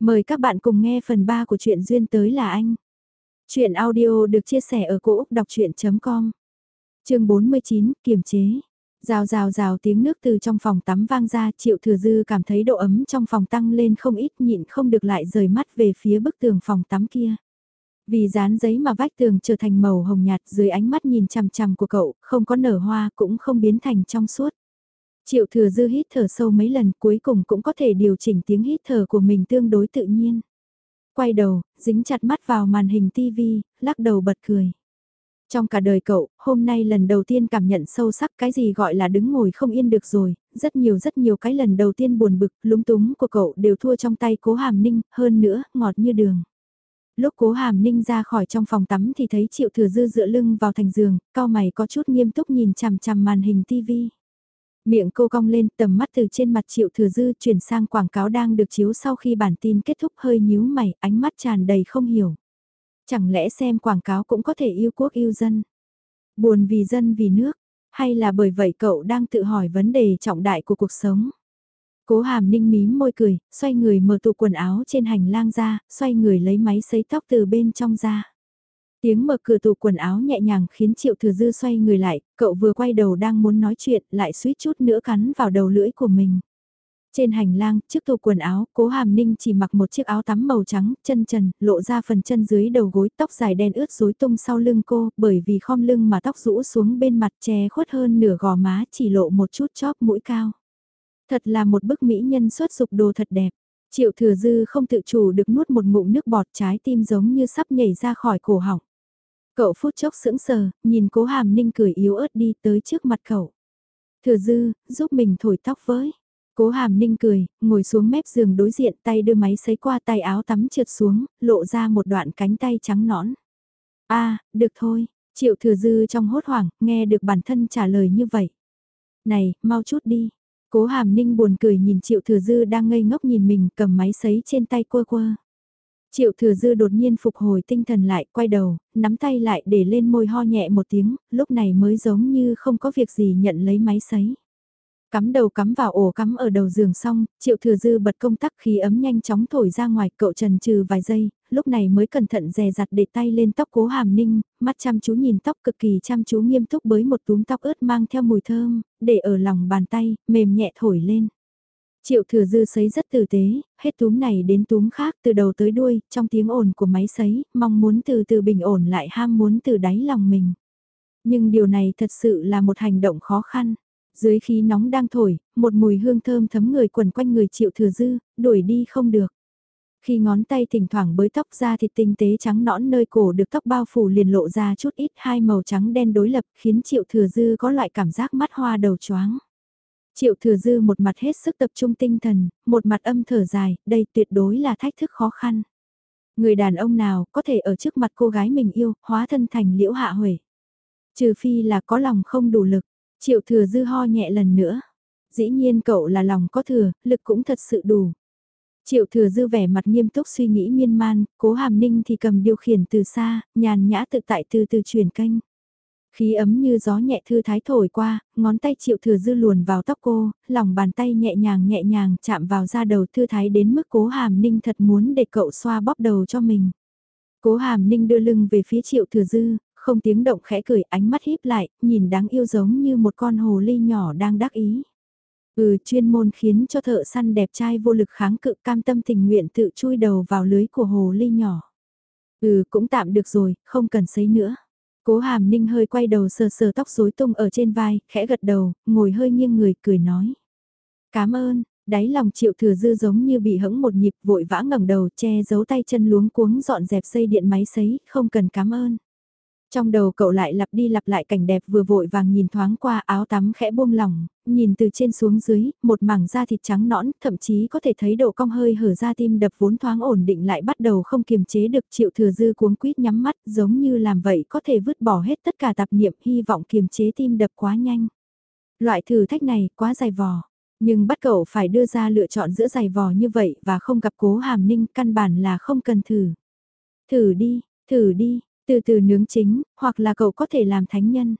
Mời các bạn cùng nghe phần 3 của truyện Duyên tới là anh. Chuyện audio được chia sẻ ở cỗ đọc chuyện.com Trường 49, kiềm chế. Rào rào rào tiếng nước từ trong phòng tắm vang ra triệu thừa dư cảm thấy độ ấm trong phòng tăng lên không ít nhịn không được lại rời mắt về phía bức tường phòng tắm kia. Vì dán giấy mà vách tường trở thành màu hồng nhạt dưới ánh mắt nhìn chằm chằm của cậu, không có nở hoa cũng không biến thành trong suốt. Triệu thừa dư hít thở sâu mấy lần cuối cùng cũng có thể điều chỉnh tiếng hít thở của mình tương đối tự nhiên. Quay đầu, dính chặt mắt vào màn hình tivi, lắc đầu bật cười. Trong cả đời cậu, hôm nay lần đầu tiên cảm nhận sâu sắc cái gì gọi là đứng ngồi không yên được rồi, rất nhiều rất nhiều cái lần đầu tiên buồn bực, lúng túng của cậu đều thua trong tay cố hàm ninh, hơn nữa, ngọt như đường. Lúc cố hàm ninh ra khỏi trong phòng tắm thì thấy triệu thừa dư dựa lưng vào thành giường, cao mày có chút nghiêm túc nhìn chằm chằm màn hình tivi. Miệng cô cong lên tầm mắt từ trên mặt triệu thừa dư chuyển sang quảng cáo đang được chiếu sau khi bản tin kết thúc hơi nhíu mày, ánh mắt tràn đầy không hiểu. Chẳng lẽ xem quảng cáo cũng có thể yêu quốc yêu dân? Buồn vì dân vì nước, hay là bởi vậy cậu đang tự hỏi vấn đề trọng đại của cuộc sống? Cố hàm ninh mím môi cười, xoay người mở tủ quần áo trên hành lang ra, xoay người lấy máy sấy tóc từ bên trong ra. Tiếng mở cửa tủ quần áo nhẹ nhàng khiến Triệu Thừa Dư xoay người lại, cậu vừa quay đầu đang muốn nói chuyện, lại suýt chút nữa cắn vào đầu lưỡi của mình. Trên hành lang, trước tủ quần áo, cố hàm ninh chỉ mặc một chiếc áo tắm màu trắng, chân trần, lộ ra phần chân dưới đầu gối, tóc dài đen ướt rối tung sau lưng cô, bởi vì khom lưng mà tóc rũ xuống bên mặt che khuất hơn nửa gò má chỉ lộ một chút chóp mũi cao. Thật là một bức mỹ nhân xuất dục đồ thật đẹp. Triệu thừa dư không tự chủ được nuốt một ngụm nước bọt trái tim giống như sắp nhảy ra khỏi cổ họng. Cậu phút chốc sững sờ, nhìn cố hàm ninh cười yếu ớt đi tới trước mặt cậu. Thừa dư, giúp mình thổi tóc với. Cố hàm ninh cười, ngồi xuống mép giường đối diện tay đưa máy sấy qua tay áo tắm trượt xuống, lộ ra một đoạn cánh tay trắng nõn. a được thôi, triệu thừa dư trong hốt hoảng, nghe được bản thân trả lời như vậy. Này, mau chút đi. Cố hàm ninh buồn cười nhìn triệu thừa dư đang ngây ngốc nhìn mình cầm máy sấy trên tay quơ quơ. Triệu thừa dư đột nhiên phục hồi tinh thần lại, quay đầu, nắm tay lại để lên môi ho nhẹ một tiếng, lúc này mới giống như không có việc gì nhận lấy máy sấy. Cắm đầu cắm vào ổ cắm ở đầu giường xong, triệu thừa dư bật công tắc khí ấm nhanh chóng thổi ra ngoài cậu trần trừ vài giây, lúc này mới cẩn thận dè dặt để tay lên tóc cố hàm ninh, mắt chăm chú nhìn tóc cực kỳ chăm chú nghiêm túc với một túm tóc ướt mang theo mùi thơm, để ở lòng bàn tay, mềm nhẹ thổi lên. Triệu thừa dư sấy rất tử tế, hết túm này đến túm khác từ đầu tới đuôi, trong tiếng ồn của máy sấy, mong muốn từ từ bình ổn lại ham muốn từ đáy lòng mình. Nhưng điều này thật sự là một hành động khó khăn. Dưới khí nóng đang thổi, một mùi hương thơm thấm người quần quanh người triệu thừa dư, đuổi đi không được. Khi ngón tay thỉnh thoảng bới tóc ra thì tinh tế trắng nõn nơi cổ được tóc bao phủ liền lộ ra chút ít hai màu trắng đen đối lập khiến triệu thừa dư có loại cảm giác mắt hoa đầu choáng. Triệu thừa dư một mặt hết sức tập trung tinh thần, một mặt âm thở dài, đây tuyệt đối là thách thức khó khăn. Người đàn ông nào có thể ở trước mặt cô gái mình yêu, hóa thân thành liễu hạ huệ. Trừ phi là có lòng không đủ lực, triệu thừa dư ho nhẹ lần nữa. Dĩ nhiên cậu là lòng có thừa, lực cũng thật sự đủ. Triệu thừa dư vẻ mặt nghiêm túc suy nghĩ miên man, cố hàm ninh thì cầm điều khiển từ xa, nhàn nhã tự tại từ từ chuyển kênh. Khí ấm như gió nhẹ thư thái thổi qua, ngón tay triệu thừa dư luồn vào tóc cô, lòng bàn tay nhẹ nhàng nhẹ nhàng chạm vào da đầu thư thái đến mức cố hàm ninh thật muốn để cậu xoa bóp đầu cho mình. Cố hàm ninh đưa lưng về phía triệu thừa dư, không tiếng động khẽ cười ánh mắt híp lại, nhìn đáng yêu giống như một con hồ ly nhỏ đang đắc ý. Ừ chuyên môn khiến cho thợ săn đẹp trai vô lực kháng cự cam tâm tình nguyện tự chui đầu vào lưới của hồ ly nhỏ. Ừ cũng tạm được rồi, không cần sấy nữa. Cố hàm ninh hơi quay đầu sờ sờ tóc rối tung ở trên vai, khẽ gật đầu, ngồi hơi nghiêng người, cười nói. Cảm ơn, đáy lòng triệu thừa dư giống như bị hững một nhịp vội vã ngẩng đầu che giấu tay chân luống cuống dọn dẹp dây điện máy sấy, không cần cảm ơn. Trong đầu cậu lại lặp đi lặp lại cảnh đẹp vừa vội vàng nhìn thoáng qua áo tắm khẽ buông lỏng, nhìn từ trên xuống dưới, một mảng da thịt trắng nõn, thậm chí có thể thấy độ cong hơi hở ra tim đập vốn thoáng ổn định lại bắt đầu không kiềm chế được chịu thừa dư cuống quýt nhắm mắt giống như làm vậy có thể vứt bỏ hết tất cả tạp niệm hy vọng kiềm chế tim đập quá nhanh. Loại thử thách này quá dài vò. Nhưng bắt cậu phải đưa ra lựa chọn giữa giày vò như vậy và không gặp cố hàm ninh căn bản là không cần thử. Thử đi, thử đi, từ từ nướng chính, hoặc là cậu có thể làm thánh nhân.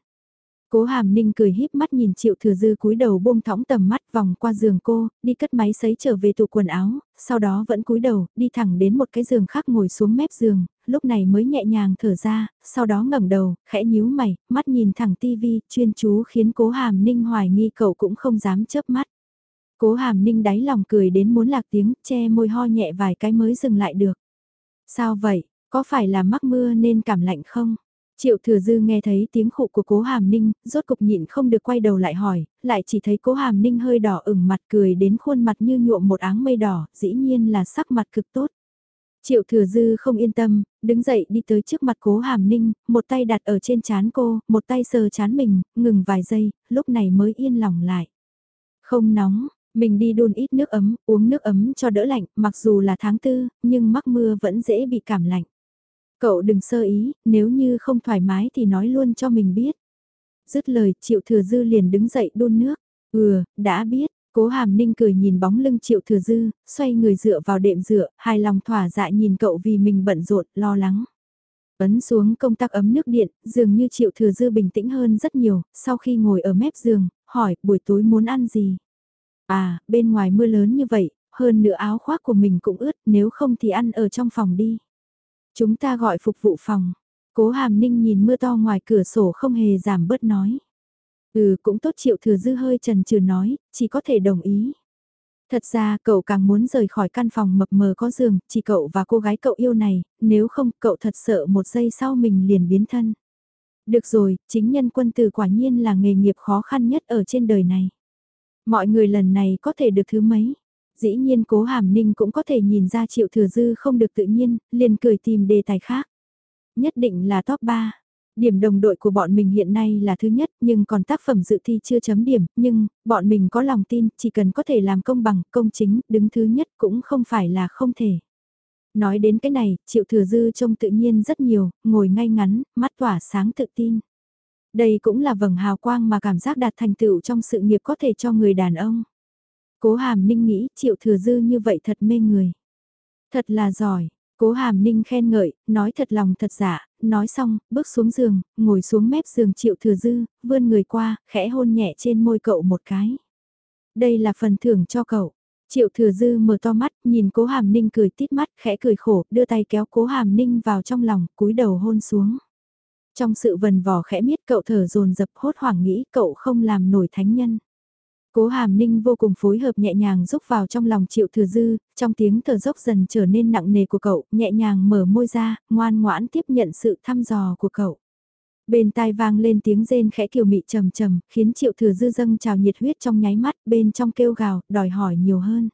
Cố hàm ninh cười híp mắt nhìn triệu thừa dư cúi đầu buông thõng tầm mắt vòng qua giường cô, đi cất máy sấy trở về tủ quần áo, sau đó vẫn cúi đầu, đi thẳng đến một cái giường khác ngồi xuống mép giường, lúc này mới nhẹ nhàng thở ra, sau đó ngẩng đầu, khẽ nhíu mày, mắt nhìn thẳng tivi, chuyên chú khiến cố hàm ninh hoài nghi cậu cũng không dám chớp mắt. Cố hàm ninh đáy lòng cười đến muốn lạc tiếng, che môi ho nhẹ vài cái mới dừng lại được. Sao vậy, có phải là mắc mưa nên cảm lạnh không? Triệu thừa dư nghe thấy tiếng khụ của cố hàm ninh, rốt cục nhịn không được quay đầu lại hỏi, lại chỉ thấy cố hàm ninh hơi đỏ ửng mặt cười đến khuôn mặt như nhuộm một áng mây đỏ, dĩ nhiên là sắc mặt cực tốt. Triệu thừa dư không yên tâm, đứng dậy đi tới trước mặt cố hàm ninh, một tay đặt ở trên chán cô, một tay sờ chán mình, ngừng vài giây, lúc này mới yên lòng lại. Không nóng, mình đi đun ít nước ấm, uống nước ấm cho đỡ lạnh, mặc dù là tháng tư, nhưng mắc mưa vẫn dễ bị cảm lạnh. Cậu đừng sơ ý, nếu như không thoải mái thì nói luôn cho mình biết. Dứt lời, Triệu Thừa Dư liền đứng dậy đun nước. Ừ, đã biết. Cố Hàm Ninh cười nhìn bóng lưng Triệu Thừa Dư, xoay người dựa vào đệm dựa, hài lòng thỏa dạ nhìn cậu vì mình bận rộn, lo lắng. Ấn xuống công tắc ấm nước điện, dường như Triệu Thừa Dư bình tĩnh hơn rất nhiều, sau khi ngồi ở mép giường, hỏi buổi tối muốn ăn gì. À, bên ngoài mưa lớn như vậy, hơn nữa áo khoác của mình cũng ướt, nếu không thì ăn ở trong phòng đi. Chúng ta gọi phục vụ phòng. Cố hàm ninh nhìn mưa to ngoài cửa sổ không hề giảm bớt nói. Ừ cũng tốt triệu thừa dư hơi trần trừ nói, chỉ có thể đồng ý. Thật ra cậu càng muốn rời khỏi căn phòng mập mờ có giường, chỉ cậu và cô gái cậu yêu này, nếu không cậu thật sợ một giây sau mình liền biến thân. Được rồi, chính nhân quân tử quả nhiên là nghề nghiệp khó khăn nhất ở trên đời này. Mọi người lần này có thể được thứ mấy? Dĩ nhiên cố hàm ninh cũng có thể nhìn ra triệu thừa dư không được tự nhiên, liền cười tìm đề tài khác. Nhất định là top 3. Điểm đồng đội của bọn mình hiện nay là thứ nhất nhưng còn tác phẩm dự thi chưa chấm điểm, nhưng, bọn mình có lòng tin, chỉ cần có thể làm công bằng, công chính, đứng thứ nhất cũng không phải là không thể. Nói đến cái này, triệu thừa dư trông tự nhiên rất nhiều, ngồi ngay ngắn, mắt tỏa sáng tự tin. Đây cũng là vầng hào quang mà cảm giác đạt thành tựu trong sự nghiệp có thể cho người đàn ông. Cố hàm ninh nghĩ triệu thừa dư như vậy thật mê người. Thật là giỏi, cố hàm ninh khen ngợi, nói thật lòng thật giả, nói xong, bước xuống giường, ngồi xuống mép giường triệu thừa dư, vươn người qua, khẽ hôn nhẹ trên môi cậu một cái. Đây là phần thưởng cho cậu. Triệu thừa dư mở to mắt, nhìn cố hàm ninh cười tít mắt, khẽ cười khổ, đưa tay kéo cố hàm ninh vào trong lòng, cúi đầu hôn xuống. Trong sự vần vò khẽ miết cậu thở dồn dập hốt hoảng nghĩ cậu không làm nổi thánh nhân. Cố hàm ninh vô cùng phối hợp nhẹ nhàng rúc vào trong lòng triệu thừa dư, trong tiếng thở dốc dần trở nên nặng nề của cậu, nhẹ nhàng mở môi ra, ngoan ngoãn tiếp nhận sự thăm dò của cậu. Bên tai vang lên tiếng rên khẽ kiều mị trầm trầm, khiến triệu thừa dư dâng trào nhiệt huyết trong nháy mắt, bên trong kêu gào, đòi hỏi nhiều hơn.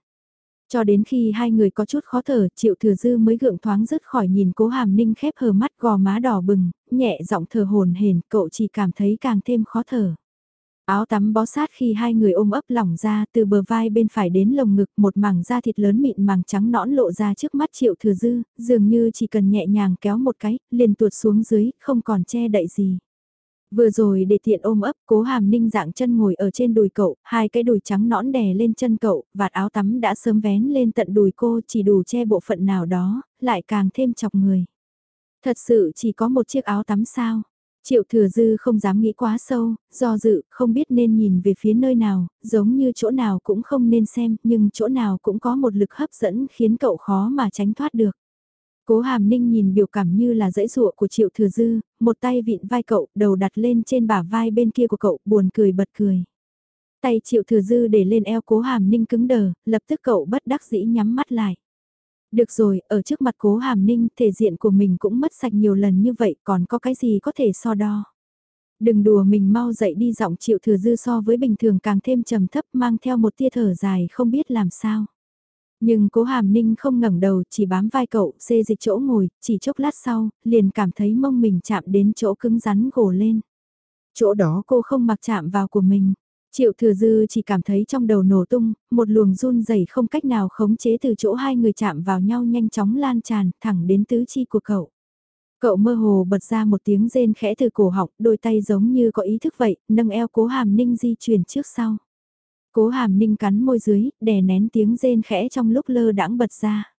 Cho đến khi hai người có chút khó thở, triệu thừa dư mới gượng thoáng dứt khỏi nhìn cố hàm ninh khép hờ mắt gò má đỏ bừng, nhẹ giọng thở hồn hển cậu chỉ cảm thấy càng thêm khó thở. Áo tắm bó sát khi hai người ôm ấp lỏng ra từ bờ vai bên phải đến lồng ngực một mảng da thịt lớn mịn màng trắng nõn lộ ra trước mắt triệu thừa dư, dường như chỉ cần nhẹ nhàng kéo một cái, liền tuột xuống dưới, không còn che đậy gì. Vừa rồi để tiện ôm ấp, cố hàm ninh dạng chân ngồi ở trên đùi cậu, hai cái đùi trắng nõn đè lên chân cậu, vạt áo tắm đã sớm vén lên tận đùi cô chỉ đủ che bộ phận nào đó, lại càng thêm chọc người. Thật sự chỉ có một chiếc áo tắm sao? Triệu thừa dư không dám nghĩ quá sâu, do dự, không biết nên nhìn về phía nơi nào, giống như chỗ nào cũng không nên xem, nhưng chỗ nào cũng có một lực hấp dẫn khiến cậu khó mà tránh thoát được. Cố hàm ninh nhìn biểu cảm như là dãy rụa của triệu thừa dư, một tay vịn vai cậu, đầu đặt lên trên bả vai bên kia của cậu, buồn cười bật cười. Tay triệu thừa dư để lên eo cố hàm ninh cứng đờ, lập tức cậu bất đắc dĩ nhắm mắt lại. Được rồi, ở trước mặt cố hàm ninh, thể diện của mình cũng mất sạch nhiều lần như vậy, còn có cái gì có thể so đo. Đừng đùa mình mau dậy đi giọng chịu thừa dư so với bình thường càng thêm trầm thấp mang theo một tia thở dài không biết làm sao. Nhưng cố hàm ninh không ngẩng đầu chỉ bám vai cậu xê dịch chỗ ngồi, chỉ chốc lát sau, liền cảm thấy mông mình chạm đến chỗ cứng rắn gồ lên. Chỗ đó cô không mặc chạm vào của mình. Triệu thừa dư chỉ cảm thấy trong đầu nổ tung, một luồng run rẩy không cách nào khống chế từ chỗ hai người chạm vào nhau nhanh chóng lan tràn thẳng đến tứ chi của cậu. Cậu mơ hồ bật ra một tiếng rên khẽ từ cổ họng, đôi tay giống như có ý thức vậy, nâng eo cố hàm ninh di chuyển trước sau. Cố hàm ninh cắn môi dưới, đè nén tiếng rên khẽ trong lúc lơ đãng bật ra.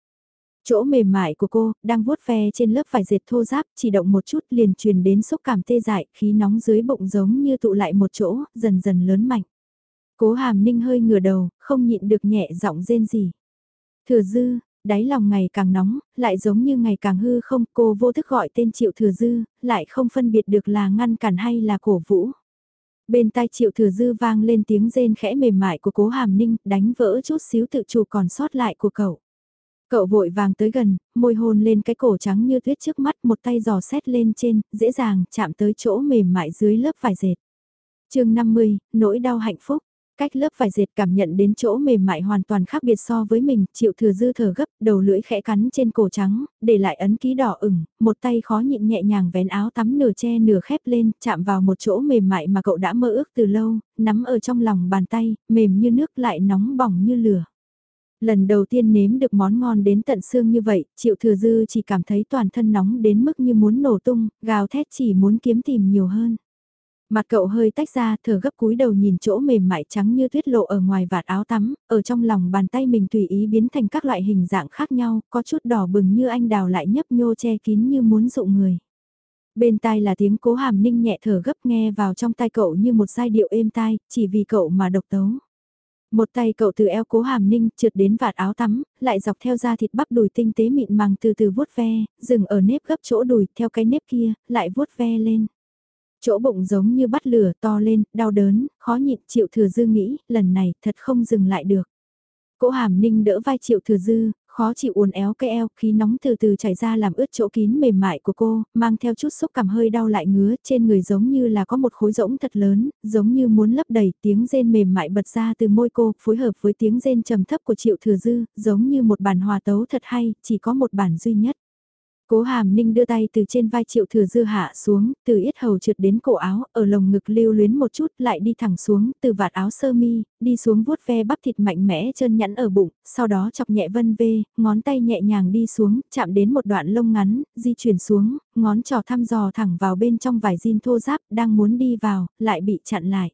Chỗ mềm mại của cô, đang vuốt ve trên lớp vải dệt thô ráp, chỉ động một chút liền truyền đến xúc cảm tê dại, khí nóng dưới bụng giống như tụ lại một chỗ, dần dần lớn mạnh. Cố hàm ninh hơi ngửa đầu, không nhịn được nhẹ giọng rên gì. Thừa dư, đáy lòng ngày càng nóng, lại giống như ngày càng hư không, cô vô thức gọi tên triệu thừa dư, lại không phân biệt được là ngăn cản hay là cổ vũ. Bên tai triệu thừa dư vang lên tiếng rên khẽ mềm mại của cố hàm ninh, đánh vỡ chút xíu tự chủ còn sót lại của cậu. Cậu vội vàng tới gần, môi hôn lên cái cổ trắng như tuyết trước mắt một tay giò xét lên trên, dễ dàng chạm tới chỗ mềm mại dưới lớp vải dệt. chương 50, nỗi đau hạnh phúc. Cách lớp vải dệt cảm nhận đến chỗ mềm mại hoàn toàn khác biệt so với mình, chịu thừa dư thở gấp, đầu lưỡi khẽ cắn trên cổ trắng, để lại ấn ký đỏ ửng, một tay khó nhịn nhẹ nhàng vén áo tắm nửa che nửa khép lên, chạm vào một chỗ mềm mại mà cậu đã mơ ước từ lâu, nắm ở trong lòng bàn tay, mềm như nước lại nóng bỏng như lửa. Lần đầu tiên nếm được món ngon đến tận xương như vậy, Triệu Thừa Dư chỉ cảm thấy toàn thân nóng đến mức như muốn nổ tung, gào thét chỉ muốn kiếm tìm nhiều hơn. Mặt cậu hơi tách ra, thở gấp cúi đầu nhìn chỗ mềm mại trắng như tuyết lộ ở ngoài vạt áo tắm, ở trong lòng bàn tay mình tùy ý biến thành các loại hình dạng khác nhau, có chút đỏ bừng như anh đào lại nhấp nhô che kín như muốn dụ người. Bên tai là tiếng cố hàm ninh nhẹ thở gấp nghe vào trong tai cậu như một giai điệu êm tai, chỉ vì cậu mà độc tấu. Một tay cậu từ eo cố hàm ninh trượt đến vạt áo tắm, lại dọc theo da thịt bắp đùi tinh tế mịn màng từ từ vuốt ve, dừng ở nếp gấp chỗ đùi theo cái nếp kia, lại vuốt ve lên. Chỗ bụng giống như bắt lửa to lên, đau đớn, khó nhịn triệu thừa dư nghĩ, lần này thật không dừng lại được. Cố hàm ninh đỡ vai triệu thừa dư, khó chịu uốn éo cái eo, khí nóng từ từ chảy ra làm ướt chỗ kín mềm mại của cô, mang theo chút xúc cảm hơi đau lại ngứa, trên người giống như là có một khối rỗng thật lớn, giống như muốn lấp đầy, tiếng rên mềm mại bật ra từ môi cô, phối hợp với tiếng rên trầm thấp của Triệu Thừa Dư, giống như một bản hòa tấu thật hay, chỉ có một bản duy nhất. Cố hàm ninh đưa tay từ trên vai triệu thừa dư hạ xuống, từ yết hầu trượt đến cổ áo, ở lồng ngực lưu luyến một chút lại đi thẳng xuống, từ vạt áo sơ mi, đi xuống vuốt ve bắp thịt mạnh mẽ chân nhẵn ở bụng, sau đó chọc nhẹ vân vê, ngón tay nhẹ nhàng đi xuống, chạm đến một đoạn lông ngắn, di chuyển xuống, ngón trò thăm dò thẳng vào bên trong vải jean thô giáp, đang muốn đi vào, lại bị chặn lại.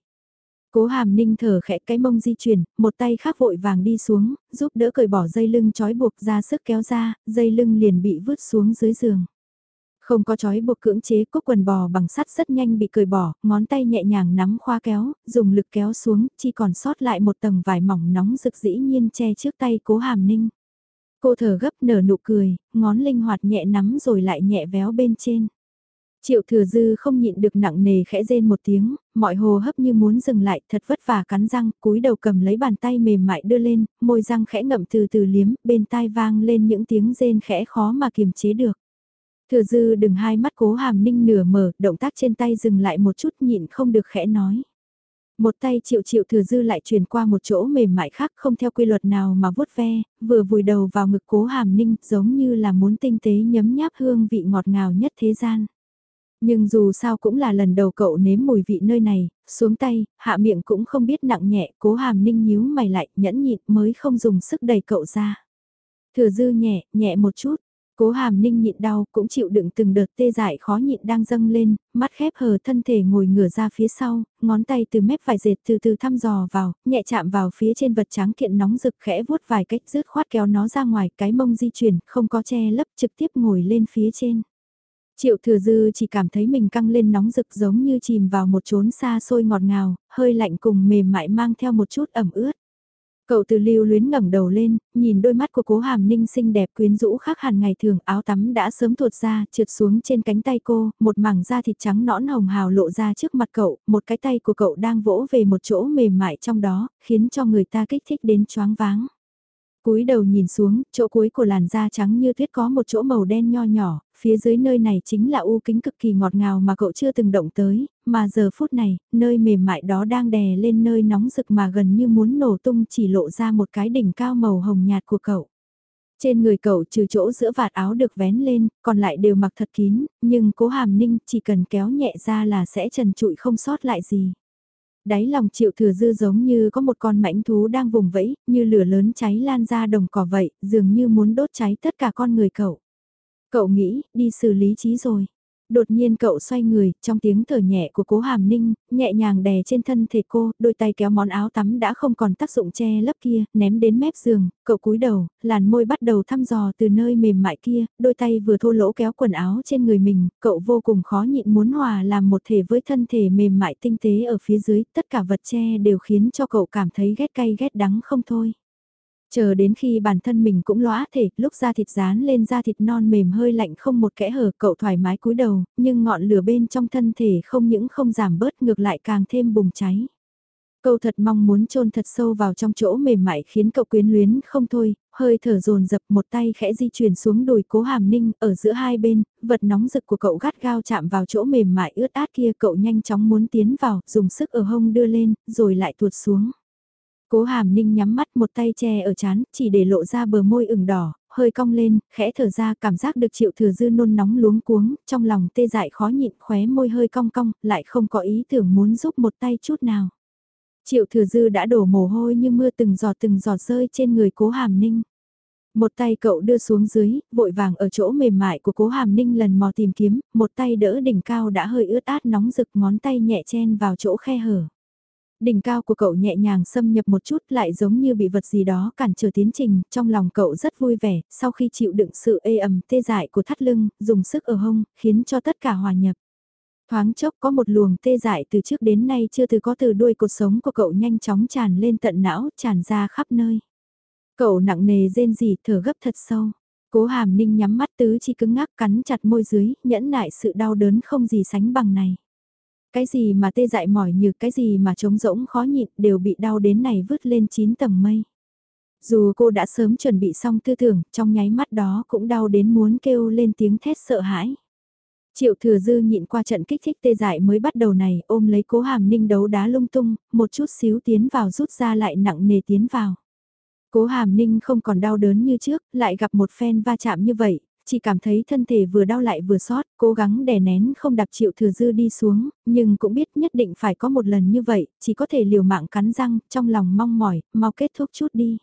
Cố hàm ninh thở khẽ cái mông di chuyển, một tay khác vội vàng đi xuống, giúp đỡ cởi bỏ dây lưng trói buộc ra sức kéo ra, dây lưng liền bị vứt xuống dưới giường. Không có trói buộc cưỡng chế cúc quần bò bằng sắt rất nhanh bị cởi bỏ, ngón tay nhẹ nhàng nắm khoa kéo, dùng lực kéo xuống, chỉ còn sót lại một tầng vải mỏng nóng rực dĩ nhiên che trước tay cố hàm ninh. Cô thở gấp nở nụ cười, ngón linh hoạt nhẹ nắm rồi lại nhẹ véo bên trên. Triệu thừa dư không nhịn được nặng nề khẽ rên một tiếng, mọi hồ hấp như muốn dừng lại, thật vất vả cắn răng, cúi đầu cầm lấy bàn tay mềm mại đưa lên, môi răng khẽ ngậm từ từ liếm, bên tai vang lên những tiếng rên khẽ khó mà kiềm chế được. Thừa dư đừng hai mắt cố hàm ninh nửa mở, động tác trên tay dừng lại một chút nhịn không được khẽ nói. Một tay triệu triệu thừa dư lại truyền qua một chỗ mềm mại khác không theo quy luật nào mà vuốt ve, vừa vùi đầu vào ngực cố hàm ninh giống như là muốn tinh tế nhấm nháp hương vị ngọt ngào nhất thế gian. Nhưng dù sao cũng là lần đầu cậu nếm mùi vị nơi này, xuống tay, hạ miệng cũng không biết nặng nhẹ, cố hàm ninh nhíu mày lại, nhẫn nhịn mới không dùng sức đẩy cậu ra. Thừa dư nhẹ, nhẹ một chút, cố hàm ninh nhịn đau cũng chịu đựng từng đợt tê dại khó nhịn đang dâng lên, mắt khép hờ thân thể ngồi ngửa ra phía sau, ngón tay từ mép vải dệt từ từ thăm dò vào, nhẹ chạm vào phía trên vật trắng kiện nóng rực khẽ vuốt vài cách rứt khoát kéo nó ra ngoài cái mông di chuyển, không có che lấp trực tiếp ngồi lên phía trên. Triệu thừa dư chỉ cảm thấy mình căng lên nóng rực giống như chìm vào một chốn xa xôi ngọt ngào, hơi lạnh cùng mềm mại mang theo một chút ẩm ướt. Cậu từ lưu luyến ngẩng đầu lên, nhìn đôi mắt của cố hàm ninh xinh đẹp quyến rũ khác hẳn ngày thường áo tắm đã sớm tuột ra, trượt xuống trên cánh tay cô, một mảng da thịt trắng nõn hồng hào lộ ra trước mặt cậu, một cái tay của cậu đang vỗ về một chỗ mềm mại trong đó, khiến cho người ta kích thích đến choáng váng cúi đầu nhìn xuống, chỗ cuối của làn da trắng như tuyết có một chỗ màu đen nho nhỏ, phía dưới nơi này chính là u kính cực kỳ ngọt ngào mà cậu chưa từng động tới, mà giờ phút này, nơi mềm mại đó đang đè lên nơi nóng rực mà gần như muốn nổ tung chỉ lộ ra một cái đỉnh cao màu hồng nhạt của cậu. Trên người cậu trừ chỗ giữa vạt áo được vén lên, còn lại đều mặc thật kín, nhưng cố hàm ninh chỉ cần kéo nhẹ ra là sẽ trần trụi không sót lại gì. Đáy lòng triệu thừa dư giống như có một con mãnh thú đang vùng vẫy, như lửa lớn cháy lan ra đồng cỏ vậy, dường như muốn đốt cháy tất cả con người cậu. Cậu nghĩ, đi xử lý trí rồi. Đột nhiên cậu xoay người, trong tiếng thở nhẹ của cố hàm ninh, nhẹ nhàng đè trên thân thể cô, đôi tay kéo món áo tắm đã không còn tác dụng che lấp kia, ném đến mép giường, cậu cúi đầu, làn môi bắt đầu thăm dò từ nơi mềm mại kia, đôi tay vừa thô lỗ kéo quần áo trên người mình, cậu vô cùng khó nhịn muốn hòa làm một thể với thân thể mềm mại tinh tế ở phía dưới, tất cả vật che đều khiến cho cậu cảm thấy ghét cay ghét đắng không thôi. Chờ đến khi bản thân mình cũng lõa thể, lúc da thịt dán lên da thịt non mềm hơi lạnh không một kẽ hở cậu thoải mái cúi đầu, nhưng ngọn lửa bên trong thân thể không những không giảm bớt ngược lại càng thêm bùng cháy. Cậu thật mong muốn chôn thật sâu vào trong chỗ mềm mại khiến cậu quyến luyến không thôi, hơi thở dồn dập một tay khẽ di chuyển xuống đùi cố hàm ninh ở giữa hai bên, vật nóng rực của cậu gắt gao chạm vào chỗ mềm mại ướt át kia cậu nhanh chóng muốn tiến vào, dùng sức ở hông đưa lên, rồi lại tuột xuống. Cố hàm ninh nhắm mắt một tay che ở chán, chỉ để lộ ra bờ môi ửng đỏ, hơi cong lên, khẽ thở ra cảm giác được triệu thừa dư nôn nóng luống cuống, trong lòng tê dại khó nhịn khóe môi hơi cong cong, lại không có ý tưởng muốn giúp một tay chút nào. Triệu thừa dư đã đổ mồ hôi như mưa từng giọt từng giọt rơi trên người cố hàm ninh. Một tay cậu đưa xuống dưới, vội vàng ở chỗ mềm mại của cố hàm ninh lần mò tìm kiếm, một tay đỡ đỉnh cao đã hơi ướt át nóng rực ngón tay nhẹ chen vào chỗ khe hở. Đỉnh cao của cậu nhẹ nhàng xâm nhập một chút lại giống như bị vật gì đó cản trở tiến trình, trong lòng cậu rất vui vẻ, sau khi chịu đựng sự ê ẩm tê dại của thắt lưng, dùng sức ở hông, khiến cho tất cả hòa nhập. Thoáng chốc có một luồng tê dại từ trước đến nay chưa từ có từ đuôi cuộc sống của cậu nhanh chóng tràn lên tận não, tràn ra khắp nơi. Cậu nặng nề rên rỉ thở gấp thật sâu. Cố hàm ninh nhắm mắt tứ chi cứng ngắc cắn chặt môi dưới, nhẫn nại sự đau đớn không gì sánh bằng này. Cái gì mà tê dại mỏi như cái gì mà trống rỗng khó nhịn đều bị đau đến này vứt lên 9 tầng mây. Dù cô đã sớm chuẩn bị xong tư tưởng, trong nháy mắt đó cũng đau đến muốn kêu lên tiếng thét sợ hãi. Triệu thừa dư nhịn qua trận kích thích tê dại mới bắt đầu này, ôm lấy cố hàm ninh đấu đá lung tung, một chút xíu tiến vào rút ra lại nặng nề tiến vào. Cố hàm ninh không còn đau đớn như trước, lại gặp một phen va chạm như vậy, chỉ cảm thấy thân thể vừa đau lại vừa sót, cố gắng đè nén không đạp chịu thừa dư đi xuống, nhưng cũng biết nhất định phải có một lần như vậy, chỉ có thể liều mạng cắn răng, trong lòng mong mỏi, mau kết thúc chút đi.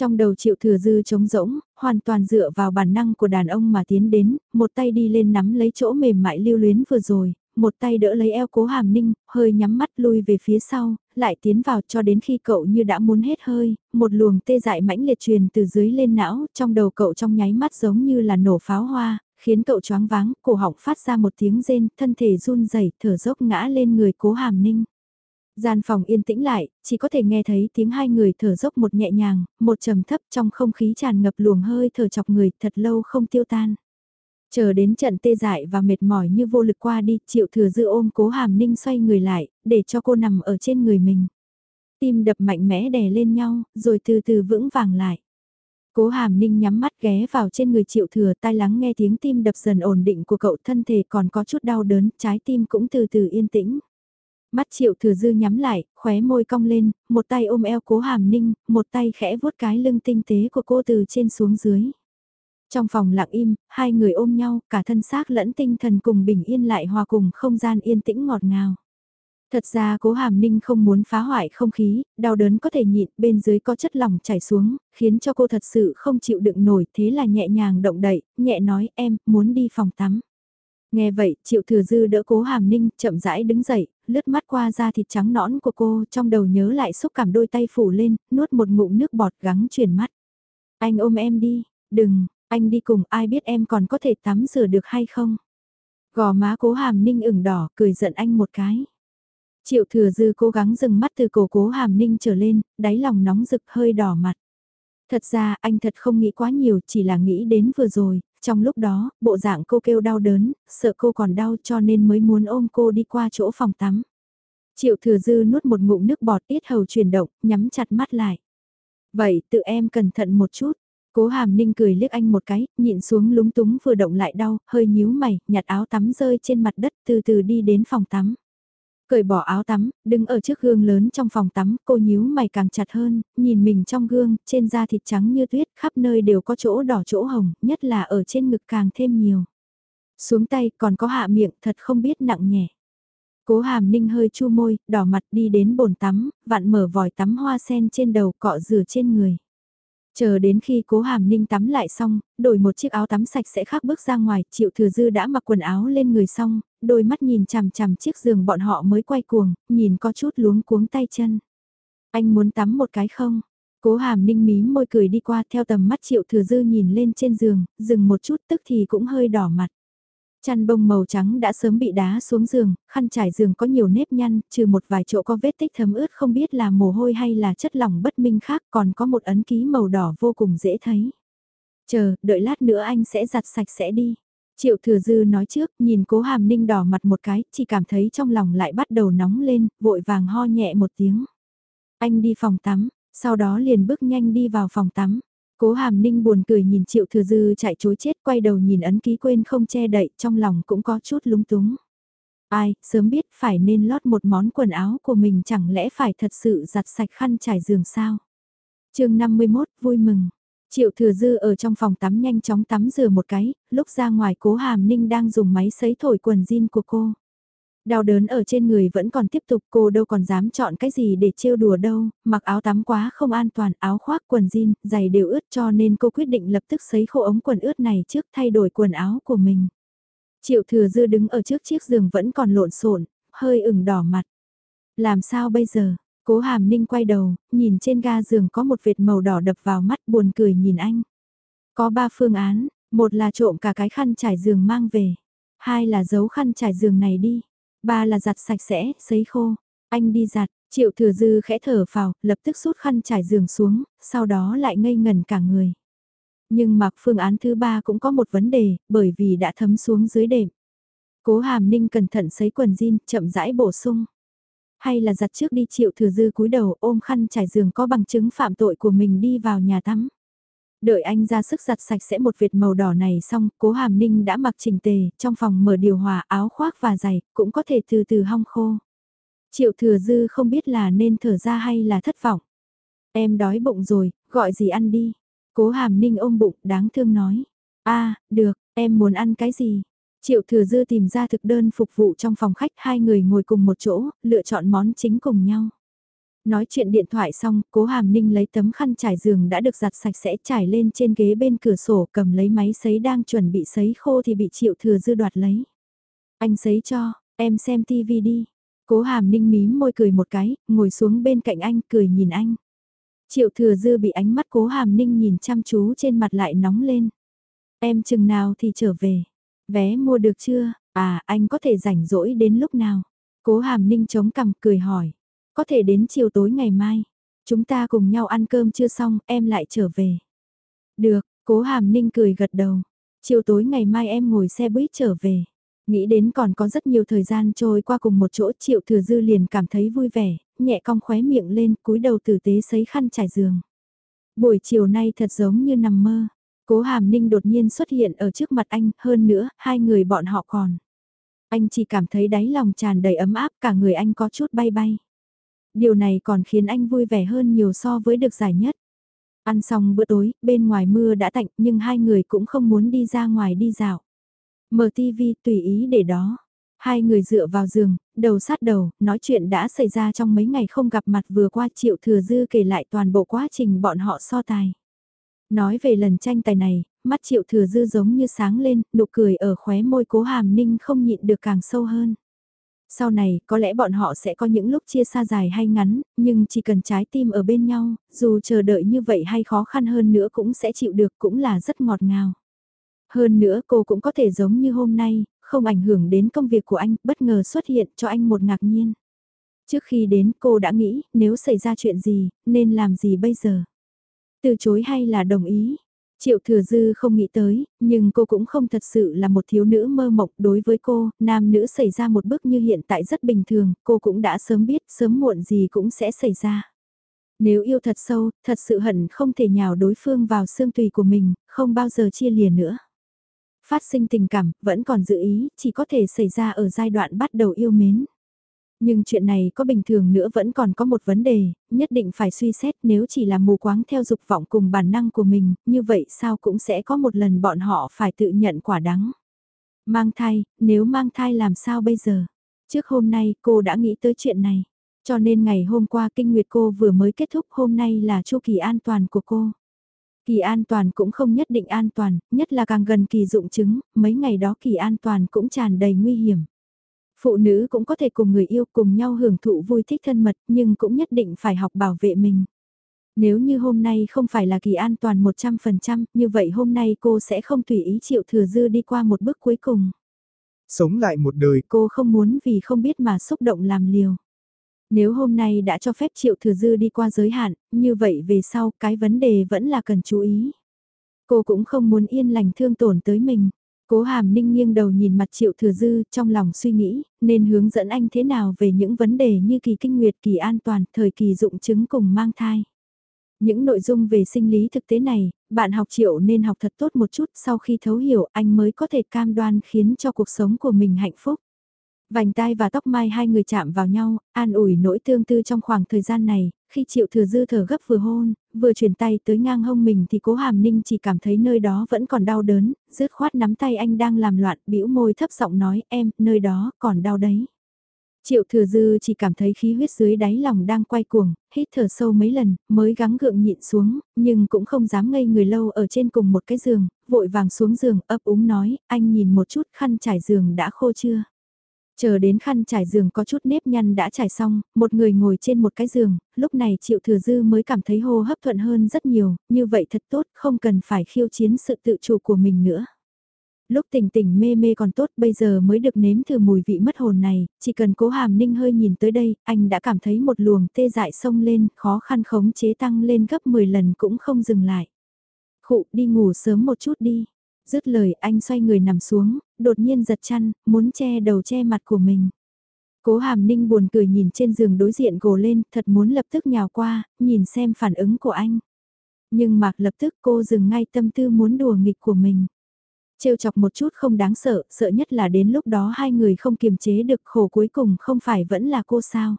Trong đầu triệu thừa dư trống rỗng, hoàn toàn dựa vào bản năng của đàn ông mà tiến đến, một tay đi lên nắm lấy chỗ mềm mại lưu luyến vừa rồi, một tay đỡ lấy eo cố hàm ninh, hơi nhắm mắt lui về phía sau, lại tiến vào cho đến khi cậu như đã muốn hết hơi, một luồng tê dại mãnh liệt truyền từ dưới lên não, trong đầu cậu trong nháy mắt giống như là nổ pháo hoa, khiến cậu choáng váng, cổ họng phát ra một tiếng rên, thân thể run rẩy thở dốc ngã lên người cố hàm ninh. Gian phòng yên tĩnh lại, chỉ có thể nghe thấy tiếng hai người thở dốc một nhẹ nhàng, một trầm thấp trong không khí tràn ngập luồng hơi thở chọc người thật lâu không tiêu tan. Chờ đến trận tê dại và mệt mỏi như vô lực qua đi, triệu thừa dư ôm cố hàm ninh xoay người lại, để cho cô nằm ở trên người mình. Tim đập mạnh mẽ đè lên nhau, rồi từ từ vững vàng lại. Cố hàm ninh nhắm mắt ghé vào trên người triệu thừa tai lắng nghe tiếng tim đập dần ổn định của cậu thân thể còn có chút đau đớn, trái tim cũng từ từ yên tĩnh. Mắt triệu thừa dư nhắm lại, khóe môi cong lên, một tay ôm eo cố hàm ninh, một tay khẽ vuốt cái lưng tinh tế của cô từ trên xuống dưới. Trong phòng lặng im, hai người ôm nhau, cả thân xác lẫn tinh thần cùng bình yên lại hòa cùng không gian yên tĩnh ngọt ngào. Thật ra cố hàm ninh không muốn phá hoại không khí, đau đớn có thể nhịn, bên dưới có chất lỏng chảy xuống, khiến cho cô thật sự không chịu đựng nổi, thế là nhẹ nhàng động đậy, nhẹ nói em, muốn đi phòng tắm. Nghe vậy, triệu thừa dư đỡ cố hàm ninh, chậm rãi đứng dậy, lướt mắt qua da thịt trắng nõn của cô, trong đầu nhớ lại xúc cảm đôi tay phủ lên, nuốt một ngụm nước bọt gắng chuyển mắt. Anh ôm em đi, đừng, anh đi cùng ai biết em còn có thể tắm rửa được hay không? Gò má cố hàm ninh ửng đỏ, cười giận anh một cái. Triệu thừa dư cố gắng dừng mắt từ cổ cố hàm ninh trở lên, đáy lòng nóng rực hơi đỏ mặt. Thật ra anh thật không nghĩ quá nhiều, chỉ là nghĩ đến vừa rồi, trong lúc đó, bộ dạng cô kêu đau đớn, sợ cô còn đau cho nên mới muốn ôm cô đi qua chỗ phòng tắm. Triệu thừa dư nuốt một ngụm nước bọt ít hầu chuyển động, nhắm chặt mắt lại. Vậy tự em cẩn thận một chút, Cố hàm ninh cười liếc anh một cái, nhịn xuống lúng túng vừa động lại đau, hơi nhíu mày, nhặt áo tắm rơi trên mặt đất từ từ đi đến phòng tắm. Cởi bỏ áo tắm, đứng ở trước gương lớn trong phòng tắm, cô nhíu mày càng chặt hơn, nhìn mình trong gương, trên da thịt trắng như tuyết, khắp nơi đều có chỗ đỏ chỗ hồng, nhất là ở trên ngực càng thêm nhiều. Xuống tay còn có hạ miệng thật không biết nặng nhẹ. Cố hàm ninh hơi chu môi, đỏ mặt đi đến bồn tắm, vặn mở vòi tắm hoa sen trên đầu cọ rửa trên người. Chờ đến khi cố hàm ninh tắm lại xong, đổi một chiếc áo tắm sạch sẽ khác bước ra ngoài, triệu thừa dư đã mặc quần áo lên người xong, đôi mắt nhìn chằm chằm chiếc giường bọn họ mới quay cuồng, nhìn có chút luống cuống tay chân. Anh muốn tắm một cái không? Cố hàm ninh mí môi cười đi qua theo tầm mắt triệu thừa dư nhìn lên trên giường, dừng một chút tức thì cũng hơi đỏ mặt. Chăn bông màu trắng đã sớm bị đá xuống giường, khăn trải giường có nhiều nếp nhăn, trừ một vài chỗ có vết tích thấm ướt không biết là mồ hôi hay là chất lỏng bất minh khác còn có một ấn ký màu đỏ vô cùng dễ thấy. Chờ, đợi lát nữa anh sẽ giặt sạch sẽ đi. Triệu thừa dư nói trước, nhìn cố hàm ninh đỏ mặt một cái, chỉ cảm thấy trong lòng lại bắt đầu nóng lên, vội vàng ho nhẹ một tiếng. Anh đi phòng tắm, sau đó liền bước nhanh đi vào phòng tắm. Cố hàm ninh buồn cười nhìn triệu thừa dư chạy chối chết quay đầu nhìn ấn ký quên không che đậy trong lòng cũng có chút lúng túng. Ai, sớm biết phải nên lót một món quần áo của mình chẳng lẽ phải thật sự giặt sạch khăn trải giường sao? chương 51 vui mừng. Triệu thừa dư ở trong phòng tắm nhanh chóng tắm rửa một cái, lúc ra ngoài cố hàm ninh đang dùng máy sấy thổi quần jean của cô. Đau đớn ở trên người vẫn còn tiếp tục cô đâu còn dám chọn cái gì để trêu đùa đâu, mặc áo tắm quá không an toàn, áo khoác quần jean, giày đều ướt cho nên cô quyết định lập tức sấy khô ống quần ướt này trước thay đổi quần áo của mình. Triệu thừa dư đứng ở trước chiếc giường vẫn còn lộn xộn hơi ửng đỏ mặt. Làm sao bây giờ? Cố hàm ninh quay đầu, nhìn trên ga giường có một vệt màu đỏ đập vào mắt buồn cười nhìn anh. Có ba phương án, một là trộm cả cái khăn trải giường mang về, hai là giấu khăn trải giường này đi, Ba là giặt sạch sẽ, sấy khô. Anh đi giặt, triệu thừa dư khẽ thở vào, lập tức rút khăn trải giường xuống, sau đó lại ngây ngần cả người. Nhưng mặc phương án thứ ba cũng có một vấn đề, bởi vì đã thấm xuống dưới đệm. Cố hàm ninh cẩn thận sấy quần jean, chậm rãi bổ sung. Hay là giặt trước đi triệu thừa dư cúi đầu ôm khăn trải giường có bằng chứng phạm tội của mình đi vào nhà tắm. Đợi anh ra sức giặt sạch sẽ một vệt màu đỏ này xong, cố hàm ninh đã mặc trình tề, trong phòng mở điều hòa áo khoác và giày, cũng có thể từ từ hong khô. Triệu thừa dư không biết là nên thở ra hay là thất vọng. Em đói bụng rồi, gọi gì ăn đi. Cố hàm ninh ôm bụng, đáng thương nói. a được, em muốn ăn cái gì? Triệu thừa dư tìm ra thực đơn phục vụ trong phòng khách hai người ngồi cùng một chỗ, lựa chọn món chính cùng nhau. Nói chuyện điện thoại xong, cố hàm ninh lấy tấm khăn trải giường đã được giặt sạch sẽ trải lên trên ghế bên cửa sổ cầm lấy máy sấy đang chuẩn bị sấy khô thì bị triệu thừa dư đoạt lấy. Anh sấy cho, em xem tivi đi. Cố hàm ninh mím môi cười một cái, ngồi xuống bên cạnh anh cười nhìn anh. Triệu thừa dư bị ánh mắt cố hàm ninh nhìn chăm chú trên mặt lại nóng lên. Em chừng nào thì trở về. Vé mua được chưa? À anh có thể rảnh rỗi đến lúc nào? Cố hàm ninh chống cằm cười hỏi. Có thể đến chiều tối ngày mai. Chúng ta cùng nhau ăn cơm chưa xong, em lại trở về. Được, cố hàm ninh cười gật đầu. Chiều tối ngày mai em ngồi xe buýt trở về. Nghĩ đến còn có rất nhiều thời gian trôi qua cùng một chỗ triệu thừa dư liền cảm thấy vui vẻ, nhẹ cong khóe miệng lên cúi đầu tử tế sấy khăn trải giường. Buổi chiều nay thật giống như nằm mơ. Cố hàm ninh đột nhiên xuất hiện ở trước mặt anh, hơn nữa, hai người bọn họ còn. Anh chỉ cảm thấy đáy lòng tràn đầy ấm áp cả người anh có chút bay bay điều này còn khiến anh vui vẻ hơn nhiều so với được giải nhất. Ăn xong bữa tối, bên ngoài mưa đã tạnh nhưng hai người cũng không muốn đi ra ngoài đi dạo. Mở tivi tùy ý để đó. Hai người dựa vào giường, đầu sát đầu, nói chuyện đã xảy ra trong mấy ngày không gặp mặt vừa qua triệu thừa dư kể lại toàn bộ quá trình bọn họ so tài. Nói về lần tranh tài này, mắt triệu thừa dư giống như sáng lên, nụ cười ở khóe môi cố hàm ninh không nhịn được càng sâu hơn. Sau này, có lẽ bọn họ sẽ có những lúc chia xa dài hay ngắn, nhưng chỉ cần trái tim ở bên nhau, dù chờ đợi như vậy hay khó khăn hơn nữa cũng sẽ chịu được cũng là rất ngọt ngào. Hơn nữa cô cũng có thể giống như hôm nay, không ảnh hưởng đến công việc của anh, bất ngờ xuất hiện cho anh một ngạc nhiên. Trước khi đến cô đã nghĩ nếu xảy ra chuyện gì, nên làm gì bây giờ? Từ chối hay là đồng ý? Triệu thừa dư không nghĩ tới, nhưng cô cũng không thật sự là một thiếu nữ mơ mộng đối với cô, nam nữ xảy ra một bước như hiện tại rất bình thường, cô cũng đã sớm biết sớm muộn gì cũng sẽ xảy ra. Nếu yêu thật sâu, thật sự hận không thể nhào đối phương vào xương tùy của mình, không bao giờ chia lìa nữa. Phát sinh tình cảm, vẫn còn dự ý, chỉ có thể xảy ra ở giai đoạn bắt đầu yêu mến. Nhưng chuyện này có bình thường nữa vẫn còn có một vấn đề, nhất định phải suy xét nếu chỉ là mù quáng theo dục vọng cùng bản năng của mình, như vậy sao cũng sẽ có một lần bọn họ phải tự nhận quả đắng. Mang thai, nếu mang thai làm sao bây giờ? Trước hôm nay cô đã nghĩ tới chuyện này, cho nên ngày hôm qua kinh nguyệt cô vừa mới kết thúc hôm nay là chu kỳ an toàn của cô. Kỳ an toàn cũng không nhất định an toàn, nhất là càng gần kỳ dụng chứng, mấy ngày đó kỳ an toàn cũng tràn đầy nguy hiểm. Phụ nữ cũng có thể cùng người yêu cùng nhau hưởng thụ vui thích thân mật nhưng cũng nhất định phải học bảo vệ mình. Nếu như hôm nay không phải là kỳ an toàn 100%, như vậy hôm nay cô sẽ không tùy ý chịu thừa dư đi qua một bước cuối cùng. Sống lại một đời. Cô không muốn vì không biết mà xúc động làm liều. Nếu hôm nay đã cho phép triệu thừa dư đi qua giới hạn, như vậy về sau cái vấn đề vẫn là cần chú ý. Cô cũng không muốn yên lành thương tổn tới mình. Cố hàm ninh nghiêng đầu nhìn mặt triệu thừa dư trong lòng suy nghĩ, nên hướng dẫn anh thế nào về những vấn đề như kỳ kinh nguyệt kỳ an toàn, thời kỳ dụng chứng cùng mang thai. Những nội dung về sinh lý thực tế này, bạn học triệu nên học thật tốt một chút sau khi thấu hiểu anh mới có thể cam đoan khiến cho cuộc sống của mình hạnh phúc. Vành tai và tóc mai hai người chạm vào nhau, an ủi nỗi tương tư trong khoảng thời gian này, khi triệu thừa dư thở gấp vừa hôn, vừa chuyển tay tới ngang hông mình thì cố hàm ninh chỉ cảm thấy nơi đó vẫn còn đau đớn, rứt khoát nắm tay anh đang làm loạn, bĩu môi thấp giọng nói em, nơi đó còn đau đấy. Triệu thừa dư chỉ cảm thấy khí huyết dưới đáy lòng đang quay cuồng, hít thở sâu mấy lần, mới gắng gượng nhịn xuống, nhưng cũng không dám ngây người lâu ở trên cùng một cái giường, vội vàng xuống giường ấp úng nói, anh nhìn một chút khăn trải giường đã khô chưa. Chờ đến khăn trải giường có chút nếp nhăn đã trải xong, một người ngồi trên một cái giường, lúc này Triệu Thừa Dư mới cảm thấy hô hấp thuận hơn rất nhiều, như vậy thật tốt, không cần phải khiêu chiến sự tự chủ của mình nữa. Lúc tỉnh tỉnh mê mê còn tốt bây giờ mới được nếm thử mùi vị mất hồn này, chỉ cần cố hàm ninh hơi nhìn tới đây, anh đã cảm thấy một luồng tê dại sông lên, khó khăn khống chế tăng lên gấp 10 lần cũng không dừng lại. Khụ đi ngủ sớm một chút đi. Dứt lời anh xoay người nằm xuống, đột nhiên giật chăn, muốn che đầu che mặt của mình. Cố hàm ninh buồn cười nhìn trên giường đối diện gồ lên, thật muốn lập tức nhào qua, nhìn xem phản ứng của anh. Nhưng mạc lập tức cô dừng ngay tâm tư muốn đùa nghịch của mình. Trêu chọc một chút không đáng sợ, sợ nhất là đến lúc đó hai người không kiềm chế được khổ cuối cùng không phải vẫn là cô sao.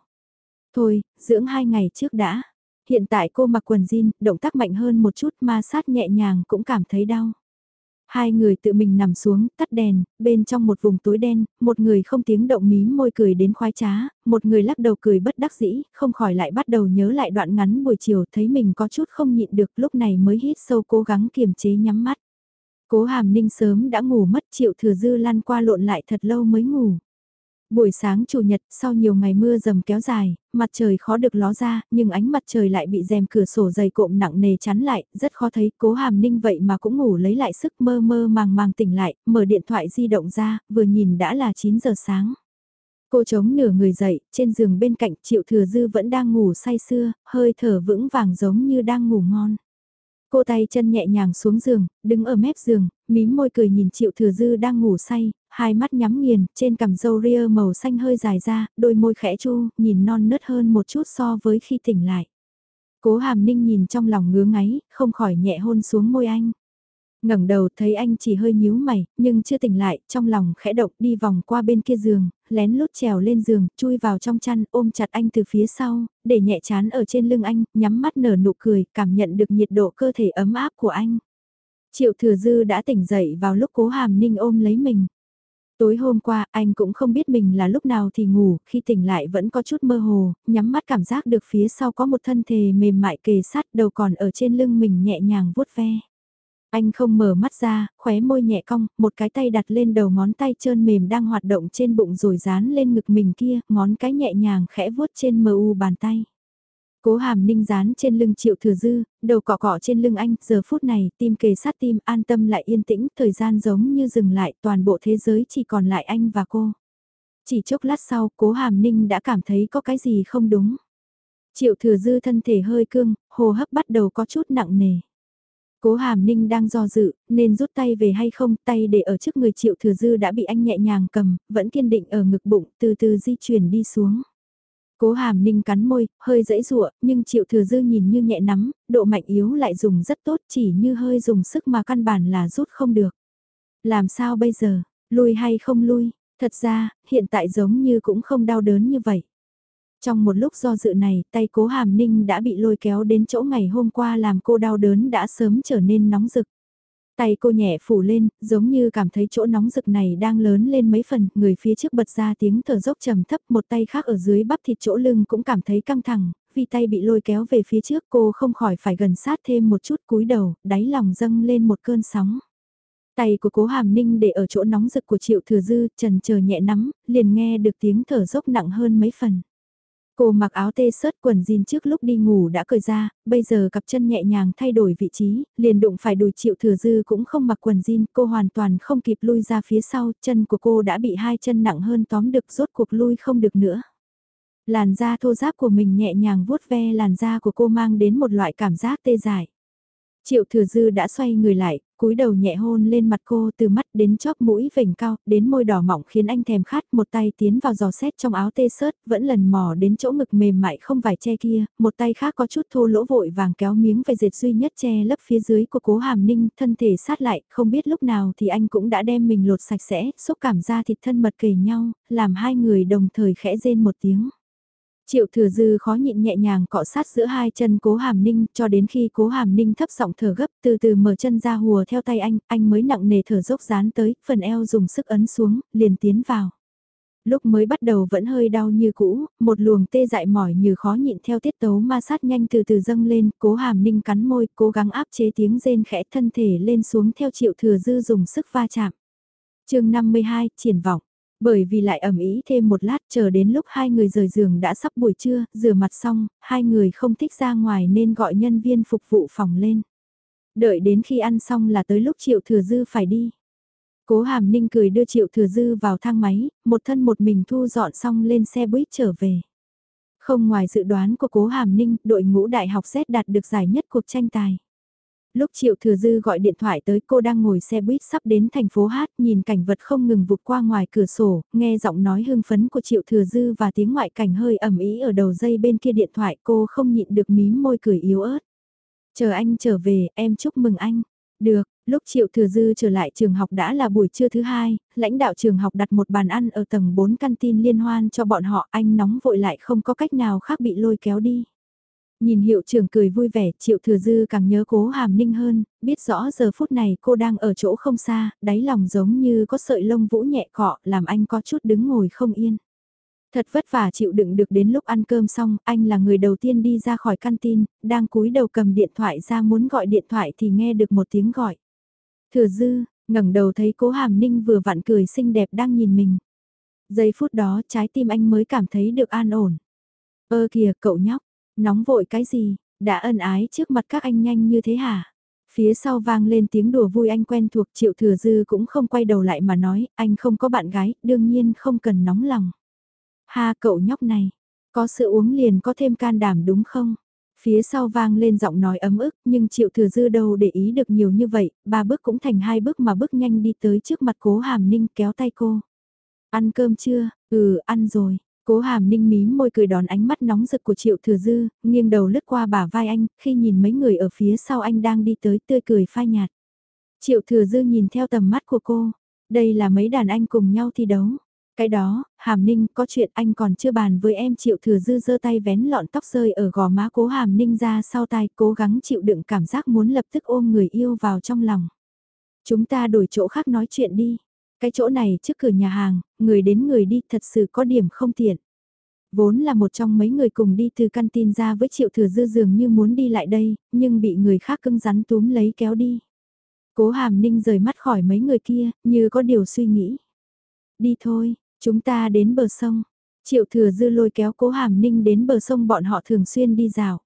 Thôi, dưỡng hai ngày trước đã. Hiện tại cô mặc quần jean, động tác mạnh hơn một chút ma sát nhẹ nhàng cũng cảm thấy đau. Hai người tự mình nằm xuống, tắt đèn, bên trong một vùng tối đen, một người không tiếng động mím môi cười đến khoái trá, một người lắc đầu cười bất đắc dĩ, không khỏi lại bắt đầu nhớ lại đoạn ngắn buổi chiều thấy mình có chút không nhịn được lúc này mới hít sâu cố gắng kiềm chế nhắm mắt. Cố hàm ninh sớm đã ngủ mất triệu thừa dư lăn qua lộn lại thật lâu mới ngủ. Buổi sáng chủ nhật sau nhiều ngày mưa dầm kéo dài, mặt trời khó được ló ra, nhưng ánh mặt trời lại bị rèm cửa sổ dày cộm nặng nề chắn lại, rất khó thấy, cố hàm ninh vậy mà cũng ngủ lấy lại sức mơ mơ màng màng tỉnh lại, mở điện thoại di động ra, vừa nhìn đã là 9 giờ sáng. Cô chống nửa người dậy, trên giường bên cạnh triệu thừa dư vẫn đang ngủ say sưa, hơi thở vững vàng giống như đang ngủ ngon. Cô tay chân nhẹ nhàng xuống giường, đứng ở mép giường, mím môi cười nhìn Triệu Thừa Dư đang ngủ say, hai mắt nhắm nghiền, trên cằm râu ria màu xanh hơi dài ra, đôi môi khẽ chu, nhìn non nớt hơn một chút so với khi tỉnh lại. Cố Hàm Ninh nhìn trong lòng ngứa ngáy, không khỏi nhẹ hôn xuống môi anh ngẩng đầu thấy anh chỉ hơi nhíu mày, nhưng chưa tỉnh lại, trong lòng khẽ động đi vòng qua bên kia giường, lén lút trèo lên giường, chui vào trong chăn, ôm chặt anh từ phía sau, để nhẹ chán ở trên lưng anh, nhắm mắt nở nụ cười, cảm nhận được nhiệt độ cơ thể ấm áp của anh. Triệu thừa dư đã tỉnh dậy vào lúc cố hàm ninh ôm lấy mình. Tối hôm qua, anh cũng không biết mình là lúc nào thì ngủ, khi tỉnh lại vẫn có chút mơ hồ, nhắm mắt cảm giác được phía sau có một thân thể mềm mại kề sát đầu còn ở trên lưng mình nhẹ nhàng vuốt ve. Anh không mở mắt ra, khóe môi nhẹ cong, một cái tay đặt lên đầu ngón tay trơn mềm đang hoạt động trên bụng rồi dán lên ngực mình kia, ngón cái nhẹ nhàng khẽ vuốt trên mờ u bàn tay. Cố hàm ninh dán trên lưng triệu thừa dư, đầu cọ cọ trên lưng anh, giờ phút này, tim kề sát tim, an tâm lại yên tĩnh, thời gian giống như dừng lại, toàn bộ thế giới chỉ còn lại anh và cô. Chỉ chốc lát sau, cố hàm ninh đã cảm thấy có cái gì không đúng. Triệu thừa dư thân thể hơi cương, hô hấp bắt đầu có chút nặng nề. Cố Hàm Ninh đang do dự, nên rút tay về hay không, tay để ở trước người Triệu Thừa Dư đã bị anh nhẹ nhàng cầm, vẫn kiên định ở ngực bụng, từ từ di chuyển đi xuống. Cố Hàm Ninh cắn môi, hơi dãy rụa, nhưng Triệu Thừa Dư nhìn như nhẹ nắm, độ mạnh yếu lại dùng rất tốt, chỉ như hơi dùng sức mà căn bản là rút không được. Làm sao bây giờ, lui hay không lui, thật ra, hiện tại giống như cũng không đau đớn như vậy. Trong một lúc do dự này, tay cố hàm ninh đã bị lôi kéo đến chỗ ngày hôm qua làm cô đau đớn đã sớm trở nên nóng rực. Tay cô nhẹ phủ lên, giống như cảm thấy chỗ nóng rực này đang lớn lên mấy phần, người phía trước bật ra tiếng thở dốc trầm thấp, một tay khác ở dưới bắp thịt chỗ lưng cũng cảm thấy căng thẳng, vì tay bị lôi kéo về phía trước cô không khỏi phải gần sát thêm một chút cúi đầu, đáy lòng dâng lên một cơn sóng. Tay của cố hàm ninh để ở chỗ nóng rực của triệu thừa dư, trần chờ nhẹ nắm, liền nghe được tiếng thở dốc nặng hơn mấy phần. Cô mặc áo tê sớt quần jean trước lúc đi ngủ đã cởi ra, bây giờ cặp chân nhẹ nhàng thay đổi vị trí, liền đụng phải đùi triệu thừa dư cũng không mặc quần jean, cô hoàn toàn không kịp lui ra phía sau, chân của cô đã bị hai chân nặng hơn tóm được rốt cuộc lui không được nữa. Làn da thô ráp của mình nhẹ nhàng vuốt ve làn da của cô mang đến một loại cảm giác tê dại. Triệu thừa dư đã xoay người lại, cúi đầu nhẹ hôn lên mặt cô từ mắt đến chóp mũi vểnh cao, đến môi đỏ mỏng khiến anh thèm khát, một tay tiến vào giò xét trong áo tê sớt, vẫn lần mò đến chỗ ngực mềm mại không vải che kia, một tay khác có chút thô lỗ vội vàng kéo miếng vải dệt duy nhất che lấp phía dưới của cố hàm ninh, thân thể sát lại, không biết lúc nào thì anh cũng đã đem mình lột sạch sẽ, xúc cảm ra thịt thân mật kề nhau, làm hai người đồng thời khẽ rên một tiếng. Triệu thừa dư khó nhịn nhẹ nhàng cọ sát giữa hai chân cố hàm ninh cho đến khi cố hàm ninh thấp giọng thở gấp từ từ mở chân ra hùa theo tay anh, anh mới nặng nề thở dốc dán tới, phần eo dùng sức ấn xuống, liền tiến vào. Lúc mới bắt đầu vẫn hơi đau như cũ, một luồng tê dại mỏi như khó nhịn theo tiết tấu ma sát nhanh từ từ dâng lên, cố hàm ninh cắn môi, cố gắng áp chế tiếng rên khẽ thân thể lên xuống theo triệu thừa dư dùng sức va chạm. chương 52, triển vọng. Bởi vì lại ẩm ý thêm một lát chờ đến lúc hai người rời giường đã sắp buổi trưa, rửa mặt xong, hai người không thích ra ngoài nên gọi nhân viên phục vụ phòng lên. Đợi đến khi ăn xong là tới lúc Triệu Thừa Dư phải đi. Cố Hàm Ninh cười đưa Triệu Thừa Dư vào thang máy, một thân một mình thu dọn xong lên xe buýt trở về. Không ngoài dự đoán của Cố Hàm Ninh, đội ngũ đại học Z đạt được giải nhất cuộc tranh tài. Lúc Triệu Thừa Dư gọi điện thoại tới cô đang ngồi xe buýt sắp đến thành phố Hát nhìn cảnh vật không ngừng vụt qua ngoài cửa sổ, nghe giọng nói hưng phấn của Triệu Thừa Dư và tiếng ngoại cảnh hơi ẩm ý ở đầu dây bên kia điện thoại cô không nhịn được mím môi cười yếu ớt. Chờ anh trở về, em chúc mừng anh. Được, lúc Triệu Thừa Dư trở lại trường học đã là buổi trưa thứ hai, lãnh đạo trường học đặt một bàn ăn ở tầng 4 căn tin liên hoan cho bọn họ anh nóng vội lại không có cách nào khác bị lôi kéo đi. Nhìn hiệu trưởng cười vui vẻ, triệu thừa dư càng nhớ cố hàm ninh hơn, biết rõ giờ phút này cô đang ở chỗ không xa, đáy lòng giống như có sợi lông vũ nhẹ cọ, làm anh có chút đứng ngồi không yên. Thật vất vả chịu đựng được đến lúc ăn cơm xong, anh là người đầu tiên đi ra khỏi căn tin, đang cúi đầu cầm điện thoại ra muốn gọi điện thoại thì nghe được một tiếng gọi. Thừa dư, ngẩng đầu thấy cố hàm ninh vừa vặn cười xinh đẹp đang nhìn mình. Giây phút đó trái tim anh mới cảm thấy được an ổn. Ơ kìa cậu nhóc, Nóng vội cái gì, đã ân ái trước mặt các anh nhanh như thế hả? Phía sau vang lên tiếng đùa vui anh quen thuộc triệu thừa dư cũng không quay đầu lại mà nói, anh không có bạn gái, đương nhiên không cần nóng lòng. Ha cậu nhóc này, có sự uống liền có thêm can đảm đúng không? Phía sau vang lên giọng nói ấm ức, nhưng triệu thừa dư đâu để ý được nhiều như vậy, ba bước cũng thành hai bước mà bước nhanh đi tới trước mặt cố hàm ninh kéo tay cô. Ăn cơm chưa? Ừ, ăn rồi. Cố hàm ninh mím môi cười đón ánh mắt nóng rực của triệu thừa dư, nghiêng đầu lướt qua bả vai anh, khi nhìn mấy người ở phía sau anh đang đi tới tươi cười phai nhạt. Triệu thừa dư nhìn theo tầm mắt của cô, đây là mấy đàn anh cùng nhau thi đấu. Cái đó, hàm ninh có chuyện anh còn chưa bàn với em triệu thừa dư giơ tay vén lọn tóc rơi ở gò má cố hàm ninh ra sau tai cố gắng chịu đựng cảm giác muốn lập tức ôm người yêu vào trong lòng. Chúng ta đổi chỗ khác nói chuyện đi. Cái chỗ này trước cửa nhà hàng, người đến người đi thật sự có điểm không tiện. Vốn là một trong mấy người cùng đi từ căn tin ra với triệu thừa dư dường như muốn đi lại đây, nhưng bị người khác cưng rắn túm lấy kéo đi. Cố hàm ninh rời mắt khỏi mấy người kia, như có điều suy nghĩ. Đi thôi, chúng ta đến bờ sông. Triệu thừa dư lôi kéo cố hàm ninh đến bờ sông bọn họ thường xuyên đi rào.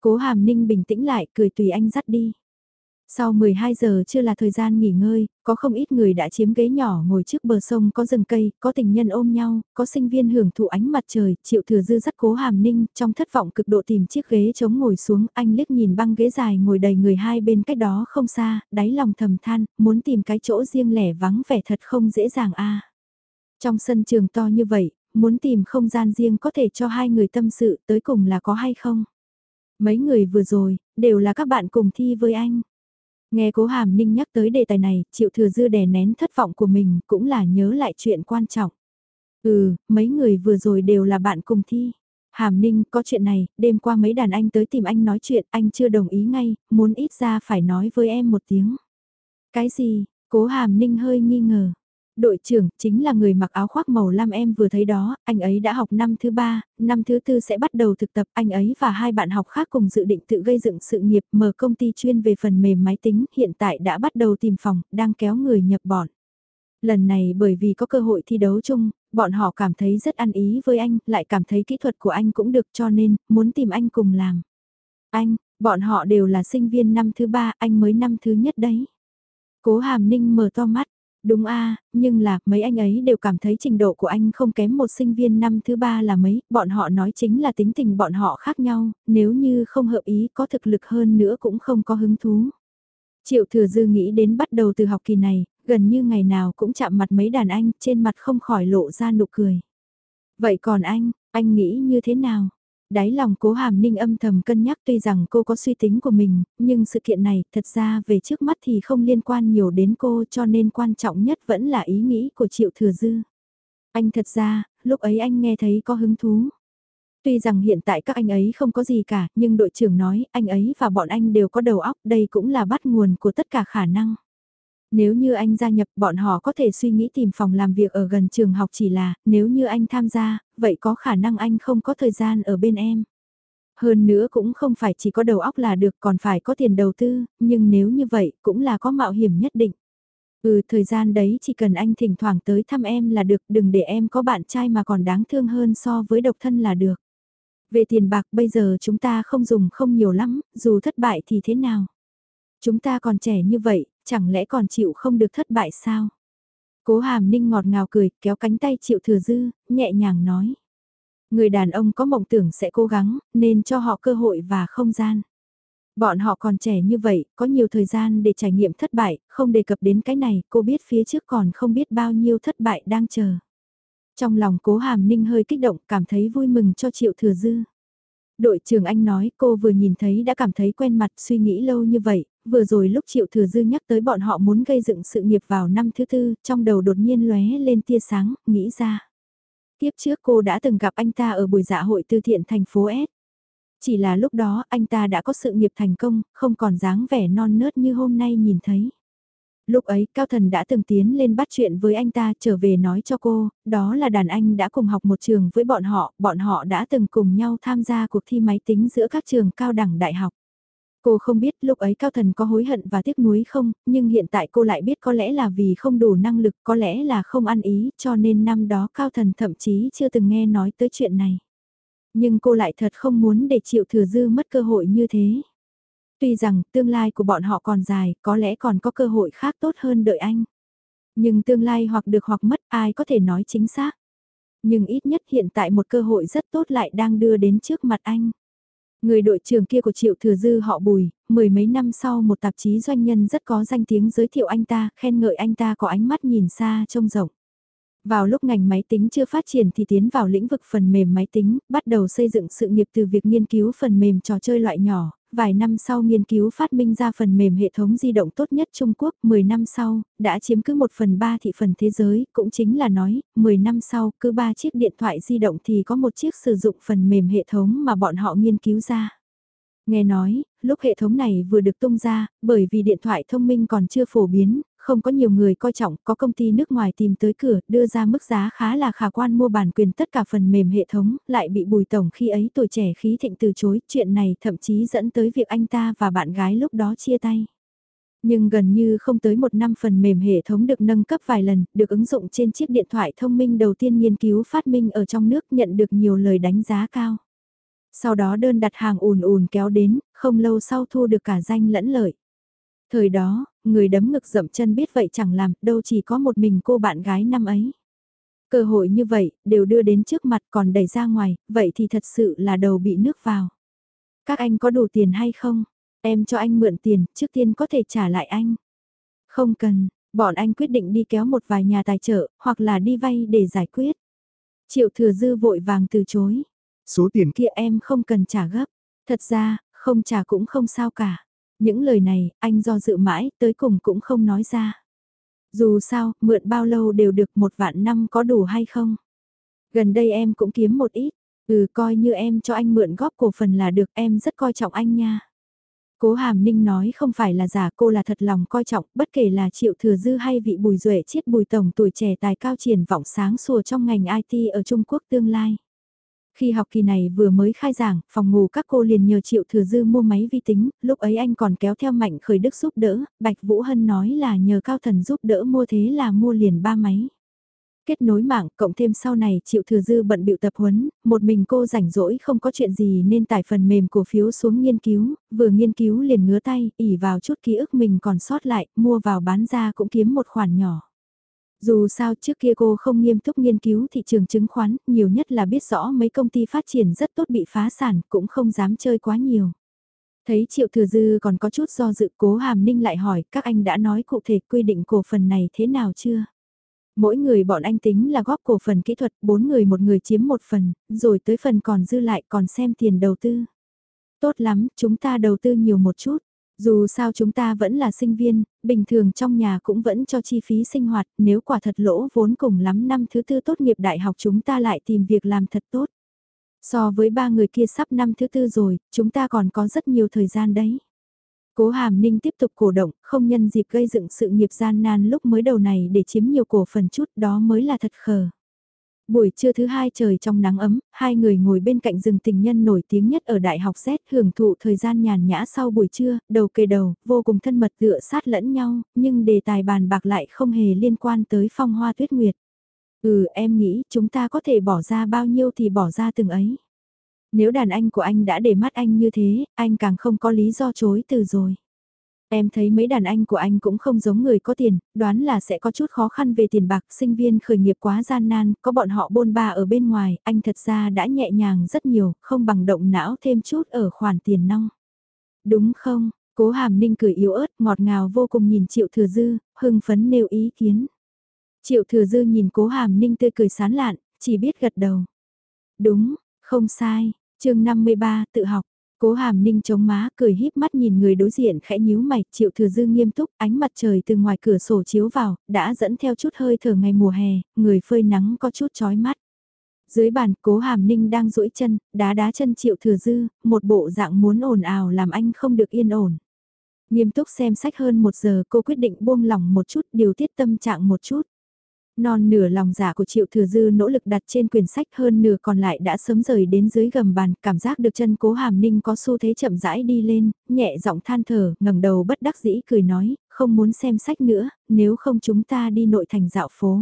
Cố hàm ninh bình tĩnh lại cười tùy anh dắt đi. Sau 12 giờ chưa là thời gian nghỉ ngơi, có không ít người đã chiếm ghế nhỏ ngồi trước bờ sông có rừng cây, có tình nhân ôm nhau, có sinh viên hưởng thụ ánh mặt trời, triệu thừa dư dắt cố hàm ninh, trong thất vọng cực độ tìm chiếc ghế chống ngồi xuống, anh liếc nhìn băng ghế dài ngồi đầy người hai bên cách đó không xa, đáy lòng thầm than, muốn tìm cái chỗ riêng lẻ vắng vẻ thật không dễ dàng a Trong sân trường to như vậy, muốn tìm không gian riêng có thể cho hai người tâm sự tới cùng là có hay không? Mấy người vừa rồi, đều là các bạn cùng thi với anh. Nghe cố hàm ninh nhắc tới đề tài này, triệu thừa dư đè nén thất vọng của mình cũng là nhớ lại chuyện quan trọng. Ừ, mấy người vừa rồi đều là bạn cùng thi. Hàm ninh có chuyện này, đêm qua mấy đàn anh tới tìm anh nói chuyện, anh chưa đồng ý ngay, muốn ít ra phải nói với em một tiếng. Cái gì, cố hàm ninh hơi nghi ngờ. Đội trưởng chính là người mặc áo khoác màu lam em vừa thấy đó, anh ấy đã học năm thứ ba, năm thứ tư sẽ bắt đầu thực tập, anh ấy và hai bạn học khác cùng dự định tự gây dựng sự nghiệp mở công ty chuyên về phần mềm máy tính, hiện tại đã bắt đầu tìm phòng, đang kéo người nhập bọn. Lần này bởi vì có cơ hội thi đấu chung, bọn họ cảm thấy rất ăn ý với anh, lại cảm thấy kỹ thuật của anh cũng được cho nên, muốn tìm anh cùng làm. Anh, bọn họ đều là sinh viên năm thứ ba, anh mới năm thứ nhất đấy. Cố Hàm Ninh mở to mắt, đúng a nhưng là mấy anh ấy đều cảm thấy trình độ của anh không kém một sinh viên năm thứ ba là mấy, bọn họ nói chính là tính tình bọn họ khác nhau, nếu như không hợp ý có thực lực hơn nữa cũng không có hứng thú. Triệu thừa dư nghĩ đến bắt đầu từ học kỳ này, gần như ngày nào cũng chạm mặt mấy đàn anh, trên mặt không khỏi lộ ra nụ cười. Vậy còn anh, anh nghĩ như thế nào? Đáy lòng cố hàm ninh âm thầm cân nhắc tuy rằng cô có suy tính của mình, nhưng sự kiện này thật ra về trước mắt thì không liên quan nhiều đến cô cho nên quan trọng nhất vẫn là ý nghĩ của Triệu Thừa Dư. Anh thật ra, lúc ấy anh nghe thấy có hứng thú. Tuy rằng hiện tại các anh ấy không có gì cả, nhưng đội trưởng nói anh ấy và bọn anh đều có đầu óc, đây cũng là bắt nguồn của tất cả khả năng. Nếu như anh gia nhập bọn họ có thể suy nghĩ tìm phòng làm việc ở gần trường học chỉ là, nếu như anh tham gia, vậy có khả năng anh không có thời gian ở bên em. Hơn nữa cũng không phải chỉ có đầu óc là được còn phải có tiền đầu tư, nhưng nếu như vậy cũng là có mạo hiểm nhất định. Ừ thời gian đấy chỉ cần anh thỉnh thoảng tới thăm em là được đừng để em có bạn trai mà còn đáng thương hơn so với độc thân là được. Về tiền bạc bây giờ chúng ta không dùng không nhiều lắm, dù thất bại thì thế nào. Chúng ta còn trẻ như vậy, chẳng lẽ còn chịu không được thất bại sao? Cố hàm ninh ngọt ngào cười, kéo cánh tay triệu thừa dư, nhẹ nhàng nói. Người đàn ông có mộng tưởng sẽ cố gắng, nên cho họ cơ hội và không gian. Bọn họ còn trẻ như vậy, có nhiều thời gian để trải nghiệm thất bại, không đề cập đến cái này, cô biết phía trước còn không biết bao nhiêu thất bại đang chờ. Trong lòng cố hàm ninh hơi kích động, cảm thấy vui mừng cho triệu thừa dư. Đội trưởng anh nói cô vừa nhìn thấy đã cảm thấy quen mặt suy nghĩ lâu như vậy, vừa rồi lúc Triệu Thừa Dư nhắc tới bọn họ muốn gây dựng sự nghiệp vào năm thứ tư, trong đầu đột nhiên lóe lên tia sáng, nghĩ ra. Tiếp trước cô đã từng gặp anh ta ở buổi dạ hội từ thiện thành phố S. Chỉ là lúc đó anh ta đã có sự nghiệp thành công, không còn dáng vẻ non nớt như hôm nay nhìn thấy. Lúc ấy Cao Thần đã từng tiến lên bắt chuyện với anh ta trở về nói cho cô, đó là đàn anh đã cùng học một trường với bọn họ, bọn họ đã từng cùng nhau tham gia cuộc thi máy tính giữa các trường cao đẳng đại học. Cô không biết lúc ấy Cao Thần có hối hận và tiếc nuối không, nhưng hiện tại cô lại biết có lẽ là vì không đủ năng lực, có lẽ là không ăn ý, cho nên năm đó Cao Thần thậm chí chưa từng nghe nói tới chuyện này. Nhưng cô lại thật không muốn để chịu thừa dư mất cơ hội như thế. Tuy rằng tương lai của bọn họ còn dài, có lẽ còn có cơ hội khác tốt hơn đợi anh. Nhưng tương lai hoặc được hoặc mất ai có thể nói chính xác. Nhưng ít nhất hiện tại một cơ hội rất tốt lại đang đưa đến trước mặt anh. Người đội trưởng kia của Triệu Thừa Dư họ Bùi, mười mấy năm sau một tạp chí doanh nhân rất có danh tiếng giới thiệu anh ta, khen ngợi anh ta có ánh mắt nhìn xa trông rộng. Vào lúc ngành máy tính chưa phát triển thì tiến vào lĩnh vực phần mềm máy tính, bắt đầu xây dựng sự nghiệp từ việc nghiên cứu phần mềm trò chơi loại nhỏ, vài năm sau nghiên cứu phát minh ra phần mềm hệ thống di động tốt nhất Trung Quốc, 10 năm sau, đã chiếm cứ 1 phần 3 thị phần thế giới, cũng chính là nói, 10 năm sau, cứ 3 chiếc điện thoại di động thì có một chiếc sử dụng phần mềm hệ thống mà bọn họ nghiên cứu ra. Nghe nói, lúc hệ thống này vừa được tung ra, bởi vì điện thoại thông minh còn chưa phổ biến, không có nhiều người coi trọng, có công ty nước ngoài tìm tới cửa, đưa ra mức giá khá là khả quan mua bản quyền tất cả phần mềm hệ thống, lại bị bùi tổng khi ấy tuổi trẻ khí thịnh từ chối, chuyện này thậm chí dẫn tới việc anh ta và bạn gái lúc đó chia tay. Nhưng gần như không tới một năm phần mềm hệ thống được nâng cấp vài lần, được ứng dụng trên chiếc điện thoại thông minh đầu tiên nghiên cứu phát minh ở trong nước nhận được nhiều lời đánh giá cao. Sau đó đơn đặt hàng ùn ùn kéo đến, không lâu sau thu được cả danh lẫn lợi. Thời đó, người đấm ngực dậm chân biết vậy chẳng làm, đâu chỉ có một mình cô bạn gái năm ấy. Cơ hội như vậy, đều đưa đến trước mặt còn đẩy ra ngoài, vậy thì thật sự là đầu bị nước vào. Các anh có đủ tiền hay không? Em cho anh mượn tiền, trước tiên có thể trả lại anh. Không cần, bọn anh quyết định đi kéo một vài nhà tài trợ, hoặc là đi vay để giải quyết. Triệu thừa dư vội vàng từ chối. Số tiền kia em không cần trả gấp. Thật ra, không trả cũng không sao cả. Những lời này, anh do dự mãi, tới cùng cũng không nói ra. Dù sao, mượn bao lâu đều được một vạn năm có đủ hay không? Gần đây em cũng kiếm một ít, ừ coi như em cho anh mượn góp cổ phần là được em rất coi trọng anh nha. Cố Hàm Ninh nói không phải là giả cô là thật lòng coi trọng, bất kể là Triệu Thừa Dư hay vị Bùi Duệ chiết Bùi Tổng tuổi trẻ tài cao triển vọng sáng sủa trong ngành IT ở Trung Quốc tương lai. Khi học kỳ này vừa mới khai giảng, phòng ngủ các cô liền nhờ Triệu Thừa Dư mua máy vi tính, lúc ấy anh còn kéo theo Mạnh Khởi Đức giúp đỡ, Bạch Vũ Hân nói là nhờ Cao Thần giúp đỡ mua thế là mua liền ba máy. Kết nối mạng, cộng thêm sau này Triệu Thừa Dư bận bịu tập huấn, một mình cô rảnh rỗi không có chuyện gì nên tải phần mềm cổ phiếu xuống nghiên cứu, vừa nghiên cứu liền ngứa tay, ỉ vào chút ký ức mình còn sót lại, mua vào bán ra cũng kiếm một khoản nhỏ. Dù sao trước kia cô không nghiêm túc nghiên cứu thị trường chứng khoán, nhiều nhất là biết rõ mấy công ty phát triển rất tốt bị phá sản, cũng không dám chơi quá nhiều. Thấy Triệu Thừa Dư còn có chút do dự cố Hàm Ninh lại hỏi các anh đã nói cụ thể quy định cổ phần này thế nào chưa? Mỗi người bọn anh tính là góp cổ phần kỹ thuật, bốn người một người chiếm một phần, rồi tới phần còn dư lại còn xem tiền đầu tư. Tốt lắm, chúng ta đầu tư nhiều một chút. Dù sao chúng ta vẫn là sinh viên, bình thường trong nhà cũng vẫn cho chi phí sinh hoạt, nếu quả thật lỗ vốn cùng lắm năm thứ tư tốt nghiệp đại học chúng ta lại tìm việc làm thật tốt. So với ba người kia sắp năm thứ tư rồi, chúng ta còn có rất nhiều thời gian đấy. Cố Hàm Ninh tiếp tục cổ động, không nhân dịp gây dựng sự nghiệp gian nan lúc mới đầu này để chiếm nhiều cổ phần chút đó mới là thật khờ. Buổi trưa thứ hai trời trong nắng ấm, hai người ngồi bên cạnh rừng tình nhân nổi tiếng nhất ở Đại học Z hưởng thụ thời gian nhàn nhã sau buổi trưa, đầu kề đầu, vô cùng thân mật tựa sát lẫn nhau, nhưng đề tài bàn bạc lại không hề liên quan tới phong hoa tuyết nguyệt. Ừ em nghĩ chúng ta có thể bỏ ra bao nhiêu thì bỏ ra từng ấy. Nếu đàn anh của anh đã để mắt anh như thế, anh càng không có lý do chối từ rồi. Em thấy mấy đàn anh của anh cũng không giống người có tiền, đoán là sẽ có chút khó khăn về tiền bạc, sinh viên khởi nghiệp quá gian nan, có bọn họ bôn ba ở bên ngoài, anh thật ra đã nhẹ nhàng rất nhiều, không bằng động não thêm chút ở khoản tiền nong. Đúng không? Cố hàm ninh cười yếu ớt, ngọt ngào vô cùng nhìn Triệu Thừa Dư, hưng phấn nêu ý kiến. Triệu Thừa Dư nhìn cố hàm ninh tươi cười sán lạn, chỉ biết gật đầu. Đúng, không sai, chương 53, tự học. Cố hàm ninh chống má, cười híp mắt nhìn người đối diện khẽ nhíu mày, triệu thừa dư nghiêm túc, ánh mặt trời từ ngoài cửa sổ chiếu vào, đã dẫn theo chút hơi thở ngày mùa hè, người phơi nắng có chút chói mắt. Dưới bàn, cố hàm ninh đang duỗi chân, đá đá chân triệu thừa dư, một bộ dạng muốn ồn ào làm anh không được yên ổn. Nghiêm túc xem sách hơn một giờ cô quyết định buông lỏng một chút, điều tiết tâm trạng một chút. Non nửa lòng giả của Triệu Thừa Dư nỗ lực đặt trên quyển sách hơn nửa còn lại đã sớm rời đến dưới gầm bàn, cảm giác được chân cố hàm ninh có xu thế chậm rãi đi lên, nhẹ giọng than thở, ngẩng đầu bất đắc dĩ cười nói, không muốn xem sách nữa, nếu không chúng ta đi nội thành dạo phố.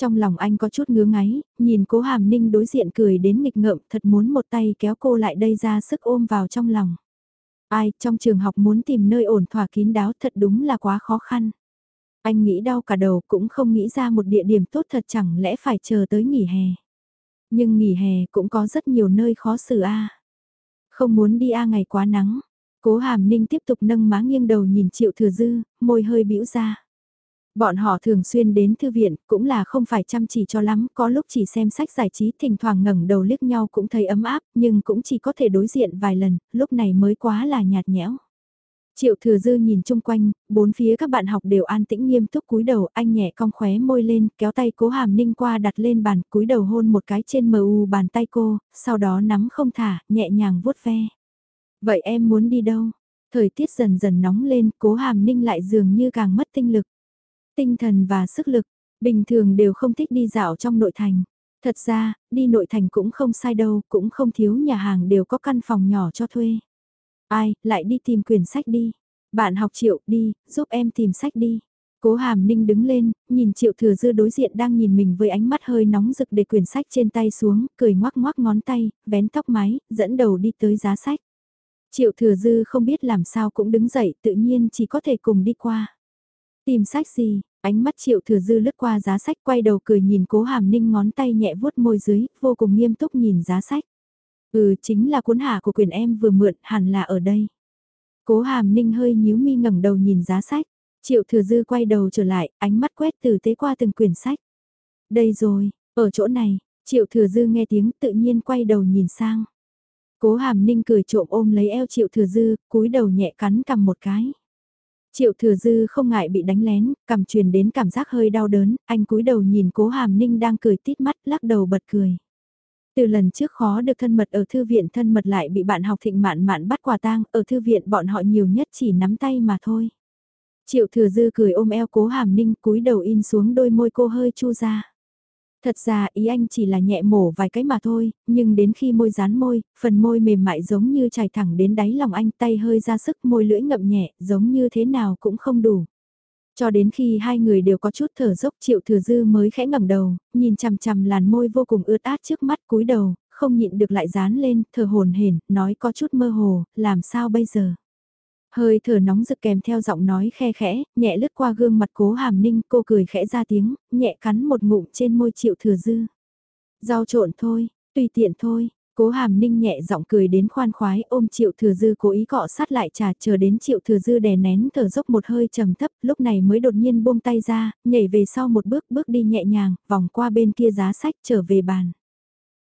Trong lòng anh có chút ngứa ngáy, nhìn cố hàm ninh đối diện cười đến nghịch ngợm thật muốn một tay kéo cô lại đây ra sức ôm vào trong lòng. Ai, trong trường học muốn tìm nơi ổn thỏa kín đáo thật đúng là quá khó khăn. Anh nghĩ đau cả đầu cũng không nghĩ ra một địa điểm tốt thật chẳng lẽ phải chờ tới nghỉ hè. Nhưng nghỉ hè cũng có rất nhiều nơi khó xử a. Không muốn đi a ngày quá nắng. Cố Hàm Ninh tiếp tục nâng má nghiêng đầu nhìn Triệu Thừa Dư, môi hơi bĩu ra. Bọn họ thường xuyên đến thư viện, cũng là không phải chăm chỉ cho lắm, có lúc chỉ xem sách giải trí thỉnh thoảng ngẩng đầu liếc nhau cũng thấy ấm áp, nhưng cũng chỉ có thể đối diện vài lần, lúc này mới quá là nhạt nhẽo. Triệu thừa dư nhìn chung quanh, bốn phía các bạn học đều an tĩnh nghiêm túc cúi đầu, anh nhẹ cong khóe môi lên, kéo tay cố hàm ninh qua đặt lên bàn, cúi đầu hôn một cái trên mờ u bàn tay cô, sau đó nắm không thả, nhẹ nhàng vuốt ve. Vậy em muốn đi đâu? Thời tiết dần dần nóng lên, cố hàm ninh lại dường như càng mất tinh lực. Tinh thần và sức lực, bình thường đều không thích đi dạo trong nội thành. Thật ra, đi nội thành cũng không sai đâu, cũng không thiếu nhà hàng đều có căn phòng nhỏ cho thuê. Ai, lại đi tìm quyển sách đi. Bạn học triệu, đi, giúp em tìm sách đi. Cố hàm ninh đứng lên, nhìn triệu thừa dư đối diện đang nhìn mình với ánh mắt hơi nóng rực để quyển sách trên tay xuống, cười ngoác ngoác ngón tay, vén tóc mái, dẫn đầu đi tới giá sách. Triệu thừa dư không biết làm sao cũng đứng dậy, tự nhiên chỉ có thể cùng đi qua. Tìm sách gì, ánh mắt triệu thừa dư lướt qua giá sách quay đầu cười nhìn cố hàm ninh ngón tay nhẹ vuốt môi dưới, vô cùng nghiêm túc nhìn giá sách. Ừ chính là cuốn hạ của quyền em vừa mượn hẳn là ở đây. Cố hàm ninh hơi nhíu mi ngẩng đầu nhìn giá sách. Triệu thừa dư quay đầu trở lại, ánh mắt quét từ tế qua từng quyển sách. Đây rồi, ở chỗ này, triệu thừa dư nghe tiếng tự nhiên quay đầu nhìn sang. Cố hàm ninh cười trộm ôm lấy eo triệu thừa dư, cúi đầu nhẹ cắn cầm một cái. Triệu thừa dư không ngại bị đánh lén, cầm truyền đến cảm giác hơi đau đớn, anh cúi đầu nhìn cố hàm ninh đang cười tít mắt lắc đầu bật cười. Từ lần trước khó được thân mật ở thư viện thân mật lại bị bạn học thịnh mạn mạn bắt quả tang, ở thư viện bọn họ nhiều nhất chỉ nắm tay mà thôi. Triệu thừa dư cười ôm eo cố hàm ninh cúi đầu in xuống đôi môi cô hơi chu ra. Thật ra ý anh chỉ là nhẹ mổ vài cái mà thôi, nhưng đến khi môi dán môi, phần môi mềm mại giống như chảy thẳng đến đáy lòng anh tay hơi ra sức môi lưỡi ngậm nhẹ, giống như thế nào cũng không đủ. Cho đến khi hai người đều có chút thở dốc triệu thừa dư mới khẽ ngẩng đầu, nhìn chằm chằm làn môi vô cùng ướt át trước mắt cúi đầu, không nhịn được lại dán lên, thở hồn hển, nói có chút mơ hồ, làm sao bây giờ? Hơi thở nóng rực kèm theo giọng nói khe khẽ, nhẹ lướt qua gương mặt cố hàm ninh, cô cười khẽ ra tiếng, nhẹ cắn một ngụm trên môi triệu thừa dư. Rau trộn thôi, tùy tiện thôi, cố hàm ninh nhẹ giọng cười đến khoan khoái ôm triệu thừa dư cố ý cọ sát lại trà chờ đến triệu thừa dư đè nén thở dốc một hơi trầm thấp lúc này mới đột nhiên buông tay ra, nhảy về sau một bước bước đi nhẹ nhàng, vòng qua bên kia giá sách trở về bàn.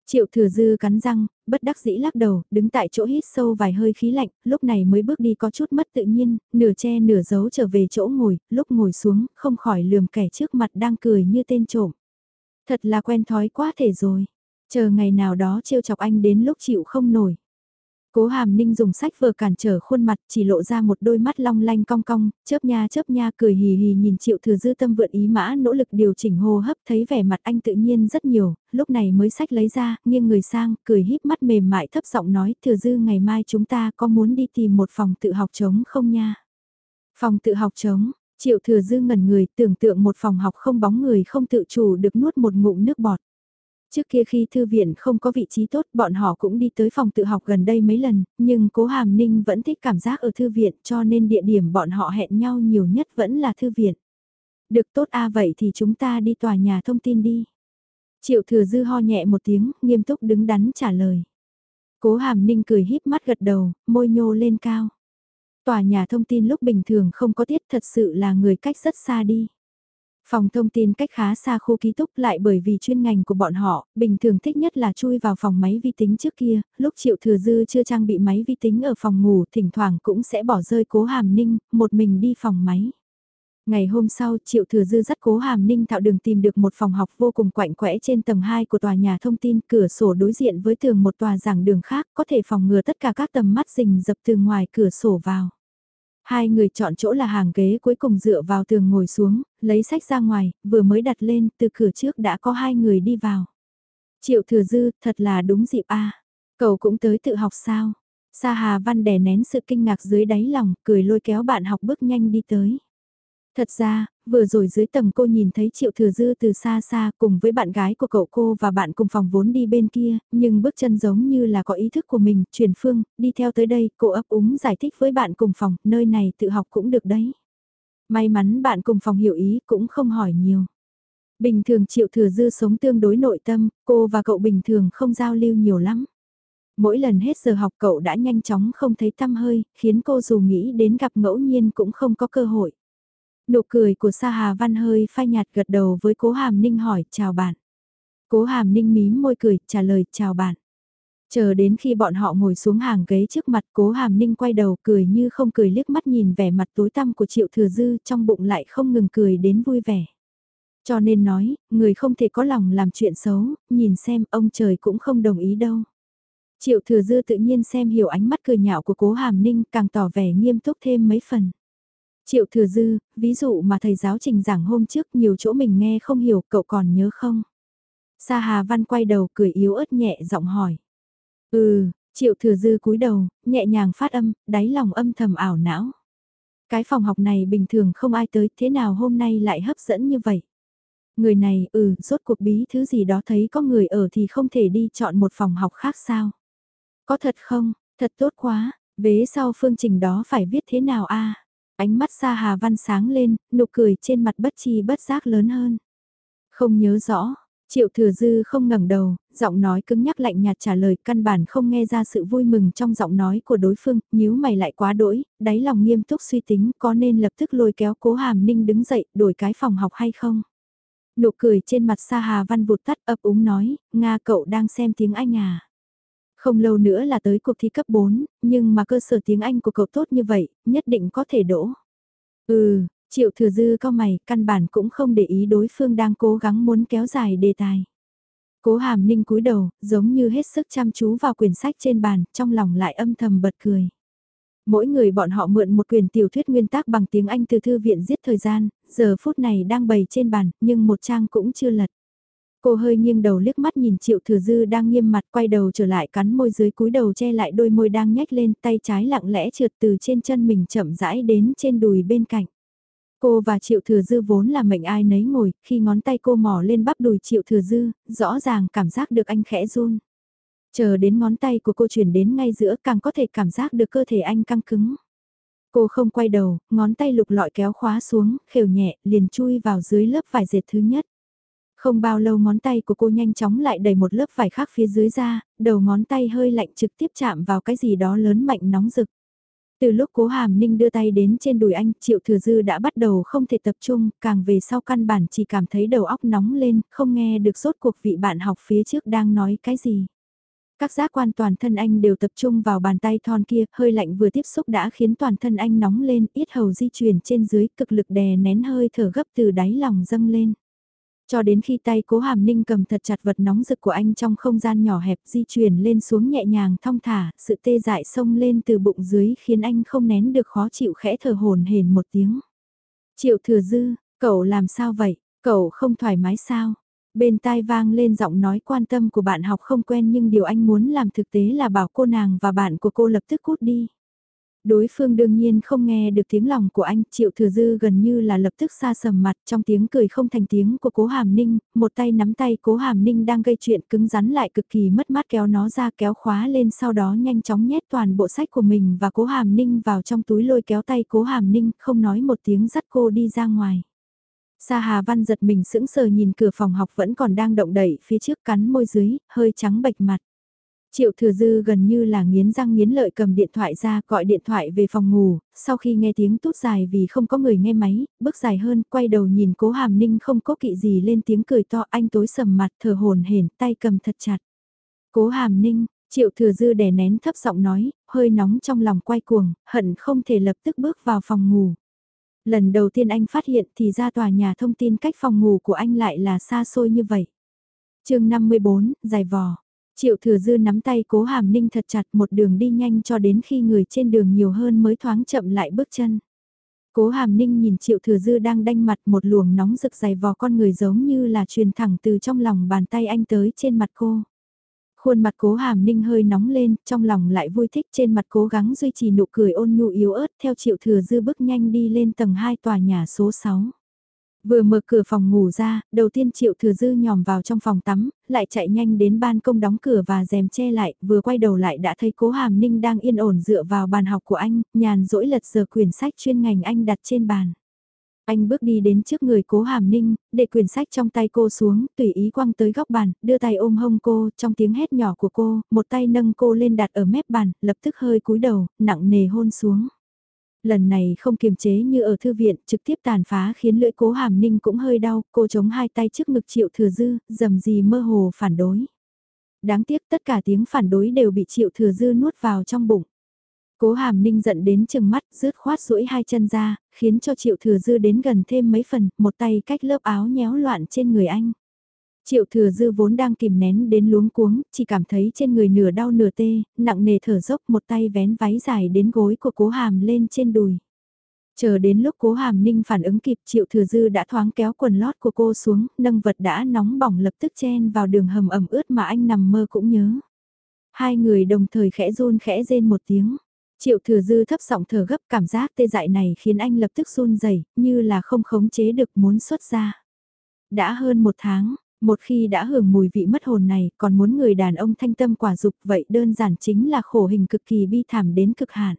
Triệu thừa dư cắn răng, bất đắc dĩ lắc đầu, đứng tại chỗ hít sâu vài hơi khí lạnh, lúc này mới bước đi có chút mất tự nhiên, nửa che nửa giấu trở về chỗ ngồi, lúc ngồi xuống, không khỏi lườm kẻ trước mặt đang cười như tên trộm. Thật là quen thói quá thể rồi, chờ ngày nào đó trêu chọc anh đến lúc chịu không nổi. Cố hàm ninh dùng sách vừa cản trở khuôn mặt chỉ lộ ra một đôi mắt long lanh cong cong, chớp nha chớp nha cười hì hì nhìn triệu thừa dư tâm vượn ý mã nỗ lực điều chỉnh hô hấp thấy vẻ mặt anh tự nhiên rất nhiều, lúc này mới sách lấy ra, nghiêng người sang, cười híp mắt mềm mại thấp giọng nói thừa dư ngày mai chúng ta có muốn đi tìm một phòng tự học trống không nha. Phòng tự học trống, triệu thừa dư ngẩn người tưởng tượng một phòng học không bóng người không tự chủ được nuốt một ngụm nước bọt. Trước kia khi thư viện không có vị trí tốt bọn họ cũng đi tới phòng tự học gần đây mấy lần, nhưng cố hàm ninh vẫn thích cảm giác ở thư viện cho nên địa điểm bọn họ hẹn nhau nhiều nhất vẫn là thư viện. Được tốt a vậy thì chúng ta đi tòa nhà thông tin đi. Triệu thừa dư ho nhẹ một tiếng, nghiêm túc đứng đắn trả lời. Cố hàm ninh cười híp mắt gật đầu, môi nhô lên cao. Tòa nhà thông tin lúc bình thường không có tiết thật sự là người cách rất xa đi. Phòng thông tin cách khá xa khu ký túc lại bởi vì chuyên ngành của bọn họ, bình thường thích nhất là chui vào phòng máy vi tính trước kia, lúc Triệu Thừa Dư chưa trang bị máy vi tính ở phòng ngủ thỉnh thoảng cũng sẽ bỏ rơi cố hàm ninh, một mình đi phòng máy. Ngày hôm sau, Triệu Thừa Dư dắt cố hàm ninh thạo đường tìm được một phòng học vô cùng quạnh quẽ trên tầng 2 của tòa nhà thông tin, cửa sổ đối diện với tường một tòa giảng đường khác, có thể phòng ngừa tất cả các tầm mắt rình dập từ ngoài cửa sổ vào. Hai người chọn chỗ là hàng ghế cuối cùng dựa vào tường ngồi xuống, lấy sách ra ngoài, vừa mới đặt lên, từ cửa trước đã có hai người đi vào. Triệu thừa dư, thật là đúng dịp a Cậu cũng tới tự học sao? Sa Hà Văn đè nén sự kinh ngạc dưới đáy lòng, cười lôi kéo bạn học bước nhanh đi tới. Thật ra, vừa rồi dưới tầng cô nhìn thấy Triệu Thừa Dư từ xa xa cùng với bạn gái của cậu cô và bạn cùng phòng vốn đi bên kia, nhưng bước chân giống như là có ý thức của mình, chuyển phương, đi theo tới đây, cô ấp úng giải thích với bạn cùng phòng, nơi này tự học cũng được đấy. May mắn bạn cùng phòng hiểu ý cũng không hỏi nhiều. Bình thường Triệu Thừa Dư sống tương đối nội tâm, cô và cậu bình thường không giao lưu nhiều lắm. Mỗi lần hết giờ học cậu đã nhanh chóng không thấy tăm hơi, khiến cô dù nghĩ đến gặp ngẫu nhiên cũng không có cơ hội. Nụ cười của Sa Hà Văn hơi phai nhạt gật đầu với Cố Hàm Ninh hỏi chào bạn. Cố Hàm Ninh mím môi cười trả lời chào bạn. Chờ đến khi bọn họ ngồi xuống hàng ghế trước mặt Cố Hàm Ninh quay đầu cười như không cười liếc mắt nhìn vẻ mặt tối tăm của Triệu Thừa Dư trong bụng lại không ngừng cười đến vui vẻ. Cho nên nói, người không thể có lòng làm chuyện xấu, nhìn xem ông trời cũng không đồng ý đâu. Triệu Thừa Dư tự nhiên xem hiểu ánh mắt cười nhạo của Cố Hàm Ninh càng tỏ vẻ nghiêm túc thêm mấy phần. Triệu thừa dư, ví dụ mà thầy giáo trình giảng hôm trước nhiều chỗ mình nghe không hiểu cậu còn nhớ không? Sa Hà Văn quay đầu cười yếu ớt nhẹ giọng hỏi. Ừ, triệu thừa dư cúi đầu, nhẹ nhàng phát âm, đáy lòng âm thầm ảo não. Cái phòng học này bình thường không ai tới, thế nào hôm nay lại hấp dẫn như vậy? Người này, ừ, rốt cuộc bí thứ gì đó thấy có người ở thì không thể đi chọn một phòng học khác sao? Có thật không? Thật tốt quá, vế sau phương trình đó phải viết thế nào a? Ánh mắt Sa Hà Văn sáng lên, nụ cười trên mặt bất chi bất giác lớn hơn. Không nhớ rõ, Triệu Thừa Dư không ngẩng đầu, giọng nói cứng nhắc lạnh nhạt trả lời căn bản không nghe ra sự vui mừng trong giọng nói của đối phương, nhíu mày lại quá đỗi, đáy lòng nghiêm túc suy tính có nên lập tức lôi kéo cố hàm ninh đứng dậy đổi cái phòng học hay không. Nụ cười trên mặt Sa Hà Văn vụt tắt ấp úng nói, Nga cậu đang xem tiếng Anh à. Không lâu nữa là tới cuộc thi cấp 4, nhưng mà cơ sở tiếng Anh của cậu tốt như vậy, nhất định có thể đỗ. Ừ, Triệu Thừa Dư cao mày, căn bản cũng không để ý đối phương đang cố gắng muốn kéo dài đề tài. Cố hàm ninh cúi đầu, giống như hết sức chăm chú vào quyển sách trên bàn, trong lòng lại âm thầm bật cười. Mỗi người bọn họ mượn một quyển tiểu thuyết nguyên tác bằng tiếng Anh từ thư viện giết thời gian, giờ phút này đang bày trên bàn, nhưng một trang cũng chưa lật. Cô hơi nghiêng đầu liếc mắt nhìn Triệu Thừa Dư đang nghiêm mặt quay đầu trở lại cắn môi dưới cúi đầu che lại đôi môi đang nhếch lên tay trái lặng lẽ trượt từ trên chân mình chậm rãi đến trên đùi bên cạnh. Cô và Triệu Thừa Dư vốn là mệnh ai nấy ngồi, khi ngón tay cô mò lên bắp đùi Triệu Thừa Dư, rõ ràng cảm giác được anh khẽ run. Chờ đến ngón tay của cô chuyển đến ngay giữa càng có thể cảm giác được cơ thể anh căng cứng. Cô không quay đầu, ngón tay lục lọi kéo khóa xuống, khều nhẹ, liền chui vào dưới lớp vải dệt thứ nhất. Không bao lâu ngón tay của cô nhanh chóng lại đầy một lớp vải khác phía dưới ra, đầu ngón tay hơi lạnh trực tiếp chạm vào cái gì đó lớn mạnh nóng rực. Từ lúc cố hàm ninh đưa tay đến trên đùi anh, triệu thừa dư đã bắt đầu không thể tập trung, càng về sau căn bản chỉ cảm thấy đầu óc nóng lên, không nghe được sốt cuộc vị bạn học phía trước đang nói cái gì. Các giác quan toàn thân anh đều tập trung vào bàn tay thon kia, hơi lạnh vừa tiếp xúc đã khiến toàn thân anh nóng lên, ít hầu di chuyển trên dưới, cực lực đè nén hơi thở gấp từ đáy lòng dâng lên. Cho đến khi tay cố hàm ninh cầm thật chặt vật nóng rực của anh trong không gian nhỏ hẹp di chuyển lên xuống nhẹ nhàng thong thả, sự tê dại sông lên từ bụng dưới khiến anh không nén được khó chịu khẽ thở hồn hển một tiếng. Triệu thừa dư, cậu làm sao vậy, cậu không thoải mái sao? Bên tai vang lên giọng nói quan tâm của bạn học không quen nhưng điều anh muốn làm thực tế là bảo cô nàng và bạn của cô lập tức cút đi. Đối phương đương nhiên không nghe được tiếng lòng của anh, triệu thừa dư gần như là lập tức xa sầm mặt trong tiếng cười không thành tiếng của cố hàm ninh, một tay nắm tay cố hàm ninh đang gây chuyện cứng rắn lại cực kỳ mất mát kéo nó ra kéo khóa lên sau đó nhanh chóng nhét toàn bộ sách của mình và cố hàm ninh vào trong túi lôi kéo tay cố hàm ninh không nói một tiếng dắt cô đi ra ngoài. Sa Hà Văn giật mình sững sờ nhìn cửa phòng học vẫn còn đang động đẩy phía trước cắn môi dưới, hơi trắng bệch mặt. Triệu thừa dư gần như là nghiến răng nghiến lợi cầm điện thoại ra gọi điện thoại về phòng ngủ, sau khi nghe tiếng tút dài vì không có người nghe máy, bước dài hơn, quay đầu nhìn cố hàm ninh không có kỵ gì lên tiếng cười to anh tối sầm mặt thở hồn hển tay cầm thật chặt. Cố hàm ninh, triệu thừa dư đè nén thấp giọng nói, hơi nóng trong lòng quay cuồng, hận không thể lập tức bước vào phòng ngủ. Lần đầu tiên anh phát hiện thì ra tòa nhà thông tin cách phòng ngủ của anh lại là xa xôi như vậy. chương 54, dài vò. Triệu thừa dư nắm tay cố hàm ninh thật chặt một đường đi nhanh cho đến khi người trên đường nhiều hơn mới thoáng chậm lại bước chân. Cố hàm ninh nhìn triệu thừa dư đang đanh mặt một luồng nóng rực dày vò con người giống như là truyền thẳng từ trong lòng bàn tay anh tới trên mặt cô. Khuôn mặt cố hàm ninh hơi nóng lên, trong lòng lại vui thích trên mặt cố gắng duy trì nụ cười ôn nhu yếu ớt theo triệu thừa dư bước nhanh đi lên tầng 2 tòa nhà số 6. Vừa mở cửa phòng ngủ ra, đầu tiên triệu thừa dư nhòm vào trong phòng tắm, lại chạy nhanh đến ban công đóng cửa và rèm che lại, vừa quay đầu lại đã thấy cố hàm ninh đang yên ổn dựa vào bàn học của anh, nhàn rỗi lật giờ quyển sách chuyên ngành anh đặt trên bàn. Anh bước đi đến trước người cố hàm ninh, để quyển sách trong tay cô xuống, tùy ý quăng tới góc bàn, đưa tay ôm hông cô, trong tiếng hét nhỏ của cô, một tay nâng cô lên đặt ở mép bàn, lập tức hơi cúi đầu, nặng nề hôn xuống. Lần này không kiềm chế như ở thư viện, trực tiếp tàn phá khiến lưỡi cố hàm ninh cũng hơi đau, cô chống hai tay trước ngực triệu thừa dư, dầm gì mơ hồ phản đối. Đáng tiếc tất cả tiếng phản đối đều bị triệu thừa dư nuốt vào trong bụng. Cố hàm ninh giận đến chừng mắt, rứt khoát duỗi hai chân ra, khiến cho triệu thừa dư đến gần thêm mấy phần, một tay cách lớp áo nhéo loạn trên người anh. Triệu thừa dư vốn đang kìm nén đến luống cuống, chỉ cảm thấy trên người nửa đau nửa tê, nặng nề thở dốc một tay vén váy dài đến gối của cố hàm lên trên đùi. Chờ đến lúc cố hàm ninh phản ứng kịp triệu thừa dư đã thoáng kéo quần lót của cô xuống, nâng vật đã nóng bỏng lập tức chen vào đường hầm ẩm ướt mà anh nằm mơ cũng nhớ. Hai người đồng thời khẽ run khẽ rên một tiếng. Triệu thừa dư thấp giọng thở gấp cảm giác tê dại này khiến anh lập tức run rẩy như là không khống chế được muốn xuất ra. Đã hơn một tháng, một khi đã hưởng mùi vị mất hồn này còn muốn người đàn ông thanh tâm quả dục vậy đơn giản chính là khổ hình cực kỳ bi thảm đến cực hạn.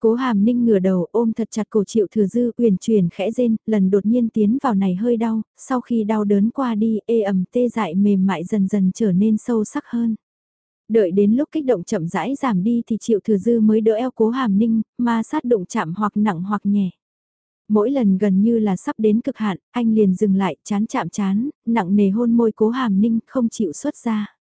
Cố hàm ninh ngửa đầu ôm thật chặt cổ triệu thừa dư uyển chuyển khẽ rên, lần đột nhiên tiến vào này hơi đau, sau khi đau đớn qua đi ê ẩm tê dại mềm mại dần dần trở nên sâu sắc hơn. Đợi đến lúc kích động chậm rãi giảm đi thì triệu thừa dư mới đỡ eo cố hàm ninh, ma sát động chạm hoặc nặng hoặc nhẹ. Mỗi lần gần như là sắp đến cực hạn, anh liền dừng lại, chán chạm chán, nặng nề hôn môi cố hàm ninh, không chịu xuất ra.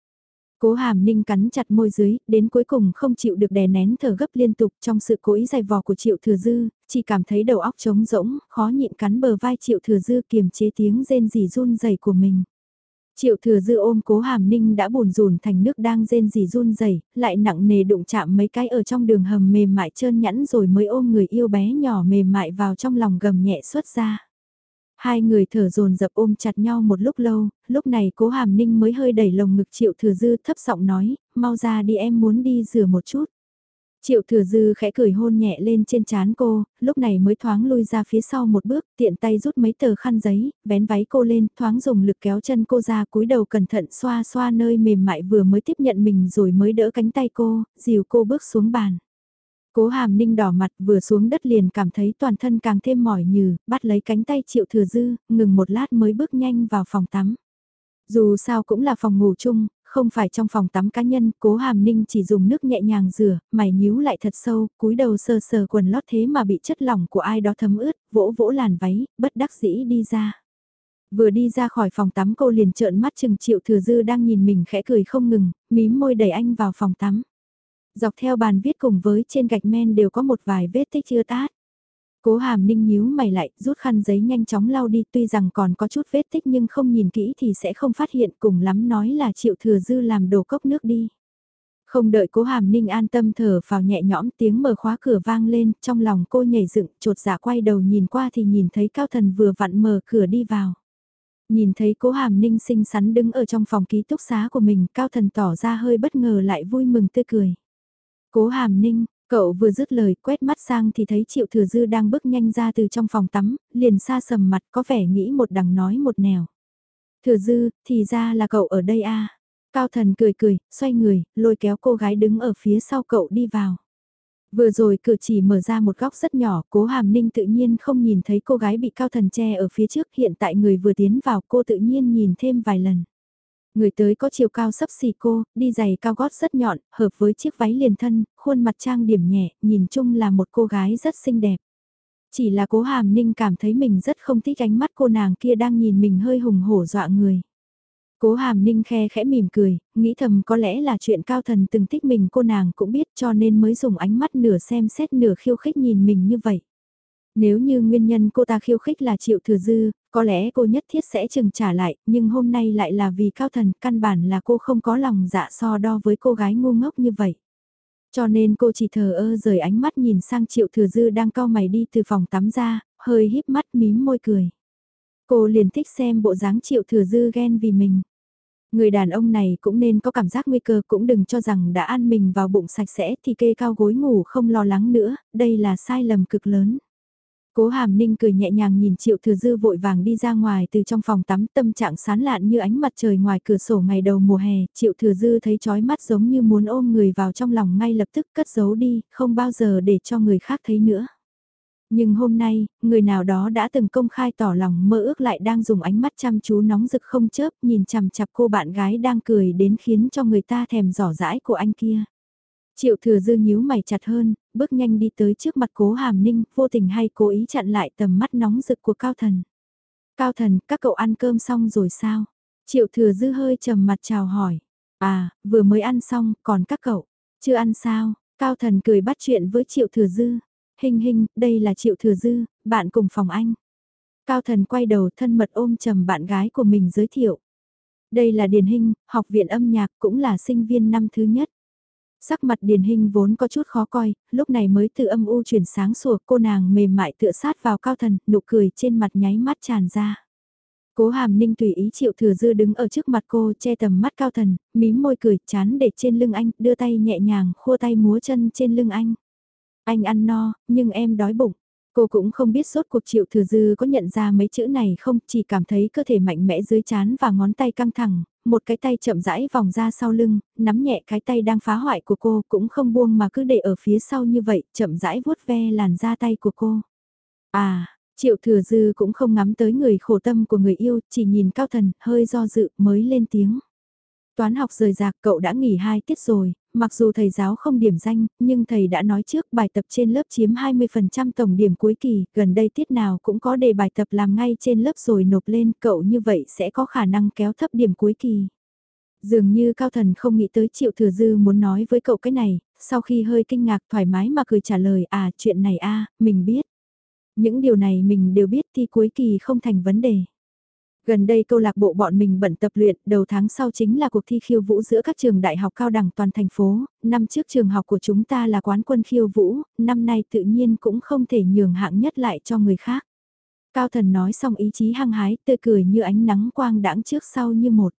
Cố hàm ninh cắn chặt môi dưới, đến cuối cùng không chịu được đè nén thở gấp liên tục trong sự cố ý dày vò của triệu thừa dư, chỉ cảm thấy đầu óc trống rỗng, khó nhịn cắn bờ vai triệu thừa dư kiềm chế tiếng rên rỉ run rẩy của mình. Triệu thừa dư ôm cố hàm ninh đã bùn rùn thành nước đang rên rỉ run rẩy lại nặng nề đụng chạm mấy cái ở trong đường hầm mềm mại trơn nhẵn rồi mới ôm người yêu bé nhỏ mềm mại vào trong lòng gầm nhẹ xuất ra. Hai người thở dồn dập ôm chặt nhau một lúc lâu, lúc này cố hàm ninh mới hơi đẩy lồng ngực triệu thừa dư thấp giọng nói, mau ra đi em muốn đi rửa một chút. Triệu thừa dư khẽ cười hôn nhẹ lên trên trán cô, lúc này mới thoáng lui ra phía sau một bước, tiện tay rút mấy tờ khăn giấy, vén váy cô lên, thoáng dùng lực kéo chân cô ra cúi đầu cẩn thận xoa xoa nơi mềm mại vừa mới tiếp nhận mình rồi mới đỡ cánh tay cô, dìu cô bước xuống bàn. Cố hàm ninh đỏ mặt vừa xuống đất liền cảm thấy toàn thân càng thêm mỏi nhừ, bắt lấy cánh tay triệu thừa dư, ngừng một lát mới bước nhanh vào phòng tắm. Dù sao cũng là phòng ngủ chung, không phải trong phòng tắm cá nhân, cố hàm ninh chỉ dùng nước nhẹ nhàng rửa, mày nhíu lại thật sâu, cúi đầu sờ sờ quần lót thế mà bị chất lỏng của ai đó thấm ướt, vỗ vỗ làn váy, bất đắc dĩ đi ra. Vừa đi ra khỏi phòng tắm cô liền trợn mắt chừng triệu thừa dư đang nhìn mình khẽ cười không ngừng, mím môi đẩy anh vào phòng tắm. Dọc theo bàn viết cùng với trên gạch men đều có một vài vết tích chưa tát. Cố hàm ninh nhíu mày lại, rút khăn giấy nhanh chóng lau đi tuy rằng còn có chút vết tích nhưng không nhìn kỹ thì sẽ không phát hiện cùng lắm nói là triệu thừa dư làm đổ cốc nước đi. Không đợi cố hàm ninh an tâm thở vào nhẹ nhõm tiếng mở khóa cửa vang lên, trong lòng cô nhảy dựng, trột dạ quay đầu nhìn qua thì nhìn thấy cao thần vừa vặn mở cửa đi vào. Nhìn thấy cố hàm ninh xinh xắn đứng ở trong phòng ký túc xá của mình, cao thần tỏ ra hơi bất ngờ lại vui mừng tươi cười. Cố hàm ninh, Cậu vừa dứt lời quét mắt sang thì thấy Triệu Thừa Dư đang bước nhanh ra từ trong phòng tắm, liền xa sầm mặt có vẻ nghĩ một đằng nói một nẻo. Thừa Dư, thì ra là cậu ở đây à. Cao thần cười cười, xoay người, lôi kéo cô gái đứng ở phía sau cậu đi vào. Vừa rồi cửa chỉ mở ra một góc rất nhỏ, cố hàm ninh tự nhiên không nhìn thấy cô gái bị cao thần che ở phía trước, hiện tại người vừa tiến vào cô tự nhiên nhìn thêm vài lần. Người tới có chiều cao sấp xỉ cô, đi giày cao gót rất nhọn, hợp với chiếc váy liền thân, khuôn mặt trang điểm nhẹ, nhìn chung là một cô gái rất xinh đẹp. Chỉ là cố hàm ninh cảm thấy mình rất không thích ánh mắt cô nàng kia đang nhìn mình hơi hùng hổ dọa người. Cố hàm ninh khe khẽ mỉm cười, nghĩ thầm có lẽ là chuyện cao thần từng thích mình cô nàng cũng biết cho nên mới dùng ánh mắt nửa xem xét nửa khiêu khích nhìn mình như vậy. Nếu như nguyên nhân cô ta khiêu khích là triệu thừa dư, có lẽ cô nhất thiết sẽ chừng trả lại, nhưng hôm nay lại là vì cao thần, căn bản là cô không có lòng dạ so đo với cô gái ngu ngốc như vậy. Cho nên cô chỉ thờ ơ rời ánh mắt nhìn sang triệu thừa dư đang cao mày đi từ phòng tắm ra, hơi híp mắt mím môi cười. Cô liền thích xem bộ dáng triệu thừa dư ghen vì mình. Người đàn ông này cũng nên có cảm giác nguy cơ cũng đừng cho rằng đã ăn mình vào bụng sạch sẽ thì kê cao gối ngủ không lo lắng nữa, đây là sai lầm cực lớn. Cố hàm ninh cười nhẹ nhàng nhìn triệu thừa dư vội vàng đi ra ngoài từ trong phòng tắm tâm trạng sán lạn như ánh mặt trời ngoài cửa sổ ngày đầu mùa hè, triệu thừa dư thấy chói mắt giống như muốn ôm người vào trong lòng ngay lập tức cất giấu đi, không bao giờ để cho người khác thấy nữa. Nhưng hôm nay, người nào đó đã từng công khai tỏ lòng mơ ước lại đang dùng ánh mắt chăm chú nóng rực không chớp nhìn chằm chặp cô bạn gái đang cười đến khiến cho người ta thèm giỏ dãi của anh kia. Triệu thừa dư nhíu mày chặt hơn, bước nhanh đi tới trước mặt cố hàm ninh, vô tình hay cố ý chặn lại tầm mắt nóng rực của cao thần. Cao thần, các cậu ăn cơm xong rồi sao? Triệu thừa dư hơi trầm mặt chào hỏi. À, vừa mới ăn xong, còn các cậu, chưa ăn sao? Cao thần cười bắt chuyện với triệu thừa dư. Hình hình, đây là triệu thừa dư, bạn cùng phòng anh. Cao thần quay đầu thân mật ôm trầm bạn gái của mình giới thiệu. Đây là Điền Hinh, học viện âm nhạc cũng là sinh viên năm thứ nhất. Sắc mặt điền hình vốn có chút khó coi, lúc này mới từ âm u chuyển sáng sủa cô nàng mềm mại tựa sát vào cao thần, nụ cười trên mặt nháy mắt tràn ra. Cố hàm ninh tùy ý triệu thừa dư đứng ở trước mặt cô che tầm mắt cao thần, mím môi cười chán để trên lưng anh, đưa tay nhẹ nhàng khua tay múa chân trên lưng anh. Anh ăn no, nhưng em đói bụng. Cô cũng không biết sốt cuộc triệu thừa dư có nhận ra mấy chữ này không, chỉ cảm thấy cơ thể mạnh mẽ dưới chán và ngón tay căng thẳng, một cái tay chậm rãi vòng ra sau lưng, nắm nhẹ cái tay đang phá hoại của cô cũng không buông mà cứ để ở phía sau như vậy, chậm rãi vuốt ve làn da tay của cô. À, triệu thừa dư cũng không ngắm tới người khổ tâm của người yêu, chỉ nhìn cao thần, hơi do dự mới lên tiếng. Toán học rời rạc cậu đã nghỉ hai tiết rồi, mặc dù thầy giáo không điểm danh, nhưng thầy đã nói trước bài tập trên lớp chiếm 20% tổng điểm cuối kỳ, gần đây tiết nào cũng có đề bài tập làm ngay trên lớp rồi nộp lên, cậu như vậy sẽ có khả năng kéo thấp điểm cuối kỳ. Dường như Cao Thần không nghĩ tới Triệu Thừa Dư muốn nói với cậu cái này, sau khi hơi kinh ngạc thoải mái mà cười trả lời à chuyện này a mình biết. Những điều này mình đều biết thì cuối kỳ không thành vấn đề. Gần đây câu lạc bộ bọn mình bận tập luyện, đầu tháng sau chính là cuộc thi khiêu vũ giữa các trường đại học cao đẳng toàn thành phố, năm trước trường học của chúng ta là quán quân khiêu vũ, năm nay tự nhiên cũng không thể nhường hạng nhất lại cho người khác. Cao thần nói xong ý chí hăng hái, tươi cười như ánh nắng quang đãng trước sau như một.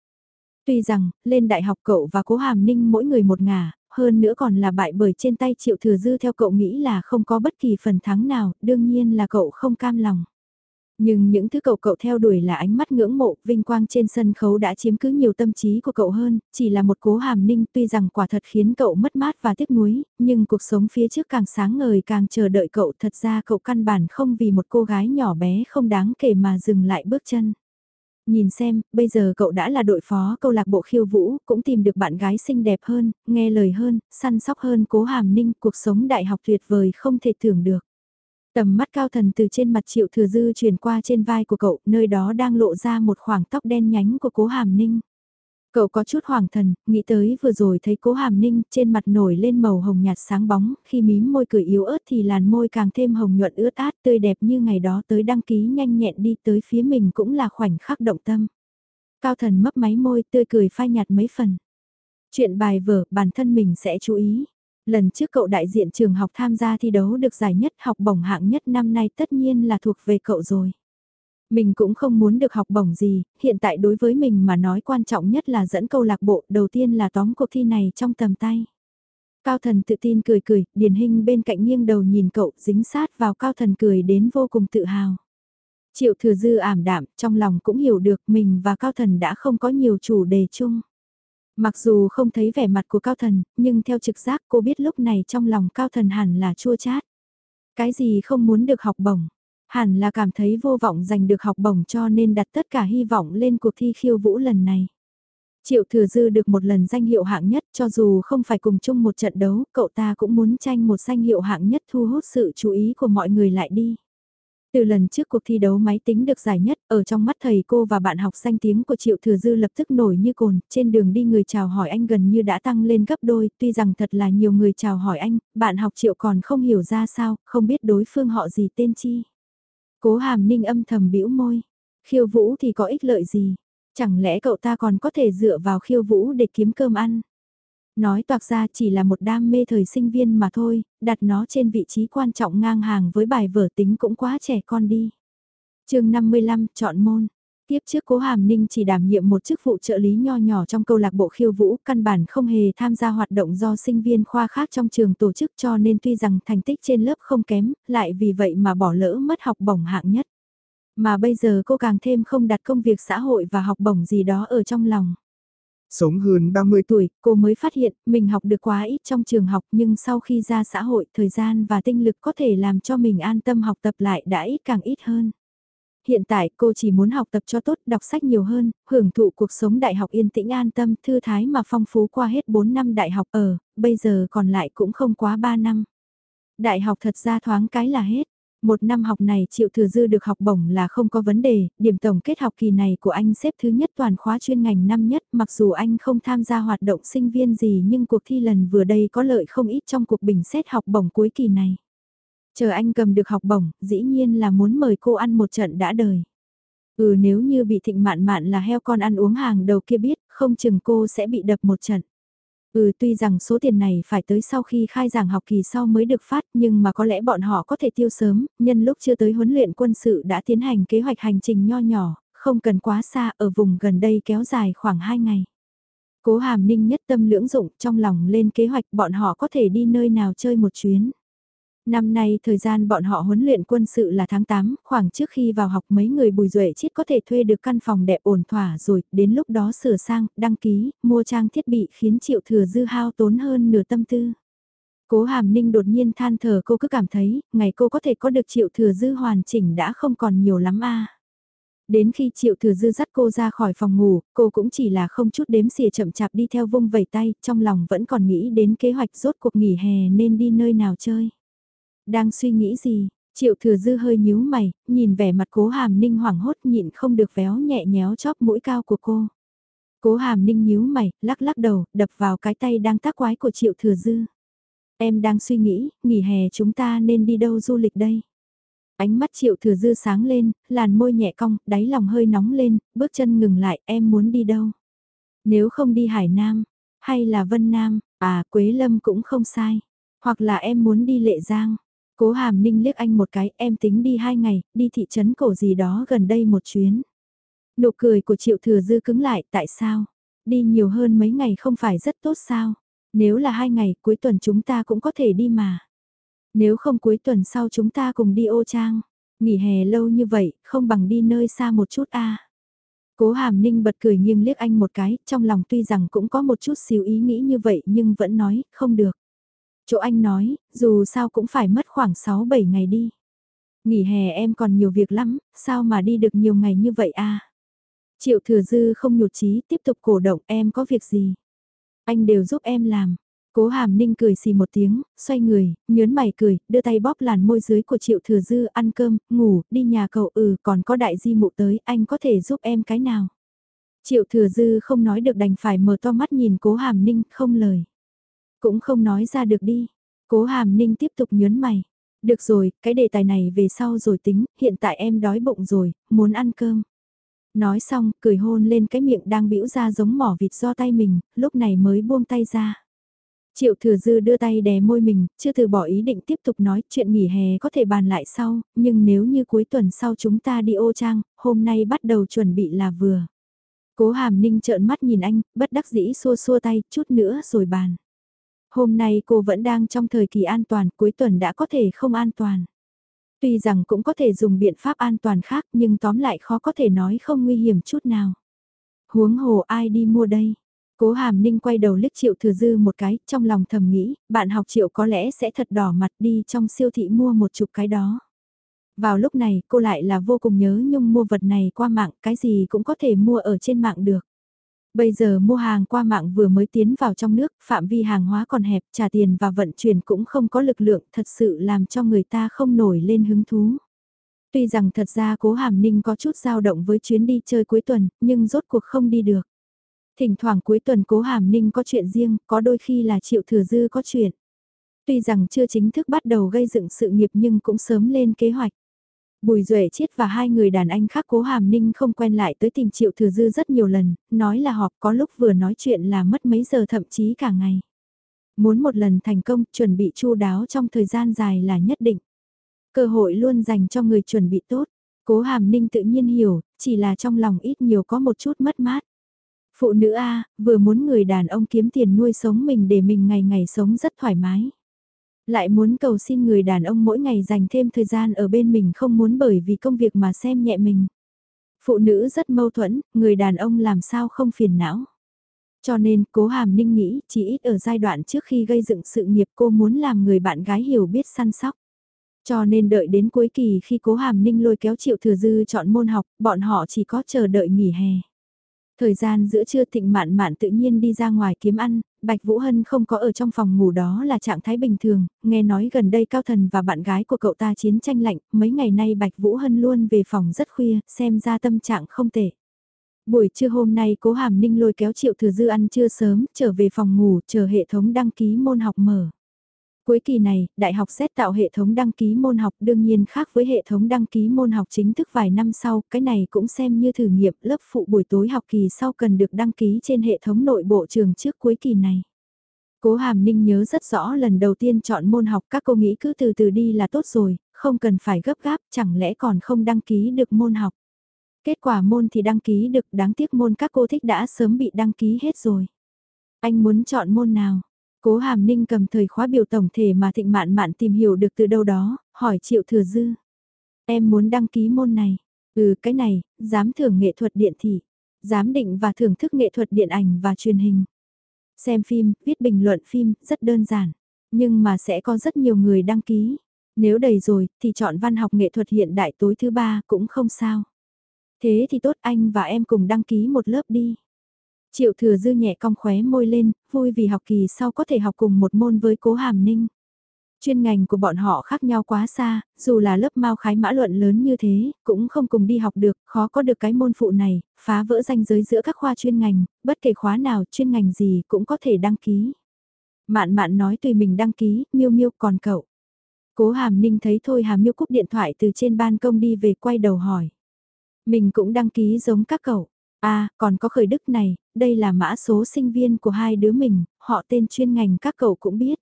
Tuy rằng, lên đại học cậu và cố hàm ninh mỗi người một ngả, hơn nữa còn là bại bởi trên tay triệu thừa dư theo cậu nghĩ là không có bất kỳ phần thắng nào, đương nhiên là cậu không cam lòng. Nhưng những thứ cậu cậu theo đuổi là ánh mắt ngưỡng mộ, vinh quang trên sân khấu đã chiếm cứ nhiều tâm trí của cậu hơn, chỉ là một cố hàm ninh tuy rằng quả thật khiến cậu mất mát và tiếc nuối, nhưng cuộc sống phía trước càng sáng ngời càng chờ đợi cậu thật ra cậu căn bản không vì một cô gái nhỏ bé không đáng kể mà dừng lại bước chân. Nhìn xem, bây giờ cậu đã là đội phó câu lạc bộ khiêu vũ, cũng tìm được bạn gái xinh đẹp hơn, nghe lời hơn, săn sóc hơn cố hàm ninh, cuộc sống đại học tuyệt vời không thể tưởng được. Tầm mắt cao thần từ trên mặt triệu thừa dư truyền qua trên vai của cậu, nơi đó đang lộ ra một khoảng tóc đen nhánh của cố hàm ninh. Cậu có chút hoàng thần, nghĩ tới vừa rồi thấy cố hàm ninh trên mặt nổi lên màu hồng nhạt sáng bóng, khi mím môi cười yếu ớt thì làn môi càng thêm hồng nhuận ướt át tươi đẹp như ngày đó tới đăng ký nhanh nhẹn đi tới phía mình cũng là khoảnh khắc động tâm. Cao thần mấp máy môi tươi cười phai nhạt mấy phần. Chuyện bài vở bản thân mình sẽ chú ý. Lần trước cậu đại diện trường học tham gia thi đấu được giải nhất học bổng hạng nhất năm nay tất nhiên là thuộc về cậu rồi. Mình cũng không muốn được học bổng gì, hiện tại đối với mình mà nói quan trọng nhất là dẫn câu lạc bộ, đầu tiên là tóm cuộc thi này trong tầm tay. Cao thần tự tin cười cười, điển hình bên cạnh nghiêng đầu nhìn cậu, dính sát vào cao thần cười đến vô cùng tự hào. Triệu thừa dư ảm đạm, trong lòng cũng hiểu được mình và cao thần đã không có nhiều chủ đề chung. Mặc dù không thấy vẻ mặt của cao thần, nhưng theo trực giác cô biết lúc này trong lòng cao thần hẳn là chua chát. Cái gì không muốn được học bổng, hẳn là cảm thấy vô vọng giành được học bổng cho nên đặt tất cả hy vọng lên cuộc thi khiêu vũ lần này. Triệu thừa dư được một lần danh hiệu hạng nhất cho dù không phải cùng chung một trận đấu, cậu ta cũng muốn tranh một danh hiệu hạng nhất thu hút sự chú ý của mọi người lại đi. Từ lần trước cuộc thi đấu máy tính được giải nhất, ở trong mắt thầy cô và bạn học danh tiếng của Triệu Thừa Dư lập tức nổi như cồn, trên đường đi người chào hỏi anh gần như đã tăng lên gấp đôi, tuy rằng thật là nhiều người chào hỏi anh, bạn học Triệu còn không hiểu ra sao, không biết đối phương họ gì tên chi. Cố hàm ninh âm thầm bĩu môi, khiêu vũ thì có ích lợi gì, chẳng lẽ cậu ta còn có thể dựa vào khiêu vũ để kiếm cơm ăn. Nói toạc ra chỉ là một đam mê thời sinh viên mà thôi, đặt nó trên vị trí quan trọng ngang hàng với bài vở tính cũng quá trẻ con đi. chương 55, chọn môn. Tiếp trước cố Hàm Ninh chỉ đảm nhiệm một chức vụ trợ lý nho nhỏ trong câu lạc bộ khiêu vũ, căn bản không hề tham gia hoạt động do sinh viên khoa khác trong trường tổ chức cho nên tuy rằng thành tích trên lớp không kém, lại vì vậy mà bỏ lỡ mất học bổng hạng nhất. Mà bây giờ cô càng thêm không đặt công việc xã hội và học bổng gì đó ở trong lòng. Sống hơn 30 tuổi, cô mới phát hiện mình học được quá ít trong trường học nhưng sau khi ra xã hội thời gian và tinh lực có thể làm cho mình an tâm học tập lại đã ít càng ít hơn. Hiện tại cô chỉ muốn học tập cho tốt, đọc sách nhiều hơn, hưởng thụ cuộc sống đại học yên tĩnh an tâm, thư thái mà phong phú qua hết 4 năm đại học ở, bây giờ còn lại cũng không quá 3 năm. Đại học thật ra thoáng cái là hết. Một năm học này Triệu Thừa Dư được học bổng là không có vấn đề, điểm tổng kết học kỳ này của anh xếp thứ nhất toàn khóa chuyên ngành năm nhất mặc dù anh không tham gia hoạt động sinh viên gì nhưng cuộc thi lần vừa đây có lợi không ít trong cuộc bình xét học bổng cuối kỳ này. Chờ anh cầm được học bổng, dĩ nhiên là muốn mời cô ăn một trận đã đời. Ừ nếu như bị thịnh mạn mạn là heo con ăn uống hàng đầu kia biết, không chừng cô sẽ bị đập một trận. Ừ tuy rằng số tiền này phải tới sau khi khai giảng học kỳ sau mới được phát nhưng mà có lẽ bọn họ có thể tiêu sớm, nhân lúc chưa tới huấn luyện quân sự đã tiến hành kế hoạch hành trình nho nhỏ, không cần quá xa ở vùng gần đây kéo dài khoảng 2 ngày. Cố hàm ninh nhất tâm lưỡng dụng trong lòng lên kế hoạch bọn họ có thể đi nơi nào chơi một chuyến. Năm nay thời gian bọn họ huấn luyện quân sự là tháng 8, khoảng trước khi vào học mấy người bùi duệ chiết có thể thuê được căn phòng đẹp ổn thỏa rồi, đến lúc đó sửa sang, đăng ký, mua trang thiết bị khiến triệu thừa dư hao tốn hơn nửa tâm tư. Cố hàm ninh đột nhiên than thở cô cứ cảm thấy, ngày cô có thể có được triệu thừa dư hoàn chỉnh đã không còn nhiều lắm a Đến khi triệu thừa dư dắt cô ra khỏi phòng ngủ, cô cũng chỉ là không chút đếm xỉa chậm chạp đi theo vung vẩy tay, trong lòng vẫn còn nghĩ đến kế hoạch rốt cuộc nghỉ hè nên đi nơi nào chơi. Đang suy nghĩ gì? Triệu thừa dư hơi nhíu mày, nhìn vẻ mặt cố hàm ninh hoảng hốt nhịn không được véo nhẹ nhéo chóp mũi cao của cô. Cố hàm ninh nhíu mày, lắc lắc đầu, đập vào cái tay đang tác quái của triệu thừa dư. Em đang suy nghĩ, nghỉ hè chúng ta nên đi đâu du lịch đây? Ánh mắt triệu thừa dư sáng lên, làn môi nhẹ cong, đáy lòng hơi nóng lên, bước chân ngừng lại, em muốn đi đâu? Nếu không đi Hải Nam, hay là Vân Nam, à Quế Lâm cũng không sai. Hoặc là em muốn đi Lệ Giang. Cố hàm ninh liếc anh một cái, em tính đi hai ngày, đi thị trấn cổ gì đó gần đây một chuyến. Nụ cười của triệu thừa dư cứng lại, tại sao? Đi nhiều hơn mấy ngày không phải rất tốt sao? Nếu là hai ngày, cuối tuần chúng ta cũng có thể đi mà. Nếu không cuối tuần sau chúng ta cùng đi ô trang. Nghỉ hè lâu như vậy, không bằng đi nơi xa một chút a. Cố hàm ninh bật cười nghiêng liếc anh một cái, trong lòng tuy rằng cũng có một chút xíu ý nghĩ như vậy nhưng vẫn nói, không được. Chỗ anh nói, dù sao cũng phải mất khoảng 6-7 ngày đi. Nghỉ hè em còn nhiều việc lắm, sao mà đi được nhiều ngày như vậy a? Triệu thừa dư không nhụt chí tiếp tục cổ động em có việc gì. Anh đều giúp em làm. Cố hàm ninh cười xì một tiếng, xoay người, nhớn mày cười, đưa tay bóp làn môi dưới của triệu thừa dư ăn cơm, ngủ, đi nhà cậu ừ còn có đại di mụ tới, anh có thể giúp em cái nào. Triệu thừa dư không nói được đành phải mở to mắt nhìn cố hàm ninh, không lời. Cũng không nói ra được đi. Cố hàm ninh tiếp tục nhớn mày. Được rồi, cái đề tài này về sau rồi tính, hiện tại em đói bụng rồi, muốn ăn cơm. Nói xong, cười hôn lên cái miệng đang bĩu ra giống mỏ vịt do tay mình, lúc này mới buông tay ra. Triệu thừa dư đưa tay đè môi mình, chưa từ bỏ ý định tiếp tục nói chuyện nghỉ hè có thể bàn lại sau, nhưng nếu như cuối tuần sau chúng ta đi ô trang, hôm nay bắt đầu chuẩn bị là vừa. Cố hàm ninh trợn mắt nhìn anh, bất đắc dĩ xua xua tay, chút nữa rồi bàn. Hôm nay cô vẫn đang trong thời kỳ an toàn, cuối tuần đã có thể không an toàn. Tuy rằng cũng có thể dùng biện pháp an toàn khác nhưng tóm lại khó có thể nói không nguy hiểm chút nào. Huống hồ ai đi mua đây? Cố hàm ninh quay đầu liếc triệu thừa dư một cái, trong lòng thầm nghĩ, bạn học triệu có lẽ sẽ thật đỏ mặt đi trong siêu thị mua một chục cái đó. Vào lúc này, cô lại là vô cùng nhớ nhung mua vật này qua mạng, cái gì cũng có thể mua ở trên mạng được. Bây giờ mua hàng qua mạng vừa mới tiến vào trong nước, phạm vi hàng hóa còn hẹp, trả tiền và vận chuyển cũng không có lực lượng, thật sự làm cho người ta không nổi lên hứng thú. Tuy rằng thật ra cố hàm ninh có chút dao động với chuyến đi chơi cuối tuần, nhưng rốt cuộc không đi được. Thỉnh thoảng cuối tuần cố hàm ninh có chuyện riêng, có đôi khi là triệu thừa dư có chuyện. Tuy rằng chưa chính thức bắt đầu gây dựng sự nghiệp nhưng cũng sớm lên kế hoạch. Bùi Duệ Chiết và hai người đàn anh khác cố hàm ninh không quen lại tới tìm Triệu Thừa Dư rất nhiều lần, nói là họp có lúc vừa nói chuyện là mất mấy giờ thậm chí cả ngày. Muốn một lần thành công, chuẩn bị chu đáo trong thời gian dài là nhất định. Cơ hội luôn dành cho người chuẩn bị tốt. Cố hàm ninh tự nhiên hiểu, chỉ là trong lòng ít nhiều có một chút mất mát. Phụ nữ A, vừa muốn người đàn ông kiếm tiền nuôi sống mình để mình ngày ngày sống rất thoải mái. Lại muốn cầu xin người đàn ông mỗi ngày dành thêm thời gian ở bên mình không muốn bởi vì công việc mà xem nhẹ mình. Phụ nữ rất mâu thuẫn, người đàn ông làm sao không phiền não. Cho nên cố hàm ninh nghĩ chỉ ít ở giai đoạn trước khi gây dựng sự nghiệp cô muốn làm người bạn gái hiểu biết săn sóc. Cho nên đợi đến cuối kỳ khi cố hàm ninh lôi kéo triệu thừa dư chọn môn học, bọn họ chỉ có chờ đợi nghỉ hè. Thời gian giữa trưa thịnh mạn mạn tự nhiên đi ra ngoài kiếm ăn, Bạch Vũ Hân không có ở trong phòng ngủ đó là trạng thái bình thường, nghe nói gần đây Cao Thần và bạn gái của cậu ta chiến tranh lạnh, mấy ngày nay Bạch Vũ Hân luôn về phòng rất khuya, xem ra tâm trạng không tệ. Buổi trưa hôm nay cố hàm ninh lôi kéo triệu thừa dư ăn trưa sớm, trở về phòng ngủ, chờ hệ thống đăng ký môn học mở. Cuối kỳ này, đại học xét tạo hệ thống đăng ký môn học đương nhiên khác với hệ thống đăng ký môn học chính thức vài năm sau, cái này cũng xem như thử nghiệm lớp phụ buổi tối học kỳ sau cần được đăng ký trên hệ thống nội bộ trường trước cuối kỳ này. Cố Hàm Ninh nhớ rất rõ lần đầu tiên chọn môn học các cô nghĩ cứ từ từ đi là tốt rồi, không cần phải gấp gáp, chẳng lẽ còn không đăng ký được môn học. Kết quả môn thì đăng ký được, đáng tiếc môn các cô thích đã sớm bị đăng ký hết rồi. Anh muốn chọn môn nào? Cố Hàm Ninh cầm thời khóa biểu tổng thể mà thịnh mạn mạn tìm hiểu được từ đâu đó, hỏi Triệu Thừa Dư. Em muốn đăng ký môn này. Ừ cái này, giám thưởng nghệ thuật điện thị. Giám định và thưởng thức nghệ thuật điện ảnh và truyền hình. Xem phim, viết bình luận phim, rất đơn giản. Nhưng mà sẽ có rất nhiều người đăng ký. Nếu đầy rồi, thì chọn văn học nghệ thuật hiện đại tối thứ ba cũng không sao. Thế thì tốt anh và em cùng đăng ký một lớp đi. Triệu thừa dư nhẹ cong khóe môi lên, vui vì học kỳ sau có thể học cùng một môn với cố hàm ninh. Chuyên ngành của bọn họ khác nhau quá xa, dù là lớp mau khái mã luận lớn như thế, cũng không cùng đi học được, khó có được cái môn phụ này, phá vỡ ranh giới giữa các khoa chuyên ngành, bất kể khóa nào, chuyên ngành gì cũng có thể đăng ký. Mạn mạn nói tùy mình đăng ký, miêu miêu còn cậu. Cố Hàm Ninh thấy Thôi Hà Miêu cúp điện thoại từ trên ban công đi về quay đầu hỏi. Mình cũng đăng ký giống các cậu. À, còn có khởi đức này, đây là mã số sinh viên của hai đứa mình, họ tên chuyên ngành các cậu cũng biết.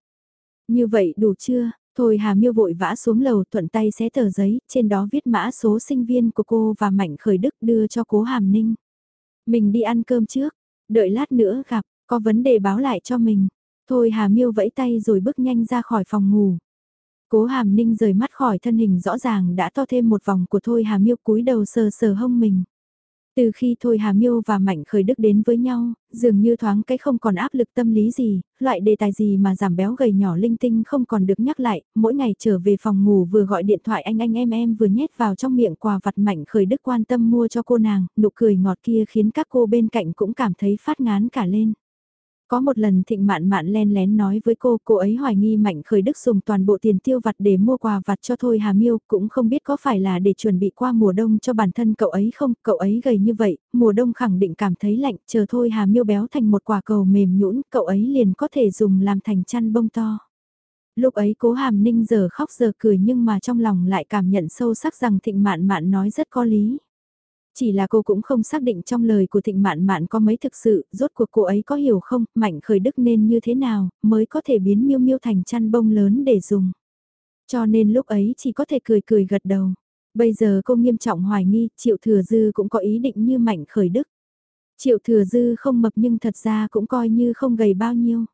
Như vậy đủ chưa? Thôi Hà Miêu vội vã xuống lầu thuận tay xé tờ giấy, trên đó viết mã số sinh viên của cô và Mạnh Khởi Đức đưa cho cố Hàm Ninh. Mình đi ăn cơm trước, đợi lát nữa gặp, có vấn đề báo lại cho mình. Thôi Hà Miêu vẫy tay rồi bước nhanh ra khỏi phòng ngủ. Cố Hàm Ninh rời mắt khỏi thân hình rõ ràng đã to thêm một vòng của Thôi Hà Miêu cúi đầu sờ sờ hông mình. Từ khi Thôi Hà Miêu và Mạnh Khởi Đức đến với nhau, dường như thoáng cái không còn áp lực tâm lý gì, loại đề tài gì mà giảm béo gầy nhỏ linh tinh không còn được nhắc lại, mỗi ngày trở về phòng ngủ vừa gọi điện thoại anh anh em em vừa nhét vào trong miệng quà vặt Mạnh Khởi Đức quan tâm mua cho cô nàng, nụ cười ngọt kia khiến các cô bên cạnh cũng cảm thấy phát ngán cả lên. Có một lần thịnh mạn mạn len lén nói với cô, cô ấy hoài nghi Mạnh Khởi Đức dùng toàn bộ tiền tiêu vặt để mua quà vặt cho Thôi Hà Miêu, cũng không biết có phải là để chuẩn bị qua mùa đông cho bản thân cậu ấy không, cậu ấy gầy như vậy, mùa đông khẳng định cảm thấy lạnh, chờ Thôi Hà Miêu béo thành một quả cầu mềm nhũn, cậu ấy liền có thể dùng làm thành chăn bông to. Lúc ấy cố hàm ninh giờ khóc giờ cười nhưng mà trong lòng lại cảm nhận sâu sắc rằng thịnh mạn mạn nói rất có lý. Chỉ là cô cũng không xác định trong lời của thịnh mạn mạn có mấy thực sự, rốt cuộc cô ấy có hiểu không, mạnh khởi đức nên như thế nào, mới có thể biến miêu miêu thành chăn bông lớn để dùng. Cho nên lúc ấy chỉ có thể cười cười gật đầu. Bây giờ cô nghiêm trọng hoài nghi, Triệu Thừa Dư cũng có ý định như mạnh khởi đức. Triệu Thừa Dư không mập nhưng thật ra cũng coi như không gầy bao nhiêu.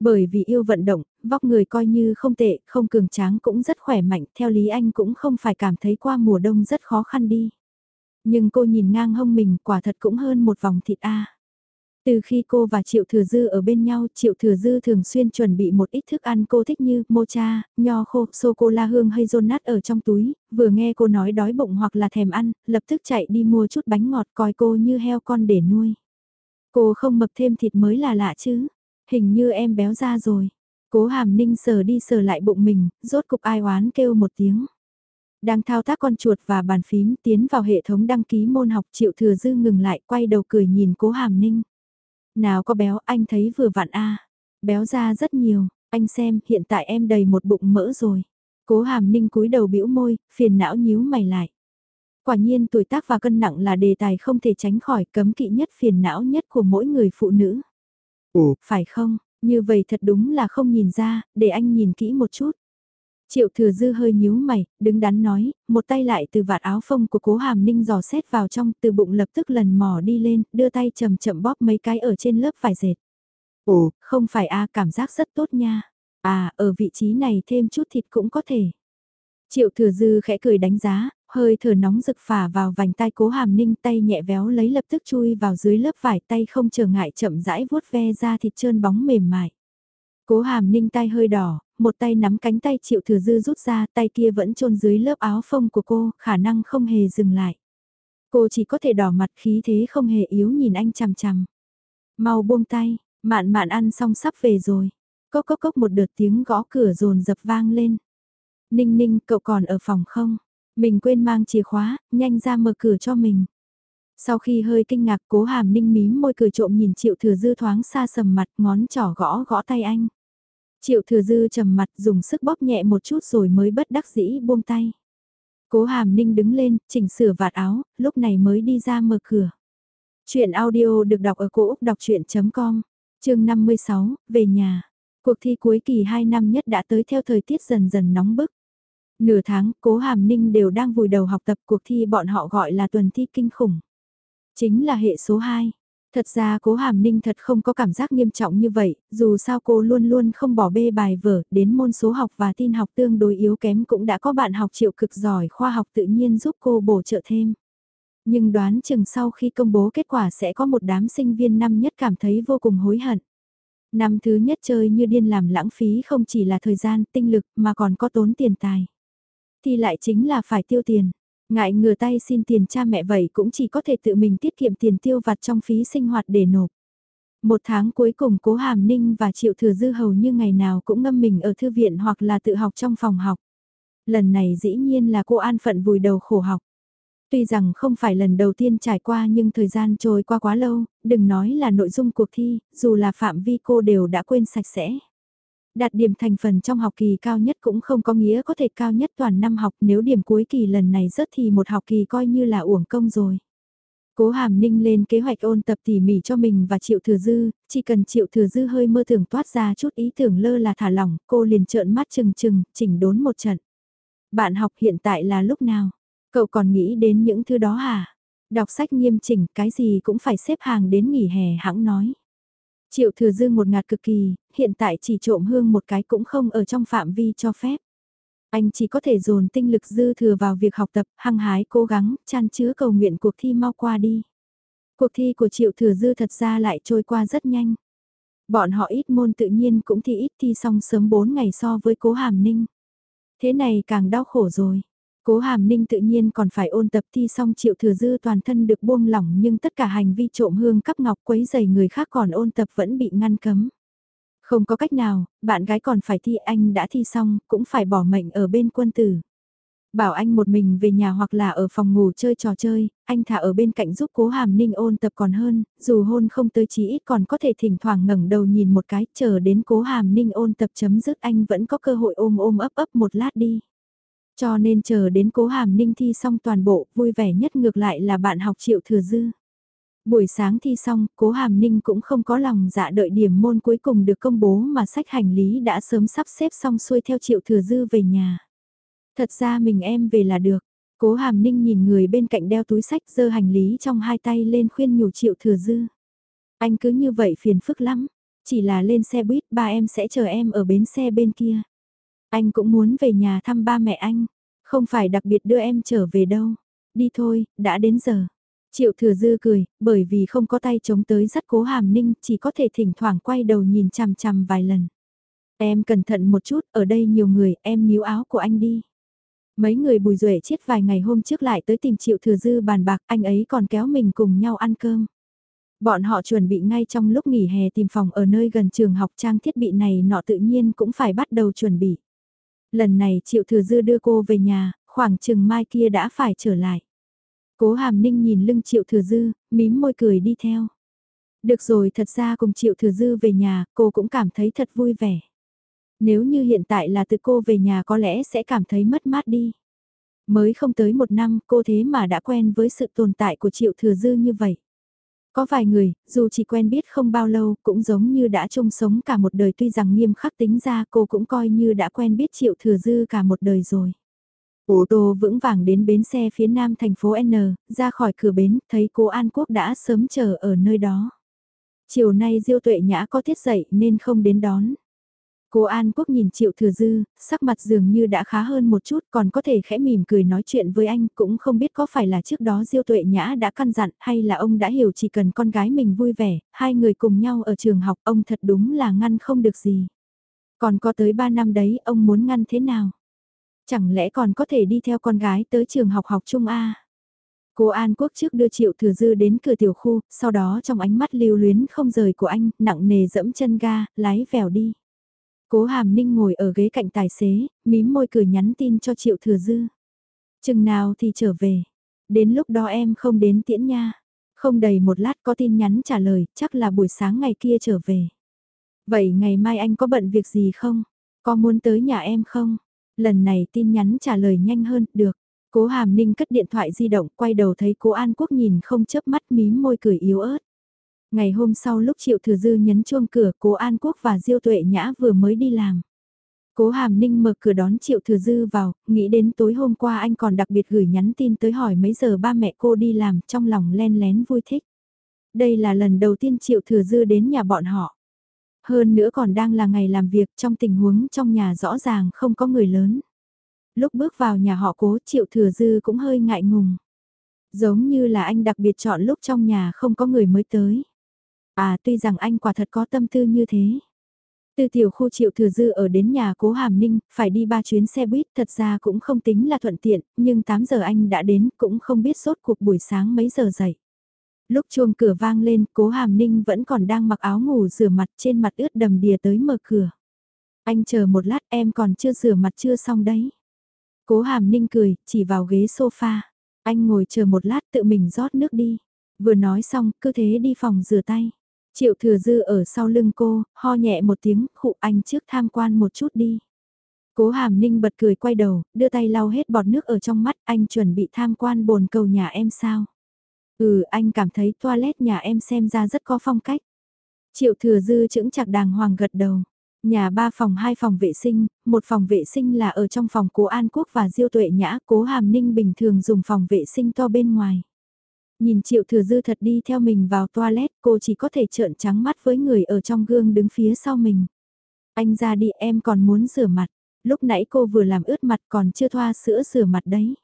Bởi vì yêu vận động, vóc người coi như không tệ, không cường tráng cũng rất khỏe mạnh, theo Lý Anh cũng không phải cảm thấy qua mùa đông rất khó khăn đi. Nhưng cô nhìn ngang hông mình quả thật cũng hơn một vòng thịt A. Từ khi cô và Triệu Thừa Dư ở bên nhau, Triệu Thừa Dư thường xuyên chuẩn bị một ít thức ăn cô thích như mocha, nho khô, sô-cô-la hương hay nát ở trong túi, vừa nghe cô nói đói bụng hoặc là thèm ăn, lập tức chạy đi mua chút bánh ngọt coi cô như heo con để nuôi. Cô không mập thêm thịt mới là lạ chứ, hình như em béo ra rồi. Cố hàm ninh sờ đi sờ lại bụng mình, rốt cục ai oán kêu một tiếng. Đang thao tác con chuột và bàn phím tiến vào hệ thống đăng ký môn học triệu thừa dư ngừng lại quay đầu cười nhìn cố hàm ninh. Nào có béo anh thấy vừa vặn a Béo ra rất nhiều, anh xem hiện tại em đầy một bụng mỡ rồi. Cố hàm ninh cúi đầu bĩu môi, phiền não nhíu mày lại. Quả nhiên tuổi tác và cân nặng là đề tài không thể tránh khỏi cấm kỵ nhất phiền não nhất của mỗi người phụ nữ. Ồ, phải không, như vậy thật đúng là không nhìn ra, để anh nhìn kỹ một chút. Triệu thừa dư hơi nhíu mày, đứng đắn nói, một tay lại từ vạt áo phông của cố hàm ninh dò xét vào trong, từ bụng lập tức lần mò đi lên, đưa tay chậm chậm bóp mấy cái ở trên lớp vải dệt. Ồ, không phải a cảm giác rất tốt nha. À, ở vị trí này thêm chút thịt cũng có thể. Triệu thừa dư khẽ cười đánh giá, hơi thở nóng rực phả vào vành tay cố hàm ninh tay nhẹ véo lấy lập tức chui vào dưới lớp vải tay không trở ngại chậm rãi vuốt ve ra thịt trơn bóng mềm mại. Cố hàm ninh tay hơi đỏ, một tay nắm cánh tay triệu thừa dư rút ra, tay kia vẫn chôn dưới lớp áo phông của cô, khả năng không hề dừng lại. Cô chỉ có thể đỏ mặt khí thế không hề yếu nhìn anh chằm chằm. Mau buông tay, mạn mạn ăn xong sắp về rồi. Cốc cốc cốc một đợt tiếng gõ cửa rồn dập vang lên. Ninh ninh, cậu còn ở phòng không? Mình quên mang chìa khóa, nhanh ra mở cửa cho mình. Sau khi hơi kinh ngạc cố hàm ninh mím môi cười trộm nhìn triệu thừa dư thoáng xa sầm mặt ngón trỏ gõ gõ tay anh. Triệu thừa dư trầm mặt dùng sức bóp nhẹ một chút rồi mới bất đắc dĩ buông tay. Cố hàm ninh đứng lên, chỉnh sửa vạt áo, lúc này mới đi ra mở cửa. Chuyện audio được đọc ở cổ Úc đọc chuyện.com, chương 56, về nhà. Cuộc thi cuối kỳ 2 năm nhất đã tới theo thời tiết dần dần nóng bức. Nửa tháng, cố hàm ninh đều đang vùi đầu học tập cuộc thi bọn họ gọi là tuần thi kinh khủng. Chính là hệ số 2. Thật ra cố hàm ninh thật không có cảm giác nghiêm trọng như vậy, dù sao cô luôn luôn không bỏ bê bài vở, đến môn số học và tin học tương đối yếu kém cũng đã có bạn học triệu cực giỏi khoa học tự nhiên giúp cô bổ trợ thêm. Nhưng đoán chừng sau khi công bố kết quả sẽ có một đám sinh viên năm nhất cảm thấy vô cùng hối hận. Năm thứ nhất chơi như điên làm lãng phí không chỉ là thời gian, tinh lực mà còn có tốn tiền tài. Thì lại chính là phải tiêu tiền. Ngại ngừa tay xin tiền cha mẹ vậy cũng chỉ có thể tự mình tiết kiệm tiền tiêu vặt trong phí sinh hoạt để nộp. Một tháng cuối cùng cố Hàm Ninh và Triệu Thừa Dư hầu như ngày nào cũng ngâm mình ở thư viện hoặc là tự học trong phòng học. Lần này dĩ nhiên là cô an phận vùi đầu khổ học. Tuy rằng không phải lần đầu tiên trải qua nhưng thời gian trôi qua quá lâu, đừng nói là nội dung cuộc thi, dù là phạm vi cô đều đã quên sạch sẽ. Đạt điểm thành phần trong học kỳ cao nhất cũng không có nghĩa có thể cao nhất toàn năm học nếu điểm cuối kỳ lần này rớt thì một học kỳ coi như là uổng công rồi. Cố Hàm Ninh lên kế hoạch ôn tập tỉ mỉ cho mình và Triệu Thừa Dư, chỉ cần Triệu Thừa Dư hơi mơ tưởng toát ra chút ý tưởng lơ là thả lỏng, cô liền trợn mắt chừng chừng, chỉnh đốn một trận. Bạn học hiện tại là lúc nào? Cậu còn nghĩ đến những thứ đó hả? Đọc sách nghiêm chỉnh, cái gì cũng phải xếp hàng đến nghỉ hè hãng nói. Triệu Thừa Dư một ngạt cực kỳ, hiện tại chỉ trộm hương một cái cũng không ở trong phạm vi cho phép. Anh chỉ có thể dồn tinh lực dư thừa vào việc học tập, hăng hái cố gắng, chăn chứa cầu nguyện cuộc thi mau qua đi. Cuộc thi của Triệu Thừa Dư thật ra lại trôi qua rất nhanh. Bọn họ ít môn tự nhiên cũng thi ít thi xong sớm 4 ngày so với cố hàm ninh. Thế này càng đau khổ rồi. Cố hàm ninh tự nhiên còn phải ôn tập thi xong triệu thừa dư toàn thân được buông lỏng nhưng tất cả hành vi trộm hương cắp ngọc quấy giày người khác còn ôn tập vẫn bị ngăn cấm. Không có cách nào, bạn gái còn phải thi anh đã thi xong, cũng phải bỏ mệnh ở bên quân tử. Bảo anh một mình về nhà hoặc là ở phòng ngủ chơi trò chơi, anh thả ở bên cạnh giúp cố hàm ninh ôn tập còn hơn, dù hôn không tới chí ít còn có thể thỉnh thoảng ngẩng đầu nhìn một cái, chờ đến cố hàm ninh ôn tập chấm dứt anh vẫn có cơ hội ôm ôm ấp ấp một lát đi. Cho nên chờ đến cố hàm ninh thi xong toàn bộ, vui vẻ nhất ngược lại là bạn học triệu thừa dư. Buổi sáng thi xong, cố hàm ninh cũng không có lòng dạ đợi điểm môn cuối cùng được công bố mà sách hành lý đã sớm sắp xếp xong xuôi theo triệu thừa dư về nhà. Thật ra mình em về là được. Cố hàm ninh nhìn người bên cạnh đeo túi sách dơ hành lý trong hai tay lên khuyên nhủ triệu thừa dư. Anh cứ như vậy phiền phức lắm. Chỉ là lên xe buýt ba em sẽ chờ em ở bến xe bên kia. Anh cũng muốn về nhà thăm ba mẹ anh. Không phải đặc biệt đưa em trở về đâu. Đi thôi, đã đến giờ. Triệu thừa dư cười, bởi vì không có tay chống tới rất cố hàm ninh, chỉ có thể thỉnh thoảng quay đầu nhìn chằm chằm vài lần. Em cẩn thận một chút, ở đây nhiều người, em níu áo của anh đi. Mấy người bùi duệ chết vài ngày hôm trước lại tới tìm triệu thừa dư bàn bạc, anh ấy còn kéo mình cùng nhau ăn cơm. Bọn họ chuẩn bị ngay trong lúc nghỉ hè tìm phòng ở nơi gần trường học trang thiết bị này nọ tự nhiên cũng phải bắt đầu chuẩn bị. Lần này Triệu Thừa Dư đưa cô về nhà, khoảng chừng mai kia đã phải trở lại. Cố Hàm Ninh nhìn lưng Triệu Thừa Dư, mím môi cười đi theo. Được rồi thật ra cùng Triệu Thừa Dư về nhà, cô cũng cảm thấy thật vui vẻ. Nếu như hiện tại là từ cô về nhà có lẽ sẽ cảm thấy mất mát đi. Mới không tới một năm cô thế mà đã quen với sự tồn tại của Triệu Thừa Dư như vậy. Có vài người, dù chỉ quen biết không bao lâu, cũng giống như đã chung sống cả một đời tuy rằng nghiêm khắc tính ra cô cũng coi như đã quen biết Triệu Thừa Dư cả một đời rồi. Ô tô vững vàng đến bến xe phía nam thành phố N, ra khỏi cửa bến, thấy cô An Quốc đã sớm chờ ở nơi đó. Chiều nay Diêu Tuệ Nhã có tiết dậy nên không đến đón. Cô An Quốc nhìn Triệu Thừa Dư, sắc mặt dường như đã khá hơn một chút còn có thể khẽ mỉm cười nói chuyện với anh cũng không biết có phải là trước đó Diêu Tuệ Nhã đã căn dặn hay là ông đã hiểu chỉ cần con gái mình vui vẻ, hai người cùng nhau ở trường học ông thật đúng là ngăn không được gì. Còn có tới 3 năm đấy ông muốn ngăn thế nào? Chẳng lẽ còn có thể đi theo con gái tới trường học học chung A? Cô An Quốc trước đưa Triệu Thừa Dư đến cửa tiểu khu, sau đó trong ánh mắt lưu luyến không rời của anh, nặng nề dẫm chân ga, lái vèo đi. Cố Hàm Ninh ngồi ở ghế cạnh tài xế, mím môi cười nhắn tin cho Triệu Thừa Dư. Chừng nào thì trở về. Đến lúc đó em không đến tiễn nha. Không đầy một lát có tin nhắn trả lời, chắc là buổi sáng ngày kia trở về. Vậy ngày mai anh có bận việc gì không? Có muốn tới nhà em không? Lần này tin nhắn trả lời nhanh hơn, được. Cố Hàm Ninh cất điện thoại di động, quay đầu thấy cố An Quốc nhìn không chớp mắt mím môi cười yếu ớt. Ngày hôm sau lúc Triệu Thừa Dư nhấn chuông cửa, cố An Quốc và Diêu Tuệ Nhã vừa mới đi làm. Cố Hàm Ninh mở cửa đón Triệu Thừa Dư vào, nghĩ đến tối hôm qua anh còn đặc biệt gửi nhắn tin tới hỏi mấy giờ ba mẹ cô đi làm, trong lòng len lén vui thích. Đây là lần đầu tiên Triệu Thừa Dư đến nhà bọn họ. Hơn nữa còn đang là ngày làm việc trong tình huống trong nhà rõ ràng không có người lớn. Lúc bước vào nhà họ cố Triệu Thừa Dư cũng hơi ngại ngùng. Giống như là anh đặc biệt chọn lúc trong nhà không có người mới tới. À tuy rằng anh quả thật có tâm tư như thế. Từ tiểu khu triệu thừa dư ở đến nhà cố Hàm Ninh, phải đi ba chuyến xe buýt thật ra cũng không tính là thuận tiện, nhưng 8 giờ anh đã đến cũng không biết sốt cuộc buổi sáng mấy giờ dậy. Lúc chuông cửa vang lên, cố Hàm Ninh vẫn còn đang mặc áo ngủ rửa mặt trên mặt ướt đầm đìa tới mở cửa. Anh chờ một lát em còn chưa rửa mặt chưa xong đấy. Cố Hàm Ninh cười, chỉ vào ghế sofa. Anh ngồi chờ một lát tự mình rót nước đi. Vừa nói xong, cứ thế đi phòng rửa tay. Triệu thừa dư ở sau lưng cô, ho nhẹ một tiếng, khụ anh trước tham quan một chút đi. Cố hàm ninh bật cười quay đầu, đưa tay lau hết bọt nước ở trong mắt, anh chuẩn bị tham quan bồn cầu nhà em sao? Ừ, anh cảm thấy toilet nhà em xem ra rất có phong cách. Triệu thừa dư chững chặt đàng hoàng gật đầu. Nhà ba phòng hai phòng vệ sinh, một phòng vệ sinh là ở trong phòng cố An Quốc và Diêu Tuệ Nhã, cố Hàm Ninh bình thường dùng phòng vệ sinh to bên ngoài. Nhìn Triệu Thừa Dư thật đi theo mình vào toilet, cô chỉ có thể trợn trắng mắt với người ở trong gương đứng phía sau mình. Anh ra đi em còn muốn rửa mặt, lúc nãy cô vừa làm ướt mặt còn chưa thoa sữa rửa mặt đấy.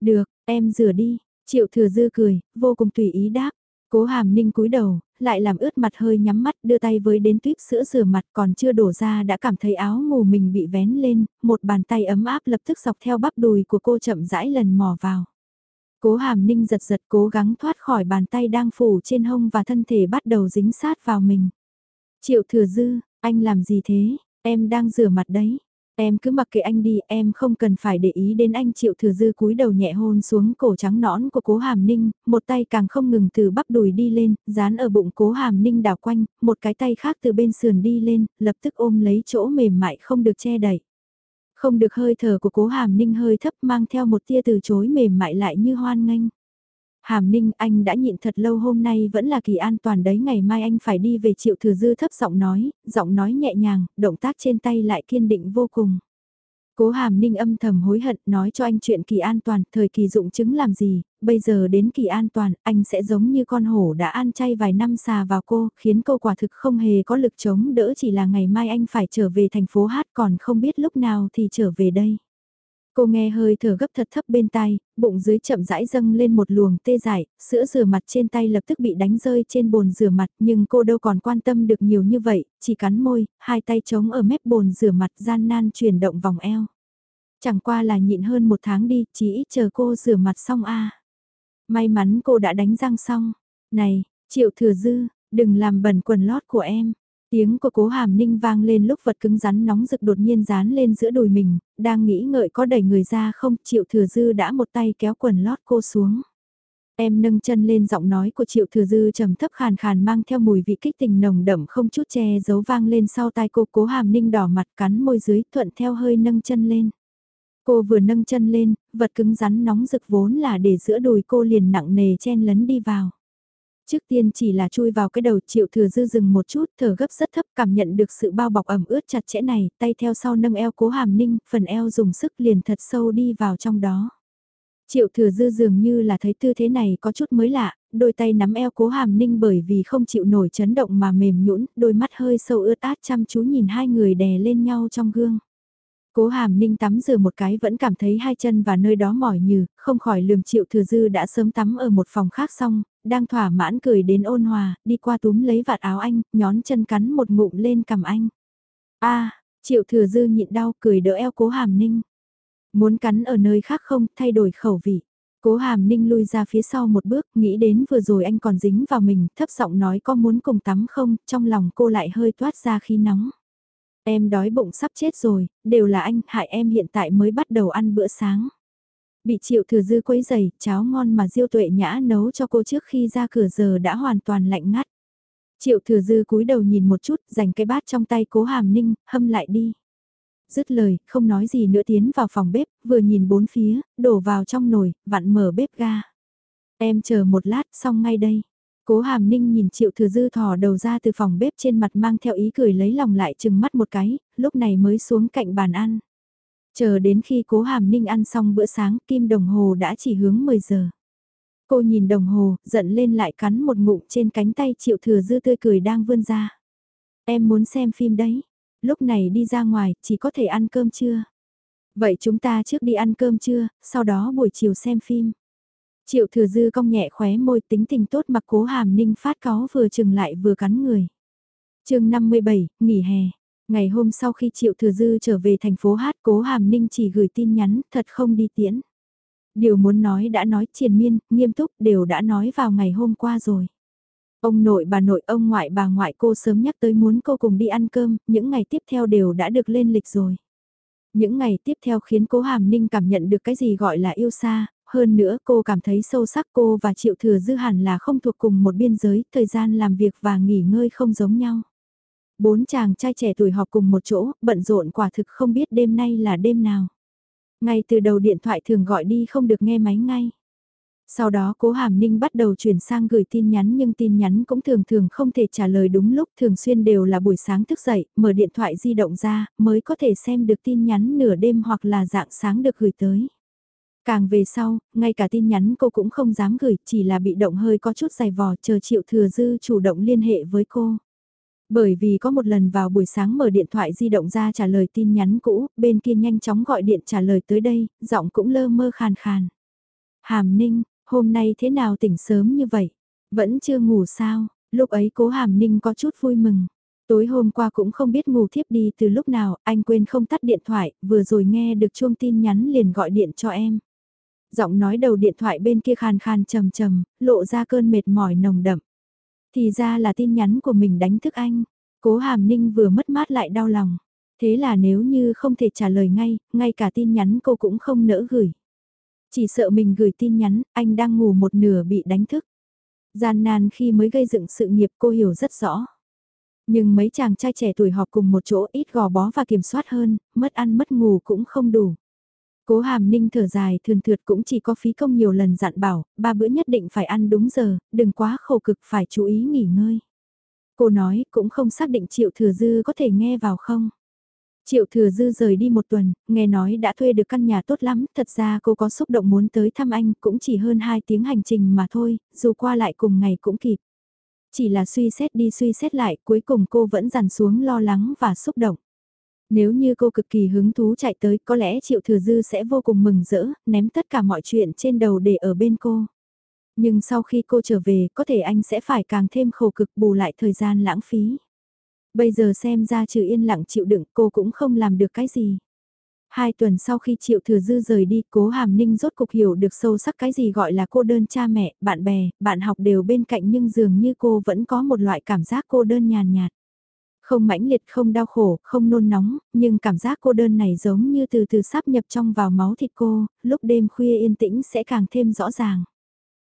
Được, em rửa đi, Triệu Thừa Dư cười, vô cùng tùy ý đáp. Cố hàm ninh cúi đầu, lại làm ướt mặt hơi nhắm mắt đưa tay với đến tuyếp sữa rửa mặt còn chưa đổ ra đã cảm thấy áo ngủ mình bị vén lên, một bàn tay ấm áp lập tức dọc theo bắp đùi của cô chậm rãi lần mò vào. Cố hàm ninh giật giật cố gắng thoát khỏi bàn tay đang phủ trên hông và thân thể bắt đầu dính sát vào mình. Triệu thừa dư, anh làm gì thế, em đang rửa mặt đấy. Em cứ mặc kệ anh đi, em không cần phải để ý đến anh Triệu Thừa Dư cúi đầu nhẹ hôn xuống cổ trắng nõn của Cố Hàm Ninh, một tay càng không ngừng từ bắp đùi đi lên, dán ở bụng Cố Hàm Ninh đảo quanh, một cái tay khác từ bên sườn đi lên, lập tức ôm lấy chỗ mềm mại không được che đẩy. Không được hơi thở của Cố Hàm Ninh hơi thấp mang theo một tia từ chối mềm mại lại như hoan nghênh. Hàm Ninh anh đã nhịn thật lâu hôm nay vẫn là kỳ an toàn đấy ngày mai anh phải đi về triệu thừa dư thấp giọng nói, giọng nói nhẹ nhàng, động tác trên tay lại kiên định vô cùng. Cố Hàm Ninh âm thầm hối hận nói cho anh chuyện kỳ an toàn, thời kỳ dụng chứng làm gì, bây giờ đến kỳ an toàn, anh sẽ giống như con hổ đã ăn chay vài năm xà vào cô, khiến cô quả thực không hề có lực chống đỡ chỉ là ngày mai anh phải trở về thành phố hát còn không biết lúc nào thì trở về đây. Cô nghe hơi thở gấp thật thấp bên tai, bụng dưới chậm rãi dâng lên một luồng tê dại, sữa rửa mặt trên tay lập tức bị đánh rơi trên bồn rửa mặt nhưng cô đâu còn quan tâm được nhiều như vậy, chỉ cắn môi, hai tay trống ở mép bồn rửa mặt gian nan chuyển động vòng eo. Chẳng qua là nhịn hơn một tháng đi, chỉ ít chờ cô rửa mặt xong a May mắn cô đã đánh răng xong. Này, triệu thừa dư, đừng làm bẩn quần lót của em. Tiếng của cố hàm ninh vang lên lúc vật cứng rắn nóng rực đột nhiên dán lên giữa đùi mình, đang nghĩ ngợi có đẩy người ra không, triệu thừa dư đã một tay kéo quần lót cô xuống. Em nâng chân lên giọng nói của triệu thừa dư trầm thấp khàn khàn mang theo mùi vị kích tình nồng đậm không chút che giấu vang lên sau tai cô cố hàm ninh đỏ mặt cắn môi dưới thuận theo hơi nâng chân lên. Cô vừa nâng chân lên, vật cứng rắn nóng rực vốn là để giữa đùi cô liền nặng nề chen lấn đi vào. Trước tiên chỉ là chui vào cái đầu triệu thừa dư dừng một chút thở gấp rất thấp cảm nhận được sự bao bọc ẩm ướt chặt chẽ này, tay theo sau nâng eo cố hàm ninh, phần eo dùng sức liền thật sâu đi vào trong đó. Triệu thừa dư dường như là thấy tư thế này có chút mới lạ, đôi tay nắm eo cố hàm ninh bởi vì không chịu nổi chấn động mà mềm nhũn đôi mắt hơi sâu ướt át chăm chú nhìn hai người đè lên nhau trong gương. Cố hàm ninh tắm rửa một cái vẫn cảm thấy hai chân và nơi đó mỏi nhừ, không khỏi lườm triệu thừa dư đã sớm tắm ở một phòng khác xong, đang thỏa mãn cười đến ôn hòa, đi qua túm lấy vạt áo anh, nhón chân cắn một ngụm lên cầm anh. a triệu thừa dư nhịn đau cười đỡ eo cố hàm ninh. Muốn cắn ở nơi khác không, thay đổi khẩu vị. Cố hàm ninh lui ra phía sau một bước, nghĩ đến vừa rồi anh còn dính vào mình, thấp giọng nói có muốn cùng tắm không, trong lòng cô lại hơi toát ra khi nóng. Em đói bụng sắp chết rồi, đều là anh, hại em hiện tại mới bắt đầu ăn bữa sáng. Bị triệu thừa dư quấy dày, cháo ngon mà diêu tuệ nhã nấu cho cô trước khi ra cửa giờ đã hoàn toàn lạnh ngắt. Triệu thừa dư cúi đầu nhìn một chút, dành cái bát trong tay cố hàm ninh, hâm lại đi. Dứt lời, không nói gì nữa tiến vào phòng bếp, vừa nhìn bốn phía, đổ vào trong nồi, vặn mở bếp ga. Em chờ một lát, xong ngay đây. Cố hàm ninh nhìn triệu thừa dư thò đầu ra từ phòng bếp trên mặt mang theo ý cười lấy lòng lại chừng mắt một cái, lúc này mới xuống cạnh bàn ăn. Chờ đến khi cố hàm ninh ăn xong bữa sáng, kim đồng hồ đã chỉ hướng 10 giờ. Cô nhìn đồng hồ, giận lên lại cắn một ngụm trên cánh tay triệu thừa dư tươi cười đang vươn ra. Em muốn xem phim đấy. Lúc này đi ra ngoài, chỉ có thể ăn cơm trưa. Vậy chúng ta trước đi ăn cơm trưa, sau đó buổi chiều xem phim. Triệu thừa dư cong nhẹ khóe môi tính tình tốt mặc cố hàm ninh phát có vừa chừng lại vừa cắn người. chương 57, nghỉ hè. Ngày hôm sau khi Triệu Thừa Dư trở về thành phố Hát cố hàm ninh chỉ gửi tin nhắn thật không đi tiễn. Điều muốn nói đã nói triền miên, nghiêm túc đều đã nói vào ngày hôm qua rồi. Ông nội bà nội ông ngoại bà ngoại cô sớm nhắc tới muốn cô cùng đi ăn cơm, những ngày tiếp theo đều đã được lên lịch rồi. Những ngày tiếp theo khiến cố hàm ninh cảm nhận được cái gì gọi là yêu xa, hơn nữa cô cảm thấy sâu sắc cô và Triệu Thừa Dư hẳn là không thuộc cùng một biên giới, thời gian làm việc và nghỉ ngơi không giống nhau. Bốn chàng trai trẻ tuổi họp cùng một chỗ, bận rộn quả thực không biết đêm nay là đêm nào. Ngay từ đầu điện thoại thường gọi đi không được nghe máy ngay. Sau đó cố Hàm Ninh bắt đầu chuyển sang gửi tin nhắn nhưng tin nhắn cũng thường thường không thể trả lời đúng lúc thường xuyên đều là buổi sáng thức dậy, mở điện thoại di động ra mới có thể xem được tin nhắn nửa đêm hoặc là dạng sáng được gửi tới. Càng về sau, ngay cả tin nhắn cô cũng không dám gửi, chỉ là bị động hơi có chút dài vò chờ Triệu Thừa Dư chủ động liên hệ với cô. Bởi vì có một lần vào buổi sáng mở điện thoại di động ra trả lời tin nhắn cũ, bên kia nhanh chóng gọi điện trả lời tới đây, giọng cũng lơ mơ khàn khàn. Hàm Ninh, hôm nay thế nào tỉnh sớm như vậy? Vẫn chưa ngủ sao? Lúc ấy cố Hàm Ninh có chút vui mừng. Tối hôm qua cũng không biết ngủ thiếp đi từ lúc nào, anh quên không tắt điện thoại, vừa rồi nghe được chuông tin nhắn liền gọi điện cho em. Giọng nói đầu điện thoại bên kia khan khan trầm trầm, lộ ra cơn mệt mỏi nồng đậm. Thì ra là tin nhắn của mình đánh thức anh. Cố Hàm Ninh vừa mất mát lại đau lòng. Thế là nếu như không thể trả lời ngay, ngay cả tin nhắn cô cũng không nỡ gửi. Chỉ sợ mình gửi tin nhắn, anh đang ngủ một nửa bị đánh thức. Gian nan khi mới gây dựng sự nghiệp cô hiểu rất rõ. Nhưng mấy chàng trai trẻ tuổi họp cùng một chỗ ít gò bó và kiểm soát hơn, mất ăn mất ngủ cũng không đủ. Cố hàm ninh thở dài thường thượt cũng chỉ có phí công nhiều lần dặn bảo, ba bữa nhất định phải ăn đúng giờ, đừng quá khổ cực phải chú ý nghỉ ngơi. Cô nói cũng không xác định triệu thừa dư có thể nghe vào không. Triệu thừa dư rời đi một tuần, nghe nói đã thuê được căn nhà tốt lắm, thật ra cô có xúc động muốn tới thăm anh cũng chỉ hơn 2 tiếng hành trình mà thôi, dù qua lại cùng ngày cũng kịp. Chỉ là suy xét đi suy xét lại, cuối cùng cô vẫn dằn xuống lo lắng và xúc động. Nếu như cô cực kỳ hứng thú chạy tới, có lẽ Triệu Thừa Dư sẽ vô cùng mừng rỡ, ném tất cả mọi chuyện trên đầu để ở bên cô. Nhưng sau khi cô trở về, có thể anh sẽ phải càng thêm khổ cực bù lại thời gian lãng phí. Bây giờ xem ra trừ yên lặng chịu đựng cô cũng không làm được cái gì. Hai tuần sau khi Triệu Thừa Dư rời đi, Cố Hàm Ninh rốt cục hiểu được sâu sắc cái gì gọi là cô đơn cha mẹ, bạn bè, bạn học đều bên cạnh nhưng dường như cô vẫn có một loại cảm giác cô đơn nhàn nhạt. Không mãnh liệt, không đau khổ, không nôn nóng, nhưng cảm giác cô đơn này giống như từ từ sắp nhập trong vào máu thịt cô, lúc đêm khuya yên tĩnh sẽ càng thêm rõ ràng.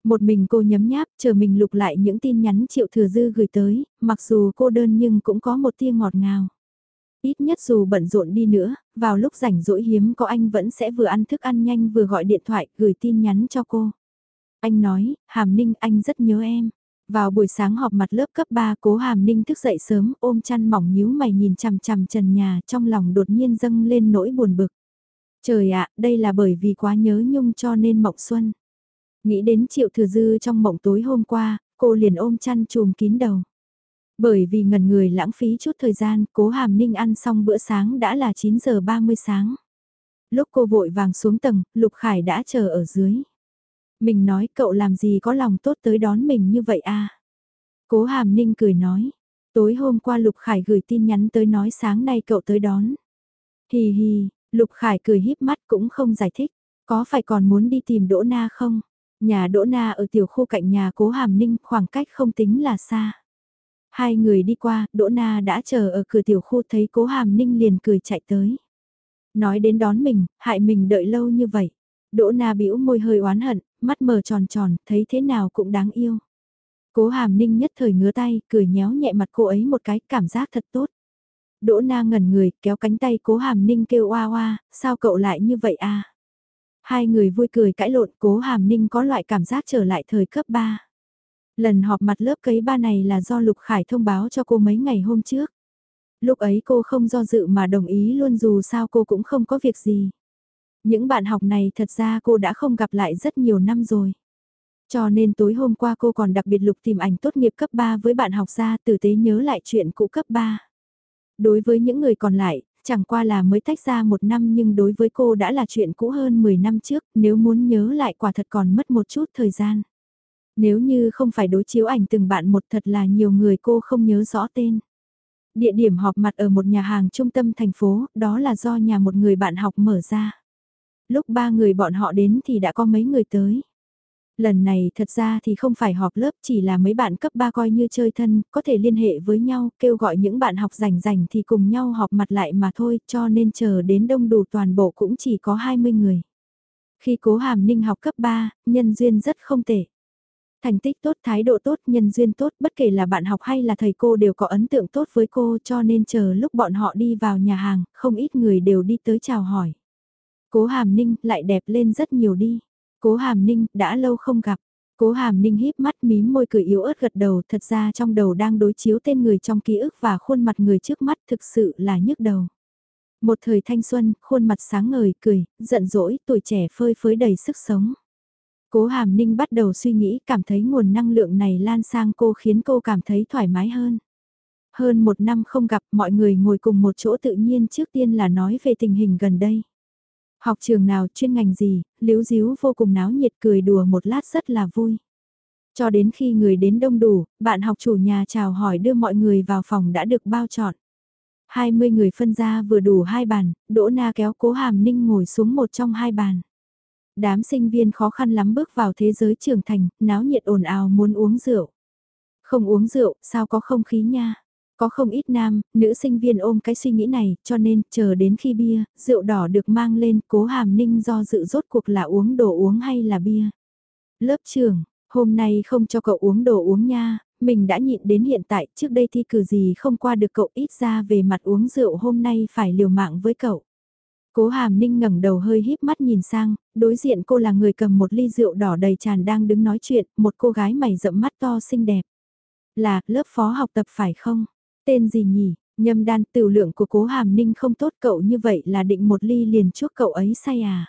Một mình cô nhấm nháp, chờ mình lục lại những tin nhắn triệu thừa dư gửi tới, mặc dù cô đơn nhưng cũng có một tia ngọt ngào. Ít nhất dù bận rộn đi nữa, vào lúc rảnh rỗi hiếm có anh vẫn sẽ vừa ăn thức ăn nhanh vừa gọi điện thoại, gửi tin nhắn cho cô. Anh nói, Hàm Ninh anh rất nhớ em. Vào buổi sáng họp mặt lớp cấp 3 cố Hàm Ninh thức dậy sớm ôm chăn mỏng nhíu mày nhìn chằm chằm trần nhà trong lòng đột nhiên dâng lên nỗi buồn bực. Trời ạ, đây là bởi vì quá nhớ nhung cho nên mộng xuân. Nghĩ đến triệu thừa dư trong mộng tối hôm qua, cô liền ôm chăn chùm kín đầu. Bởi vì ngần người lãng phí chút thời gian, cố hàm ninh ăn xong bữa sáng đã là 9 giờ 30 sáng. Lúc cô vội vàng xuống tầng, Lục Khải đã chờ ở dưới. Mình nói cậu làm gì có lòng tốt tới đón mình như vậy à? Cố hàm ninh cười nói. Tối hôm qua Lục Khải gửi tin nhắn tới nói sáng nay cậu tới đón. Hì hì, Lục Khải cười híp mắt cũng không giải thích. Có phải còn muốn đi tìm Đỗ Na không? Nhà Đỗ Na ở tiểu khu cạnh nhà Cố Hàm Ninh khoảng cách không tính là xa. Hai người đi qua, Đỗ Na đã chờ ở cửa tiểu khu thấy Cố Hàm Ninh liền cười chạy tới. Nói đến đón mình, hại mình đợi lâu như vậy. Đỗ Na bĩu môi hơi oán hận, mắt mờ tròn tròn, thấy thế nào cũng đáng yêu. Cố Hàm Ninh nhất thời ngứa tay, cười nhéo nhẹ mặt cô ấy một cái, cảm giác thật tốt. Đỗ Na ngẩn người, kéo cánh tay Cố Hàm Ninh kêu oa oa, sao cậu lại như vậy à? Hai người vui cười cãi lộn cố hàm ninh có loại cảm giác trở lại thời cấp 3. Lần họp mặt lớp cấy ba này là do Lục Khải thông báo cho cô mấy ngày hôm trước. Lúc ấy cô không do dự mà đồng ý luôn dù sao cô cũng không có việc gì. Những bạn học này thật ra cô đã không gặp lại rất nhiều năm rồi. Cho nên tối hôm qua cô còn đặc biệt lục tìm ảnh tốt nghiệp cấp 3 với bạn học ra tử tế nhớ lại chuyện cũ cấp 3. Đối với những người còn lại, Chẳng qua là mới tách ra một năm nhưng đối với cô đã là chuyện cũ hơn 10 năm trước, nếu muốn nhớ lại quả thật còn mất một chút thời gian. Nếu như không phải đối chiếu ảnh từng bạn một thật là nhiều người cô không nhớ rõ tên. Địa điểm họp mặt ở một nhà hàng trung tâm thành phố, đó là do nhà một người bạn học mở ra. Lúc ba người bọn họ đến thì đã có mấy người tới. Lần này thật ra thì không phải họp lớp chỉ là mấy bạn cấp 3 coi như chơi thân, có thể liên hệ với nhau, kêu gọi những bạn học rảnh rảnh thì cùng nhau họp mặt lại mà thôi, cho nên chờ đến đông đủ toàn bộ cũng chỉ có 20 người. Khi cố hàm ninh học cấp 3, nhân duyên rất không tệ. Thành tích tốt, thái độ tốt, nhân duyên tốt, bất kể là bạn học hay là thầy cô đều có ấn tượng tốt với cô cho nên chờ lúc bọn họ đi vào nhà hàng, không ít người đều đi tới chào hỏi. Cố hàm ninh lại đẹp lên rất nhiều đi. Cố hàm ninh, đã lâu không gặp. Cố hàm ninh híp mắt mím môi cười yếu ớt gật đầu thật ra trong đầu đang đối chiếu tên người trong ký ức và khuôn mặt người trước mắt thực sự là nhức đầu. Một thời thanh xuân, khuôn mặt sáng ngời, cười, giận dỗi, tuổi trẻ phơi phới đầy sức sống. Cố hàm ninh bắt đầu suy nghĩ cảm thấy nguồn năng lượng này lan sang cô khiến cô cảm thấy thoải mái hơn. Hơn một năm không gặp mọi người ngồi cùng một chỗ tự nhiên trước tiên là nói về tình hình gần đây. Học trường nào chuyên ngành gì, liếu díu vô cùng náo nhiệt cười đùa một lát rất là vui. Cho đến khi người đến đông đủ, bạn học chủ nhà chào hỏi đưa mọi người vào phòng đã được bao chọn. 20 người phân ra vừa đủ hai bàn, Đỗ Na kéo cố hàm ninh ngồi xuống một trong hai bàn. Đám sinh viên khó khăn lắm bước vào thế giới trưởng thành, náo nhiệt ồn ào muốn uống rượu. Không uống rượu, sao có không khí nha? Có không ít nam, nữ sinh viên ôm cái suy nghĩ này, cho nên, chờ đến khi bia, rượu đỏ được mang lên, cố hàm ninh do dự rốt cuộc là uống đồ uống hay là bia. Lớp trưởng, hôm nay không cho cậu uống đồ uống nha, mình đã nhịn đến hiện tại, trước đây thi cử gì không qua được cậu ít ra về mặt uống rượu hôm nay phải liều mạng với cậu. Cố hàm ninh ngẩng đầu hơi híp mắt nhìn sang, đối diện cô là người cầm một ly rượu đỏ đầy tràn đang đứng nói chuyện, một cô gái mày rậm mắt to xinh đẹp. Là, lớp phó học tập phải không? Tên gì nhỉ? Nhâm đan tiểu lượng của cố hàm ninh không tốt cậu như vậy là định một ly liền chuốc cậu ấy say à?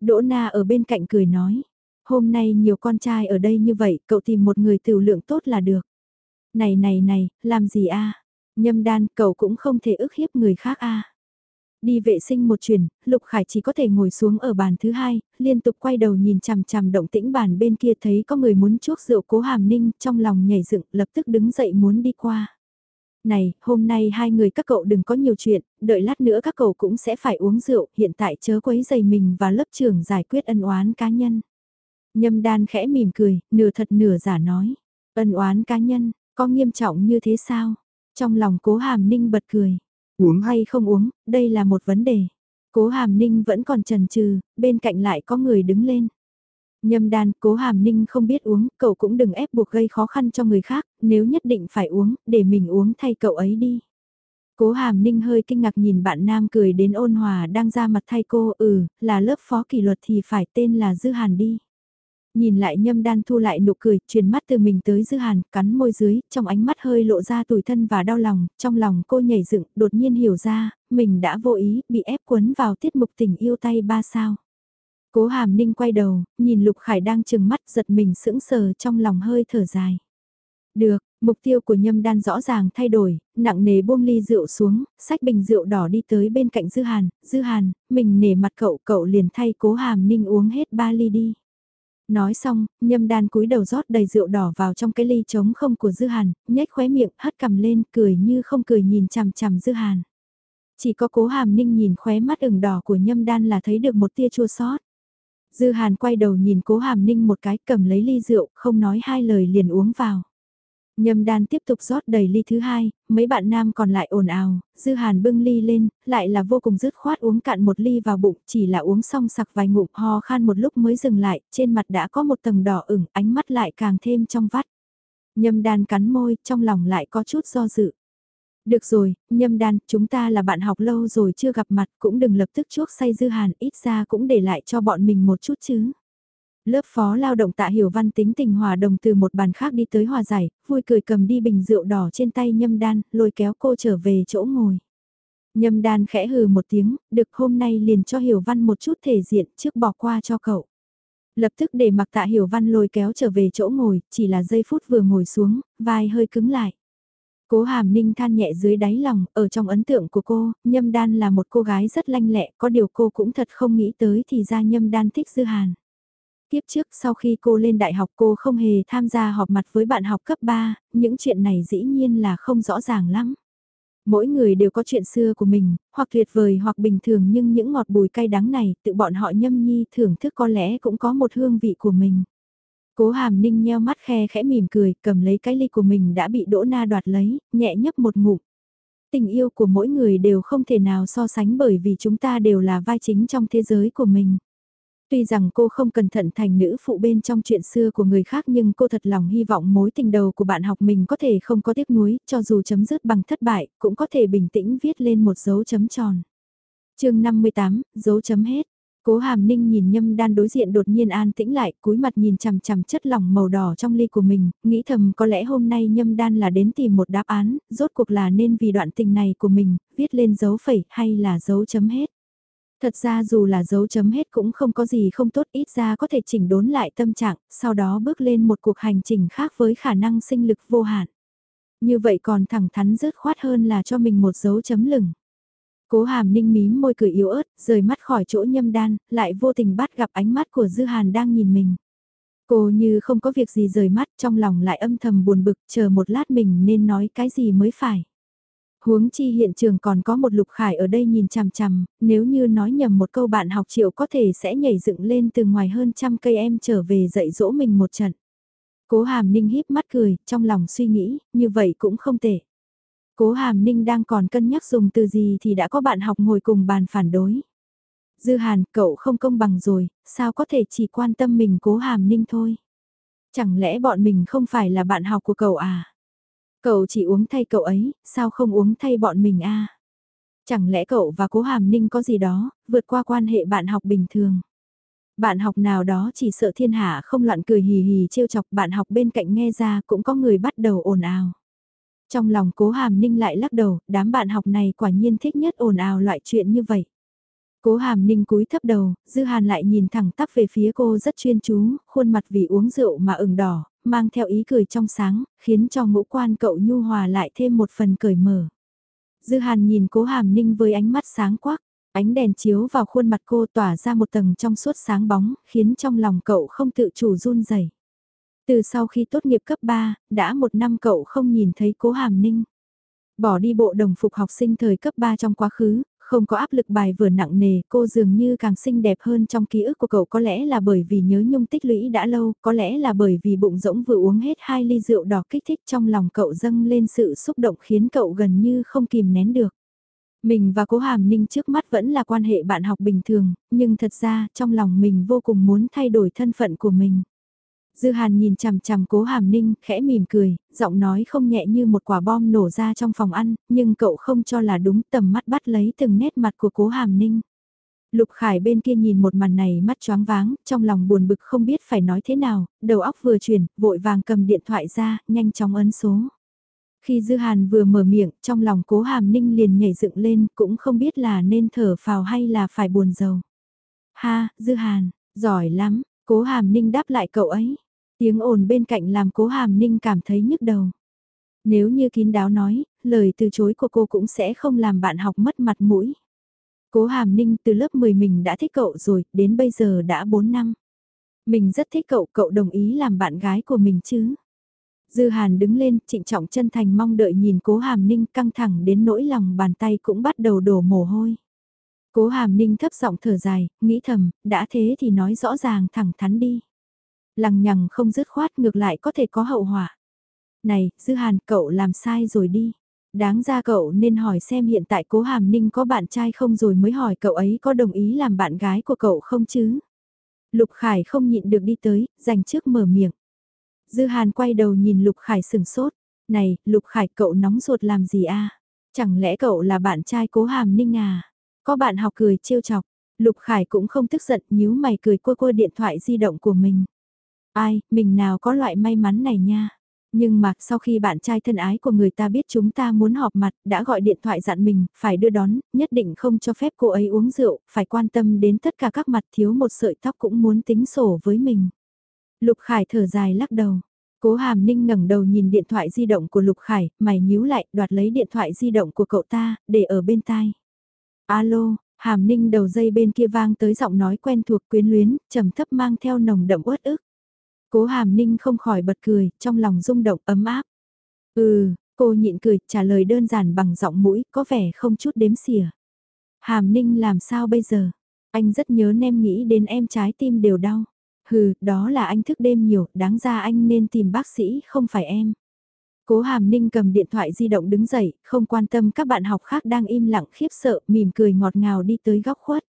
Đỗ na ở bên cạnh cười nói. Hôm nay nhiều con trai ở đây như vậy, cậu tìm một người tiểu lượng tốt là được. Này này này, làm gì a? Nhâm đan, cậu cũng không thể ức hiếp người khác a. Đi vệ sinh một chuyển, Lục Khải chỉ có thể ngồi xuống ở bàn thứ hai, liên tục quay đầu nhìn chằm chằm động tĩnh bàn bên kia thấy có người muốn chuốc rượu cố hàm ninh, trong lòng nhảy dựng, lập tức đứng dậy muốn đi qua. Này, hôm nay hai người các cậu đừng có nhiều chuyện, đợi lát nữa các cậu cũng sẽ phải uống rượu, hiện tại chớ quấy giày mình và lớp trưởng giải quyết ân oán cá nhân. Nhâm đan khẽ mỉm cười, nửa thật nửa giả nói, ân oán cá nhân, có nghiêm trọng như thế sao? Trong lòng cố hàm ninh bật cười. Uống hay không uống, đây là một vấn đề. Cố hàm ninh vẫn còn chần chừ, bên cạnh lại có người đứng lên. Nhâm đan, cố hàm ninh không biết uống, cậu cũng đừng ép buộc gây khó khăn cho người khác, nếu nhất định phải uống, để mình uống thay cậu ấy đi. Cố hàm ninh hơi kinh ngạc nhìn bạn nam cười đến ôn hòa đang ra mặt thay cô, ừ, là lớp phó kỷ luật thì phải tên là Dư Hàn đi. Nhìn lại nhâm đan thu lại nụ cười, truyền mắt từ mình tới dư hàn, cắn môi dưới, trong ánh mắt hơi lộ ra tủi thân và đau lòng, trong lòng cô nhảy dựng, đột nhiên hiểu ra, mình đã vô ý, bị ép quấn vào tiết mục tình yêu tay ba sao. Cố hàm ninh quay đầu, nhìn Lục Khải đang chừng mắt giật mình sững sờ trong lòng hơi thở dài. Được, mục tiêu của nhâm đan rõ ràng thay đổi, nặng nề buông ly rượu xuống, sách bình rượu đỏ đi tới bên cạnh Dư Hàn, Dư Hàn, mình nể mặt cậu, cậu liền thay cố hàm ninh uống hết ba ly đi. Nói xong, nhâm đan cúi đầu rót đầy rượu đỏ vào trong cái ly trống không của Dư Hàn, nhếch khóe miệng, hất cầm lên, cười như không cười nhìn chằm chằm Dư Hàn. Chỉ có cố hàm ninh nhìn khóe mắt ửng đỏ của nhâm đan là thấy được một tia chua sót. Dư Hàn quay đầu nhìn cố hàm ninh một cái cầm lấy ly rượu, không nói hai lời liền uống vào. Nhâm đan tiếp tục rót đầy ly thứ hai, mấy bạn nam còn lại ồn ào, dư hàn bưng ly lên, lại là vô cùng dứt khoát uống cạn một ly vào bụng, chỉ là uống xong sặc vài ngụm ho khan một lúc mới dừng lại, trên mặt đã có một tầng đỏ ửng, ánh mắt lại càng thêm trong vắt. Nhâm đan cắn môi, trong lòng lại có chút do dự. Được rồi, nhâm đan, chúng ta là bạn học lâu rồi chưa gặp mặt, cũng đừng lập tức chuốc say dư hàn, ít ra cũng để lại cho bọn mình một chút chứ. Lớp phó lao động tạ hiểu văn tính tình hòa đồng từ một bàn khác đi tới hòa giải, vui cười cầm đi bình rượu đỏ trên tay nhâm đan, lôi kéo cô trở về chỗ ngồi. Nhâm đan khẽ hừ một tiếng, được hôm nay liền cho hiểu văn một chút thể diện trước bỏ qua cho cậu. Lập tức để mặc tạ hiểu văn lôi kéo trở về chỗ ngồi, chỉ là giây phút vừa ngồi xuống, vai hơi cứng lại. Cố hàm ninh than nhẹ dưới đáy lòng, ở trong ấn tượng của cô, nhâm đan là một cô gái rất lanh lẹ, có điều cô cũng thật không nghĩ tới thì ra nhâm đan thích dư hàn. Tiếp trước sau khi cô lên đại học cô không hề tham gia họp mặt với bạn học cấp 3, những chuyện này dĩ nhiên là không rõ ràng lắm. Mỗi người đều có chuyện xưa của mình, hoặc tuyệt vời hoặc bình thường nhưng những ngọt bùi cay đắng này tự bọn họ nhâm nhi thưởng thức có lẽ cũng có một hương vị của mình. Cố hàm ninh nheo mắt khe khẽ mỉm cười, cầm lấy cái ly của mình đã bị đỗ na đoạt lấy, nhẹ nhấp một ngụm. Tình yêu của mỗi người đều không thể nào so sánh bởi vì chúng ta đều là vai chính trong thế giới của mình. Tuy rằng cô không cẩn thận thành nữ phụ bên trong chuyện xưa của người khác nhưng cô thật lòng hy vọng mối tình đầu của bạn học mình có thể không có tiếc nuối, cho dù chấm dứt bằng thất bại, cũng có thể bình tĩnh viết lên một dấu chấm tròn. chương 58, dấu chấm hết. Cố Hàm Ninh nhìn Nhâm Đan đối diện đột nhiên an tĩnh lại, cúi mặt nhìn chằm chằm chất lỏng màu đỏ trong ly của mình, nghĩ thầm có lẽ hôm nay Nhâm Đan là đến tìm một đáp án, rốt cuộc là nên vì đoạn tình này của mình, viết lên dấu phẩy hay là dấu chấm hết. Thật ra dù là dấu chấm hết cũng không có gì không tốt ít ra có thể chỉnh đốn lại tâm trạng, sau đó bước lên một cuộc hành trình khác với khả năng sinh lực vô hạn. Như vậy còn thẳng thắn rớt khoát hơn là cho mình một dấu chấm lửng. Cố hàm ninh mím môi cười yếu ớt, rời mắt khỏi chỗ nhâm đan, lại vô tình bắt gặp ánh mắt của Dư Hàn đang nhìn mình. Cô như không có việc gì rời mắt trong lòng lại âm thầm buồn bực chờ một lát mình nên nói cái gì mới phải. Huống chi hiện trường còn có một lục khải ở đây nhìn chằm chằm, nếu như nói nhầm một câu bạn học triệu có thể sẽ nhảy dựng lên từ ngoài hơn trăm cây em trở về dạy dỗ mình một trận. Cố hàm ninh híp mắt cười, trong lòng suy nghĩ, như vậy cũng không tệ. Cố hàm ninh đang còn cân nhắc dùng từ gì thì đã có bạn học ngồi cùng bàn phản đối. Dư hàn, cậu không công bằng rồi, sao có thể chỉ quan tâm mình cố hàm ninh thôi. Chẳng lẽ bọn mình không phải là bạn học của cậu à? Cậu chỉ uống thay cậu ấy, sao không uống thay bọn mình a? Chẳng lẽ cậu và cố hàm ninh có gì đó, vượt qua quan hệ bạn học bình thường? Bạn học nào đó chỉ sợ thiên hạ không loạn cười hì hì trêu chọc bạn học bên cạnh nghe ra cũng có người bắt đầu ồn ào. Trong lòng cố hàm ninh lại lắc đầu, đám bạn học này quả nhiên thích nhất ồn ào loại chuyện như vậy. Cố hàm ninh cúi thấp đầu, dư hàn lại nhìn thẳng tắp về phía cô rất chuyên chú, khuôn mặt vì uống rượu mà ửng đỏ, mang theo ý cười trong sáng, khiến cho ngũ quan cậu nhu hòa lại thêm một phần cởi mở. Dư hàn nhìn cố hàm ninh với ánh mắt sáng quắc, ánh đèn chiếu vào khuôn mặt cô tỏa ra một tầng trong suốt sáng bóng, khiến trong lòng cậu không tự chủ run rẩy. Từ sau khi tốt nghiệp cấp 3, đã một năm cậu không nhìn thấy cố hàm ninh. Bỏ đi bộ đồng phục học sinh thời cấp 3 trong quá khứ, không có áp lực bài vừa nặng nề, cô dường như càng xinh đẹp hơn trong ký ức của cậu có lẽ là bởi vì nhớ nhung tích lũy đã lâu, có lẽ là bởi vì bụng rỗng vừa uống hết hai ly rượu đỏ kích thích trong lòng cậu dâng lên sự xúc động khiến cậu gần như không kìm nén được. Mình và cố hàm ninh trước mắt vẫn là quan hệ bạn học bình thường, nhưng thật ra trong lòng mình vô cùng muốn thay đổi thân phận của mình. Dư Hàn nhìn chằm chằm cố hàm ninh, khẽ mỉm cười, giọng nói không nhẹ như một quả bom nổ ra trong phòng ăn, nhưng cậu không cho là đúng tầm mắt bắt lấy từng nét mặt của cố hàm ninh. Lục Khải bên kia nhìn một màn này mắt choáng váng, trong lòng buồn bực không biết phải nói thế nào, đầu óc vừa chuyển, vội vàng cầm điện thoại ra, nhanh chóng ấn số. Khi Dư Hàn vừa mở miệng, trong lòng cố hàm ninh liền nhảy dựng lên, cũng không biết là nên thở phào hay là phải buồn rầu. Ha, Dư Hàn, giỏi lắm, cố hàm ninh đáp lại cậu ấy. Tiếng ồn bên cạnh làm cố hàm ninh cảm thấy nhức đầu. Nếu như kín đáo nói, lời từ chối của cô cũng sẽ không làm bạn học mất mặt mũi. Cố hàm ninh từ lớp 10 mình đã thích cậu rồi, đến bây giờ đã 4 năm. Mình rất thích cậu, cậu đồng ý làm bạn gái của mình chứ. Dư hàn đứng lên, trịnh trọng chân thành mong đợi nhìn cố hàm ninh căng thẳng đến nỗi lòng bàn tay cũng bắt đầu đổ mồ hôi. Cố hàm ninh thấp giọng thở dài, nghĩ thầm, đã thế thì nói rõ ràng thẳng thắn đi lằng nhằng không dứt khoát ngược lại có thể có hậu họa. Này, Dư Hàn, cậu làm sai rồi đi. Đáng ra cậu nên hỏi xem hiện tại cố Hàm Ninh có bạn trai không rồi mới hỏi cậu ấy có đồng ý làm bạn gái của cậu không chứ. Lục Khải không nhịn được đi tới, dành trước mở miệng. Dư Hàn quay đầu nhìn Lục Khải sừng sốt. Này, Lục Khải cậu nóng ruột làm gì a? Chẳng lẽ cậu là bạn trai cố Hàm Ninh à? Có bạn học cười trêu chọc. Lục Khải cũng không tức giận nhíu mày cười qua qua điện thoại di động của mình. Ai, mình nào có loại may mắn này nha. Nhưng mà sau khi bạn trai thân ái của người ta biết chúng ta muốn họp mặt, đã gọi điện thoại dặn mình, phải đưa đón, nhất định không cho phép cô ấy uống rượu, phải quan tâm đến tất cả các mặt thiếu một sợi tóc cũng muốn tính sổ với mình. Lục Khải thở dài lắc đầu. Cố Hàm Ninh ngẩng đầu nhìn điện thoại di động của Lục Khải, mày nhíu lại, đoạt lấy điện thoại di động của cậu ta, để ở bên tai. Alo, Hàm Ninh đầu dây bên kia vang tới giọng nói quen thuộc quyến luyến, trầm thấp mang theo nồng đậm uất ức. Cố hàm ninh không khỏi bật cười, trong lòng rung động ấm áp. Ừ, cô nhịn cười, trả lời đơn giản bằng giọng mũi, có vẻ không chút đếm xỉa. Hàm ninh làm sao bây giờ? Anh rất nhớ nem nghĩ đến em trái tim đều đau. Hừ, đó là anh thức đêm nhiều, đáng ra anh nên tìm bác sĩ, không phải em. Cố Hàm Ninh cầm điện thoại di động đứng dậy, không quan tâm các bạn học khác đang im lặng khiếp sợ, mỉm cười ngọt ngào đi tới góc khuất.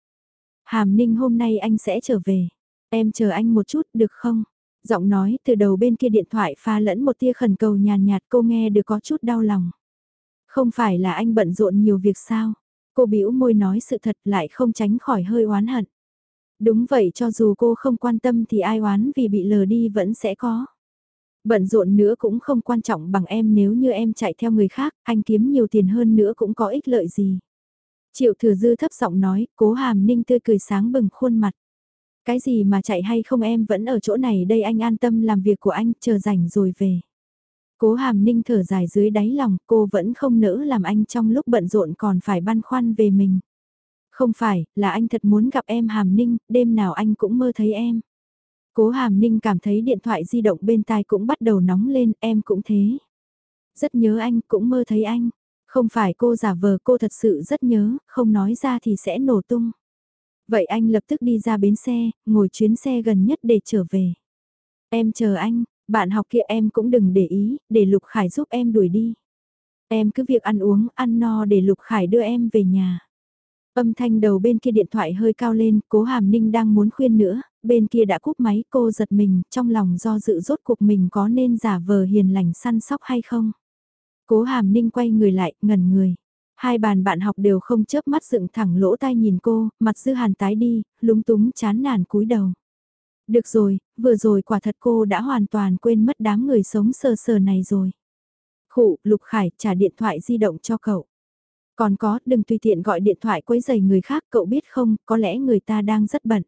Hàm Ninh hôm nay anh sẽ trở về. Em chờ anh một chút được không? Giọng nói từ đầu bên kia điện thoại pha lẫn một tia khẩn cầu nhàn nhạt cô nghe được có chút đau lòng. Không phải là anh bận rộn nhiều việc sao? Cô bĩu môi nói sự thật lại không tránh khỏi hơi oán hận. Đúng vậy cho dù cô không quan tâm thì ai oán vì bị lờ đi vẫn sẽ có. Bận rộn nữa cũng không quan trọng bằng em nếu như em chạy theo người khác, anh kiếm nhiều tiền hơn nữa cũng có ích lợi gì. Triệu thừa dư thấp giọng nói, cố hàm ninh tươi cười sáng bừng khuôn mặt. Cái gì mà chạy hay không em vẫn ở chỗ này đây anh an tâm làm việc của anh, chờ rảnh rồi về. Cố hàm ninh thở dài dưới đáy lòng, cô vẫn không nỡ làm anh trong lúc bận rộn còn phải băn khoăn về mình. Không phải, là anh thật muốn gặp em hàm ninh, đêm nào anh cũng mơ thấy em. Cố hàm ninh cảm thấy điện thoại di động bên tai cũng bắt đầu nóng lên, em cũng thế. Rất nhớ anh, cũng mơ thấy anh. Không phải cô giả vờ cô thật sự rất nhớ, không nói ra thì sẽ nổ tung. Vậy anh lập tức đi ra bến xe, ngồi chuyến xe gần nhất để trở về. Em chờ anh, bạn học kia em cũng đừng để ý, để Lục Khải giúp em đuổi đi. Em cứ việc ăn uống, ăn no để Lục Khải đưa em về nhà. Âm thanh đầu bên kia điện thoại hơi cao lên, cố hàm ninh đang muốn khuyên nữa, bên kia đã cúp máy cô giật mình, trong lòng do dự rốt cuộc mình có nên giả vờ hiền lành săn sóc hay không. Cố hàm ninh quay người lại, ngẩn người. Hai bàn bạn học đều không chớp mắt dựng thẳng lỗ tai nhìn cô, mặt dư hàn tái đi, lúng túng chán nản cúi đầu. Được rồi, vừa rồi quả thật cô đã hoàn toàn quên mất đám người sống sờ sờ này rồi. Khụ, Lục Khải trả điện thoại di động cho cậu. Còn có, đừng tùy tiện gọi điện thoại quấy giày người khác, cậu biết không, có lẽ người ta đang rất bận.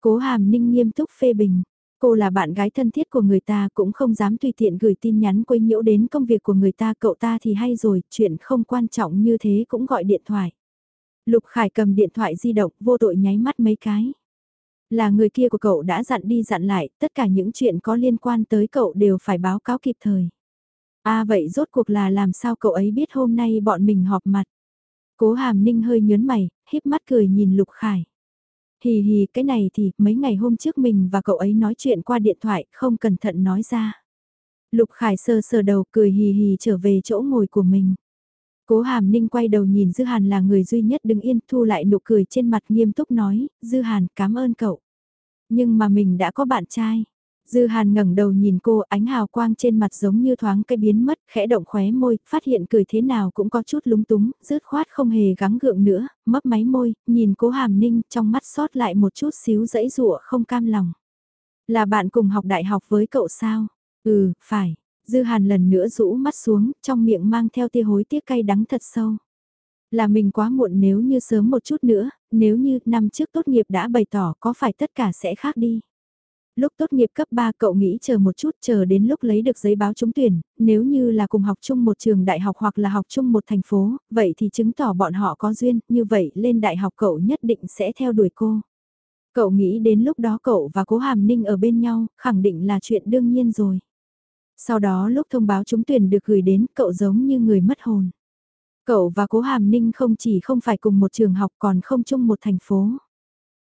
Cố hàm ninh nghiêm túc phê bình. Cô là bạn gái thân thiết của người ta cũng không dám tùy tiện gửi tin nhắn quấy nhiễu đến công việc của người ta cậu ta thì hay rồi, chuyện không quan trọng như thế cũng gọi điện thoại. Lục Khải cầm điện thoại di động vô tội nháy mắt mấy cái. Là người kia của cậu đã dặn đi dặn lại, tất cả những chuyện có liên quan tới cậu đều phải báo cáo kịp thời. À vậy rốt cuộc là làm sao cậu ấy biết hôm nay bọn mình họp mặt. Cố hàm ninh hơi nhớn mày, híp mắt cười nhìn Lục Khải. Hì hì cái này thì mấy ngày hôm trước mình và cậu ấy nói chuyện qua điện thoại không cẩn thận nói ra. Lục Khải sơ sờ đầu cười hì hì trở về chỗ ngồi của mình. Cố Hàm Ninh quay đầu nhìn Dư Hàn là người duy nhất đứng yên thu lại nụ cười trên mặt nghiêm túc nói, Dư Hàn cảm ơn cậu. Nhưng mà mình đã có bạn trai. Dư Hàn ngẩng đầu nhìn cô ánh hào quang trên mặt giống như thoáng cây biến mất, khẽ động khóe môi, phát hiện cười thế nào cũng có chút lúng túng, rứt khoát không hề gắng gượng nữa, mấp máy môi, nhìn cố hàm ninh trong mắt sót lại một chút xíu dãy rụa không cam lòng. Là bạn cùng học đại học với cậu sao? Ừ, phải. Dư Hàn lần nữa rũ mắt xuống, trong miệng mang theo tia hối tiếc cay đắng thật sâu. Là mình quá muộn nếu như sớm một chút nữa, nếu như năm trước tốt nghiệp đã bày tỏ có phải tất cả sẽ khác đi. Lúc tốt nghiệp cấp 3 cậu nghĩ chờ một chút chờ đến lúc lấy được giấy báo trúng tuyển, nếu như là cùng học chung một trường đại học hoặc là học chung một thành phố, vậy thì chứng tỏ bọn họ có duyên, như vậy lên đại học cậu nhất định sẽ theo đuổi cô. Cậu nghĩ đến lúc đó cậu và cố hàm ninh ở bên nhau, khẳng định là chuyện đương nhiên rồi. Sau đó lúc thông báo trúng tuyển được gửi đến cậu giống như người mất hồn. Cậu và cố hàm ninh không chỉ không phải cùng một trường học còn không chung một thành phố.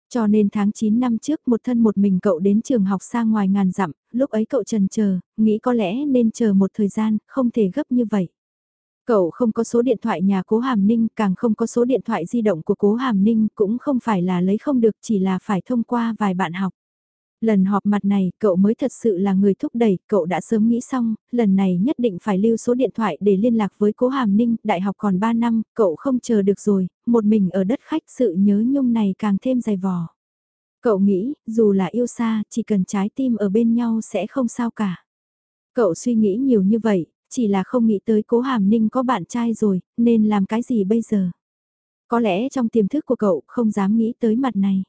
Cho nên tháng 9 năm trước một thân một mình cậu đến trường học xa ngoài ngàn dặm, lúc ấy cậu trần chờ, nghĩ có lẽ nên chờ một thời gian, không thể gấp như vậy. Cậu không có số điện thoại nhà cố Hàm Ninh, càng không có số điện thoại di động của cố Hàm Ninh, cũng không phải là lấy không được chỉ là phải thông qua vài bạn học. Lần họp mặt này, cậu mới thật sự là người thúc đẩy, cậu đã sớm nghĩ xong, lần này nhất định phải lưu số điện thoại để liên lạc với cố Hàm Ninh, đại học còn 3 năm, cậu không chờ được rồi, một mình ở đất khách sự nhớ nhung này càng thêm dày vò. Cậu nghĩ, dù là yêu xa, chỉ cần trái tim ở bên nhau sẽ không sao cả. Cậu suy nghĩ nhiều như vậy, chỉ là không nghĩ tới cố Hàm Ninh có bạn trai rồi, nên làm cái gì bây giờ? Có lẽ trong tiềm thức của cậu không dám nghĩ tới mặt này.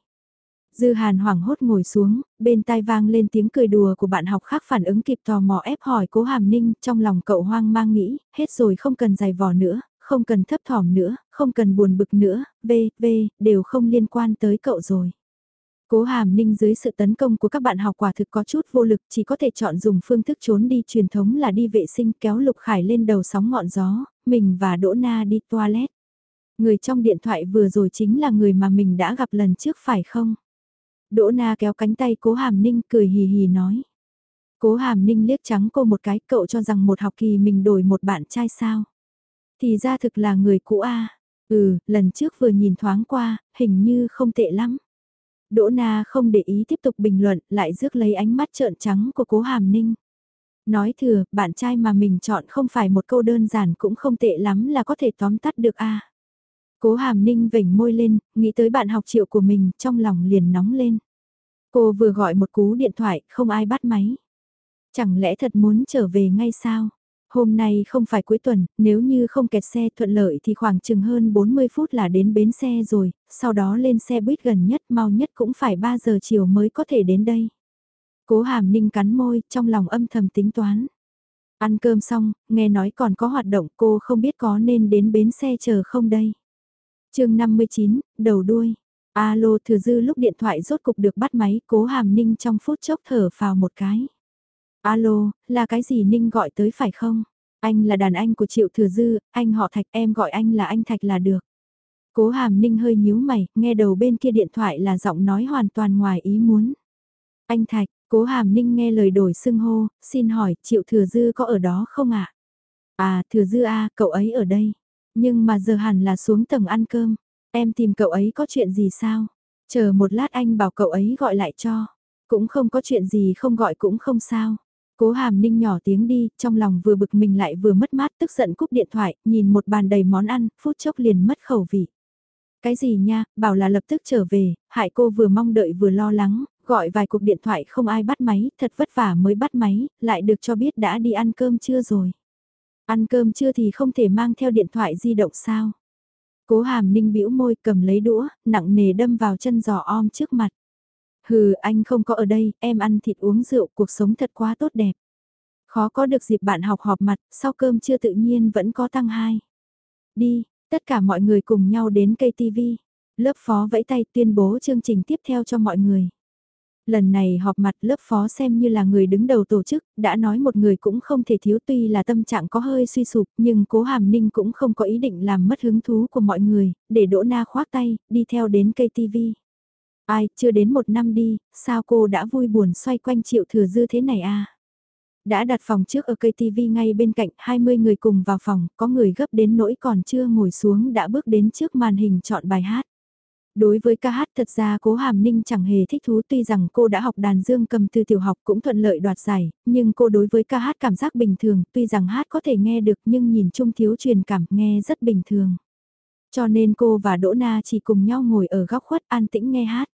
Dư Hàn hoảng hốt ngồi xuống, bên tai vang lên tiếng cười đùa của bạn học khác phản ứng kịp tò mò ép hỏi cố hàm ninh, trong lòng cậu hoang mang nghĩ, hết rồi không cần dài vò nữa, không cần thấp thỏm nữa, không cần buồn bực nữa, v, v, đều không liên quan tới cậu rồi. Cố hàm ninh dưới sự tấn công của các bạn học quả thực có chút vô lực chỉ có thể chọn dùng phương thức trốn đi truyền thống là đi vệ sinh kéo lục khải lên đầu sóng ngọn gió, mình và Đỗ Na đi toilet. Người trong điện thoại vừa rồi chính là người mà mình đã gặp lần trước phải không? Đỗ Na kéo cánh tay cố hàm ninh cười hì hì nói. Cố hàm ninh liếc trắng cô một cái cậu cho rằng một học kỳ mình đổi một bạn trai sao. Thì ra thực là người cũ A. Ừ, lần trước vừa nhìn thoáng qua, hình như không tệ lắm. Đỗ Na không để ý tiếp tục bình luận, lại rước lấy ánh mắt trợn trắng của cố hàm ninh. Nói thừa, bạn trai mà mình chọn không phải một câu đơn giản cũng không tệ lắm là có thể tóm tắt được a. Cố hàm ninh vểnh môi lên, nghĩ tới bạn học triệu của mình, trong lòng liền nóng lên. Cô vừa gọi một cú điện thoại, không ai bắt máy. Chẳng lẽ thật muốn trở về ngay sao? Hôm nay không phải cuối tuần, nếu như không kẹt xe thuận lợi thì khoảng chừng hơn 40 phút là đến bến xe rồi, sau đó lên xe buýt gần nhất mau nhất cũng phải 3 giờ chiều mới có thể đến đây. Cố hàm ninh cắn môi, trong lòng âm thầm tính toán. Ăn cơm xong, nghe nói còn có hoạt động cô không biết có nên đến bến xe chờ không đây chương 59, đầu đuôi. Alo thừa dư lúc điện thoại rốt cục được bắt máy, cố hàm ninh trong phút chốc thở vào một cái. Alo, là cái gì ninh gọi tới phải không? Anh là đàn anh của Triệu Thừa Dư, anh họ Thạch em gọi anh là anh Thạch là được. Cố hàm ninh hơi nhíu mày, nghe đầu bên kia điện thoại là giọng nói hoàn toàn ngoài ý muốn. Anh Thạch, cố hàm ninh nghe lời đổi xưng hô, xin hỏi Triệu Thừa Dư có ở đó không ạ? À? Thừa Dư a cậu ấy ở đây. Nhưng mà giờ hẳn là xuống tầng ăn cơm. Em tìm cậu ấy có chuyện gì sao? Chờ một lát anh bảo cậu ấy gọi lại cho. Cũng không có chuyện gì không gọi cũng không sao. Cố hàm ninh nhỏ tiếng đi, trong lòng vừa bực mình lại vừa mất mát tức giận cúp điện thoại, nhìn một bàn đầy món ăn, phút chốc liền mất khẩu vị. Cái gì nha, bảo là lập tức trở về, hại cô vừa mong đợi vừa lo lắng, gọi vài cuộc điện thoại không ai bắt máy, thật vất vả mới bắt máy, lại được cho biết đã đi ăn cơm chưa rồi. Ăn cơm chưa thì không thể mang theo điện thoại di động sao. Cố hàm ninh bĩu môi cầm lấy đũa, nặng nề đâm vào chân giò om trước mặt. Hừ, anh không có ở đây, em ăn thịt uống rượu, cuộc sống thật quá tốt đẹp. Khó có được dịp bạn học họp mặt, sau cơm chưa tự nhiên vẫn có tăng hai. Đi, tất cả mọi người cùng nhau đến cây TV. Lớp phó vẫy tay tuyên bố chương trình tiếp theo cho mọi người. Lần này họp mặt lớp phó xem như là người đứng đầu tổ chức, đã nói một người cũng không thể thiếu tuy là tâm trạng có hơi suy sụp nhưng cố hàm ninh cũng không có ý định làm mất hứng thú của mọi người, để đỗ na khoác tay, đi theo đến cây TV. Ai, chưa đến một năm đi, sao cô đã vui buồn xoay quanh triệu thừa dư thế này à? Đã đặt phòng trước ở cây TV ngay bên cạnh, 20 người cùng vào phòng, có người gấp đến nỗi còn chưa ngồi xuống đã bước đến trước màn hình chọn bài hát. Đối với ca hát thật ra cố hàm ninh chẳng hề thích thú tuy rằng cô đã học đàn dương cầm từ tiểu học cũng thuận lợi đoạt giải, nhưng cô đối với ca hát cảm giác bình thường, tuy rằng hát có thể nghe được nhưng nhìn chung thiếu truyền cảm nghe rất bình thường. Cho nên cô và Đỗ Na chỉ cùng nhau ngồi ở góc khuất an tĩnh nghe hát.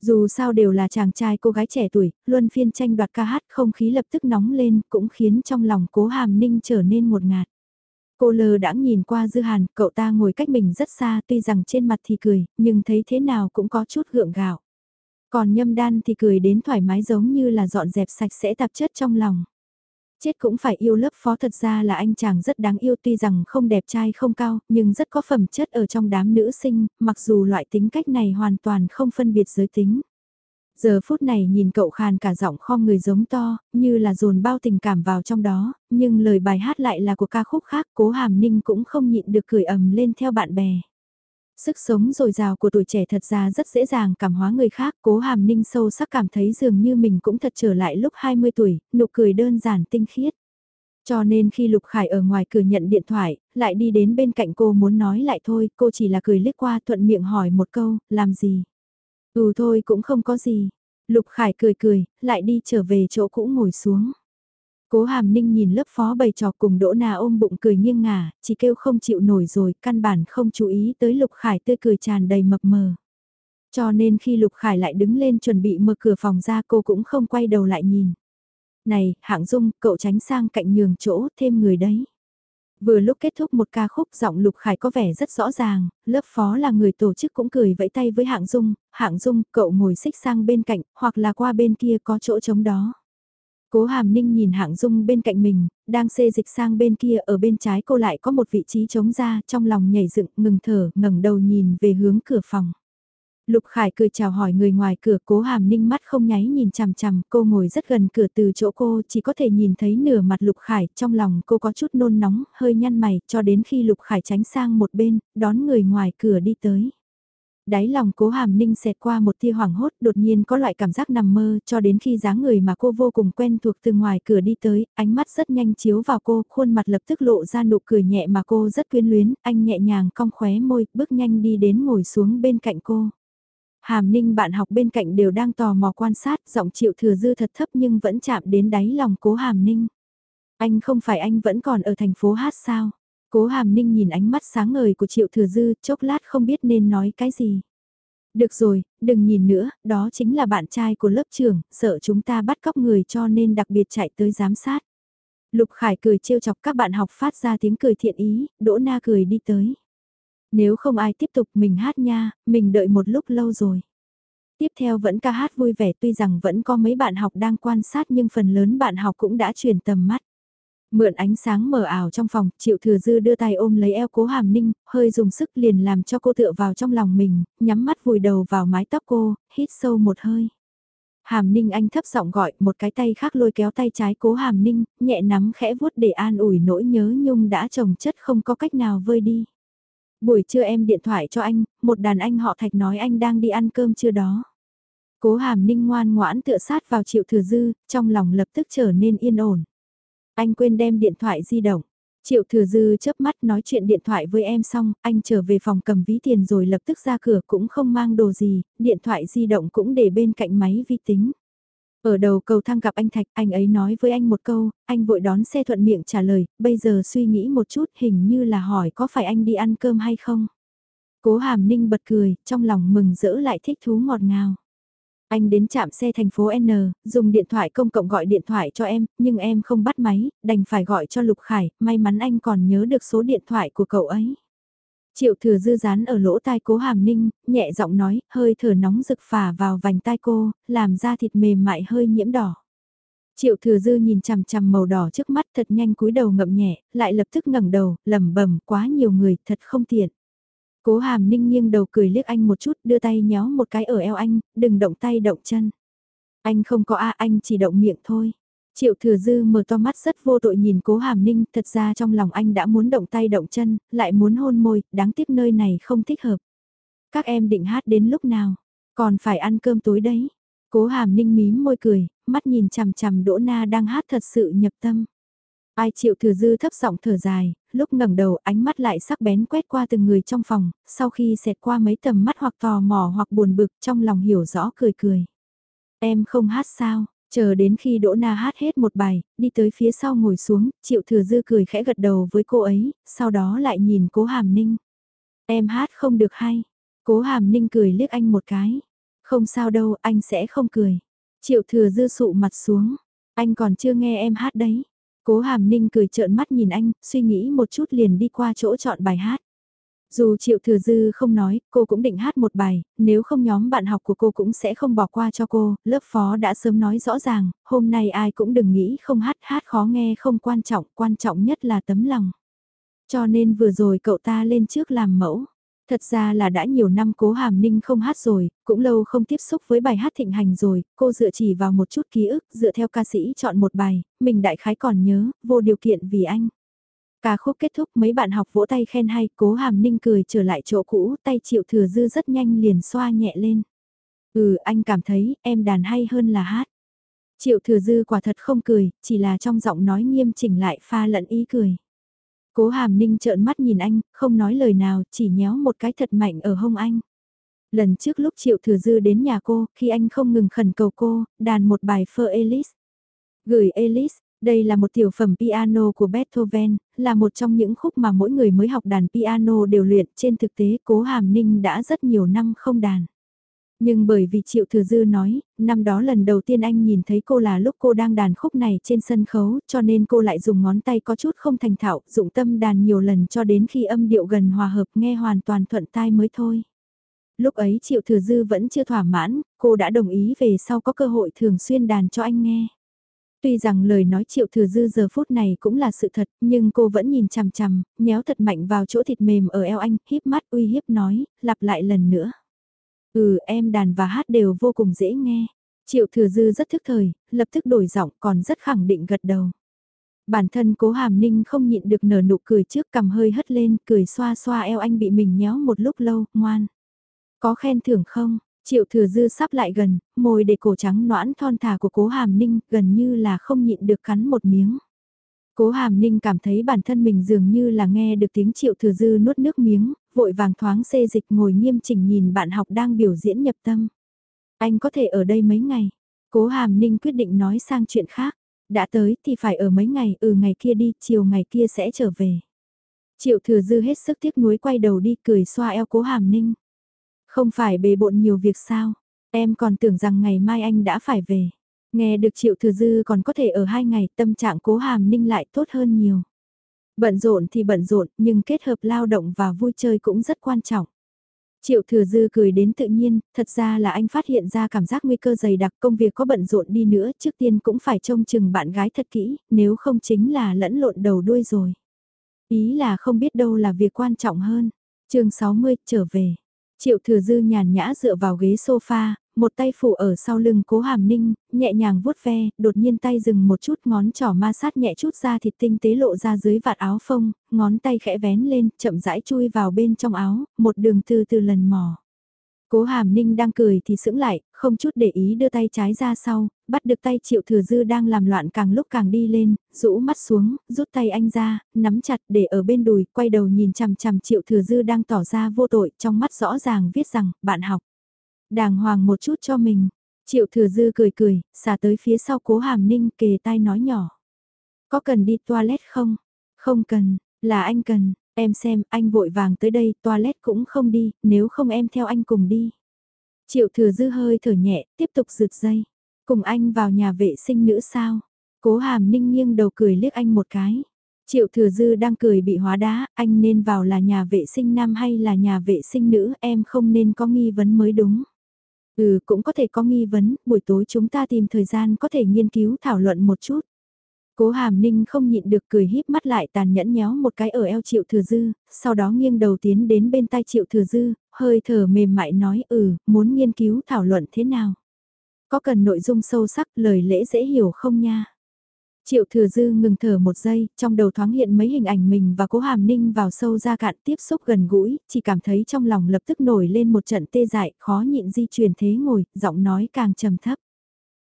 Dù sao đều là chàng trai cô gái trẻ tuổi, luân phiên tranh đoạt ca hát không khí lập tức nóng lên cũng khiến trong lòng cố hàm ninh trở nên một ngạt. Cô lờ đãng nhìn qua Dư Hàn, cậu ta ngồi cách mình rất xa tuy rằng trên mặt thì cười, nhưng thấy thế nào cũng có chút gượng gạo. Còn nhâm đan thì cười đến thoải mái giống như là dọn dẹp sạch sẽ tạp chất trong lòng. Chết cũng phải yêu lớp phó thật ra là anh chàng rất đáng yêu tuy rằng không đẹp trai không cao, nhưng rất có phẩm chất ở trong đám nữ sinh, mặc dù loại tính cách này hoàn toàn không phân biệt giới tính. Giờ phút này nhìn cậu khàn cả giọng kho người giống to, như là dồn bao tình cảm vào trong đó, nhưng lời bài hát lại là của ca khúc khác, cố hàm ninh cũng không nhịn được cười ầm lên theo bạn bè. Sức sống dồi dào của tuổi trẻ thật ra rất dễ dàng cảm hóa người khác, cố hàm ninh sâu sắc cảm thấy dường như mình cũng thật trở lại lúc 20 tuổi, nụ cười đơn giản tinh khiết. Cho nên khi Lục Khải ở ngoài cửa nhận điện thoại, lại đi đến bên cạnh cô muốn nói lại thôi, cô chỉ là cười liếc qua thuận miệng hỏi một câu, làm gì? Ừ thôi cũng không có gì. Lục Khải cười cười, lại đi trở về chỗ cũ ngồi xuống. Cố hàm ninh nhìn lớp phó bày trò cùng đỗ Na ôm bụng cười nghiêng ngả, chỉ kêu không chịu nổi rồi, căn bản không chú ý tới Lục Khải tươi cười tràn đầy mập mờ. Cho nên khi Lục Khải lại đứng lên chuẩn bị mở cửa phòng ra cô cũng không quay đầu lại nhìn. Này, hạng dung, cậu tránh sang cạnh nhường chỗ, thêm người đấy. Vừa lúc kết thúc một ca khúc giọng Lục Khải có vẻ rất rõ ràng, lớp phó là người tổ chức cũng cười vẫy tay với hạng dung, hạng dung, cậu ngồi xích sang bên cạnh, hoặc là qua bên kia có chỗ trống đó. Cố hàm ninh nhìn hạng dung bên cạnh mình, đang xê dịch sang bên kia ở bên trái cô lại có một vị trí trống ra trong lòng nhảy dựng ngừng thở ngẩng đầu nhìn về hướng cửa phòng. Lục Khải cười chào hỏi người ngoài cửa cố hàm ninh mắt không nháy nhìn chằm chằm cô ngồi rất gần cửa từ chỗ cô chỉ có thể nhìn thấy nửa mặt Lục Khải trong lòng cô có chút nôn nóng hơi nhăn mày cho đến khi Lục Khải tránh sang một bên đón người ngoài cửa đi tới. Đáy lòng cố hàm ninh xẹt qua một tia hoảng hốt đột nhiên có loại cảm giác nằm mơ cho đến khi dáng người mà cô vô cùng quen thuộc từ ngoài cửa đi tới, ánh mắt rất nhanh chiếu vào cô, khuôn mặt lập tức lộ ra nụ cười nhẹ mà cô rất quyến luyến, anh nhẹ nhàng cong khóe môi, bước nhanh đi đến ngồi xuống bên cạnh cô. Hàm ninh bạn học bên cạnh đều đang tò mò quan sát, giọng triệu thừa dư thật thấp nhưng vẫn chạm đến đáy lòng cố hàm ninh. Anh không phải anh vẫn còn ở thành phố hát sao? Cố hàm ninh nhìn ánh mắt sáng ngời của triệu thừa dư, chốc lát không biết nên nói cái gì. Được rồi, đừng nhìn nữa, đó chính là bạn trai của lớp trưởng, sợ chúng ta bắt cóc người cho nên đặc biệt chạy tới giám sát. Lục Khải cười trêu chọc các bạn học phát ra tiếng cười thiện ý, Đỗ Na cười đi tới. Nếu không ai tiếp tục mình hát nha, mình đợi một lúc lâu rồi. Tiếp theo vẫn ca hát vui vẻ tuy rằng vẫn có mấy bạn học đang quan sát nhưng phần lớn bạn học cũng đã chuyển tầm mắt. Mượn ánh sáng mờ ảo trong phòng, Triệu Thừa Dư đưa tay ôm lấy eo cố hàm ninh, hơi dùng sức liền làm cho cô tựa vào trong lòng mình, nhắm mắt vùi đầu vào mái tóc cô, hít sâu một hơi. Hàm ninh anh thấp giọng gọi, một cái tay khác lôi kéo tay trái cố hàm ninh, nhẹ nắm khẽ vuốt để an ủi nỗi nhớ nhung đã trồng chất không có cách nào vơi đi. Buổi trưa em điện thoại cho anh, một đàn anh họ thạch nói anh đang đi ăn cơm chưa đó. Cố hàm ninh ngoan ngoãn tựa sát vào triệu thừa dư, trong lòng lập tức trở nên yên ổn. Anh quên đem điện thoại di động. Triệu thừa dư chớp mắt nói chuyện điện thoại với em xong, anh trở về phòng cầm ví tiền rồi lập tức ra cửa cũng không mang đồ gì, điện thoại di động cũng để bên cạnh máy vi tính. Ở đầu cầu thang gặp anh Thạch, anh ấy nói với anh một câu, anh vội đón xe thuận miệng trả lời, bây giờ suy nghĩ một chút hình như là hỏi có phải anh đi ăn cơm hay không. Cố hàm ninh bật cười, trong lòng mừng rỡ lại thích thú ngọt ngào. Anh đến trạm xe thành phố N, dùng điện thoại công cộng gọi điện thoại cho em, nhưng em không bắt máy, đành phải gọi cho Lục Khải, may mắn anh còn nhớ được số điện thoại của cậu ấy. Triệu thừa dư dán ở lỗ tai cố hàm ninh, nhẹ giọng nói, hơi thở nóng rực phả vào vành tai cô, làm da thịt mềm mại hơi nhiễm đỏ. Triệu thừa dư nhìn chằm chằm màu đỏ trước mắt thật nhanh cúi đầu ngậm nhẹ, lại lập tức ngẩng đầu, lẩm bẩm quá nhiều người, thật không tiện. Cố hàm ninh nghiêng đầu cười liếc anh một chút, đưa tay nhéo một cái ở eo anh, đừng động tay động chân. Anh không có a anh chỉ động miệng thôi. Triệu thừa dư mở to mắt rất vô tội nhìn cố hàm ninh, thật ra trong lòng anh đã muốn động tay động chân, lại muốn hôn môi, đáng tiếc nơi này không thích hợp. Các em định hát đến lúc nào, còn phải ăn cơm tối đấy. Cố hàm ninh mím môi cười, mắt nhìn chằm chằm Đỗ Na đang hát thật sự nhập tâm. Ai chịu thừa dư thấp giọng thở dài, lúc ngẩng đầu ánh mắt lại sắc bén quét qua từng người trong phòng, sau khi xẹt qua mấy tầm mắt hoặc tò mò hoặc buồn bực trong lòng hiểu rõ cười cười. Em không hát sao, chờ đến khi Đỗ Na hát hết một bài, đi tới phía sau ngồi xuống, Triệu thừa dư cười khẽ gật đầu với cô ấy, sau đó lại nhìn cố hàm ninh. Em hát không được hay, cố hàm ninh cười liếc anh một cái. Không sao đâu, anh sẽ không cười. Triệu thừa dư sụ mặt xuống, anh còn chưa nghe em hát đấy. Cố hàm ninh cười trợn mắt nhìn anh, suy nghĩ một chút liền đi qua chỗ chọn bài hát. Dù Triệu Thừa Dư không nói, cô cũng định hát một bài, nếu không nhóm bạn học của cô cũng sẽ không bỏ qua cho cô, lớp phó đã sớm nói rõ ràng, hôm nay ai cũng đừng nghĩ không hát, hát khó nghe không quan trọng, quan trọng nhất là tấm lòng. Cho nên vừa rồi cậu ta lên trước làm mẫu. Thật ra là đã nhiều năm cố hàm ninh không hát rồi, cũng lâu không tiếp xúc với bài hát thịnh hành rồi, cô dựa chỉ vào một chút ký ức, dựa theo ca sĩ chọn một bài, mình đại khái còn nhớ, vô điều kiện vì anh. Ca khúc kết thúc mấy bạn học vỗ tay khen hay, cố hàm ninh cười trở lại chỗ cũ, tay triệu thừa dư rất nhanh liền xoa nhẹ lên. Ừ, anh cảm thấy, em đàn hay hơn là hát. Triệu thừa dư quả thật không cười, chỉ là trong giọng nói nghiêm chỉnh lại pha lẫn ý cười. Cố hàm ninh trợn mắt nhìn anh, không nói lời nào, chỉ nhéo một cái thật mạnh ở hông anh. Lần trước lúc Triệu Thừa Dư đến nhà cô, khi anh không ngừng khẩn cầu cô, đàn một bài Phơ elis Gửi elis đây là một tiểu phẩm piano của Beethoven, là một trong những khúc mà mỗi người mới học đàn piano đều luyện. Trên thực tế, Cố Hàm Ninh đã rất nhiều năm không đàn. Nhưng bởi vì Triệu Thừa Dư nói, năm đó lần đầu tiên anh nhìn thấy cô là lúc cô đang đàn khúc này trên sân khấu, cho nên cô lại dùng ngón tay có chút không thành thạo, dụng tâm đàn nhiều lần cho đến khi âm điệu gần hòa hợp nghe hoàn toàn thuận tai mới thôi. Lúc ấy Triệu Thừa Dư vẫn chưa thỏa mãn, cô đã đồng ý về sau có cơ hội thường xuyên đàn cho anh nghe. Tuy rằng lời nói Triệu Thừa Dư giờ phút này cũng là sự thật, nhưng cô vẫn nhìn chằm chằm, nhéo thật mạnh vào chỗ thịt mềm ở eo anh, híp mắt uy hiếp nói, lặp lại lần nữa. Ừ em đàn và hát đều vô cùng dễ nghe. Triệu thừa dư rất thức thời, lập tức đổi giọng còn rất khẳng định gật đầu. Bản thân cố hàm ninh không nhịn được nở nụ cười trước cầm hơi hất lên, cười xoa xoa eo anh bị mình nhéo một lúc lâu, ngoan. Có khen thưởng không? Triệu thừa dư sắp lại gần, môi để cổ trắng noãn thon thả của cố hàm ninh gần như là không nhịn được cắn một miếng. Cố Hàm Ninh cảm thấy bản thân mình dường như là nghe được tiếng triệu thừa dư nuốt nước miếng, vội vàng thoáng xê dịch ngồi nghiêm chỉnh nhìn bạn học đang biểu diễn nhập tâm. Anh có thể ở đây mấy ngày. Cố Hàm Ninh quyết định nói sang chuyện khác. Đã tới thì phải ở mấy ngày, ừ ngày kia đi, chiều ngày kia sẽ trở về. Triệu thừa dư hết sức tiếc nuối quay đầu đi cười xoa eo cố Hàm Ninh. Không phải bề bộn nhiều việc sao, em còn tưởng rằng ngày mai anh đã phải về. Nghe được Triệu Thừa Dư còn có thể ở hai ngày tâm trạng cố hàm ninh lại tốt hơn nhiều. Bận rộn thì bận rộn nhưng kết hợp lao động và vui chơi cũng rất quan trọng. Triệu Thừa Dư cười đến tự nhiên, thật ra là anh phát hiện ra cảm giác nguy cơ dày đặc công việc có bận rộn đi nữa trước tiên cũng phải trông chừng bạn gái thật kỹ, nếu không chính là lẫn lộn đầu đuôi rồi. Ý là không biết đâu là việc quan trọng hơn. chương 60, trở về. Triệu Thừa Dư nhàn nhã dựa vào ghế sofa, một tay phủ ở sau lưng cố hàm ninh, nhẹ nhàng vuốt ve, đột nhiên tay dừng một chút ngón trỏ ma sát nhẹ chút ra thịt tinh tế lộ ra dưới vạt áo phông, ngón tay khẽ vén lên, chậm rãi chui vào bên trong áo, một đường từ từ lần mò. Cố hàm ninh đang cười thì sững lại, không chút để ý đưa tay trái ra sau, bắt được tay triệu thừa dư đang làm loạn càng lúc càng đi lên, rũ mắt xuống, rút tay anh ra, nắm chặt để ở bên đùi, quay đầu nhìn chằm chằm triệu thừa dư đang tỏ ra vô tội, trong mắt rõ ràng viết rằng, bạn học. Đàng hoàng một chút cho mình. Triệu thừa dư cười cười, xả tới phía sau cố hàm ninh kề tai nói nhỏ. Có cần đi toilet không? Không cần, là anh cần, em xem anh vội vàng tới đây toilet cũng không đi, nếu không em theo anh cùng đi. Triệu thừa dư hơi thở nhẹ, tiếp tục rượt dây. Cùng anh vào nhà vệ sinh nữ sao? Cố hàm ninh nghiêng đầu cười liếc anh một cái. Triệu thừa dư đang cười bị hóa đá, anh nên vào là nhà vệ sinh nam hay là nhà vệ sinh nữ, em không nên có nghi vấn mới đúng. Ừ, cũng có thể có nghi vấn, buổi tối chúng ta tìm thời gian có thể nghiên cứu thảo luận một chút. Cố hàm ninh không nhịn được cười híp mắt lại tàn nhẫn nhéo một cái ở eo triệu thừa dư, sau đó nghiêng đầu tiến đến bên tai triệu thừa dư, hơi thở mềm mại nói ừ, muốn nghiên cứu thảo luận thế nào. Có cần nội dung sâu sắc lời lễ dễ hiểu không nha. Triệu thừa dư ngừng thở một giây, trong đầu thoáng hiện mấy hình ảnh mình và cố hàm ninh vào sâu ra cạn tiếp xúc gần gũi, chỉ cảm thấy trong lòng lập tức nổi lên một trận tê dại, khó nhịn di chuyển thế ngồi, giọng nói càng trầm thấp.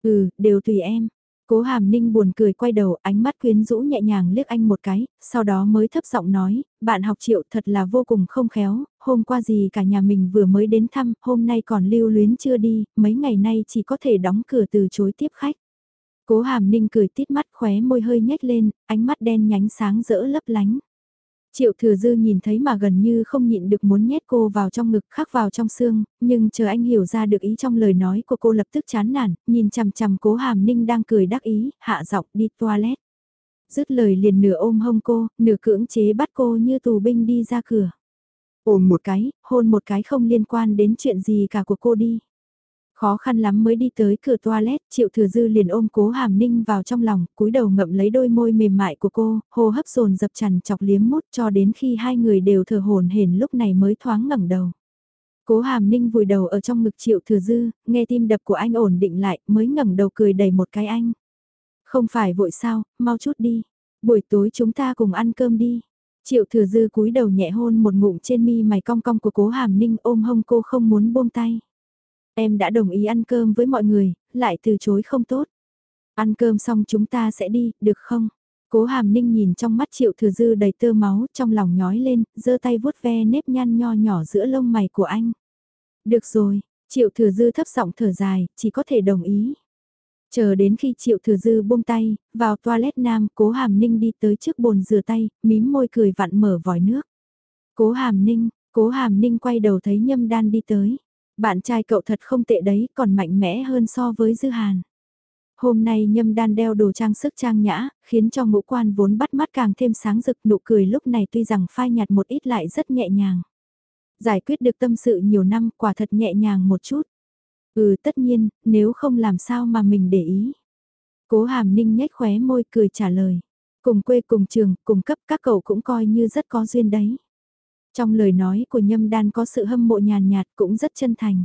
Ừ, đều tùy em. Cố hàm ninh buồn cười quay đầu, ánh mắt quyến rũ nhẹ nhàng liếc anh một cái, sau đó mới thấp giọng nói, bạn học triệu thật là vô cùng không khéo, hôm qua gì cả nhà mình vừa mới đến thăm, hôm nay còn lưu luyến chưa đi, mấy ngày nay chỉ có thể đóng cửa từ chối tiếp khách. Cố hàm ninh cười tít mắt khóe môi hơi nhếch lên, ánh mắt đen nhánh sáng rỡ lấp lánh. Triệu thừa dư nhìn thấy mà gần như không nhịn được muốn nhét cô vào trong ngực khắc vào trong xương, nhưng chờ anh hiểu ra được ý trong lời nói của cô lập tức chán nản, nhìn chằm chằm cố hàm ninh đang cười đắc ý, hạ giọng đi toilet. Dứt lời liền nửa ôm hông cô, nửa cưỡng chế bắt cô như tù binh đi ra cửa. Ôm một cái, hôn một cái không liên quan đến chuyện gì cả của cô đi. Khó khăn lắm mới đi tới cửa toilet, Triệu Thừa Dư liền ôm Cố Hàm Ninh vào trong lòng, cúi đầu ngậm lấy đôi môi mềm mại của cô, hô hấp dồn dập chằn chọc liếm mút cho đến khi hai người đều thở hồn hển lúc này mới thoáng ngẩng đầu. Cố Hàm Ninh vùi đầu ở trong ngực Triệu Thừa Dư, nghe tim đập của anh ổn định lại, mới ngẩng đầu cười đầy một cái anh. Không phải vội sao, mau chút đi. Buổi tối chúng ta cùng ăn cơm đi. Triệu Thừa Dư cúi đầu nhẹ hôn một ngụm trên mi mày cong cong của Cố Hàm Ninh ôm hông cô không muốn buông tay. Em đã đồng ý ăn cơm với mọi người, lại từ chối không tốt. Ăn cơm xong chúng ta sẽ đi, được không? Cố hàm ninh nhìn trong mắt triệu thừa dư đầy tơ máu trong lòng nhói lên, giơ tay vuốt ve nếp nhăn nho nhỏ giữa lông mày của anh. Được rồi, triệu thừa dư thấp giọng thở dài, chỉ có thể đồng ý. Chờ đến khi triệu thừa dư buông tay, vào toilet nam, cố hàm ninh đi tới trước bồn rửa tay, mím môi cười vặn mở vòi nước. Cố hàm ninh, cố hàm ninh quay đầu thấy nhâm đan đi tới. Bạn trai cậu thật không tệ đấy, còn mạnh mẽ hơn so với Dư Hàn. Hôm nay nhâm đan đeo đồ trang sức trang nhã, khiến cho ngũ quan vốn bắt mắt càng thêm sáng rực nụ cười lúc này tuy rằng phai nhạt một ít lại rất nhẹ nhàng. Giải quyết được tâm sự nhiều năm quả thật nhẹ nhàng một chút. Ừ tất nhiên, nếu không làm sao mà mình để ý. Cố hàm ninh nhếch khóe môi cười trả lời. Cùng quê cùng trường, cùng cấp các cậu cũng coi như rất có duyên đấy. Trong lời nói của nhâm đan có sự hâm mộ nhàn nhạt cũng rất chân thành.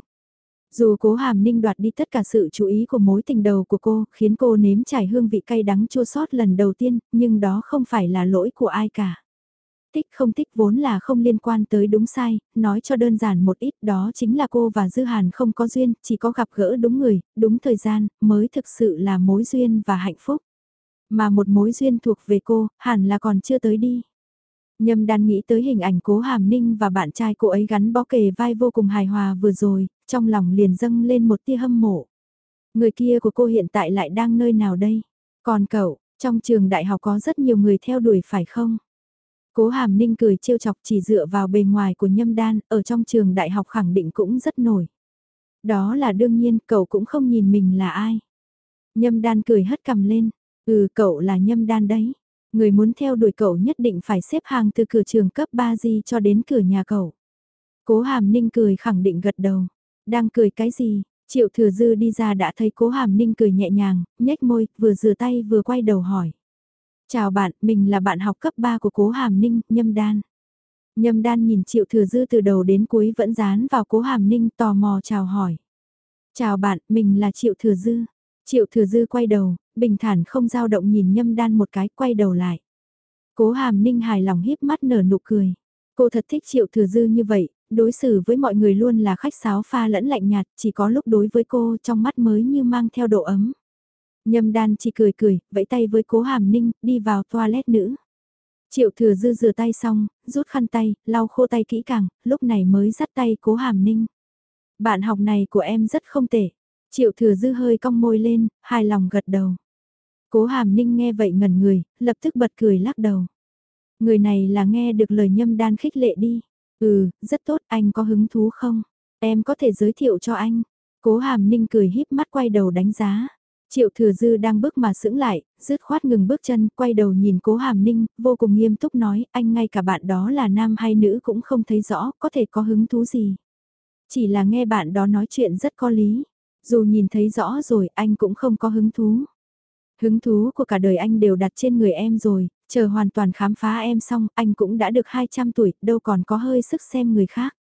Dù cố hàm ninh đoạt đi tất cả sự chú ý của mối tình đầu của cô, khiến cô nếm trải hương vị cay đắng chua sót lần đầu tiên, nhưng đó không phải là lỗi của ai cả. Thích không thích vốn là không liên quan tới đúng sai, nói cho đơn giản một ít đó chính là cô và Dư Hàn không có duyên, chỉ có gặp gỡ đúng người, đúng thời gian, mới thực sự là mối duyên và hạnh phúc. Mà một mối duyên thuộc về cô, hẳn là còn chưa tới đi. Nhâm đan nghĩ tới hình ảnh cố hàm ninh và bạn trai cô ấy gắn bó kề vai vô cùng hài hòa vừa rồi, trong lòng liền dâng lên một tia hâm mộ. Người kia của cô hiện tại lại đang nơi nào đây? Còn cậu, trong trường đại học có rất nhiều người theo đuổi phải không? Cố hàm ninh cười trêu chọc chỉ dựa vào bề ngoài của nhâm đan, ở trong trường đại học khẳng định cũng rất nổi. Đó là đương nhiên, cậu cũng không nhìn mình là ai. Nhâm đan cười hất cầm lên, ừ cậu là nhâm đan đấy. Người muốn theo đuổi cậu nhất định phải xếp hàng từ cửa trường cấp 3 gì cho đến cửa nhà cậu. Cố hàm ninh cười khẳng định gật đầu. Đang cười cái gì? Triệu thừa dư đi ra đã thấy cố hàm ninh cười nhẹ nhàng, nhếch môi, vừa rửa tay vừa quay đầu hỏi. Chào bạn, mình là bạn học cấp 3 của cố hàm ninh, nhâm đan. Nhâm đan nhìn triệu thừa dư từ đầu đến cuối vẫn dán vào cố hàm ninh tò mò chào hỏi. Chào bạn, mình là triệu thừa dư. Triệu thừa dư quay đầu, bình thản không dao động nhìn nhâm đan một cái quay đầu lại. Cố hàm ninh hài lòng híp mắt nở nụ cười. Cô thật thích triệu thừa dư như vậy, đối xử với mọi người luôn là khách sáo pha lẫn lạnh nhạt, chỉ có lúc đối với cô trong mắt mới như mang theo độ ấm. Nhâm đan chỉ cười cười, vẫy tay với cố hàm ninh, đi vào toilet nữ. Triệu thừa dư rửa tay xong, rút khăn tay, lau khô tay kỹ càng, lúc này mới dắt tay cố hàm ninh. Bạn học này của em rất không tệ. Triệu thừa dư hơi cong môi lên, hài lòng gật đầu. Cố hàm ninh nghe vậy ngẩn người, lập tức bật cười lắc đầu. Người này là nghe được lời nhâm đan khích lệ đi. Ừ, rất tốt, anh có hứng thú không? Em có thể giới thiệu cho anh. Cố hàm ninh cười híp mắt quay đầu đánh giá. Triệu thừa dư đang bước mà sững lại, dứt khoát ngừng bước chân, quay đầu nhìn cố hàm ninh, vô cùng nghiêm túc nói, anh ngay cả bạn đó là nam hay nữ cũng không thấy rõ, có thể có hứng thú gì. Chỉ là nghe bạn đó nói chuyện rất có lý. Dù nhìn thấy rõ rồi, anh cũng không có hứng thú. Hứng thú của cả đời anh đều đặt trên người em rồi, chờ hoàn toàn khám phá em xong, anh cũng đã được 200 tuổi, đâu còn có hơi sức xem người khác.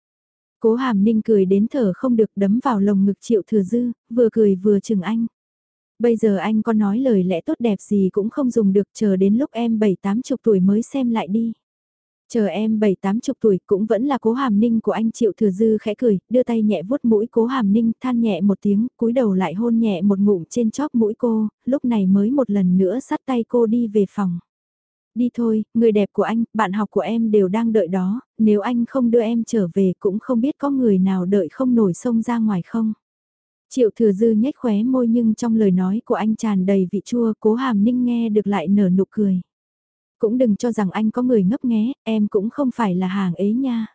Cố hàm ninh cười đến thở không được đấm vào lồng ngực triệu thừa dư, vừa cười vừa chừng anh. Bây giờ anh có nói lời lẽ tốt đẹp gì cũng không dùng được chờ đến lúc em 7-8 chục tuổi mới xem lại đi. Chờ em 7-8 chục tuổi cũng vẫn là cố hàm ninh của anh Triệu Thừa Dư khẽ cười, đưa tay nhẹ vuốt mũi cố hàm ninh than nhẹ một tiếng, cúi đầu lại hôn nhẹ một ngụm trên chóp mũi cô, lúc này mới một lần nữa sát tay cô đi về phòng. Đi thôi, người đẹp của anh, bạn học của em đều đang đợi đó, nếu anh không đưa em trở về cũng không biết có người nào đợi không nổi sông ra ngoài không. Triệu thừa dư nhếch khóe môi nhưng trong lời nói của anh tràn đầy vị chua cố hàm ninh nghe được lại nở nụ cười. Cũng đừng cho rằng anh có người ngấp nghé, em cũng không phải là hàng ấy nha.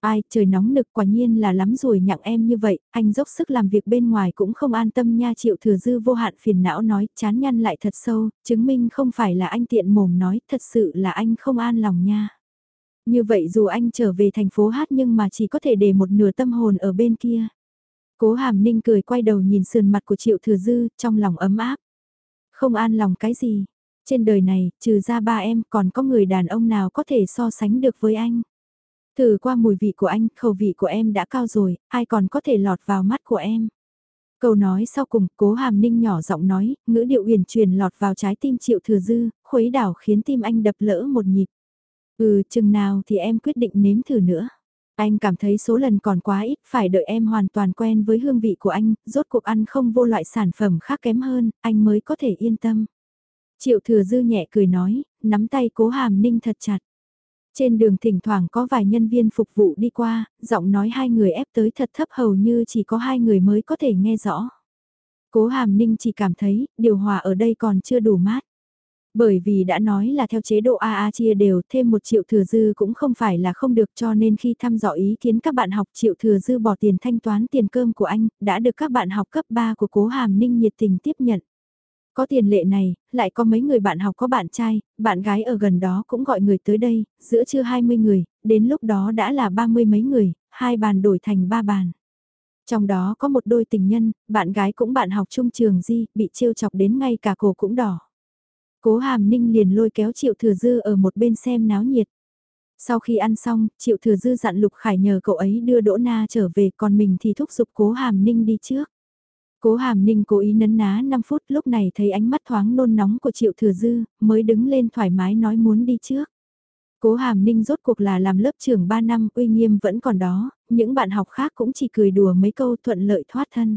Ai, trời nóng nực quả nhiên là lắm rồi nhặng em như vậy, anh dốc sức làm việc bên ngoài cũng không an tâm nha triệu thừa dư vô hạn phiền não nói, chán nhăn lại thật sâu, chứng minh không phải là anh tiện mồm nói, thật sự là anh không an lòng nha. Như vậy dù anh trở về thành phố hát nhưng mà chỉ có thể để một nửa tâm hồn ở bên kia. Cố hàm ninh cười quay đầu nhìn sườn mặt của triệu thừa dư, trong lòng ấm áp. Không an lòng cái gì, trên đời này, trừ ra ba em còn có người đàn ông nào có thể so sánh được với anh. Thử qua mùi vị của anh, khẩu vị của em đã cao rồi, ai còn có thể lọt vào mắt của em. Câu nói sau cùng, cố hàm ninh nhỏ giọng nói, ngữ điệu uyển truyền lọt vào trái tim triệu thừa dư, khuấy đảo khiến tim anh đập lỡ một nhịp. Ừ, chừng nào thì em quyết định nếm thử nữa. Anh cảm thấy số lần còn quá ít, phải đợi em hoàn toàn quen với hương vị của anh, rốt cuộc ăn không vô loại sản phẩm khác kém hơn, anh mới có thể yên tâm. Triệu thừa dư nhẹ cười nói, nắm tay cố hàm ninh thật chặt. Trên đường thỉnh thoảng có vài nhân viên phục vụ đi qua, giọng nói hai người ép tới thật thấp hầu như chỉ có hai người mới có thể nghe rõ. Cố hàm ninh chỉ cảm thấy, điều hòa ở đây còn chưa đủ mát. Bởi vì đã nói là theo chế độ AA chia đều thêm một triệu thừa dư cũng không phải là không được cho nên khi thăm dò ý kiến các bạn học triệu thừa dư bỏ tiền thanh toán tiền cơm của anh đã được các bạn học cấp 3 của cố hàm ninh nhiệt tình tiếp nhận. Có tiền lệ này, lại có mấy người bạn học có bạn trai, bạn gái ở gần đó cũng gọi người tới đây, giữa trưa 20 người, đến lúc đó đã là ba mươi mấy người, hai bàn đổi thành ba bàn. Trong đó có một đôi tình nhân, bạn gái cũng bạn học chung trường di, bị trêu chọc đến ngay cả cổ cũng đỏ. Cố hàm ninh liền lôi kéo triệu thừa dư ở một bên xem náo nhiệt. Sau khi ăn xong, triệu thừa dư dặn Lục Khải nhờ cậu ấy đưa Đỗ Na trở về còn mình thì thúc giục cố hàm ninh đi trước. Cố hàm ninh cố ý nấn ná 5 phút lúc này thấy ánh mắt thoáng nôn nóng của triệu thừa dư, mới đứng lên thoải mái nói muốn đi trước. Cố hàm ninh rốt cuộc là làm lớp trưởng 3 năm uy nghiêm vẫn còn đó, những bạn học khác cũng chỉ cười đùa mấy câu thuận lợi thoát thân.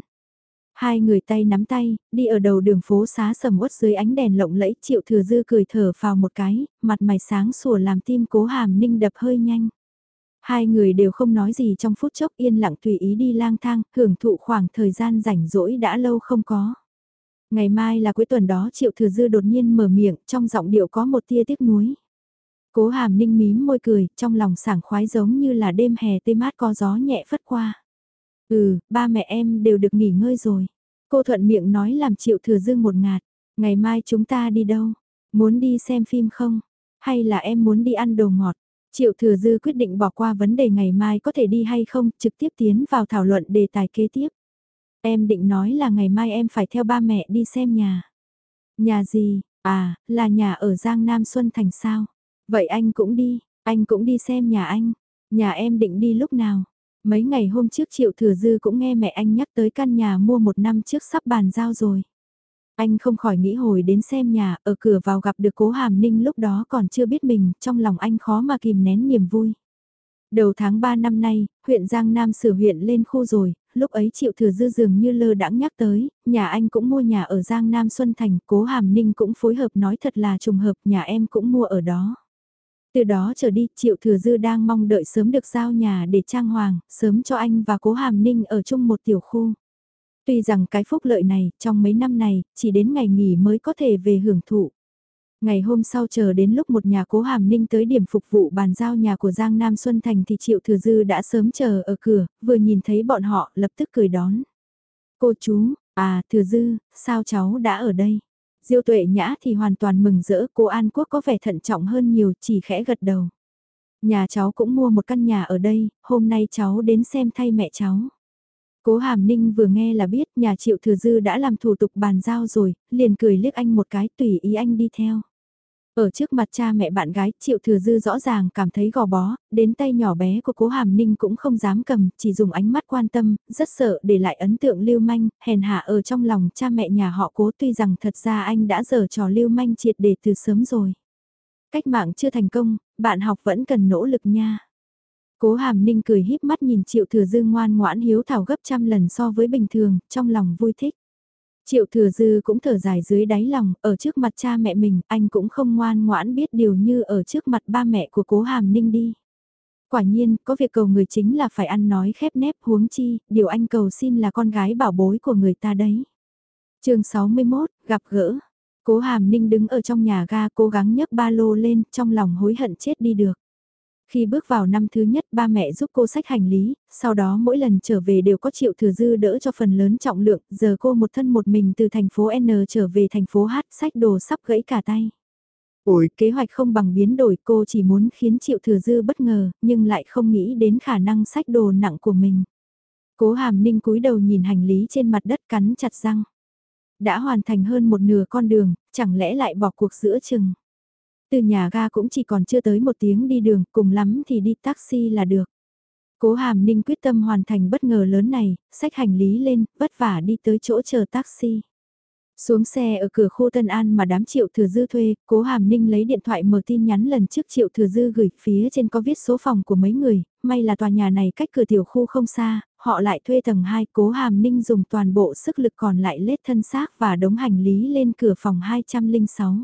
Hai người tay nắm tay, đi ở đầu đường phố xá sầm uất dưới ánh đèn lộng lẫy triệu thừa dư cười thở vào một cái, mặt mày sáng sủa làm tim cố hàm ninh đập hơi nhanh. Hai người đều không nói gì trong phút chốc yên lặng tùy ý đi lang thang, hưởng thụ khoảng thời gian rảnh rỗi đã lâu không có. Ngày mai là cuối tuần đó Triệu Thừa Dư đột nhiên mở miệng, trong giọng điệu có một tia tiếc nuối. Cố hàm ninh mím môi cười, trong lòng sảng khoái giống như là đêm hè tê mát có gió nhẹ phất qua. Ừ, ba mẹ em đều được nghỉ ngơi rồi. Cô thuận miệng nói làm Triệu Thừa Dư một ngạt. Ngày mai chúng ta đi đâu? Muốn đi xem phim không? Hay là em muốn đi ăn đồ ngọt? Triệu Thừa Dư quyết định bỏ qua vấn đề ngày mai có thể đi hay không, trực tiếp tiến vào thảo luận đề tài kế tiếp. Em định nói là ngày mai em phải theo ba mẹ đi xem nhà. Nhà gì? À, là nhà ở Giang Nam Xuân Thành sao? Vậy anh cũng đi, anh cũng đi xem nhà anh. Nhà em định đi lúc nào? Mấy ngày hôm trước Triệu Thừa Dư cũng nghe mẹ anh nhắc tới căn nhà mua một năm trước sắp bàn giao rồi. Anh không khỏi nghĩ hồi đến xem nhà, ở cửa vào gặp được cố hàm ninh lúc đó còn chưa biết mình, trong lòng anh khó mà kìm nén niềm vui. Đầu tháng 3 năm nay, huyện Giang Nam sửa huyện lên khu rồi, lúc ấy Triệu Thừa Dư dường như lơ đãng nhắc tới, nhà anh cũng mua nhà ở Giang Nam Xuân Thành, cố hàm ninh cũng phối hợp nói thật là trùng hợp, nhà em cũng mua ở đó. Từ đó trở đi, Triệu Thừa Dư đang mong đợi sớm được giao nhà để trang hoàng, sớm cho anh và cố hàm ninh ở chung một tiểu khu. Tuy rằng cái phúc lợi này, trong mấy năm này, chỉ đến ngày nghỉ mới có thể về hưởng thụ. Ngày hôm sau chờ đến lúc một nhà cố hàm ninh tới điểm phục vụ bàn giao nhà của Giang Nam Xuân Thành thì Triệu Thừa Dư đã sớm chờ ở cửa, vừa nhìn thấy bọn họ lập tức cười đón. Cô chú, à Thừa Dư, sao cháu đã ở đây? Diêu tuệ nhã thì hoàn toàn mừng rỡ, cô An Quốc có vẻ thận trọng hơn nhiều, chỉ khẽ gật đầu. Nhà cháu cũng mua một căn nhà ở đây, hôm nay cháu đến xem thay mẹ cháu. Cố Hàm Ninh vừa nghe là biết nhà Triệu Thừa Dư đã làm thủ tục bàn giao rồi, liền cười liếc anh một cái tùy ý anh đi theo. Ở trước mặt cha mẹ bạn gái, Triệu Thừa Dư rõ ràng cảm thấy gò bó, đến tay nhỏ bé của cố Hàm Ninh cũng không dám cầm, chỉ dùng ánh mắt quan tâm, rất sợ để lại ấn tượng lưu manh, hèn hạ ở trong lòng cha mẹ nhà họ cố tuy rằng thật ra anh đã dở trò lưu manh triệt để từ sớm rồi. Cách mạng chưa thành công, bạn học vẫn cần nỗ lực nha. Cố hàm ninh cười híp mắt nhìn triệu thừa dư ngoan ngoãn hiếu thảo gấp trăm lần so với bình thường, trong lòng vui thích. Triệu thừa dư cũng thở dài dưới đáy lòng, ở trước mặt cha mẹ mình, anh cũng không ngoan ngoãn biết điều như ở trước mặt ba mẹ của cố hàm ninh đi. Quả nhiên, có việc cầu người chính là phải ăn nói khép nép huống chi, điều anh cầu xin là con gái bảo bối của người ta đấy. chương 61, gặp gỡ. Cố hàm ninh đứng ở trong nhà ga cố gắng nhấc ba lô lên, trong lòng hối hận chết đi được. Khi bước vào năm thứ nhất ba mẹ giúp cô sách hành lý, sau đó mỗi lần trở về đều có triệu thừa dư đỡ cho phần lớn trọng lượng, giờ cô một thân một mình từ thành phố N trở về thành phố H sách đồ sắp gãy cả tay. Ôi, kế hoạch không bằng biến đổi cô chỉ muốn khiến triệu thừa dư bất ngờ, nhưng lại không nghĩ đến khả năng sách đồ nặng của mình. Cố hàm ninh cúi đầu nhìn hành lý trên mặt đất cắn chặt răng. Đã hoàn thành hơn một nửa con đường, chẳng lẽ lại bỏ cuộc giữa chừng. Từ nhà ga cũng chỉ còn chưa tới một tiếng đi đường, cùng lắm thì đi taxi là được. Cố Hàm Ninh quyết tâm hoàn thành bất ngờ lớn này, xách hành lý lên, vất vả đi tới chỗ chờ taxi. Xuống xe ở cửa khu Tân An mà đám Triệu Thừa Dư thuê, Cố Hàm Ninh lấy điện thoại mở tin nhắn lần trước Triệu Thừa Dư gửi phía trên có viết số phòng của mấy người, may là tòa nhà này cách cửa tiểu khu không xa, họ lại thuê tầng 2, Cố Hàm Ninh dùng toàn bộ sức lực còn lại lết thân xác và đống hành lý lên cửa phòng 206.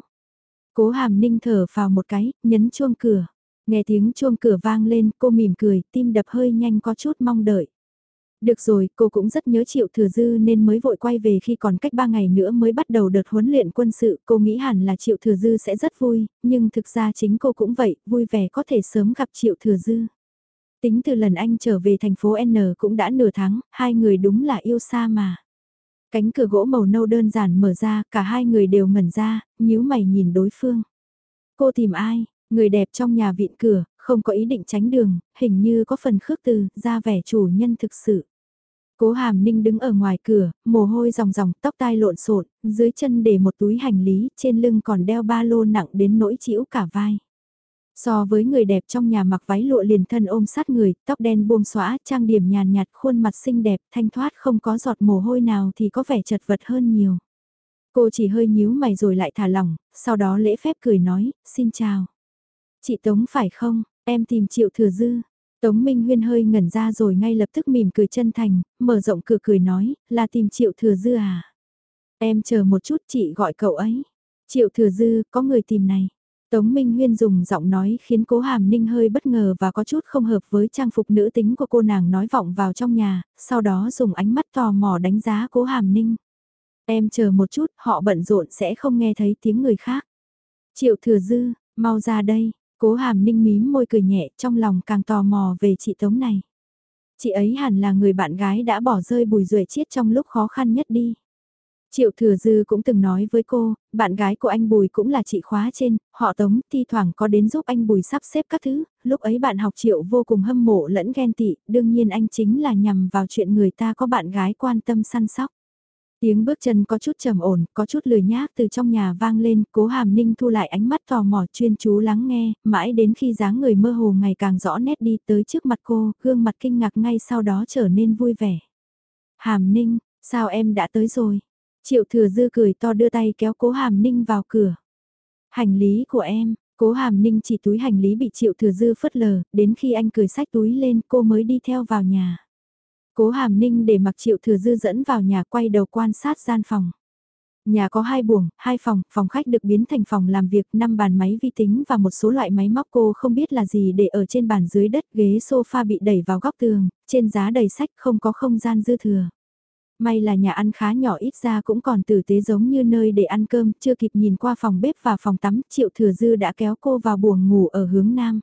Cố hàm ninh thở vào một cái, nhấn chuông cửa. Nghe tiếng chuông cửa vang lên, cô mỉm cười, tim đập hơi nhanh có chút mong đợi. Được rồi, cô cũng rất nhớ Triệu Thừa Dư nên mới vội quay về khi còn cách 3 ngày nữa mới bắt đầu đợt huấn luyện quân sự. Cô nghĩ hẳn là Triệu Thừa Dư sẽ rất vui, nhưng thực ra chính cô cũng vậy, vui vẻ có thể sớm gặp Triệu Thừa Dư. Tính từ lần anh trở về thành phố N cũng đã nửa tháng, hai người đúng là yêu xa mà. Cánh cửa gỗ màu nâu đơn giản mở ra, cả hai người đều ngẩn ra, nhíu mày nhìn đối phương. Cô tìm ai? Người đẹp trong nhà vịn cửa, không có ý định tránh đường, hình như có phần khước từ, ra vẻ chủ nhân thực sự. Cố Hàm Ninh đứng ở ngoài cửa, mồ hôi ròng ròng, tóc tai lộn xộn, dưới chân để một túi hành lý, trên lưng còn đeo ba lô nặng đến nỗi chĩu cả vai. So với người đẹp trong nhà mặc váy lụa liền thân ôm sát người, tóc đen buông xõa, trang điểm nhàn nhạt, khuôn mặt xinh đẹp, thanh thoát không có giọt mồ hôi nào thì có vẻ chật vật hơn nhiều. Cô chỉ hơi nhíu mày rồi lại thả lỏng, sau đó lễ phép cười nói, xin chào. Chị Tống phải không, em tìm Triệu Thừa Dư. Tống Minh Huyên hơi ngẩn ra rồi ngay lập tức mỉm cười chân thành, mở rộng cửa cười nói, là tìm Triệu Thừa Dư à? Em chờ một chút chị gọi cậu ấy. Triệu Thừa Dư, có người tìm này. Tống Minh Huyên dùng giọng nói khiến cố hàm ninh hơi bất ngờ và có chút không hợp với trang phục nữ tính của cô nàng nói vọng vào trong nhà, sau đó dùng ánh mắt tò mò đánh giá cố hàm ninh. Em chờ một chút, họ bận rộn sẽ không nghe thấy tiếng người khác. Triệu thừa dư, mau ra đây, cố hàm ninh mím môi cười nhẹ trong lòng càng tò mò về chị Tống này. Chị ấy hẳn là người bạn gái đã bỏ rơi bùi ruồi chiết trong lúc khó khăn nhất đi. Triệu Thừa Dư cũng từng nói với cô, bạn gái của anh Bùi cũng là chị khóa trên, họ Tống thi thoảng có đến giúp anh Bùi sắp xếp các thứ, lúc ấy bạn học Triệu vô cùng hâm mộ lẫn ghen tị, đương nhiên anh chính là nhằm vào chuyện người ta có bạn gái quan tâm săn sóc. Tiếng bước chân có chút trầm ổn, có chút lười nhác từ trong nhà vang lên, cố hàm ninh thu lại ánh mắt tò mò chuyên chú lắng nghe, mãi đến khi dáng người mơ hồ ngày càng rõ nét đi tới trước mặt cô, gương mặt kinh ngạc ngay sau đó trở nên vui vẻ. Hàm ninh, sao em đã tới rồi? Triệu thừa dư cười to đưa tay kéo cố hàm ninh vào cửa. Hành lý của em, cố hàm ninh chỉ túi hành lý bị triệu thừa dư phớt lờ, đến khi anh cười sách túi lên cô mới đi theo vào nhà. Cố hàm ninh để mặc triệu thừa dư dẫn vào nhà quay đầu quan sát gian phòng. Nhà có hai buồng, hai phòng, phòng khách được biến thành phòng làm việc, năm bàn máy vi tính và một số loại máy móc cô không biết là gì để ở trên bàn dưới đất, ghế sofa bị đẩy vào góc tường, trên giá đầy sách không có không gian dư thừa. May là nhà ăn khá nhỏ ít ra cũng còn tử tế giống như nơi để ăn cơm, chưa kịp nhìn qua phòng bếp và phòng tắm, Triệu Thừa Dư đã kéo cô vào buồng ngủ ở hướng nam.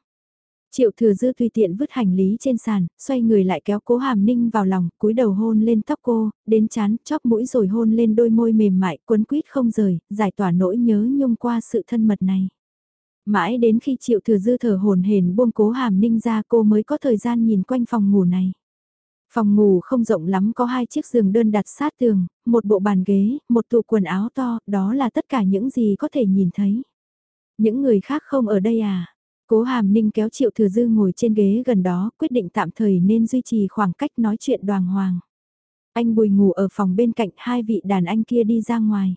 Triệu Thừa Dư tùy tiện vứt hành lý trên sàn, xoay người lại kéo cố hàm ninh vào lòng, cúi đầu hôn lên tóc cô, đến chán, chóp mũi rồi hôn lên đôi môi mềm mại, quấn quýt không rời, giải tỏa nỗi nhớ nhung qua sự thân mật này. Mãi đến khi Triệu Thừa Dư thở hồn hển buông cố hàm ninh ra cô mới có thời gian nhìn quanh phòng ngủ này. Phòng ngủ không rộng lắm có hai chiếc giường đơn đặt sát tường, một bộ bàn ghế, một tủ quần áo to, đó là tất cả những gì có thể nhìn thấy. Những người khác không ở đây à? Cố Hàm Ninh kéo Triệu Thừa Dư ngồi trên ghế gần đó, quyết định tạm thời nên duy trì khoảng cách nói chuyện đoàn hoàng. Anh Bùi ngủ ở phòng bên cạnh hai vị đàn anh kia đi ra ngoài.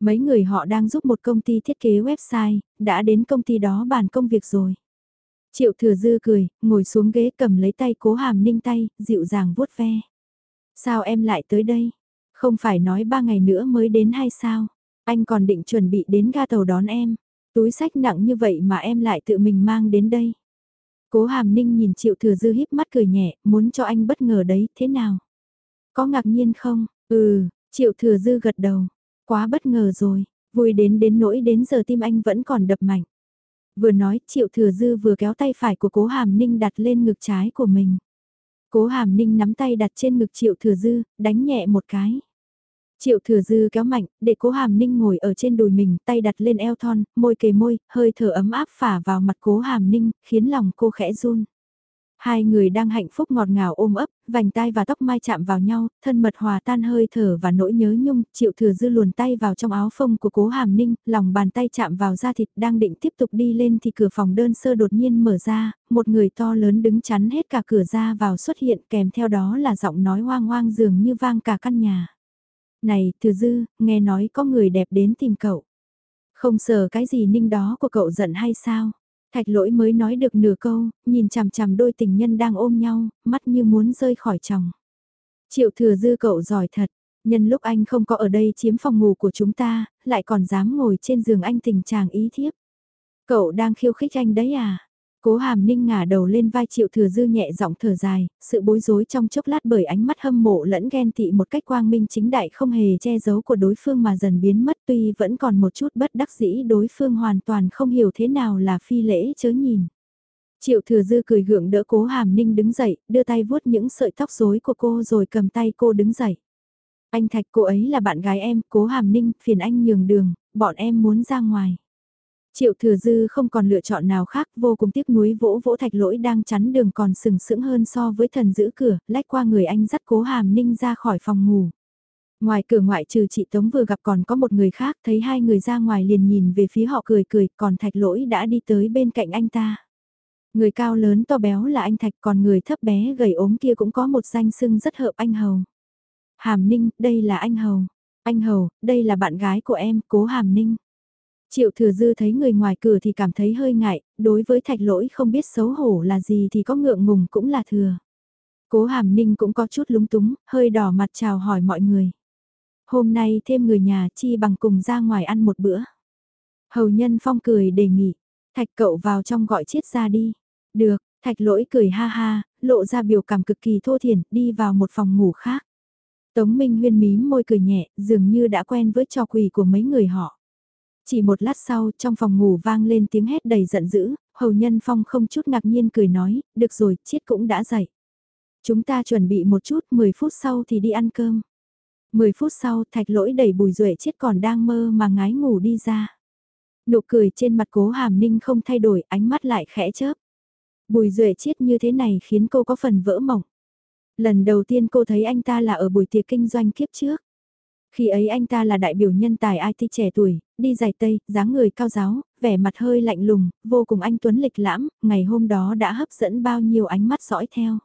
Mấy người họ đang giúp một công ty thiết kế website, đã đến công ty đó bàn công việc rồi. Triệu thừa dư cười, ngồi xuống ghế cầm lấy tay cố hàm ninh tay, dịu dàng vuốt ve. Sao em lại tới đây? Không phải nói ba ngày nữa mới đến hay sao? Anh còn định chuẩn bị đến ga tàu đón em. Túi sách nặng như vậy mà em lại tự mình mang đến đây. Cố hàm ninh nhìn triệu thừa dư híp mắt cười nhẹ, muốn cho anh bất ngờ đấy, thế nào? Có ngạc nhiên không? Ừ, triệu thừa dư gật đầu. Quá bất ngờ rồi, vui đến đến nỗi đến giờ tim anh vẫn còn đập mạnh. Vừa nói, Triệu Thừa Dư vừa kéo tay phải của Cố Hàm Ninh đặt lên ngực trái của mình. Cố Hàm Ninh nắm tay đặt trên ngực Triệu Thừa Dư, đánh nhẹ một cái. Triệu Thừa Dư kéo mạnh, để Cố Hàm Ninh ngồi ở trên đùi mình, tay đặt lên eo thon, môi kề môi, hơi thở ấm áp phả vào mặt Cố Hàm Ninh, khiến lòng cô khẽ run. Hai người đang hạnh phúc ngọt ngào ôm ấp, vành tai và tóc mai chạm vào nhau, thân mật hòa tan hơi thở và nỗi nhớ nhung, triệu thừa dư luồn tay vào trong áo phông của cố hàm ninh, lòng bàn tay chạm vào da thịt đang định tiếp tục đi lên thì cửa phòng đơn sơ đột nhiên mở ra, một người to lớn đứng chắn hết cả cửa ra vào xuất hiện kèm theo đó là giọng nói hoang hoang dường như vang cả căn nhà. Này, thừa dư, nghe nói có người đẹp đến tìm cậu. Không sợ cái gì ninh đó của cậu giận hay sao? Thạch lỗi mới nói được nửa câu, nhìn chằm chằm đôi tình nhân đang ôm nhau, mắt như muốn rơi khỏi chồng. Triệu thừa dư cậu giỏi thật, nhân lúc anh không có ở đây chiếm phòng ngủ của chúng ta, lại còn dám ngồi trên giường anh tình chàng ý thiếp. Cậu đang khiêu khích anh đấy à? Cố hàm ninh ngả đầu lên vai triệu thừa dư nhẹ giọng thở dài, sự bối rối trong chốc lát bởi ánh mắt hâm mộ lẫn ghen tị một cách quang minh chính đại không hề che giấu của đối phương mà dần biến mất tuy vẫn còn một chút bất đắc dĩ đối phương hoàn toàn không hiểu thế nào là phi lễ chớ nhìn. Triệu thừa dư cười gượng đỡ cố hàm ninh đứng dậy, đưa tay vuốt những sợi tóc rối của cô rồi cầm tay cô đứng dậy. Anh Thạch cô ấy là bạn gái em, cố hàm ninh, phiền anh nhường đường, bọn em muốn ra ngoài. Triệu thừa dư không còn lựa chọn nào khác vô cùng tiếc nuối vỗ vỗ thạch lỗi đang chắn đường còn sừng sững hơn so với thần giữ cửa, lách qua người anh dắt cố hàm ninh ra khỏi phòng ngủ. Ngoài cửa ngoại trừ chị Tống vừa gặp còn có một người khác thấy hai người ra ngoài liền nhìn về phía họ cười cười còn thạch lỗi đã đi tới bên cạnh anh ta. Người cao lớn to béo là anh Thạch còn người thấp bé gầy ốm kia cũng có một danh sưng rất hợp anh Hầu. Hàm Ninh, đây là anh Hầu. Anh Hầu, đây là bạn gái của em, cố Hàm Ninh. Triệu thừa dư thấy người ngoài cửa thì cảm thấy hơi ngại, đối với thạch lỗi không biết xấu hổ là gì thì có ngượng ngùng cũng là thừa. Cố hàm ninh cũng có chút lúng túng, hơi đỏ mặt chào hỏi mọi người. Hôm nay thêm người nhà chi bằng cùng ra ngoài ăn một bữa. Hầu nhân phong cười đề nghị, thạch cậu vào trong gọi chiết ra đi. Được, thạch lỗi cười ha ha, lộ ra biểu cảm cực kỳ thô thiển, đi vào một phòng ngủ khác. Tống Minh Huyên mím môi cười nhẹ, dường như đã quen với trò quỷ của mấy người họ. Chỉ một lát sau, trong phòng ngủ vang lên tiếng hét đầy giận dữ, hầu nhân phong không chút ngạc nhiên cười nói, được rồi, chiết cũng đã dậy. Chúng ta chuẩn bị một chút, 10 phút sau thì đi ăn cơm. 10 phút sau, thạch lỗi đầy bùi duệ chiết còn đang mơ mà ngái ngủ đi ra. Nụ cười trên mặt cố hàm ninh không thay đổi, ánh mắt lại khẽ chớp. Bùi duệ chiết như thế này khiến cô có phần vỡ mộng. Lần đầu tiên cô thấy anh ta là ở buổi tiệc kinh doanh kiếp trước. Khi ấy anh ta là đại biểu nhân tài IT trẻ tuổi, đi giày tây, dáng người cao giáo, vẻ mặt hơi lạnh lùng, vô cùng anh Tuấn lịch lãm, ngày hôm đó đã hấp dẫn bao nhiêu ánh mắt dõi theo.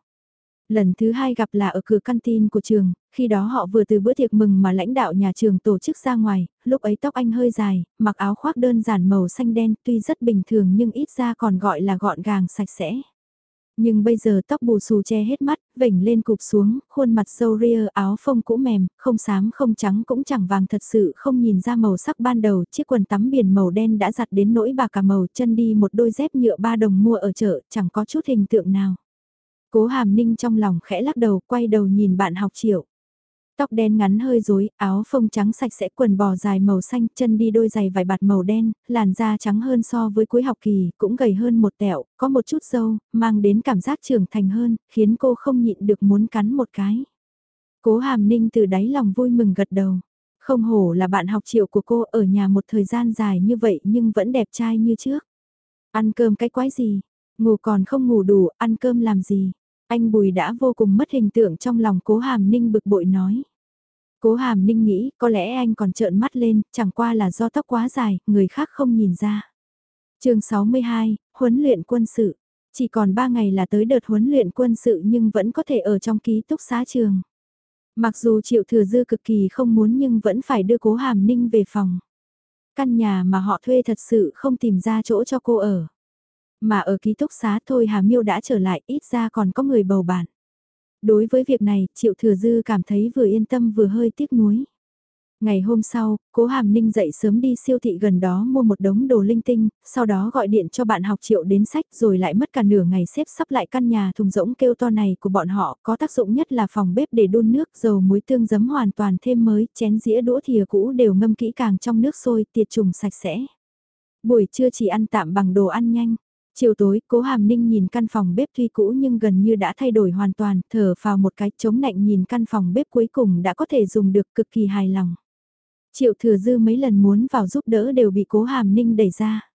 Lần thứ hai gặp là ở cửa căn tin của trường, khi đó họ vừa từ bữa tiệc mừng mà lãnh đạo nhà trường tổ chức ra ngoài, lúc ấy tóc anh hơi dài, mặc áo khoác đơn giản màu xanh đen tuy rất bình thường nhưng ít ra còn gọi là gọn gàng sạch sẽ. Nhưng bây giờ tóc bù xù che hết mắt, vểnh lên cụp xuống, khuôn mặt sâu ria áo phông cũ mềm, không xám không trắng cũng chẳng vàng thật sự không nhìn ra màu sắc ban đầu, chiếc quần tắm biển màu đen đã giặt đến nỗi bà cả màu chân đi một đôi dép nhựa ba đồng mua ở chợ, chẳng có chút hình tượng nào. Cố hàm ninh trong lòng khẽ lắc đầu, quay đầu nhìn bạn học triệu. Tóc đen ngắn hơi rối, áo phông trắng sạch sẽ quần bò dài màu xanh, chân đi đôi giày vải bạt màu đen, làn da trắng hơn so với cuối học kỳ, cũng gầy hơn một tẹo, có một chút dâu, mang đến cảm giác trưởng thành hơn, khiến cô không nhịn được muốn cắn một cái. Cố hàm ninh từ đáy lòng vui mừng gật đầu. Không hổ là bạn học triệu của cô ở nhà một thời gian dài như vậy nhưng vẫn đẹp trai như trước. Ăn cơm cái quái gì? Ngủ còn không ngủ đủ, ăn cơm làm gì? Anh Bùi đã vô cùng mất hình tượng trong lòng cố hàm ninh bực bội nói. Cố hàm ninh nghĩ có lẽ anh còn trợn mắt lên, chẳng qua là do tóc quá dài, người khác không nhìn ra. chương 62, huấn luyện quân sự. Chỉ còn 3 ngày là tới đợt huấn luyện quân sự nhưng vẫn có thể ở trong ký túc xá trường. Mặc dù Triệu Thừa Dư cực kỳ không muốn nhưng vẫn phải đưa cố hàm ninh về phòng. Căn nhà mà họ thuê thật sự không tìm ra chỗ cho cô ở. Mà ở ký túc xá thôi Hà Miêu đã trở lại ít ra còn có người bầu bạn. Đối với việc này, Triệu Thừa Dư cảm thấy vừa yên tâm vừa hơi tiếc nuối. Ngày hôm sau, cố Hàm Ninh dậy sớm đi siêu thị gần đó mua một đống đồ linh tinh, sau đó gọi điện cho bạn học Triệu đến sách rồi lại mất cả nửa ngày xếp sắp lại căn nhà thùng rỗng kêu to này của bọn họ có tác dụng nhất là phòng bếp để đun nước dầu muối tương giấm hoàn toàn thêm mới, chén dĩa đũa thìa cũ đều ngâm kỹ càng trong nước sôi tiệt trùng sạch sẽ. Buổi trưa chỉ ăn tạm bằng đồ ăn nhanh. Chiều tối, cố hàm ninh nhìn căn phòng bếp tuy cũ nhưng gần như đã thay đổi hoàn toàn, thở vào một cái chống nạnh nhìn căn phòng bếp cuối cùng đã có thể dùng được cực kỳ hài lòng. Triệu thừa dư mấy lần muốn vào giúp đỡ đều bị cố hàm ninh đẩy ra.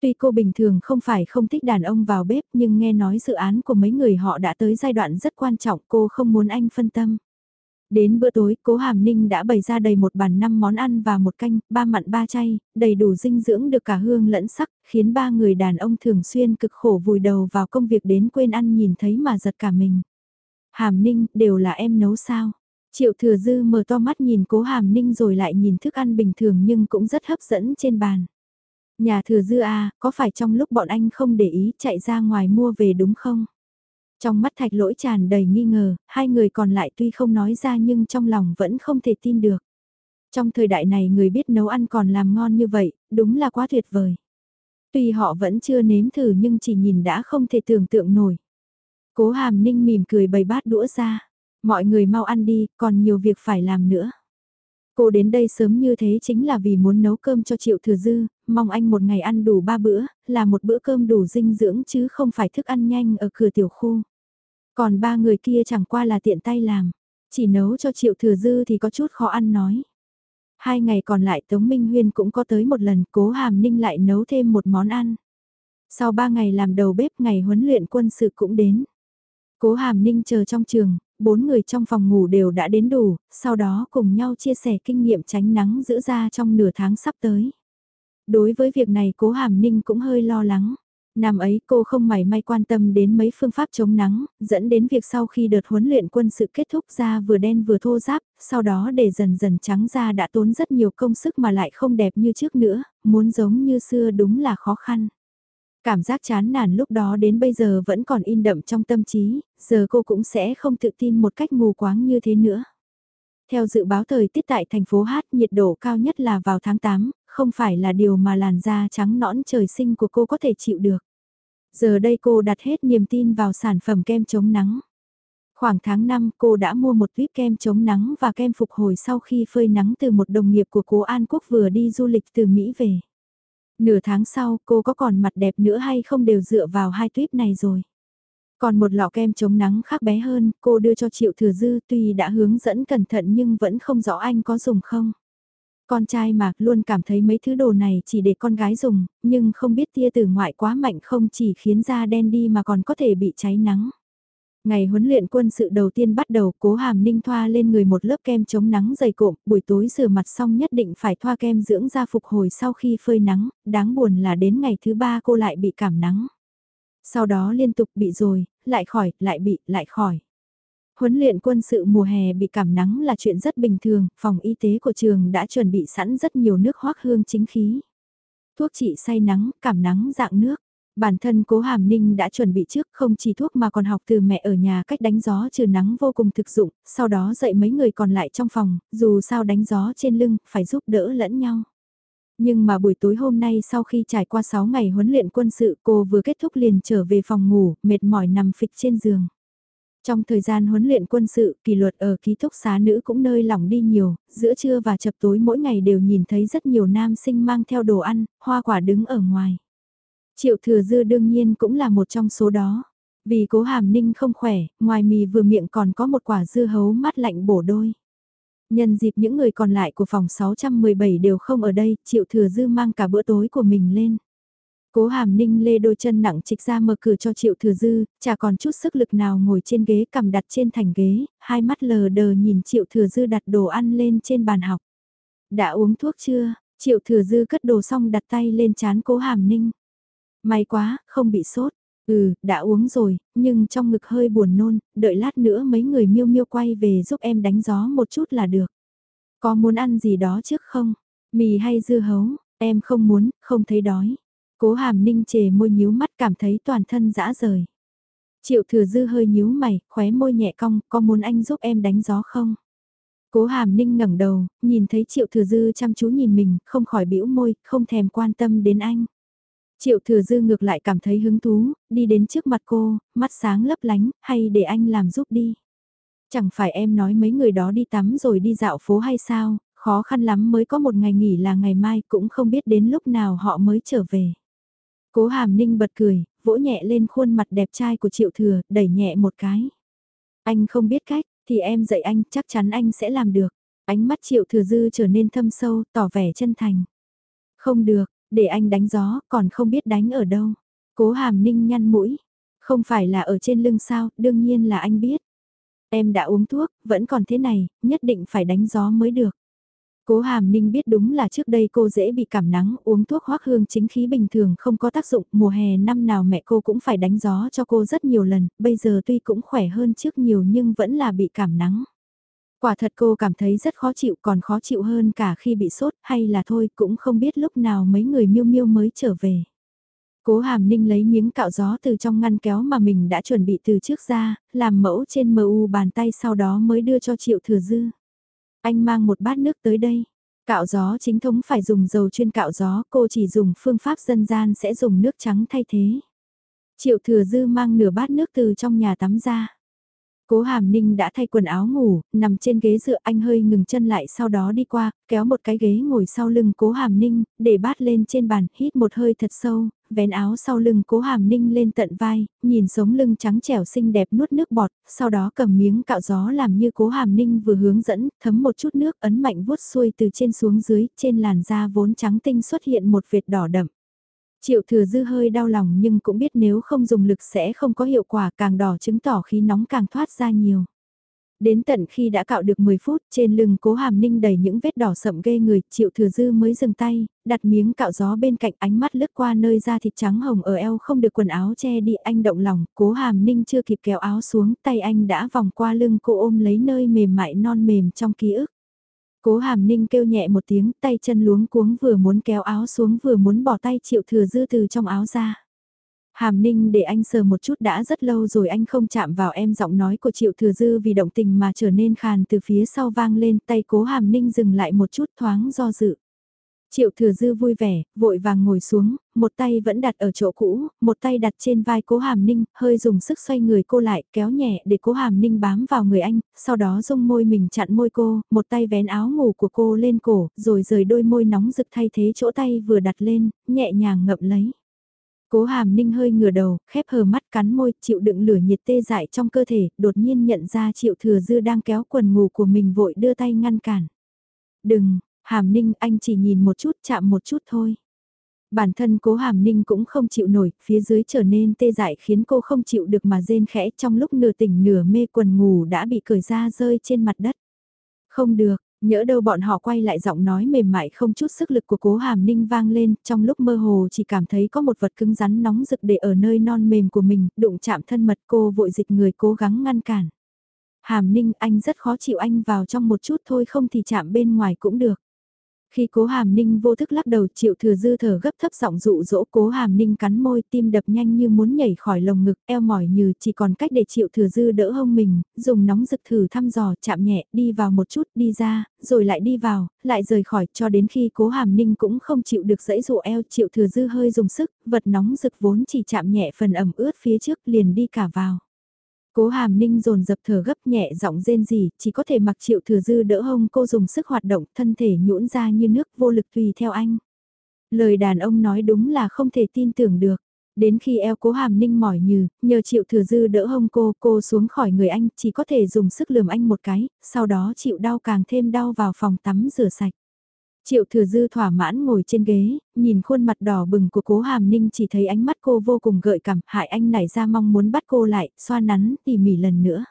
Tuy cô bình thường không phải không thích đàn ông vào bếp nhưng nghe nói dự án của mấy người họ đã tới giai đoạn rất quan trọng cô không muốn anh phân tâm. Đến bữa tối, cố Hàm Ninh đã bày ra đầy một bàn năm món ăn và một canh, ba mặn ba chay, đầy đủ dinh dưỡng được cả hương lẫn sắc, khiến ba người đàn ông thường xuyên cực khổ vùi đầu vào công việc đến quên ăn nhìn thấy mà giật cả mình. Hàm Ninh, đều là em nấu sao? Triệu Thừa Dư mở to mắt nhìn cố Hàm Ninh rồi lại nhìn thức ăn bình thường nhưng cũng rất hấp dẫn trên bàn. Nhà Thừa Dư à, có phải trong lúc bọn anh không để ý chạy ra ngoài mua về đúng không? Trong mắt thạch lỗi tràn đầy nghi ngờ, hai người còn lại tuy không nói ra nhưng trong lòng vẫn không thể tin được. Trong thời đại này người biết nấu ăn còn làm ngon như vậy, đúng là quá tuyệt vời. Tuy họ vẫn chưa nếm thử nhưng chỉ nhìn đã không thể tưởng tượng nổi. Cố hàm ninh mỉm cười bày bát đũa ra. Mọi người mau ăn đi, còn nhiều việc phải làm nữa. Cô đến đây sớm như thế chính là vì muốn nấu cơm cho Triệu Thừa Dư, mong anh một ngày ăn đủ ba bữa, là một bữa cơm đủ dinh dưỡng chứ không phải thức ăn nhanh ở cửa tiểu khu. Còn ba người kia chẳng qua là tiện tay làm, chỉ nấu cho Triệu Thừa Dư thì có chút khó ăn nói. Hai ngày còn lại Tống Minh Huyên cũng có tới một lần cố hàm ninh lại nấu thêm một món ăn. Sau ba ngày làm đầu bếp ngày huấn luyện quân sự cũng đến. Cố hàm ninh chờ trong trường, bốn người trong phòng ngủ đều đã đến đủ, sau đó cùng nhau chia sẻ kinh nghiệm tránh nắng giữ ra trong nửa tháng sắp tới. Đối với việc này cố hàm ninh cũng hơi lo lắng. Năm ấy cô không mảy may quan tâm đến mấy phương pháp chống nắng, dẫn đến việc sau khi đợt huấn luyện quân sự kết thúc da vừa đen vừa thô ráp, sau đó để dần dần trắng da đã tốn rất nhiều công sức mà lại không đẹp như trước nữa, muốn giống như xưa đúng là khó khăn. Cảm giác chán nản lúc đó đến bây giờ vẫn còn in đậm trong tâm trí, giờ cô cũng sẽ không tự tin một cách mù quáng như thế nữa. Theo dự báo thời tiết tại thành phố Hát, nhiệt độ cao nhất là vào tháng 8, không phải là điều mà làn da trắng nõn trời sinh của cô có thể chịu được. Giờ đây cô đặt hết niềm tin vào sản phẩm kem chống nắng. Khoảng tháng 5 cô đã mua một tuyết kem chống nắng và kem phục hồi sau khi phơi nắng từ một đồng nghiệp của cố An Quốc vừa đi du lịch từ Mỹ về. Nửa tháng sau cô có còn mặt đẹp nữa hay không đều dựa vào hai tuyết này rồi. Còn một lọ kem chống nắng khác bé hơn, cô đưa cho Triệu Thừa Dư tuy đã hướng dẫn cẩn thận nhưng vẫn không rõ anh có dùng không. Con trai mà luôn cảm thấy mấy thứ đồ này chỉ để con gái dùng, nhưng không biết tia tử ngoại quá mạnh không chỉ khiến da đen đi mà còn có thể bị cháy nắng. Ngày huấn luyện quân sự đầu tiên bắt đầu cố hàm ninh thoa lên người một lớp kem chống nắng dày cộm, buổi tối rửa mặt xong nhất định phải thoa kem dưỡng da phục hồi sau khi phơi nắng, đáng buồn là đến ngày thứ ba cô lại bị cảm nắng. Sau đó liên tục bị rồi, lại khỏi, lại bị, lại khỏi. Huấn luyện quân sự mùa hè bị cảm nắng là chuyện rất bình thường, phòng y tế của trường đã chuẩn bị sẵn rất nhiều nước hoác hương chính khí. Thuốc trị say nắng, cảm nắng dạng nước. Bản thân cố hàm ninh đã chuẩn bị trước không chỉ thuốc mà còn học từ mẹ ở nhà cách đánh gió trừ nắng vô cùng thực dụng, sau đó dạy mấy người còn lại trong phòng, dù sao đánh gió trên lưng, phải giúp đỡ lẫn nhau. Nhưng mà buổi tối hôm nay sau khi trải qua 6 ngày huấn luyện quân sự cô vừa kết thúc liền trở về phòng ngủ, mệt mỏi nằm phịch trên giường. Trong thời gian huấn luyện quân sự, kỷ luật ở ký túc xá nữ cũng nơi lỏng đi nhiều, giữa trưa và chập tối mỗi ngày đều nhìn thấy rất nhiều nam sinh mang theo đồ ăn, hoa quả đứng ở ngoài. Triệu thừa dư đương nhiên cũng là một trong số đó. Vì cố hàm ninh không khỏe, ngoài mì vừa miệng còn có một quả dưa hấu mát lạnh bổ đôi. Nhân dịp những người còn lại của phòng 617 đều không ở đây, triệu thừa dư mang cả bữa tối của mình lên. Cố hàm ninh lê đôi chân nặng trịch ra mở cửa cho triệu thừa dư, chả còn chút sức lực nào ngồi trên ghế cầm đặt trên thành ghế, hai mắt lờ đờ nhìn triệu thừa dư đặt đồ ăn lên trên bàn học. Đã uống thuốc chưa? Triệu thừa dư cất đồ xong đặt tay lên chán cố hàm ninh. May quá, không bị sốt. Ừ, đã uống rồi, nhưng trong ngực hơi buồn nôn, đợi lát nữa mấy người miêu miêu quay về giúp em đánh gió một chút là được. Có muốn ăn gì đó trước không? Mì hay dưa hấu? Em không muốn, không thấy đói. Cố hàm ninh chề môi nhíu mắt cảm thấy toàn thân dã rời. Triệu thừa dư hơi nhíu mày, khóe môi nhẹ cong, có muốn anh giúp em đánh gió không? Cố hàm ninh ngẩng đầu, nhìn thấy triệu thừa dư chăm chú nhìn mình, không khỏi bĩu môi, không thèm quan tâm đến anh. Triệu thừa dư ngược lại cảm thấy hứng thú, đi đến trước mặt cô, mắt sáng lấp lánh, hay để anh làm giúp đi. Chẳng phải em nói mấy người đó đi tắm rồi đi dạo phố hay sao, khó khăn lắm mới có một ngày nghỉ là ngày mai cũng không biết đến lúc nào họ mới trở về. Cố hàm ninh bật cười, vỗ nhẹ lên khuôn mặt đẹp trai của triệu thừa, đẩy nhẹ một cái. Anh không biết cách, thì em dạy anh, chắc chắn anh sẽ làm được. Ánh mắt triệu thừa dư trở nên thâm sâu, tỏ vẻ chân thành. Không được, để anh đánh gió, còn không biết đánh ở đâu. Cố hàm ninh nhăn mũi. Không phải là ở trên lưng sao, đương nhiên là anh biết. Em đã uống thuốc, vẫn còn thế này, nhất định phải đánh gió mới được. Cố Hàm Ninh biết đúng là trước đây cô dễ bị cảm nắng, uống thuốc hoắc hương chính khí bình thường không có tác dụng, mùa hè năm nào mẹ cô cũng phải đánh gió cho cô rất nhiều lần, bây giờ tuy cũng khỏe hơn trước nhiều nhưng vẫn là bị cảm nắng. Quả thật cô cảm thấy rất khó chịu còn khó chịu hơn cả khi bị sốt hay là thôi cũng không biết lúc nào mấy người miêu miêu mới trở về. Cố hàm ninh lấy miếng cạo gió từ trong ngăn kéo mà mình đã chuẩn bị từ trước ra, làm mẫu trên mu bàn tay sau đó mới đưa cho triệu thừa dư. Anh mang một bát nước tới đây. Cạo gió chính thống phải dùng dầu chuyên cạo gió, cô chỉ dùng phương pháp dân gian sẽ dùng nước trắng thay thế. Triệu thừa dư mang nửa bát nước từ trong nhà tắm ra. Cố Hàm Ninh đã thay quần áo ngủ, nằm trên ghế dựa anh hơi ngừng chân lại sau đó đi qua, kéo một cái ghế ngồi sau lưng Cố Hàm Ninh, để bát lên trên bàn, hít một hơi thật sâu, vén áo sau lưng Cố Hàm Ninh lên tận vai, nhìn sống lưng trắng trẻo xinh đẹp nuốt nước bọt, sau đó cầm miếng cạo gió làm như Cố Hàm Ninh vừa hướng dẫn, thấm một chút nước ấn mạnh vuốt xuôi từ trên xuống dưới, trên làn da vốn trắng tinh xuất hiện một vệt đỏ đậm. Triệu thừa dư hơi đau lòng nhưng cũng biết nếu không dùng lực sẽ không có hiệu quả càng đỏ chứng tỏ khí nóng càng thoát ra nhiều. Đến tận khi đã cạo được 10 phút, trên lưng cố hàm ninh đầy những vết đỏ sậm ghê người, triệu thừa dư mới dừng tay, đặt miếng cạo gió bên cạnh ánh mắt lướt qua nơi da thịt trắng hồng ở eo không được quần áo che đi anh động lòng, cố hàm ninh chưa kịp kéo áo xuống, tay anh đã vòng qua lưng cô ôm lấy nơi mềm mại non mềm trong ký ức. Cố hàm ninh kêu nhẹ một tiếng, tay chân luống cuống vừa muốn kéo áo xuống vừa muốn bỏ tay triệu thừa dư từ trong áo ra. Hàm ninh để anh sờ một chút đã rất lâu rồi anh không chạm vào em giọng nói của triệu thừa dư vì động tình mà trở nên khàn từ phía sau vang lên tay cố hàm ninh dừng lại một chút thoáng do dự. Triệu thừa dư vui vẻ, vội vàng ngồi xuống, một tay vẫn đặt ở chỗ cũ, một tay đặt trên vai cố hàm ninh, hơi dùng sức xoay người cô lại, kéo nhẹ để cố hàm ninh bám vào người anh, sau đó dung môi mình chặn môi cô, một tay vén áo ngủ của cô lên cổ, rồi rời đôi môi nóng rực thay thế chỗ tay vừa đặt lên, nhẹ nhàng ngậm lấy. Cố hàm ninh hơi ngửa đầu, khép hờ mắt cắn môi, chịu đựng lửa nhiệt tê dại trong cơ thể, đột nhiên nhận ra triệu thừa dư đang kéo quần ngủ của mình vội đưa tay ngăn cản. Đừng, hàm ninh anh chỉ nhìn một chút chạm một chút thôi. Bản thân cố hàm ninh cũng không chịu nổi, phía dưới trở nên tê dại khiến cô không chịu được mà rên khẽ trong lúc nửa tỉnh nửa mê quần ngủ đã bị cởi ra rơi trên mặt đất. Không được, Nhỡ đâu bọn họ quay lại giọng nói mềm mại không chút sức lực của cố hàm ninh vang lên, trong lúc mơ hồ chỉ cảm thấy có một vật cứng rắn nóng rực để ở nơi non mềm của mình, đụng chạm thân mật cô vội dịch người cố gắng ngăn cản. Hàm ninh anh rất khó chịu anh vào trong một chút thôi không thì chạm bên ngoài cũng được. Khi cố hàm ninh vô thức lắc đầu triệu thừa dư thở gấp thấp giọng dụ dỗ cố hàm ninh cắn môi tim đập nhanh như muốn nhảy khỏi lồng ngực eo mỏi như chỉ còn cách để triệu thừa dư đỡ hông mình, dùng nóng rực thử thăm dò chạm nhẹ đi vào một chút đi ra, rồi lại đi vào, lại rời khỏi cho đến khi cố hàm ninh cũng không chịu được dãy dụ eo triệu thừa dư hơi dùng sức, vật nóng rực vốn chỉ chạm nhẹ phần ẩm ướt phía trước liền đi cả vào. Cố hàm ninh dồn dập thở gấp nhẹ giọng rên gì, chỉ có thể mặc triệu thừa dư đỡ hông cô dùng sức hoạt động, thân thể nhũn ra như nước vô lực tùy theo anh. Lời đàn ông nói đúng là không thể tin tưởng được. Đến khi eo cố hàm ninh mỏi như, nhờ triệu thừa dư đỡ hông cô, cô xuống khỏi người anh, chỉ có thể dùng sức lườm anh một cái, sau đó chịu đau càng thêm đau vào phòng tắm rửa sạch. Triệu thừa dư thỏa mãn ngồi trên ghế, nhìn khuôn mặt đỏ bừng của cố hàm ninh chỉ thấy ánh mắt cô vô cùng gợi cảm, hại anh nảy ra mong muốn bắt cô lại, xoa nắn tỉ mỉ lần nữa.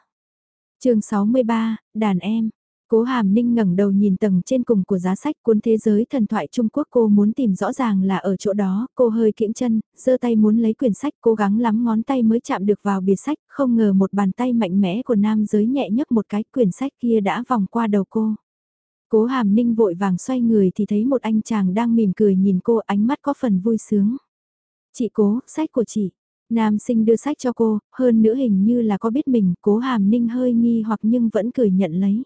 chương 63, đàn em. Cố hàm ninh ngẩng đầu nhìn tầng trên cùng của giá sách cuốn thế giới thần thoại Trung Quốc cô muốn tìm rõ ràng là ở chỗ đó, cô hơi kiễng chân, giơ tay muốn lấy quyển sách cố gắng lắm ngón tay mới chạm được vào bìa sách, không ngờ một bàn tay mạnh mẽ của nam giới nhẹ nhấc một cái quyển sách kia đã vòng qua đầu cô. Cố hàm ninh vội vàng xoay người thì thấy một anh chàng đang mỉm cười nhìn cô ánh mắt có phần vui sướng. Chị cố, sách của chị. Nam sinh đưa sách cho cô, hơn nữa hình như là có biết mình, cố hàm ninh hơi nghi hoặc nhưng vẫn cười nhận lấy.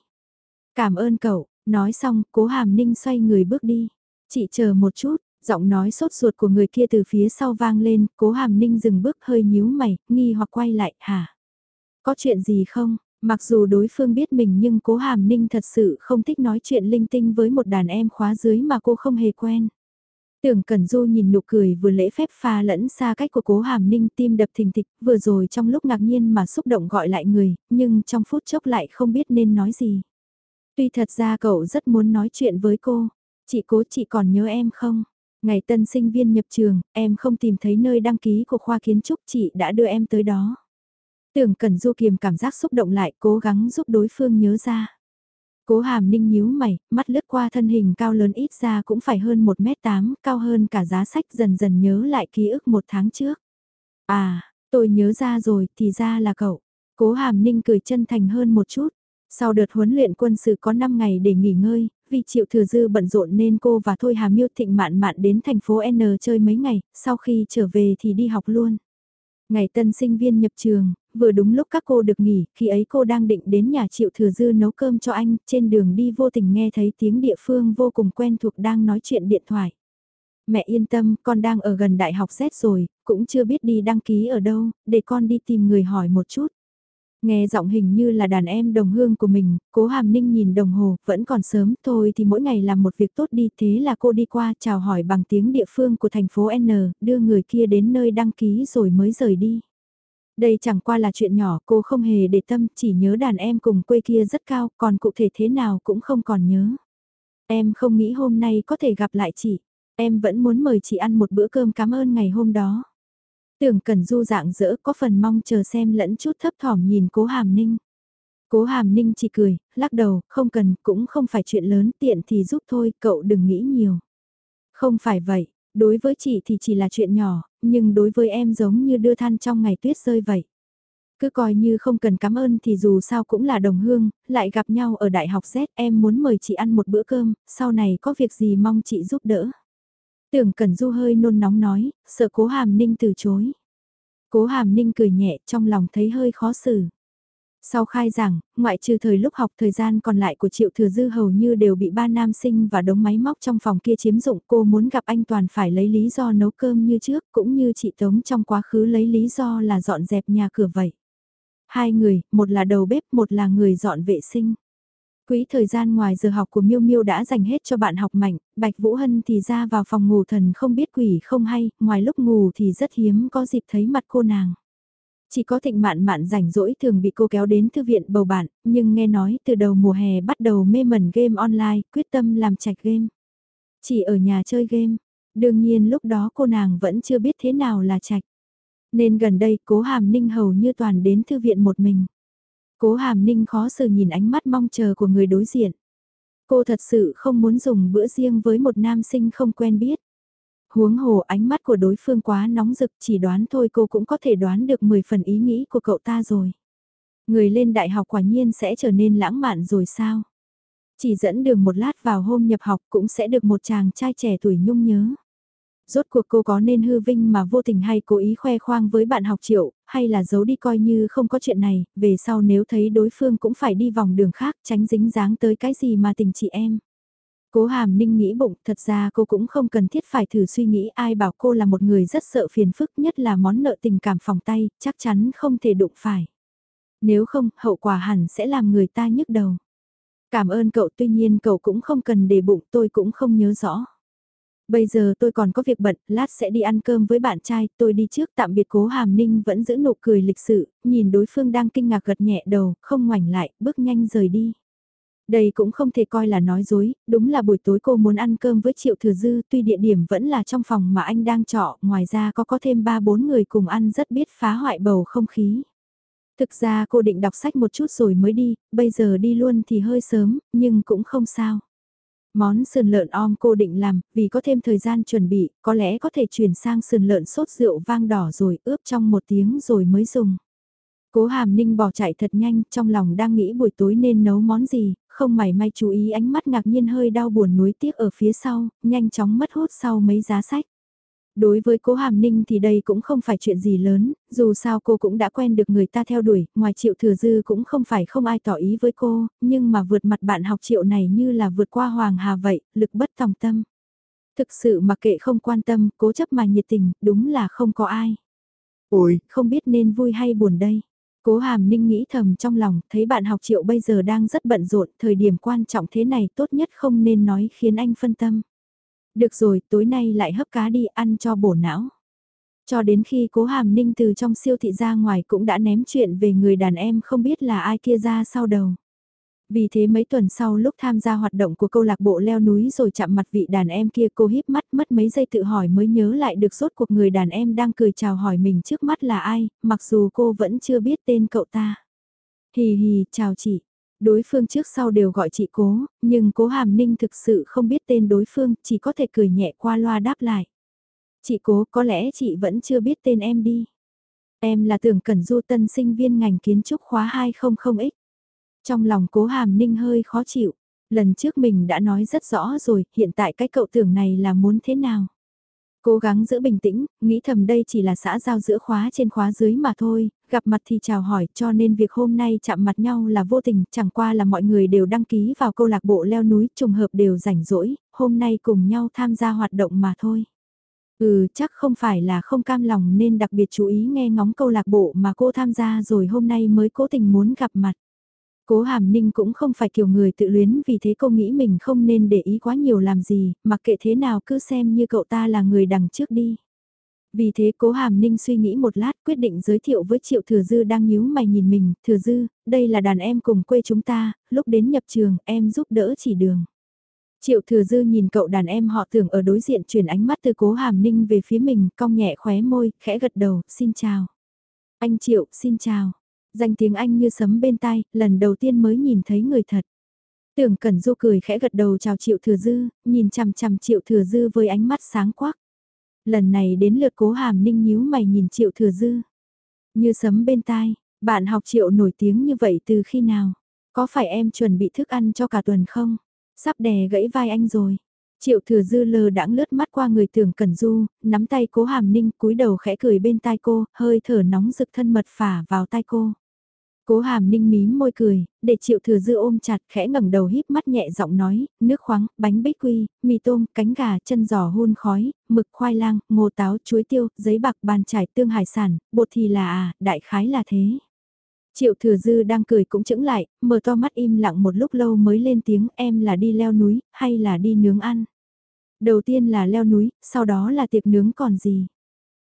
Cảm ơn cậu, nói xong, cố hàm ninh xoay người bước đi. Chị chờ một chút, giọng nói sốt ruột của người kia từ phía sau vang lên, cố hàm ninh dừng bước hơi nhíu mày, nghi hoặc quay lại, hả? Có chuyện gì không? Mặc dù đối phương biết mình nhưng cố hàm ninh thật sự không thích nói chuyện linh tinh với một đàn em khóa dưới mà cô không hề quen. Tưởng Cẩn Du nhìn nụ cười vừa lễ phép pha lẫn xa cách của cố hàm ninh tim đập thình thịch vừa rồi trong lúc ngạc nhiên mà xúc động gọi lại người, nhưng trong phút chốc lại không biết nên nói gì. Tuy thật ra cậu rất muốn nói chuyện với cô, chị cố chị còn nhớ em không? Ngày tân sinh viên nhập trường, em không tìm thấy nơi đăng ký của khoa kiến trúc chị đã đưa em tới đó. Tưởng Cần Du kiềm cảm giác xúc động lại cố gắng giúp đối phương nhớ ra. Cố hàm ninh nhíu mày, mắt lướt qua thân hình cao lớn ít ra cũng phải hơn 1m8, cao hơn cả giá sách dần dần nhớ lại ký ức một tháng trước. À, tôi nhớ ra rồi, thì ra là cậu. Cố hàm ninh cười chân thành hơn một chút. Sau đợt huấn luyện quân sự có 5 ngày để nghỉ ngơi, vì chịu thừa dư bận rộn nên cô và Thôi Hà Miêu Thịnh mạn mạn đến thành phố N chơi mấy ngày, sau khi trở về thì đi học luôn. Ngày tân sinh viên nhập trường, vừa đúng lúc các cô được nghỉ, khi ấy cô đang định đến nhà Triệu Thừa Dư nấu cơm cho anh, trên đường đi vô tình nghe thấy tiếng địa phương vô cùng quen thuộc đang nói chuyện điện thoại. Mẹ yên tâm, con đang ở gần đại học xét rồi, cũng chưa biết đi đăng ký ở đâu, để con đi tìm người hỏi một chút. Nghe giọng hình như là đàn em đồng hương của mình, cố hàm ninh nhìn đồng hồ, vẫn còn sớm, thôi thì mỗi ngày làm một việc tốt đi, thế là cô đi qua chào hỏi bằng tiếng địa phương của thành phố N, đưa người kia đến nơi đăng ký rồi mới rời đi. Đây chẳng qua là chuyện nhỏ, cô không hề để tâm, chỉ nhớ đàn em cùng quê kia rất cao, còn cụ thể thế nào cũng không còn nhớ. Em không nghĩ hôm nay có thể gặp lại chị, em vẫn muốn mời chị ăn một bữa cơm cảm ơn ngày hôm đó. Tưởng Cần Du dạng dỡ có phần mong chờ xem lẫn chút thấp thỏm nhìn cố hàm ninh. Cố hàm ninh chỉ cười, lắc đầu, không cần, cũng không phải chuyện lớn, tiện thì giúp thôi, cậu đừng nghĩ nhiều. Không phải vậy, đối với chị thì chỉ là chuyện nhỏ, nhưng đối với em giống như đưa than trong ngày tuyết rơi vậy. Cứ coi như không cần cảm ơn thì dù sao cũng là đồng hương, lại gặp nhau ở đại học Z em muốn mời chị ăn một bữa cơm, sau này có việc gì mong chị giúp đỡ. Tưởng Cẩn Du hơi nôn nóng nói, sợ cố hàm ninh từ chối. Cố hàm ninh cười nhẹ trong lòng thấy hơi khó xử. Sau khai giảng, ngoại trừ thời lúc học thời gian còn lại của Triệu Thừa Dư hầu như đều bị ba nam sinh và đống máy móc trong phòng kia chiếm dụng cô muốn gặp anh Toàn phải lấy lý do nấu cơm như trước cũng như chị Tống trong quá khứ lấy lý do là dọn dẹp nhà cửa vậy. Hai người, một là đầu bếp, một là người dọn vệ sinh. Quỹ thời gian ngoài giờ học của Miêu Miêu đã dành hết cho bạn học mạnh, Bạch Vũ Hân thì ra vào phòng ngủ thần không biết quỷ không hay, ngoài lúc ngủ thì rất hiếm có dịp thấy mặt cô nàng. Chỉ có thịnh mạn mạn rảnh rỗi thường bị cô kéo đến thư viện bầu bạn, nhưng nghe nói từ đầu mùa hè bắt đầu mê mẩn game online, quyết tâm làm chạch game. Chỉ ở nhà chơi game, đương nhiên lúc đó cô nàng vẫn chưa biết thế nào là chạch. Nên gần đây cố hàm ninh hầu như toàn đến thư viện một mình. Cố hàm ninh khó xử nhìn ánh mắt mong chờ của người đối diện. Cô thật sự không muốn dùng bữa riêng với một nam sinh không quen biết. Huống hồ ánh mắt của đối phương quá nóng rực chỉ đoán thôi cô cũng có thể đoán được 10 phần ý nghĩ của cậu ta rồi. Người lên đại học quả nhiên sẽ trở nên lãng mạn rồi sao? Chỉ dẫn đường một lát vào hôm nhập học cũng sẽ được một chàng trai trẻ tuổi nhung nhớ. Rốt cuộc cô có nên hư vinh mà vô tình hay cố ý khoe khoang với bạn học triệu, hay là giấu đi coi như không có chuyện này, về sau nếu thấy đối phương cũng phải đi vòng đường khác tránh dính dáng tới cái gì mà tình chị em. Cố hàm ninh nghĩ bụng, thật ra cô cũng không cần thiết phải thử suy nghĩ ai bảo cô là một người rất sợ phiền phức nhất là món nợ tình cảm phòng tay, chắc chắn không thể đụng phải. Nếu không, hậu quả hẳn sẽ làm người ta nhức đầu. Cảm ơn cậu tuy nhiên cậu cũng không cần để bụng tôi cũng không nhớ rõ. Bây giờ tôi còn có việc bận, lát sẽ đi ăn cơm với bạn trai, tôi đi trước tạm biệt cố hàm ninh vẫn giữ nụ cười lịch sự, nhìn đối phương đang kinh ngạc gật nhẹ đầu, không ngoảnh lại, bước nhanh rời đi. Đây cũng không thể coi là nói dối, đúng là buổi tối cô muốn ăn cơm với Triệu Thừa Dư tuy địa điểm vẫn là trong phòng mà anh đang trọ, ngoài ra có có thêm 3-4 người cùng ăn rất biết phá hoại bầu không khí. Thực ra cô định đọc sách một chút rồi mới đi, bây giờ đi luôn thì hơi sớm, nhưng cũng không sao. Món sườn lợn om cô định làm, vì có thêm thời gian chuẩn bị, có lẽ có thể chuyển sang sườn lợn sốt rượu vang đỏ rồi ướp trong một tiếng rồi mới dùng. Cố hàm ninh bỏ chạy thật nhanh, trong lòng đang nghĩ buổi tối nên nấu món gì, không mảy may chú ý ánh mắt ngạc nhiên hơi đau buồn nuối tiếc ở phía sau, nhanh chóng mất hút sau mấy giá sách. Đối với cố Hàm Ninh thì đây cũng không phải chuyện gì lớn, dù sao cô cũng đã quen được người ta theo đuổi, ngoài triệu thừa dư cũng không phải không ai tỏ ý với cô, nhưng mà vượt mặt bạn học triệu này như là vượt qua Hoàng Hà vậy, lực bất tòng tâm. Thực sự mà kệ không quan tâm, cố chấp mà nhiệt tình, đúng là không có ai. Ôi, không biết nên vui hay buồn đây. Cố hàm ninh nghĩ thầm trong lòng, thấy bạn học triệu bây giờ đang rất bận rộn, thời điểm quan trọng thế này tốt nhất không nên nói khiến anh phân tâm. Được rồi, tối nay lại hấp cá đi ăn cho bổ não. Cho đến khi cố hàm ninh từ trong siêu thị ra ngoài cũng đã ném chuyện về người đàn em không biết là ai kia ra sau đầu. Vì thế mấy tuần sau lúc tham gia hoạt động của câu lạc bộ leo núi rồi chạm mặt vị đàn em kia cô híp mắt mất mấy giây tự hỏi mới nhớ lại được suốt cuộc người đàn em đang cười chào hỏi mình trước mắt là ai, mặc dù cô vẫn chưa biết tên cậu ta. Hì hì, chào chị. Đối phương trước sau đều gọi chị cố, nhưng cố hàm ninh thực sự không biết tên đối phương, chỉ có thể cười nhẹ qua loa đáp lại. Chị cố có lẽ chị vẫn chưa biết tên em đi. Em là tưởng cẩn du tân sinh viên ngành kiến trúc khóa 200X. Trong lòng cố hàm ninh hơi khó chịu. Lần trước mình đã nói rất rõ rồi, hiện tại cái cậu tưởng này là muốn thế nào. Cố gắng giữ bình tĩnh, nghĩ thầm đây chỉ là xã giao giữa khóa trên khóa dưới mà thôi, gặp mặt thì chào hỏi cho nên việc hôm nay chạm mặt nhau là vô tình, chẳng qua là mọi người đều đăng ký vào câu lạc bộ leo núi, trùng hợp đều rảnh rỗi, hôm nay cùng nhau tham gia hoạt động mà thôi. Ừ, chắc không phải là không cam lòng nên đặc biệt chú ý nghe ngóng câu lạc bộ mà cô tham gia rồi hôm nay mới cố tình muốn gặp mặt. Cố Hàm Ninh cũng không phải kiểu người tự luyến vì thế cô nghĩ mình không nên để ý quá nhiều làm gì, mặc kệ thế nào cứ xem như cậu ta là người đằng trước đi. Vì thế cố Hàm Ninh suy nghĩ một lát quyết định giới thiệu với Triệu Thừa Dư đang nhíu mày nhìn mình, Thừa Dư, đây là đàn em cùng quê chúng ta, lúc đến nhập trường em giúp đỡ chỉ đường. Triệu Thừa Dư nhìn cậu đàn em họ tưởng ở đối diện chuyển ánh mắt từ cố Hàm Ninh về phía mình, cong nhẹ khóe môi, khẽ gật đầu, xin chào. Anh Triệu, xin chào. Danh tiếng anh như sấm bên tai, lần đầu tiên mới nhìn thấy người thật. Tưởng Cẩn Du cười khẽ gật đầu chào Triệu Thừa Dư, nhìn chằm chằm Triệu Thừa Dư với ánh mắt sáng quắc. Lần này đến lượt cố hàm ninh nhíu mày nhìn Triệu Thừa Dư. Như sấm bên tai, bạn học Triệu nổi tiếng như vậy từ khi nào? Có phải em chuẩn bị thức ăn cho cả tuần không? Sắp đè gãy vai anh rồi. Triệu thừa dư lờ đãng lướt mắt qua người tưởng cẩn du, nắm tay cố hàm ninh cúi đầu khẽ cười bên tai cô, hơi thở nóng rực thân mật phả vào tai cô. Cố hàm ninh mím môi cười, để triệu thừa dư ôm chặt khẽ ngẩng đầu híp mắt nhẹ giọng nói, nước khoáng, bánh bích quy, mì tôm, cánh gà, chân giò hun khói, mực khoai lang, ngô táo, chuối tiêu, giấy bạc bàn trải tương hải sản, bột thì là à, đại khái là thế. Triệu thừa dư đang cười cũng chững lại, mở to mắt im lặng một lúc lâu mới lên tiếng em là đi leo núi, hay là đi nướng ăn. Đầu tiên là leo núi, sau đó là tiệc nướng còn gì.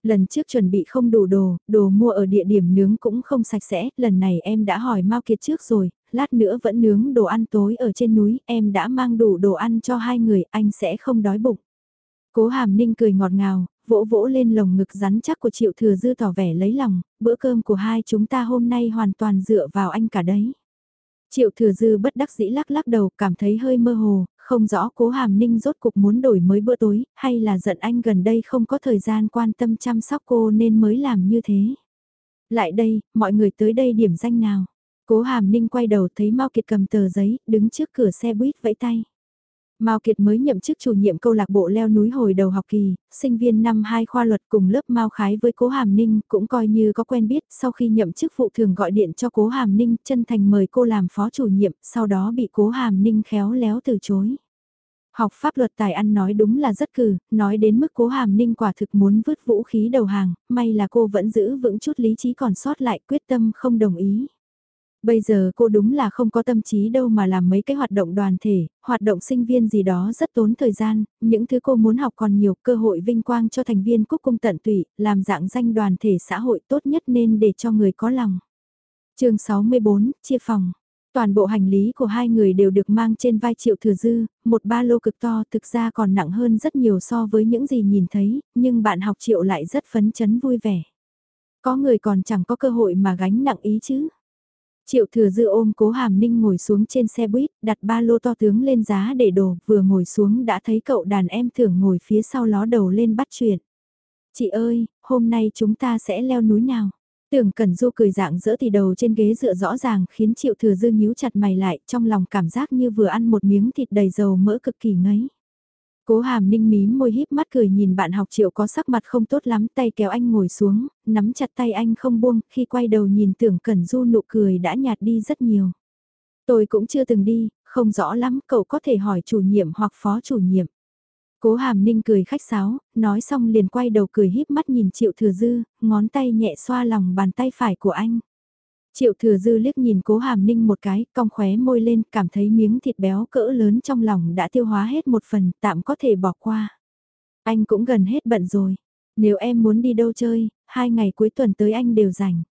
Lần trước chuẩn bị không đủ đồ, đồ mua ở địa điểm nướng cũng không sạch sẽ, lần này em đã hỏi Mao Kiệt trước rồi, lát nữa vẫn nướng đồ ăn tối ở trên núi, em đã mang đủ đồ ăn cho hai người, anh sẽ không đói bụng. Cố Hàm Ninh cười ngọt ngào, vỗ vỗ lên lồng ngực rắn chắc của Triệu Thừa Dư tỏ vẻ lấy lòng, bữa cơm của hai chúng ta hôm nay hoàn toàn dựa vào anh cả đấy. Triệu Thừa Dư bất đắc dĩ lắc lắc đầu cảm thấy hơi mơ hồ, không rõ cố hàm ninh rốt cục muốn đổi mới bữa tối, hay là giận anh gần đây không có thời gian quan tâm chăm sóc cô nên mới làm như thế. Lại đây, mọi người tới đây điểm danh nào. Cố hàm ninh quay đầu thấy Mao Kiệt cầm tờ giấy, đứng trước cửa xe buýt vẫy tay. Mao Kiệt mới nhậm chức chủ nhiệm câu lạc bộ leo núi hồi đầu học kỳ, sinh viên năm 2 khoa luật cùng lớp Mao Khái với Cố Hàm Ninh cũng coi như có quen biết sau khi nhậm chức phụ thường gọi điện cho Cố Hàm Ninh chân thành mời cô làm phó chủ nhiệm, sau đó bị Cố Hàm Ninh khéo léo từ chối. Học pháp luật tài ăn nói đúng là rất cừ, nói đến mức Cố Hàm Ninh quả thực muốn vứt vũ khí đầu hàng, may là cô vẫn giữ vững chút lý trí còn sót lại quyết tâm không đồng ý. Bây giờ cô đúng là không có tâm trí đâu mà làm mấy cái hoạt động đoàn thể, hoạt động sinh viên gì đó rất tốn thời gian, những thứ cô muốn học còn nhiều cơ hội vinh quang cho thành viên cúc cung tận tụy, làm dạng danh đoàn thể xã hội tốt nhất nên để cho người có lòng. chương 64, chia phòng. Toàn bộ hành lý của hai người đều được mang trên vai triệu thừa dư, một ba lô cực to thực ra còn nặng hơn rất nhiều so với những gì nhìn thấy, nhưng bạn học triệu lại rất phấn chấn vui vẻ. Có người còn chẳng có cơ hội mà gánh nặng ý chứ. Triệu thừa dư ôm cố hàm ninh ngồi xuống trên xe buýt, đặt ba lô to tướng lên giá để đổ, vừa ngồi xuống đã thấy cậu đàn em thường ngồi phía sau ló đầu lên bắt chuyện. Chị ơi, hôm nay chúng ta sẽ leo núi nào? Tưởng Cẩn Du cười dạng dỡ thì đầu trên ghế dựa rõ ràng khiến Triệu Thừa Dư nhíu chặt mày lại trong lòng cảm giác như vừa ăn một miếng thịt đầy dầu mỡ cực kỳ ngấy. Cố hàm ninh mím môi híp mắt cười nhìn bạn học triệu có sắc mặt không tốt lắm tay kéo anh ngồi xuống, nắm chặt tay anh không buông, khi quay đầu nhìn tưởng cẩn du nụ cười đã nhạt đi rất nhiều. Tôi cũng chưa từng đi, không rõ lắm, cậu có thể hỏi chủ nhiệm hoặc phó chủ nhiệm. Cố hàm ninh cười khách sáo, nói xong liền quay đầu cười híp mắt nhìn triệu thừa dư, ngón tay nhẹ xoa lòng bàn tay phải của anh. Triệu thừa dư liếc nhìn cố hàm ninh một cái, cong khóe môi lên, cảm thấy miếng thịt béo cỡ lớn trong lòng đã tiêu hóa hết một phần, tạm có thể bỏ qua. Anh cũng gần hết bận rồi. Nếu em muốn đi đâu chơi, hai ngày cuối tuần tới anh đều rảnh.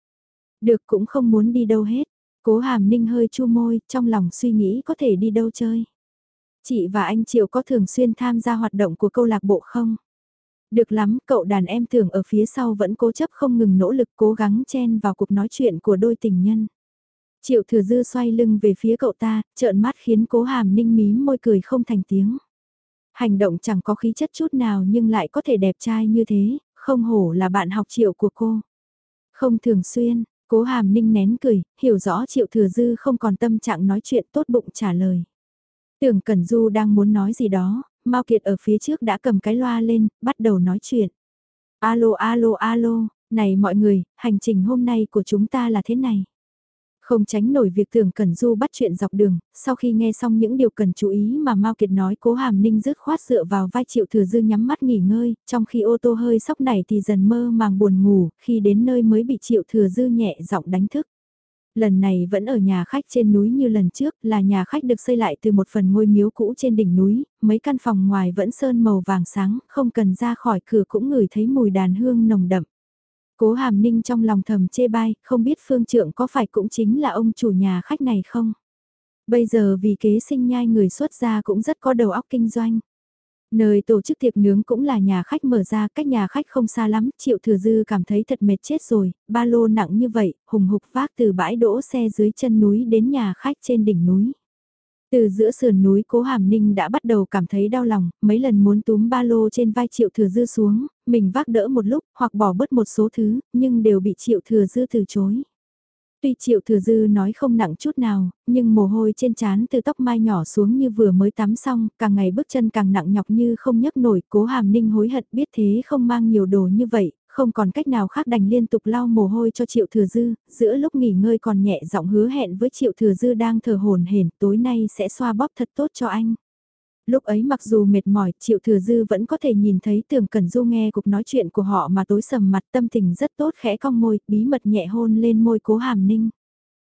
Được cũng không muốn đi đâu hết. Cố hàm ninh hơi chu môi, trong lòng suy nghĩ có thể đi đâu chơi. Chị và anh Triệu có thường xuyên tham gia hoạt động của câu lạc bộ không? Được lắm, cậu đàn em tưởng ở phía sau vẫn cố chấp không ngừng nỗ lực cố gắng chen vào cuộc nói chuyện của đôi tình nhân. Triệu thừa dư xoay lưng về phía cậu ta, trợn mắt khiến cố hàm ninh mím môi cười không thành tiếng. Hành động chẳng có khí chất chút nào nhưng lại có thể đẹp trai như thế, không hổ là bạn học triệu của cô. Không thường xuyên, cố hàm ninh nén cười, hiểu rõ triệu thừa dư không còn tâm trạng nói chuyện tốt bụng trả lời. Tưởng Cẩn Du đang muốn nói gì đó, Mao Kiệt ở phía trước đã cầm cái loa lên, bắt đầu nói chuyện. Alo alo alo, này mọi người, hành trình hôm nay của chúng ta là thế này. Không tránh nổi việc tưởng Cẩn Du bắt chuyện dọc đường, sau khi nghe xong những điều cần chú ý mà Mao Kiệt nói cố hàm ninh rứt khoát dựa vào vai triệu thừa dư nhắm mắt nghỉ ngơi, trong khi ô tô hơi sóc này thì dần mơ màng buồn ngủ, khi đến nơi mới bị triệu thừa dư nhẹ giọng đánh thức. Lần này vẫn ở nhà khách trên núi như lần trước, là nhà khách được xây lại từ một phần ngôi miếu cũ trên đỉnh núi, mấy căn phòng ngoài vẫn sơn màu vàng sáng, không cần ra khỏi cửa cũng ngửi thấy mùi đàn hương nồng đậm. Cố hàm ninh trong lòng thầm chê bai, không biết phương trượng có phải cũng chính là ông chủ nhà khách này không? Bây giờ vì kế sinh nhai người xuất gia cũng rất có đầu óc kinh doanh. Nơi tổ chức tiệc nướng cũng là nhà khách mở ra, cách nhà khách không xa lắm, Triệu Thừa Dư cảm thấy thật mệt chết rồi, ba lô nặng như vậy, hùng hục vác từ bãi đỗ xe dưới chân núi đến nhà khách trên đỉnh núi. Từ giữa sườn núi Cố Hàm Ninh đã bắt đầu cảm thấy đau lòng, mấy lần muốn túm ba lô trên vai Triệu Thừa Dư xuống, mình vác đỡ một lúc hoặc bỏ bớt một số thứ, nhưng đều bị Triệu Thừa Dư từ chối. Tuy Triệu Thừa Dư nói không nặng chút nào, nhưng mồ hôi trên trán từ tóc mai nhỏ xuống như vừa mới tắm xong, càng ngày bước chân càng nặng nhọc như không nhấc nổi, cố hàm ninh hối hận biết thế không mang nhiều đồ như vậy, không còn cách nào khác đành liên tục lau mồ hôi cho Triệu Thừa Dư, giữa lúc nghỉ ngơi còn nhẹ giọng hứa hẹn với Triệu Thừa Dư đang thở hồn hển tối nay sẽ xoa bóp thật tốt cho anh. Lúc ấy mặc dù mệt mỏi, Triệu Thừa Dư vẫn có thể nhìn thấy Tưởng Cẩn Du nghe cuộc nói chuyện của họ mà tối sầm mặt tâm tình rất tốt khẽ cong môi, bí mật nhẹ hôn lên môi cố hàm ninh.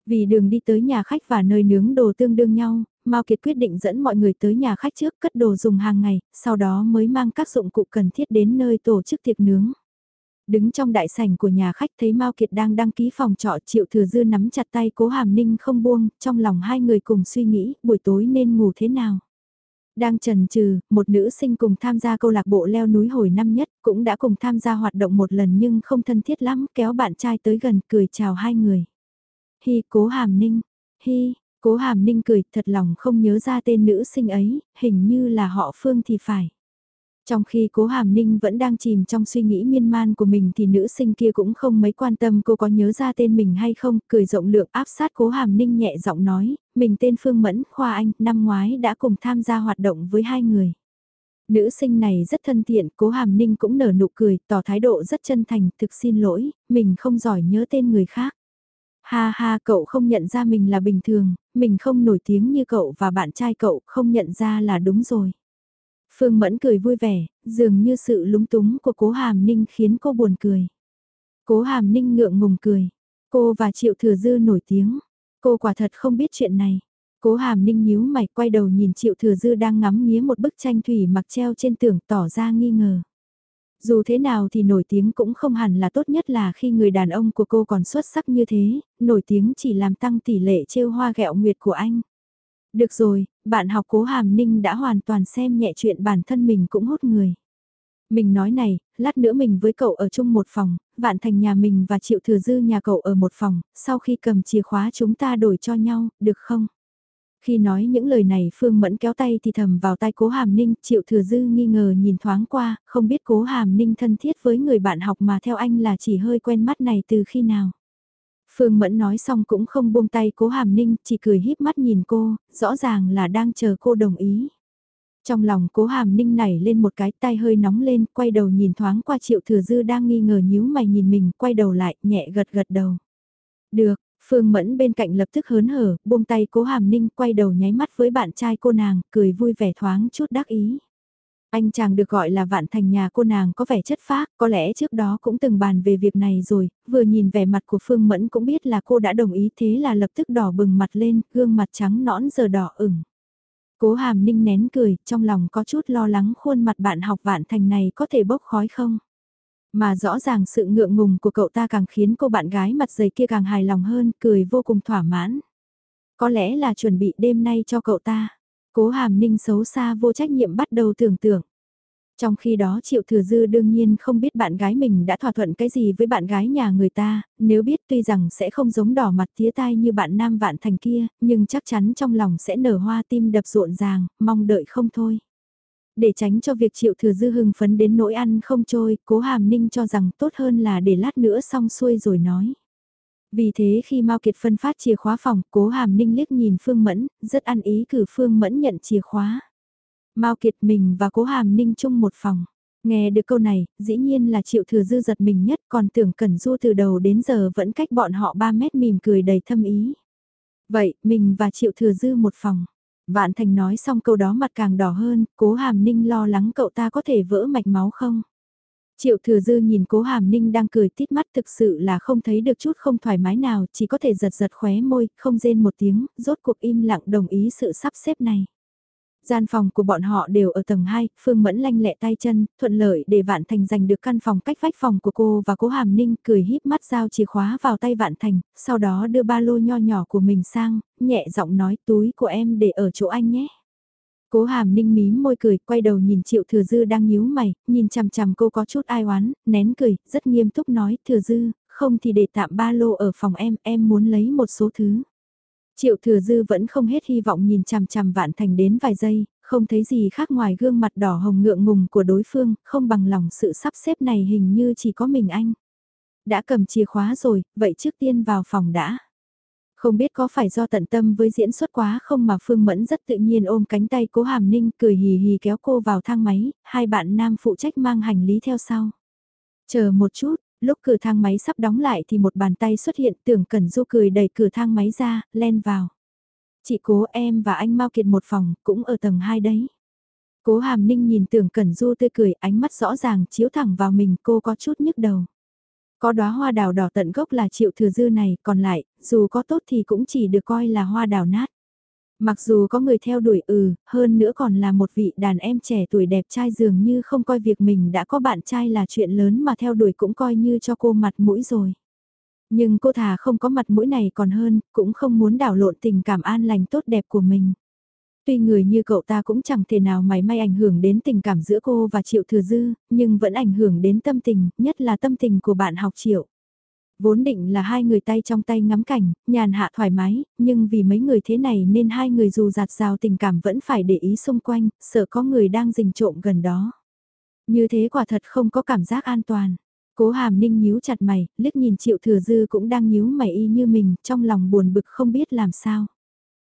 Vì đường đi tới nhà khách và nơi nướng đồ tương đương nhau, Mao Kiệt quyết định dẫn mọi người tới nhà khách trước cất đồ dùng hàng ngày, sau đó mới mang các dụng cụ cần thiết đến nơi tổ chức tiệc nướng. Đứng trong đại sảnh của nhà khách thấy Mao Kiệt đang đăng ký phòng trọ Triệu Thừa Dư nắm chặt tay Cố Hàm Ninh không buông, trong lòng hai người cùng suy nghĩ buổi tối nên ngủ thế nào. Đang trần trừ, một nữ sinh cùng tham gia câu lạc bộ leo núi hồi năm nhất, cũng đã cùng tham gia hoạt động một lần nhưng không thân thiết lắm, kéo bạn trai tới gần cười chào hai người. Hi, cố hàm ninh, hi, cố hàm ninh cười, thật lòng không nhớ ra tên nữ sinh ấy, hình như là họ Phương thì phải. Trong khi cố hàm ninh vẫn đang chìm trong suy nghĩ miên man của mình thì nữ sinh kia cũng không mấy quan tâm cô có nhớ ra tên mình hay không, cười rộng lượng áp sát cố hàm ninh nhẹ giọng nói, mình tên Phương Mẫn, Khoa Anh, năm ngoái đã cùng tham gia hoạt động với hai người. Nữ sinh này rất thân thiện, cố hàm ninh cũng nở nụ cười, tỏ thái độ rất chân thành, thực xin lỗi, mình không giỏi nhớ tên người khác. Ha ha cậu không nhận ra mình là bình thường, mình không nổi tiếng như cậu và bạn trai cậu không nhận ra là đúng rồi. Phương Mẫn cười vui vẻ, dường như sự lúng túng của cố Hàm Ninh khiến cô buồn cười. Cố Hàm Ninh ngượng ngùng cười. Cô và Triệu Thừa Dư nổi tiếng. Cô quả thật không biết chuyện này. Cố Hàm Ninh nhíu mày quay đầu nhìn Triệu Thừa Dư đang ngắm nghía một bức tranh thủy mặc treo trên tường tỏ ra nghi ngờ. Dù thế nào thì nổi tiếng cũng không hẳn là tốt nhất là khi người đàn ông của cô còn xuất sắc như thế, nổi tiếng chỉ làm tăng tỷ lệ trêu hoa gẹo nguyệt của anh. Được rồi, bạn học cố hàm ninh đã hoàn toàn xem nhẹ chuyện bản thân mình cũng hút người. Mình nói này, lát nữa mình với cậu ở chung một phòng, vạn thành nhà mình và triệu thừa dư nhà cậu ở một phòng, sau khi cầm chìa khóa chúng ta đổi cho nhau, được không? Khi nói những lời này Phương Mẫn kéo tay thì thầm vào tay cố hàm ninh, triệu thừa dư nghi ngờ nhìn thoáng qua, không biết cố hàm ninh thân thiết với người bạn học mà theo anh là chỉ hơi quen mắt này từ khi nào. Phương Mẫn nói xong cũng không buông tay cố hàm ninh, chỉ cười híp mắt nhìn cô, rõ ràng là đang chờ cô đồng ý. Trong lòng cố hàm ninh nảy lên một cái tay hơi nóng lên, quay đầu nhìn thoáng qua triệu thừa dư đang nghi ngờ nhíu mày nhìn mình, quay đầu lại, nhẹ gật gật đầu. Được, Phương Mẫn bên cạnh lập tức hớn hở, buông tay cố hàm ninh, quay đầu nháy mắt với bạn trai cô nàng, cười vui vẻ thoáng chút đắc ý. Anh chàng được gọi là vạn thành nhà cô nàng có vẻ chất phác, có lẽ trước đó cũng từng bàn về việc này rồi, vừa nhìn vẻ mặt của Phương Mẫn cũng biết là cô đã đồng ý thế là lập tức đỏ bừng mặt lên, gương mặt trắng nõn giờ đỏ ửng. Cố hàm ninh nén cười, trong lòng có chút lo lắng khuôn mặt bạn học vạn thành này có thể bốc khói không? Mà rõ ràng sự ngượng ngùng của cậu ta càng khiến cô bạn gái mặt dày kia càng hài lòng hơn, cười vô cùng thỏa mãn. Có lẽ là chuẩn bị đêm nay cho cậu ta. Cố hàm ninh xấu xa vô trách nhiệm bắt đầu tưởng tượng. Trong khi đó Triệu Thừa Dư đương nhiên không biết bạn gái mình đã thỏa thuận cái gì với bạn gái nhà người ta, nếu biết tuy rằng sẽ không giống đỏ mặt tía tai như bạn nam vạn thành kia, nhưng chắc chắn trong lòng sẽ nở hoa tim đập rộn ràng, mong đợi không thôi. Để tránh cho việc Triệu Thừa Dư hưng phấn đến nỗi ăn không trôi, cố hàm ninh cho rằng tốt hơn là để lát nữa xong xuôi rồi nói. Vì thế khi Mao Kiệt phân phát chìa khóa phòng, cố hàm ninh liếc nhìn Phương Mẫn, rất ăn ý cử Phương Mẫn nhận chìa khóa. Mao Kiệt mình và cố hàm ninh chung một phòng. Nghe được câu này, dĩ nhiên là triệu thừa dư giật mình nhất còn tưởng Cẩn Du từ đầu đến giờ vẫn cách bọn họ 3 mét mỉm cười đầy thâm ý. Vậy, mình và triệu thừa dư một phòng. Vạn Thành nói xong câu đó mặt càng đỏ hơn, cố hàm ninh lo lắng cậu ta có thể vỡ mạch máu không? Triệu thừa dư nhìn cố hàm ninh đang cười tít mắt thực sự là không thấy được chút không thoải mái nào, chỉ có thể giật giật khóe môi, không rên một tiếng, rốt cuộc im lặng đồng ý sự sắp xếp này. Gian phòng của bọn họ đều ở tầng 2, Phương Mẫn lanh lẹ tay chân, thuận lợi để Vạn Thành giành được căn phòng cách vách phòng của cô và cố Hàm Ninh cười híp mắt giao chìa khóa vào tay Vạn Thành, sau đó đưa ba lô nho nhỏ của mình sang, nhẹ giọng nói túi của em để ở chỗ anh nhé. Cố hàm ninh mí môi cười, quay đầu nhìn triệu thừa dư đang nhíu mày, nhìn chằm chằm cô có chút ai oán, nén cười, rất nghiêm túc nói, thừa dư, không thì để tạm ba lô ở phòng em, em muốn lấy một số thứ. Triệu thừa dư vẫn không hết hy vọng nhìn chằm chằm vạn thành đến vài giây, không thấy gì khác ngoài gương mặt đỏ hồng ngượng ngùng của đối phương, không bằng lòng sự sắp xếp này hình như chỉ có mình anh. Đã cầm chìa khóa rồi, vậy trước tiên vào phòng đã. Không biết có phải do tận tâm với diễn xuất quá không mà Phương Mẫn rất tự nhiên ôm cánh tay cố hàm ninh cười hì hì kéo cô vào thang máy, hai bạn nam phụ trách mang hành lý theo sau. Chờ một chút, lúc cửa thang máy sắp đóng lại thì một bàn tay xuất hiện tưởng Cẩn Du cười đẩy cửa thang máy ra, len vào. Chị cố em và anh Mao Kiệt một phòng, cũng ở tầng 2 đấy. Cố hàm ninh nhìn tưởng Cẩn Du tươi cười ánh mắt rõ ràng chiếu thẳng vào mình cô có chút nhức đầu. Có đóa hoa đào đỏ tận gốc là triệu thừa dư này, còn lại, dù có tốt thì cũng chỉ được coi là hoa đào nát. Mặc dù có người theo đuổi ừ, hơn nữa còn là một vị đàn em trẻ tuổi đẹp trai dường như không coi việc mình đã có bạn trai là chuyện lớn mà theo đuổi cũng coi như cho cô mặt mũi rồi. Nhưng cô thà không có mặt mũi này còn hơn, cũng không muốn đảo lộn tình cảm an lành tốt đẹp của mình. Tuy người như cậu ta cũng chẳng thể nào mảy may ảnh hưởng đến tình cảm giữa cô và Triệu Thừa Dư, nhưng vẫn ảnh hưởng đến tâm tình, nhất là tâm tình của bạn học Triệu. Vốn định là hai người tay trong tay ngắm cảnh, nhàn hạ thoải mái, nhưng vì mấy người thế này nên hai người dù giạt rào tình cảm vẫn phải để ý xung quanh, sợ có người đang rình trộm gần đó. Như thế quả thật không có cảm giác an toàn. Cố hàm ninh nhíu chặt mày, liếc nhìn triệu thừa dư cũng đang nhíu mày y như mình, trong lòng buồn bực không biết làm sao.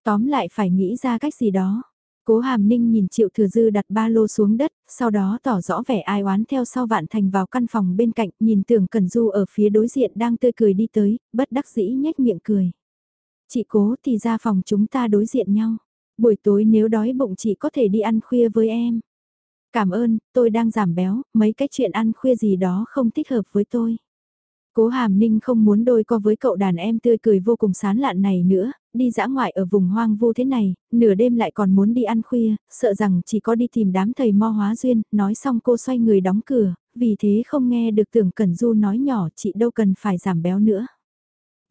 Tóm lại phải nghĩ ra cách gì đó. Cố hàm ninh nhìn triệu thừa dư đặt ba lô xuống đất, sau đó tỏ rõ vẻ ai oán theo sau vạn thành vào căn phòng bên cạnh, nhìn tưởng cần du ở phía đối diện đang tươi cười đi tới, bất đắc dĩ nhếch miệng cười. Chị cố thì ra phòng chúng ta đối diện nhau. Buổi tối nếu đói bụng chị có thể đi ăn khuya với em. Cảm ơn, tôi đang giảm béo, mấy cái chuyện ăn khuya gì đó không thích hợp với tôi. Cố Hàm Ninh không muốn đôi co với cậu đàn em tươi cười vô cùng sán lạn này nữa, đi dã ngoại ở vùng hoang vu thế này, nửa đêm lại còn muốn đi ăn khuya, sợ rằng chỉ có đi tìm đám thầy mo hóa duyên, nói xong cô xoay người đóng cửa, vì thế không nghe được tưởng Cẩn Du nói nhỏ chị đâu cần phải giảm béo nữa.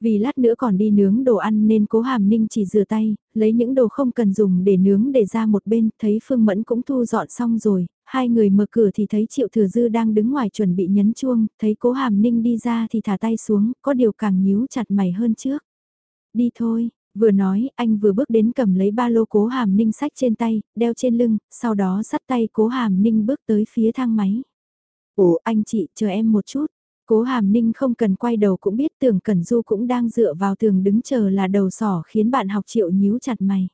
Vì lát nữa còn đi nướng đồ ăn nên cố hàm ninh chỉ rửa tay, lấy những đồ không cần dùng để nướng để ra một bên, thấy Phương Mẫn cũng thu dọn xong rồi, hai người mở cửa thì thấy Triệu Thừa Dư đang đứng ngoài chuẩn bị nhấn chuông, thấy cố hàm ninh đi ra thì thả tay xuống, có điều càng nhíu chặt mày hơn trước. Đi thôi, vừa nói, anh vừa bước đến cầm lấy ba lô cố hàm ninh sách trên tay, đeo trên lưng, sau đó sắt tay cố hàm ninh bước tới phía thang máy. Ồ, anh chị, chờ em một chút. Cố hàm ninh không cần quay đầu cũng biết tưởng Cẩn Du cũng đang dựa vào tường đứng chờ là đầu sỏ khiến bạn học triệu nhíu chặt mày.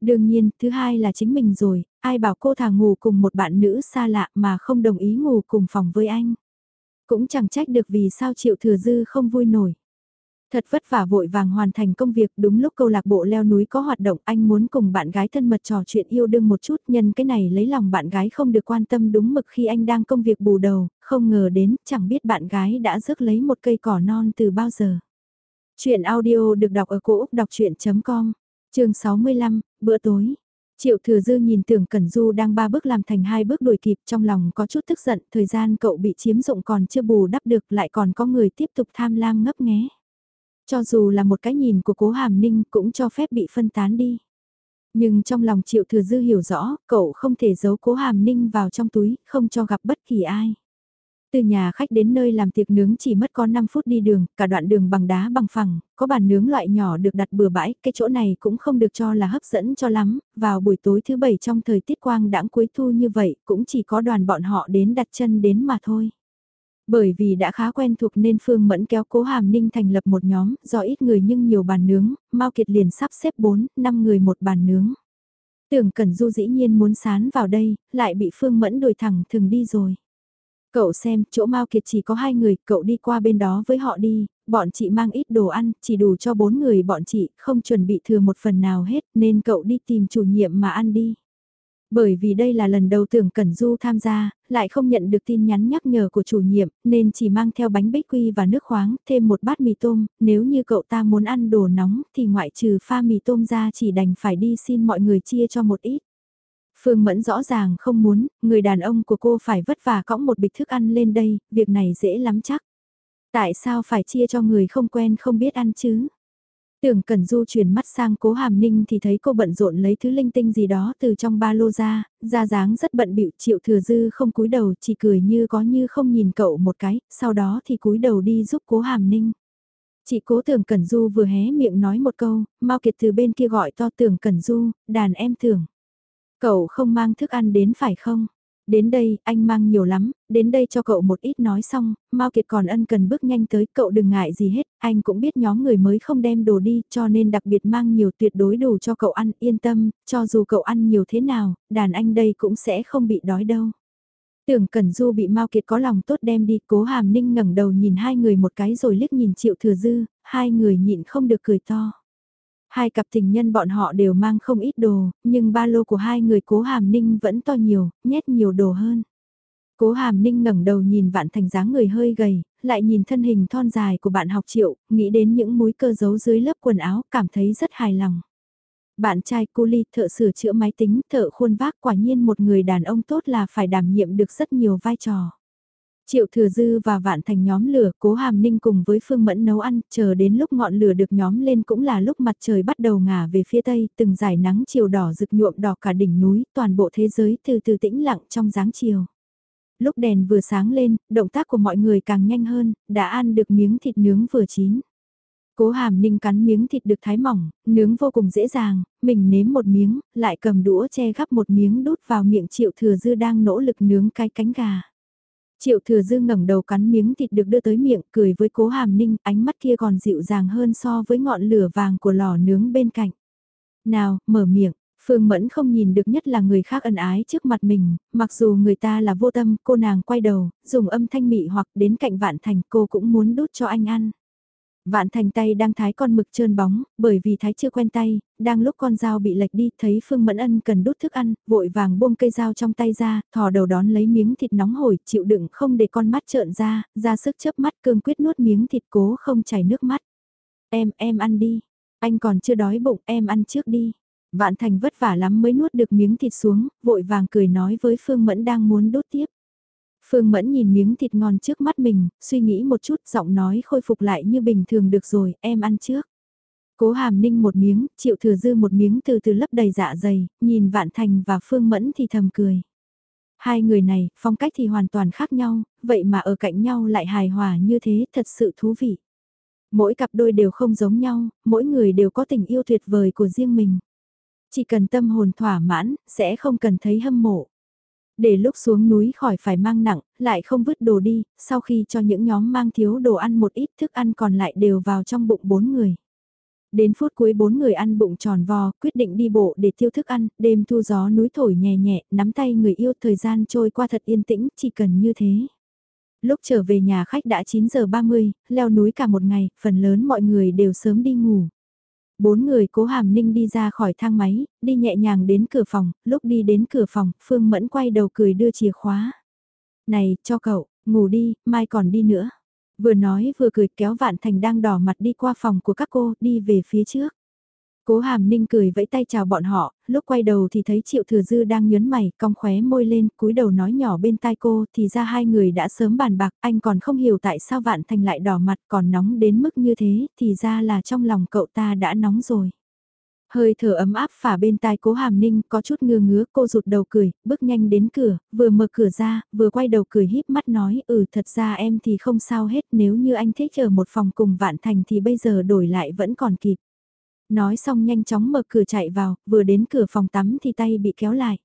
Đương nhiên, thứ hai là chính mình rồi, ai bảo cô thà ngủ cùng một bạn nữ xa lạ mà không đồng ý ngủ cùng phòng với anh. Cũng chẳng trách được vì sao triệu thừa dư không vui nổi. Thật vất vả vội vàng hoàn thành công việc đúng lúc câu lạc bộ leo núi có hoạt động anh muốn cùng bạn gái thân mật trò chuyện yêu đương một chút nhân cái này lấy lòng bạn gái không được quan tâm đúng mực khi anh đang công việc bù đầu, không ngờ đến chẳng biết bạn gái đã rước lấy một cây cỏ non từ bao giờ. Chuyện audio được đọc ở cổ Úc đọc chuyện.com, trường 65, bữa tối. Triệu thừa dư nhìn tưởng Cẩn Du đang ba bước làm thành hai bước đuổi kịp trong lòng có chút tức giận, thời gian cậu bị chiếm dụng còn chưa bù đắp được lại còn có người tiếp tục tham lam ngấp nghé. Cho dù là một cái nhìn của cố hàm ninh cũng cho phép bị phân tán đi. Nhưng trong lòng triệu thừa dư hiểu rõ, cậu không thể giấu cố hàm ninh vào trong túi, không cho gặp bất kỳ ai. Từ nhà khách đến nơi làm tiệc nướng chỉ mất có 5 phút đi đường, cả đoạn đường bằng đá bằng phẳng, có bàn nướng loại nhỏ được đặt bừa bãi, cái chỗ này cũng không được cho là hấp dẫn cho lắm, vào buổi tối thứ bảy trong thời tiết quang đãng cuối thu như vậy, cũng chỉ có đoàn bọn họ đến đặt chân đến mà thôi. Bởi vì đã khá quen thuộc nên Phương Mẫn kéo Cố Hàm Ninh thành lập một nhóm, do ít người nhưng nhiều bàn nướng, Mao Kiệt liền sắp xếp 4, 5 người một bàn nướng. Tưởng Cẩn Du dĩ nhiên muốn sán vào đây, lại bị Phương Mẫn đuổi thẳng thường đi rồi. Cậu xem, chỗ Mao Kiệt chỉ có hai người, cậu đi qua bên đó với họ đi, bọn chị mang ít đồ ăn, chỉ đủ cho bốn người bọn chị, không chuẩn bị thừa một phần nào hết, nên cậu đi tìm chủ nhiệm mà ăn đi. Bởi vì đây là lần đầu tưởng Cẩn Du tham gia, lại không nhận được tin nhắn nhắc nhở của chủ nhiệm, nên chỉ mang theo bánh bích quy và nước khoáng, thêm một bát mì tôm, nếu như cậu ta muốn ăn đồ nóng thì ngoại trừ pha mì tôm ra chỉ đành phải đi xin mọi người chia cho một ít. Phương Mẫn rõ ràng không muốn, người đàn ông của cô phải vất vả cõng một bịch thức ăn lên đây, việc này dễ lắm chắc. Tại sao phải chia cho người không quen không biết ăn chứ? Tưởng Cẩn Du chuyển mắt sang cố hàm ninh thì thấy cô bận rộn lấy thứ linh tinh gì đó từ trong ba lô ra, ra dáng rất bận bịu triệu thừa dư không cúi đầu chỉ cười như có như không nhìn cậu một cái, sau đó thì cúi đầu đi giúp cố hàm ninh. Chị cố tưởng Cẩn Du vừa hé miệng nói một câu, Mao Kiệt từ bên kia gọi to tưởng Cẩn Du, đàn em tưởng. Cậu không mang thức ăn đến phải không? Đến đây, anh mang nhiều lắm, đến đây cho cậu một ít nói xong, Mao Kiệt còn ân cần bước nhanh tới, cậu đừng ngại gì hết, anh cũng biết nhóm người mới không đem đồ đi, cho nên đặc biệt mang nhiều tuyệt đối đủ cho cậu ăn, yên tâm, cho dù cậu ăn nhiều thế nào, đàn anh đây cũng sẽ không bị đói đâu. Tưởng Cẩn Du bị Mao Kiệt có lòng tốt đem đi, cố hàm ninh ngẩng đầu nhìn hai người một cái rồi liếc nhìn Triệu Thừa Dư, hai người nhịn không được cười to. Hai cặp tình nhân bọn họ đều mang không ít đồ, nhưng ba lô của hai người cố hàm ninh vẫn to nhiều, nhét nhiều đồ hơn. Cố hàm ninh ngẩng đầu nhìn vạn thành dáng người hơi gầy, lại nhìn thân hình thon dài của bạn học triệu, nghĩ đến những múi cơ giấu dưới lớp quần áo, cảm thấy rất hài lòng. Bạn trai cô ly thợ sửa chữa máy tính, thợ khuôn vác quả nhiên một người đàn ông tốt là phải đảm nhiệm được rất nhiều vai trò. Triệu Thừa Dư và Vạn Thành nhóm lửa, Cố Hàm Ninh cùng với Phương Mẫn nấu ăn, chờ đến lúc ngọn lửa được nhóm lên cũng là lúc mặt trời bắt đầu ngả về phía tây, từng dải nắng chiều đỏ rực nhuộm đỏ cả đỉnh núi, toàn bộ thế giới từ từ tĩnh lặng trong dáng chiều. Lúc đèn vừa sáng lên, động tác của mọi người càng nhanh hơn, đã ăn được miếng thịt nướng vừa chín. Cố Hàm Ninh cắn miếng thịt được thái mỏng, nướng vô cùng dễ dàng, mình nếm một miếng, lại cầm đũa che gắp một miếng đút vào miệng Triệu Thừa Dư đang nỗ lực nướng cái cánh gà. Triệu thừa dư ngẩng đầu cắn miếng thịt được đưa tới miệng, cười với cố hàm ninh, ánh mắt kia còn dịu dàng hơn so với ngọn lửa vàng của lò nướng bên cạnh. Nào, mở miệng, Phương Mẫn không nhìn được nhất là người khác ân ái trước mặt mình, mặc dù người ta là vô tâm, cô nàng quay đầu, dùng âm thanh mị hoặc đến cạnh vạn thành cô cũng muốn đút cho anh ăn. Vạn thành tay đang thái con mực trơn bóng, bởi vì thái chưa quen tay, đang lúc con dao bị lệch đi, thấy Phương Mẫn Ân cần đút thức ăn, vội vàng buông cây dao trong tay ra, thò đầu đón lấy miếng thịt nóng hổi, chịu đựng không để con mắt trợn ra, ra sức chớp mắt cương quyết nuốt miếng thịt cố không chảy nước mắt. Em, em ăn đi, anh còn chưa đói bụng, em ăn trước đi. Vạn thành vất vả lắm mới nuốt được miếng thịt xuống, vội vàng cười nói với Phương Mẫn đang muốn đốt tiếp. Phương Mẫn nhìn miếng thịt ngon trước mắt mình, suy nghĩ một chút, giọng nói khôi phục lại như bình thường được rồi, em ăn trước. Cố hàm ninh một miếng, triệu thừa dư một miếng từ từ lấp đầy dạ dày, nhìn Vạn Thành và Phương Mẫn thì thầm cười. Hai người này, phong cách thì hoàn toàn khác nhau, vậy mà ở cạnh nhau lại hài hòa như thế, thật sự thú vị. Mỗi cặp đôi đều không giống nhau, mỗi người đều có tình yêu tuyệt vời của riêng mình. Chỉ cần tâm hồn thỏa mãn, sẽ không cần thấy hâm mộ để lúc xuống núi khỏi phải mang nặng, lại không vứt đồ đi, sau khi cho những nhóm mang thiếu đồ ăn một ít thức ăn còn lại đều vào trong bụng bốn người. Đến phút cuối bốn người ăn bụng tròn vò, quyết định đi bộ để tiêu thức ăn, đêm thu gió núi thổi nhẹ nhẹ, nắm tay người yêu thời gian trôi qua thật yên tĩnh, chỉ cần như thế. Lúc trở về nhà khách đã 9 giờ 30, leo núi cả một ngày, phần lớn mọi người đều sớm đi ngủ. Bốn người cố hàm ninh đi ra khỏi thang máy, đi nhẹ nhàng đến cửa phòng, lúc đi đến cửa phòng, Phương Mẫn quay đầu cười đưa chìa khóa. Này, cho cậu, ngủ đi, mai còn đi nữa. Vừa nói vừa cười kéo Vạn Thành đang đỏ mặt đi qua phòng của các cô, đi về phía trước. Cố hàm ninh cười vẫy tay chào bọn họ, lúc quay đầu thì thấy triệu thừa dư đang nhớn mày, cong khóe môi lên, cúi đầu nói nhỏ bên tai cô, thì ra hai người đã sớm bàn bạc, anh còn không hiểu tại sao vạn thành lại đỏ mặt còn nóng đến mức như thế, thì ra là trong lòng cậu ta đã nóng rồi. Hơi thở ấm áp phả bên tai cố hàm ninh có chút ngơ ngứa cô rụt đầu cười, bước nhanh đến cửa, vừa mở cửa ra, vừa quay đầu cười híp mắt nói ừ thật ra em thì không sao hết nếu như anh thích ở một phòng cùng vạn thành thì bây giờ đổi lại vẫn còn kịp. Nói xong nhanh chóng mở cửa chạy vào, vừa đến cửa phòng tắm thì tay bị kéo lại.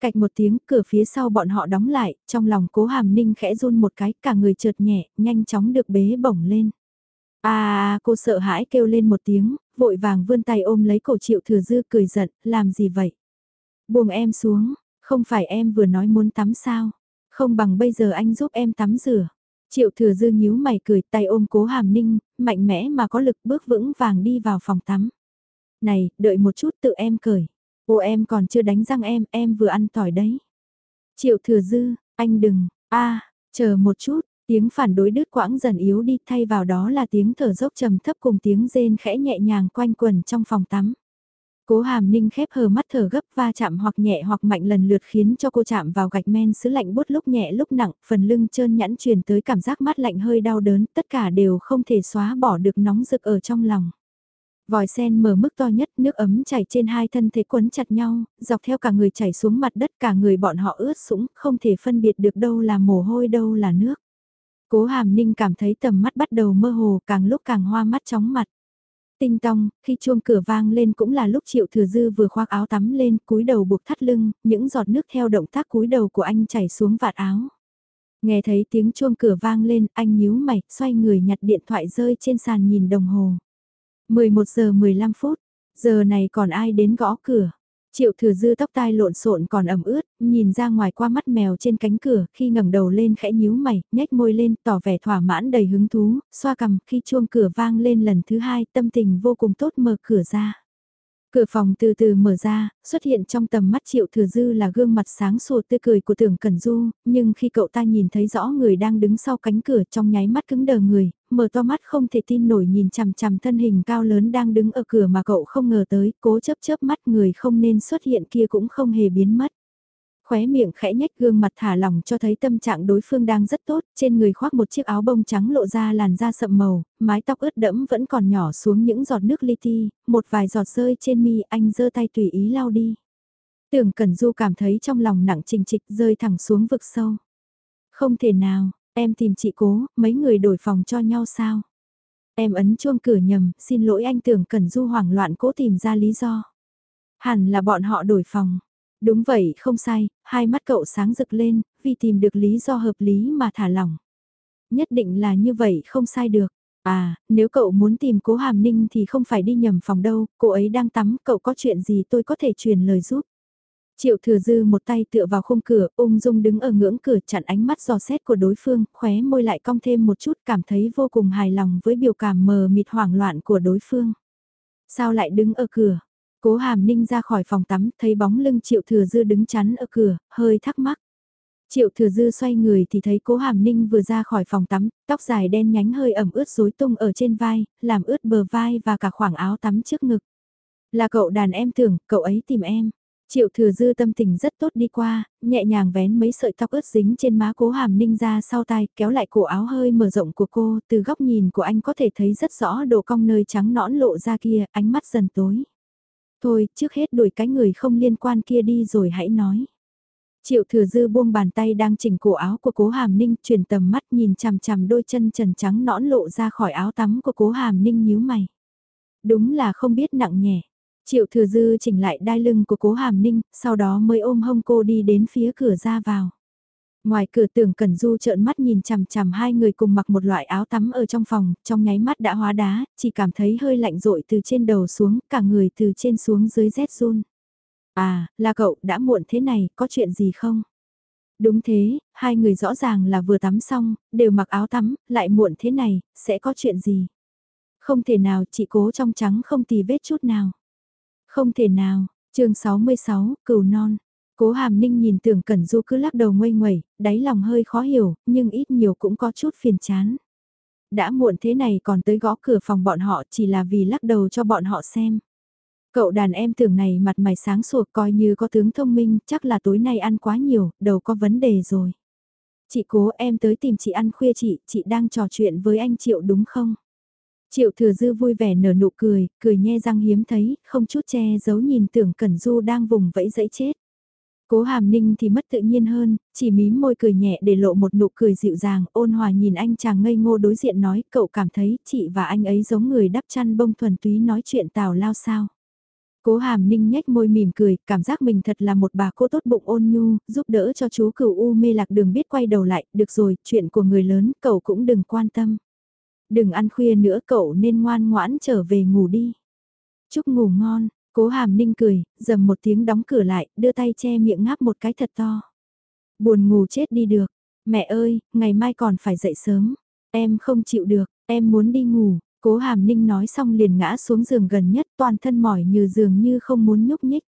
Cạch một tiếng, cửa phía sau bọn họ đóng lại, trong lòng cố hàm ninh khẽ run một cái, cả người trượt nhẹ, nhanh chóng được bế bổng lên. À, cô sợ hãi kêu lên một tiếng, vội vàng vươn tay ôm lấy cổ triệu thừa dư cười giận, làm gì vậy? Buông em xuống, không phải em vừa nói muốn tắm sao? Không bằng bây giờ anh giúp em tắm rửa. Triệu thừa dư nhíu mày cười tay ôm cố hàm ninh, mạnh mẽ mà có lực bước vững vàng đi vào phòng tắm. Này, đợi một chút tự em cười. Ô em còn chưa đánh răng em, em vừa ăn tỏi đấy. Triệu thừa dư, anh đừng, a chờ một chút, tiếng phản đối đứt quãng dần yếu đi thay vào đó là tiếng thở dốc trầm thấp cùng tiếng rên khẽ nhẹ nhàng quanh quần trong phòng tắm. Cố hàm ninh khép hờ mắt thở gấp va chạm hoặc nhẹ hoặc mạnh lần lượt khiến cho cô chạm vào gạch men sứ lạnh bút lúc nhẹ lúc nặng, phần lưng trơn nhẵn truyền tới cảm giác mát lạnh hơi đau đớn, tất cả đều không thể xóa bỏ được nóng rực ở trong lòng. Vòi sen mở mức to nhất, nước ấm chảy trên hai thân thể quấn chặt nhau, dọc theo cả người chảy xuống mặt đất cả người bọn họ ướt sũng, không thể phân biệt được đâu là mồ hôi đâu là nước. Cố hàm ninh cảm thấy tầm mắt bắt đầu mơ hồ càng lúc càng hoa mắt chóng mặt. Tinh tong, khi chuông cửa vang lên cũng là lúc Triệu Thừa Dư vừa khoác áo tắm lên, cúi đầu buộc thắt lưng, những giọt nước theo động tác cúi đầu của anh chảy xuống vạt áo. Nghe thấy tiếng chuông cửa vang lên, anh nhíu mày, xoay người nhặt điện thoại rơi trên sàn nhìn đồng hồ. 11 giờ 15 phút, giờ này còn ai đến gõ cửa. Triệu thừa dư tóc tai lộn xộn còn ẩm ướt, nhìn ra ngoài qua mắt mèo trên cánh cửa, khi ngẩng đầu lên khẽ nhíu mày, nhếch môi lên, tỏ vẻ thỏa mãn đầy hứng thú, xoa cằm, khi chuông cửa vang lên lần thứ hai, tâm tình vô cùng tốt mở cửa ra. Cửa phòng từ từ mở ra, xuất hiện trong tầm mắt Triệu Thừa Dư là gương mặt sáng sủa tươi cười của Tưởng Cẩn Du, nhưng khi cậu ta nhìn thấy rõ người đang đứng sau cánh cửa trong nháy mắt cứng đờ người, mở to mắt không thể tin nổi nhìn chằm chằm thân hình cao lớn đang đứng ở cửa mà cậu không ngờ tới, cố chớp chớp mắt người không nên xuất hiện kia cũng không hề biến mất khóe miệng khẽ nhếch gương mặt thả lỏng cho thấy tâm trạng đối phương đang rất tốt, trên người khoác một chiếc áo bông trắng lộ ra làn da sậm màu, mái tóc ướt đẫm vẫn còn nhỏ xuống những giọt nước li ti, một vài giọt rơi trên mi anh giơ tay tùy ý lau đi. Tưởng Cẩn Du cảm thấy trong lòng nặng trình trịch rơi thẳng xuống vực sâu. Không thể nào, em tìm chị cố, mấy người đổi phòng cho nhau sao? Em ấn chuông cửa nhầm, xin lỗi anh Tưởng Cẩn Du hoảng loạn cố tìm ra lý do. Hẳn là bọn họ đổi phòng. Đúng vậy, không sai, hai mắt cậu sáng rực lên, vì tìm được lý do hợp lý mà thả lỏng. Nhất định là như vậy không sai được. À, nếu cậu muốn tìm cố hàm ninh thì không phải đi nhầm phòng đâu, cô ấy đang tắm, cậu có chuyện gì tôi có thể truyền lời giúp. Triệu thừa dư một tay tựa vào khung cửa, ung dung đứng ở ngưỡng cửa chặn ánh mắt dò xét của đối phương, khóe môi lại cong thêm một chút cảm thấy vô cùng hài lòng với biểu cảm mờ mịt hoảng loạn của đối phương. Sao lại đứng ở cửa? Cố hàm ninh ra khỏi phòng tắm, thấy bóng lưng triệu thừa dư đứng chắn ở cửa, hơi thắc mắc. Triệu thừa dư xoay người thì thấy cố hàm ninh vừa ra khỏi phòng tắm, tóc dài đen nhánh hơi ẩm ướt rối tung ở trên vai, làm ướt bờ vai và cả khoảng áo tắm trước ngực. Là cậu đàn em tưởng, cậu ấy tìm em. Triệu thừa dư tâm tình rất tốt đi qua, nhẹ nhàng vén mấy sợi tóc ướt dính trên má cố hàm ninh ra sau tai, kéo lại cổ áo hơi mở rộng của cô, từ góc nhìn của anh có thể thấy rất rõ độ cong nơi trắng nõn lộ ra kia, ánh mắt dần tối. Thôi, trước hết đuổi cái người không liên quan kia đi rồi hãy nói. Triệu thừa dư buông bàn tay đang chỉnh cổ áo của cố hàm ninh chuyển tầm mắt nhìn chằm chằm đôi chân trần trắng nõn lộ ra khỏi áo tắm của cố hàm ninh nhíu mày. Đúng là không biết nặng nhẹ. Triệu thừa dư chỉnh lại đai lưng của cố hàm ninh, sau đó mới ôm hông cô đi đến phía cửa ra vào. Ngoài cửa tưởng Cẩn Du trợn mắt nhìn chằm chằm hai người cùng mặc một loại áo tắm ở trong phòng, trong nháy mắt đã hóa đá, chỉ cảm thấy hơi lạnh rội từ trên đầu xuống, cả người từ trên xuống dưới rét run. À, là cậu, đã muộn thế này, có chuyện gì không? Đúng thế, hai người rõ ràng là vừa tắm xong, đều mặc áo tắm, lại muộn thế này, sẽ có chuyện gì? Không thể nào, chị cố trong trắng không tì vết chút nào. Không thể nào, chương 66, cừu non. Cố hàm ninh nhìn tưởng cẩn du cứ lắc đầu ngoay ngoẩy, đáy lòng hơi khó hiểu, nhưng ít nhiều cũng có chút phiền chán. Đã muộn thế này còn tới gõ cửa phòng bọn họ chỉ là vì lắc đầu cho bọn họ xem. Cậu đàn em tưởng này mặt mày sáng sủa coi như có tướng thông minh, chắc là tối nay ăn quá nhiều, đầu có vấn đề rồi. Chị cố em tới tìm chị ăn khuya chị, chị đang trò chuyện với anh Triệu đúng không? Triệu thừa dư vui vẻ nở nụ cười, cười nhe răng hiếm thấy, không chút che giấu nhìn tưởng Cẩn Du đang vùng vẫy dẫy chết. Cố hàm ninh thì mất tự nhiên hơn, chỉ mím môi cười nhẹ để lộ một nụ cười dịu dàng, ôn hòa nhìn anh chàng ngây ngô đối diện nói, cậu cảm thấy chị và anh ấy giống người đắp chăn bông thuần túy nói chuyện tào lao sao. Cố hàm ninh nhếch môi mỉm cười, cảm giác mình thật là một bà cô tốt bụng ôn nhu, giúp đỡ cho chú cửu u mê lạc đường biết quay đầu lại, được rồi, chuyện của người lớn, cậu cũng đừng quan tâm. Đừng ăn khuya nữa cậu nên ngoan ngoãn trở về ngủ đi. Chúc ngủ ngon, Cố hàm ninh cười, dầm một tiếng đóng cửa lại, đưa tay che miệng ngáp một cái thật to. Buồn ngủ chết đi được. Mẹ ơi, ngày mai còn phải dậy sớm. Em không chịu được, em muốn đi ngủ. Cố hàm ninh nói xong liền ngã xuống giường gần nhất toàn thân mỏi như giường như không muốn nhúc nhích.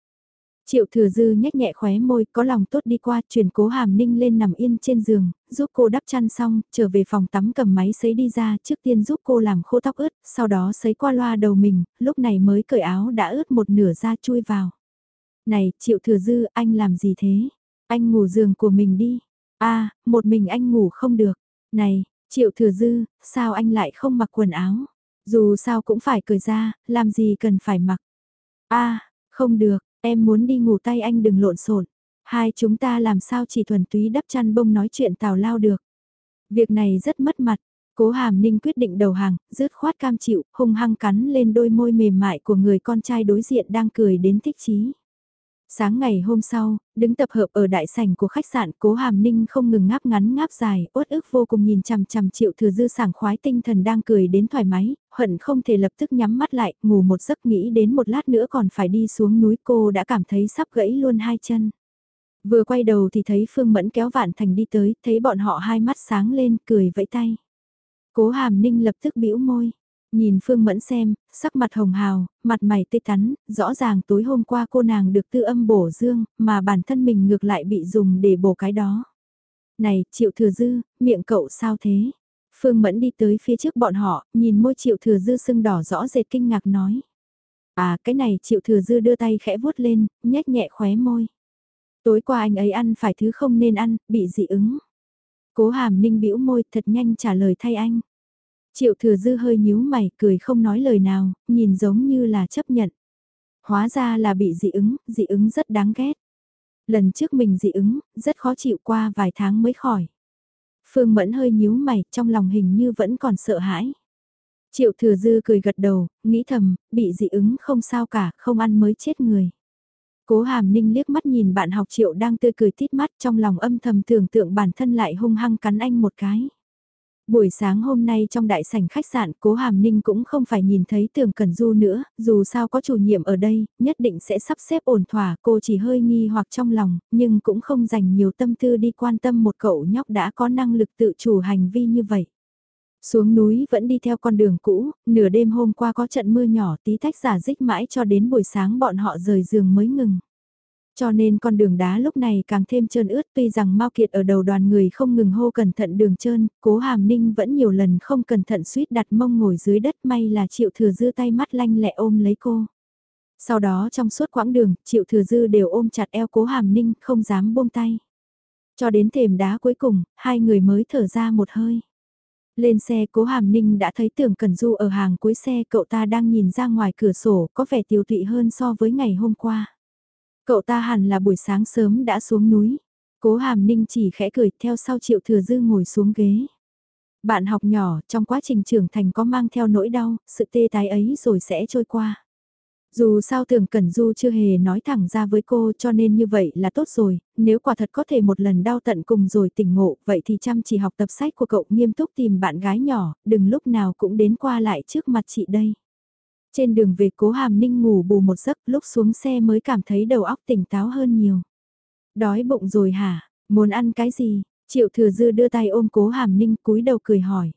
Triệu thừa dư nhếch nhẹ khóe môi, có lòng tốt đi qua, chuyển cố hàm ninh lên nằm yên trên giường, giúp cô đắp chăn xong, trở về phòng tắm cầm máy sấy đi ra, trước tiên giúp cô làm khô tóc ướt, sau đó sấy qua loa đầu mình, lúc này mới cởi áo đã ướt một nửa ra chui vào. Này, triệu thừa dư, anh làm gì thế? Anh ngủ giường của mình đi. a à, một mình anh ngủ không được. Này, triệu thừa dư, sao anh lại không mặc quần áo? Dù sao cũng phải cởi ra, làm gì cần phải mặc. a không được, em muốn đi ngủ tay anh đừng lộn xộn. Hai chúng ta làm sao chỉ thuần túy đắp chăn bông nói chuyện tào lao được. Việc này rất mất mặt, Cố Hàm Ninh quyết định đầu hàng, rứt khoát cam chịu, hung hăng cắn lên đôi môi mềm mại của người con trai đối diện đang cười đến thích chí. Sáng ngày hôm sau, đứng tập hợp ở đại sảnh của khách sạn Cố Hàm Ninh không ngừng ngáp ngắn ngáp dài, uất ức vô cùng nhìn chằm chằm triệu thừa dư sảng khoái tinh thần đang cười đến thoải mái, hận không thể lập tức nhắm mắt lại, ngủ một giấc nghĩ đến một lát nữa còn phải đi xuống núi cô đã cảm thấy sắp gãy luôn hai chân. Vừa quay đầu thì thấy Phương Mẫn kéo Vạn Thành đi tới, thấy bọn họ hai mắt sáng lên, cười vẫy tay. Cố Hàm Ninh lập tức bĩu môi. Nhìn Phương Mẫn xem, sắc mặt hồng hào, mặt mày tươi tắn, rõ ràng tối hôm qua cô nàng được tư âm bổ dương, mà bản thân mình ngược lại bị dùng để bổ cái đó. Này, Triệu Thừa Dư, miệng cậu sao thế? Phương Mẫn đi tới phía trước bọn họ, nhìn môi Triệu Thừa Dư sưng đỏ rõ rệt kinh ngạc nói. À, cái này Triệu Thừa Dư đưa tay khẽ vuốt lên, nhếch nhẹ khóe môi. Tối qua anh ấy ăn phải thứ không nên ăn, bị dị ứng. Cố hàm ninh bĩu môi thật nhanh trả lời thay anh. Triệu thừa dư hơi nhíu mày cười không nói lời nào, nhìn giống như là chấp nhận. Hóa ra là bị dị ứng, dị ứng rất đáng ghét. Lần trước mình dị ứng, rất khó chịu qua vài tháng mới khỏi. Phương Mẫn hơi nhíu mày, trong lòng hình như vẫn còn sợ hãi. Triệu thừa dư cười gật đầu, nghĩ thầm, bị dị ứng không sao cả, không ăn mới chết người. Cố hàm ninh liếc mắt nhìn bạn học triệu đang tươi cười tít mắt trong lòng âm thầm tưởng tượng bản thân lại hung hăng cắn anh một cái. Buổi sáng hôm nay trong đại sảnh khách sạn cố hàm ninh cũng không phải nhìn thấy tường cần du nữa, dù sao có chủ nhiệm ở đây, nhất định sẽ sắp xếp ổn thỏa cô chỉ hơi nghi hoặc trong lòng, nhưng cũng không dành nhiều tâm tư đi quan tâm một cậu nhóc đã có năng lực tự chủ hành vi như vậy. Xuống núi vẫn đi theo con đường cũ, nửa đêm hôm qua có trận mưa nhỏ tí tách giả dích mãi cho đến buổi sáng bọn họ rời giường mới ngừng. Cho nên con đường đá lúc này càng thêm trơn ướt tuy rằng Mao Kiệt ở đầu đoàn người không ngừng hô cẩn thận đường trơn, cố hàm ninh vẫn nhiều lần không cẩn thận suýt đặt mông ngồi dưới đất may là triệu thừa dư tay mắt lanh lẹ ôm lấy cô. Sau đó trong suốt quãng đường, triệu thừa dư đều ôm chặt eo cố hàm ninh không dám buông tay. Cho đến thềm đá cuối cùng, hai người mới thở ra một hơi. Lên xe cố hàm ninh đã thấy tưởng Cần Du ở hàng cuối xe cậu ta đang nhìn ra ngoài cửa sổ có vẻ tiêu tụy hơn so với ngày hôm qua. Cậu ta hẳn là buổi sáng sớm đã xuống núi. Cố hàm ninh chỉ khẽ cười theo sau triệu thừa dư ngồi xuống ghế. Bạn học nhỏ trong quá trình trưởng thành có mang theo nỗi đau, sự tê tái ấy rồi sẽ trôi qua. Dù sao tưởng Cẩn Du chưa hề nói thẳng ra với cô cho nên như vậy là tốt rồi, nếu quả thật có thể một lần đau tận cùng rồi tỉnh ngộ, vậy thì chăm chỉ học tập sách của cậu nghiêm túc tìm bạn gái nhỏ, đừng lúc nào cũng đến qua lại trước mặt chị đây. Trên đường về cố hàm ninh ngủ bù một giấc lúc xuống xe mới cảm thấy đầu óc tỉnh táo hơn nhiều. Đói bụng rồi hả, muốn ăn cái gì? Triệu thừa dư đưa tay ôm cố hàm ninh cúi đầu cười hỏi.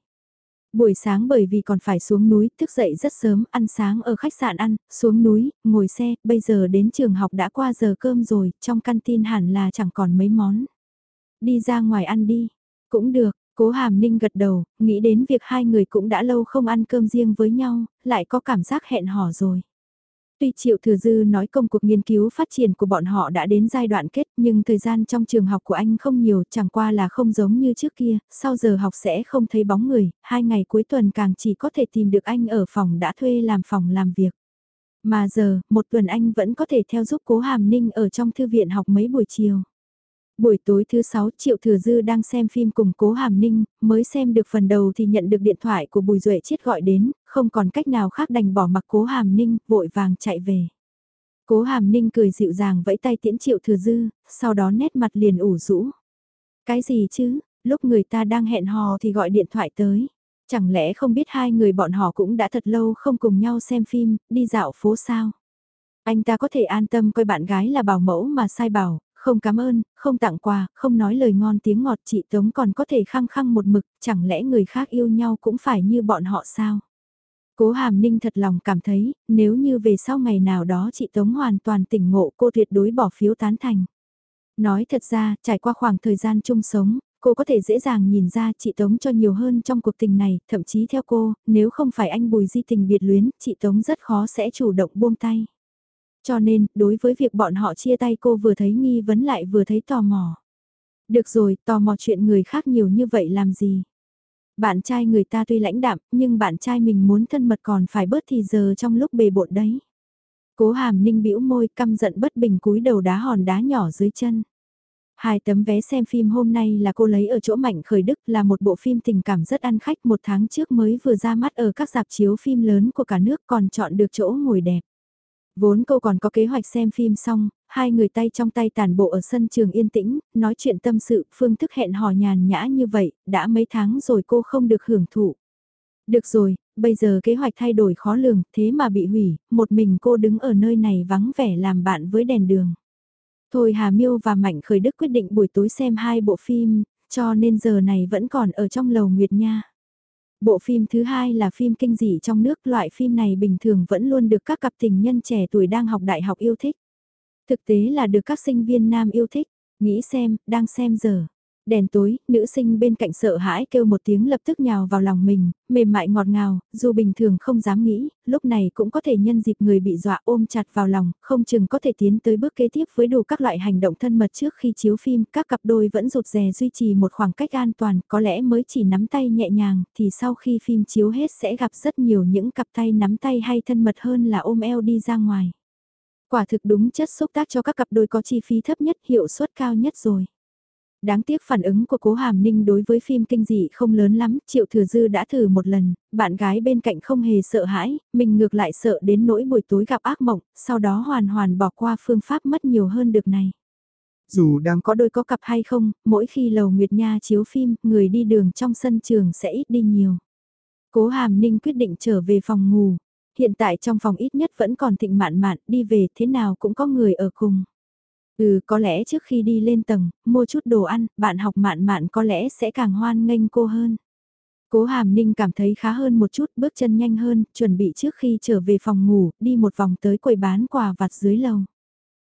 Buổi sáng bởi vì còn phải xuống núi, thức dậy rất sớm, ăn sáng ở khách sạn ăn, xuống núi, ngồi xe, bây giờ đến trường học đã qua giờ cơm rồi, trong căn tin hẳn là chẳng còn mấy món. Đi ra ngoài ăn đi, cũng được, cố hàm ninh gật đầu, nghĩ đến việc hai người cũng đã lâu không ăn cơm riêng với nhau, lại có cảm giác hẹn hò rồi. Tuy Triệu Thừa Dư nói công cuộc nghiên cứu phát triển của bọn họ đã đến giai đoạn kết nhưng thời gian trong trường học của anh không nhiều chẳng qua là không giống như trước kia, sau giờ học sẽ không thấy bóng người, hai ngày cuối tuần càng chỉ có thể tìm được anh ở phòng đã thuê làm phòng làm việc. Mà giờ, một tuần anh vẫn có thể theo giúp cố Hàm Ninh ở trong thư viện học mấy buổi chiều. Buổi tối thứ 6 Triệu Thừa Dư đang xem phim cùng Cố Hàm Ninh, mới xem được phần đầu thì nhận được điện thoại của Bùi Duệ Chiết gọi đến, không còn cách nào khác đành bỏ mặc Cố Hàm Ninh, vội vàng chạy về. Cố Hàm Ninh cười dịu dàng vẫy tay tiễn Triệu Thừa Dư, sau đó nét mặt liền ủ rũ. Cái gì chứ, lúc người ta đang hẹn hò thì gọi điện thoại tới. Chẳng lẽ không biết hai người bọn họ cũng đã thật lâu không cùng nhau xem phim, đi dạo phố sao? Anh ta có thể an tâm coi bạn gái là bảo mẫu mà sai bảo, không cảm ơn, không tặng quà, không nói lời ngon tiếng ngọt chị Tống còn có thể khăng khăng một mực, chẳng lẽ người khác yêu nhau cũng phải như bọn họ sao? Cố Hàm Ninh thật lòng cảm thấy, nếu như về sau ngày nào đó chị Tống hoàn toàn tỉnh ngộ cô tuyệt đối bỏ phiếu tán thành. Nói thật ra, trải qua khoảng thời gian chung sống, cô có thể dễ dàng nhìn ra chị Tống cho nhiều hơn trong cuộc tình này, thậm chí theo cô, nếu không phải anh Bùi Di tình biệt luyến, chị Tống rất khó sẽ chủ động buông tay. Cho nên, đối với việc bọn họ chia tay cô vừa thấy nghi vấn lại vừa thấy tò mò. Được rồi, tò mò chuyện người khác nhiều như vậy làm gì? Bạn trai người ta tuy lãnh đạm, nhưng bạn trai mình muốn thân mật còn phải bớt thì giờ trong lúc bề bộn đấy. Cố hàm ninh bĩu môi căm giận bất bình cúi đầu đá hòn đá nhỏ dưới chân. Hai tấm vé xem phim hôm nay là cô lấy ở chỗ Mạnh Khởi Đức là một bộ phim tình cảm rất ăn khách một tháng trước mới vừa ra mắt ở các dạp chiếu phim lớn của cả nước còn chọn được chỗ ngồi đẹp. Vốn cô còn có kế hoạch xem phim xong, hai người tay trong tay tàn bộ ở sân trường yên tĩnh, nói chuyện tâm sự, phương thức hẹn hò nhàn nhã như vậy, đã mấy tháng rồi cô không được hưởng thụ. Được rồi, bây giờ kế hoạch thay đổi khó lường, thế mà bị hủy, một mình cô đứng ở nơi này vắng vẻ làm bạn với đèn đường. Thôi Hà Miêu và Mạnh Khởi Đức quyết định buổi tối xem hai bộ phim, cho nên giờ này vẫn còn ở trong lầu Nguyệt Nha. Bộ phim thứ hai là phim kinh dị trong nước, loại phim này bình thường vẫn luôn được các cặp tình nhân trẻ tuổi đang học đại học yêu thích. Thực tế là được các sinh viên nam yêu thích, nghĩ xem, đang xem giờ. Đèn tối, nữ sinh bên cạnh sợ hãi kêu một tiếng lập tức nhào vào lòng mình, mềm mại ngọt ngào, dù bình thường không dám nghĩ, lúc này cũng có thể nhân dịp người bị dọa ôm chặt vào lòng, không chừng có thể tiến tới bước kế tiếp với đủ các loại hành động thân mật trước khi chiếu phim, các cặp đôi vẫn rụt rè duy trì một khoảng cách an toàn, có lẽ mới chỉ nắm tay nhẹ nhàng, thì sau khi phim chiếu hết sẽ gặp rất nhiều những cặp tay nắm tay hay thân mật hơn là ôm eo đi ra ngoài. Quả thực đúng chất xúc tác cho các cặp đôi có chi phí thấp nhất, hiệu suất cao nhất rồi. Đáng tiếc phản ứng của cố Hàm Ninh đối với phim kinh dị không lớn lắm, Triệu Thừa Dư đã thử một lần, bạn gái bên cạnh không hề sợ hãi, mình ngược lại sợ đến nỗi buổi tối gặp ác mộng, sau đó hoàn hoàn bỏ qua phương pháp mất nhiều hơn được này. Dù đang có đôi có cặp hay không, mỗi khi Lầu Nguyệt Nha chiếu phim, người đi đường trong sân trường sẽ ít đi nhiều. Cố Hàm Ninh quyết định trở về phòng ngủ. Hiện tại trong phòng ít nhất vẫn còn thịnh mạn mạn, đi về thế nào cũng có người ở cùng. Ừ có lẽ trước khi đi lên tầng, mua chút đồ ăn, bạn học mạn mạn có lẽ sẽ càng hoan nghênh cô hơn. Cố Hàm Ninh cảm thấy khá hơn một chút, bước chân nhanh hơn, chuẩn bị trước khi trở về phòng ngủ, đi một vòng tới quầy bán quà vặt dưới lầu.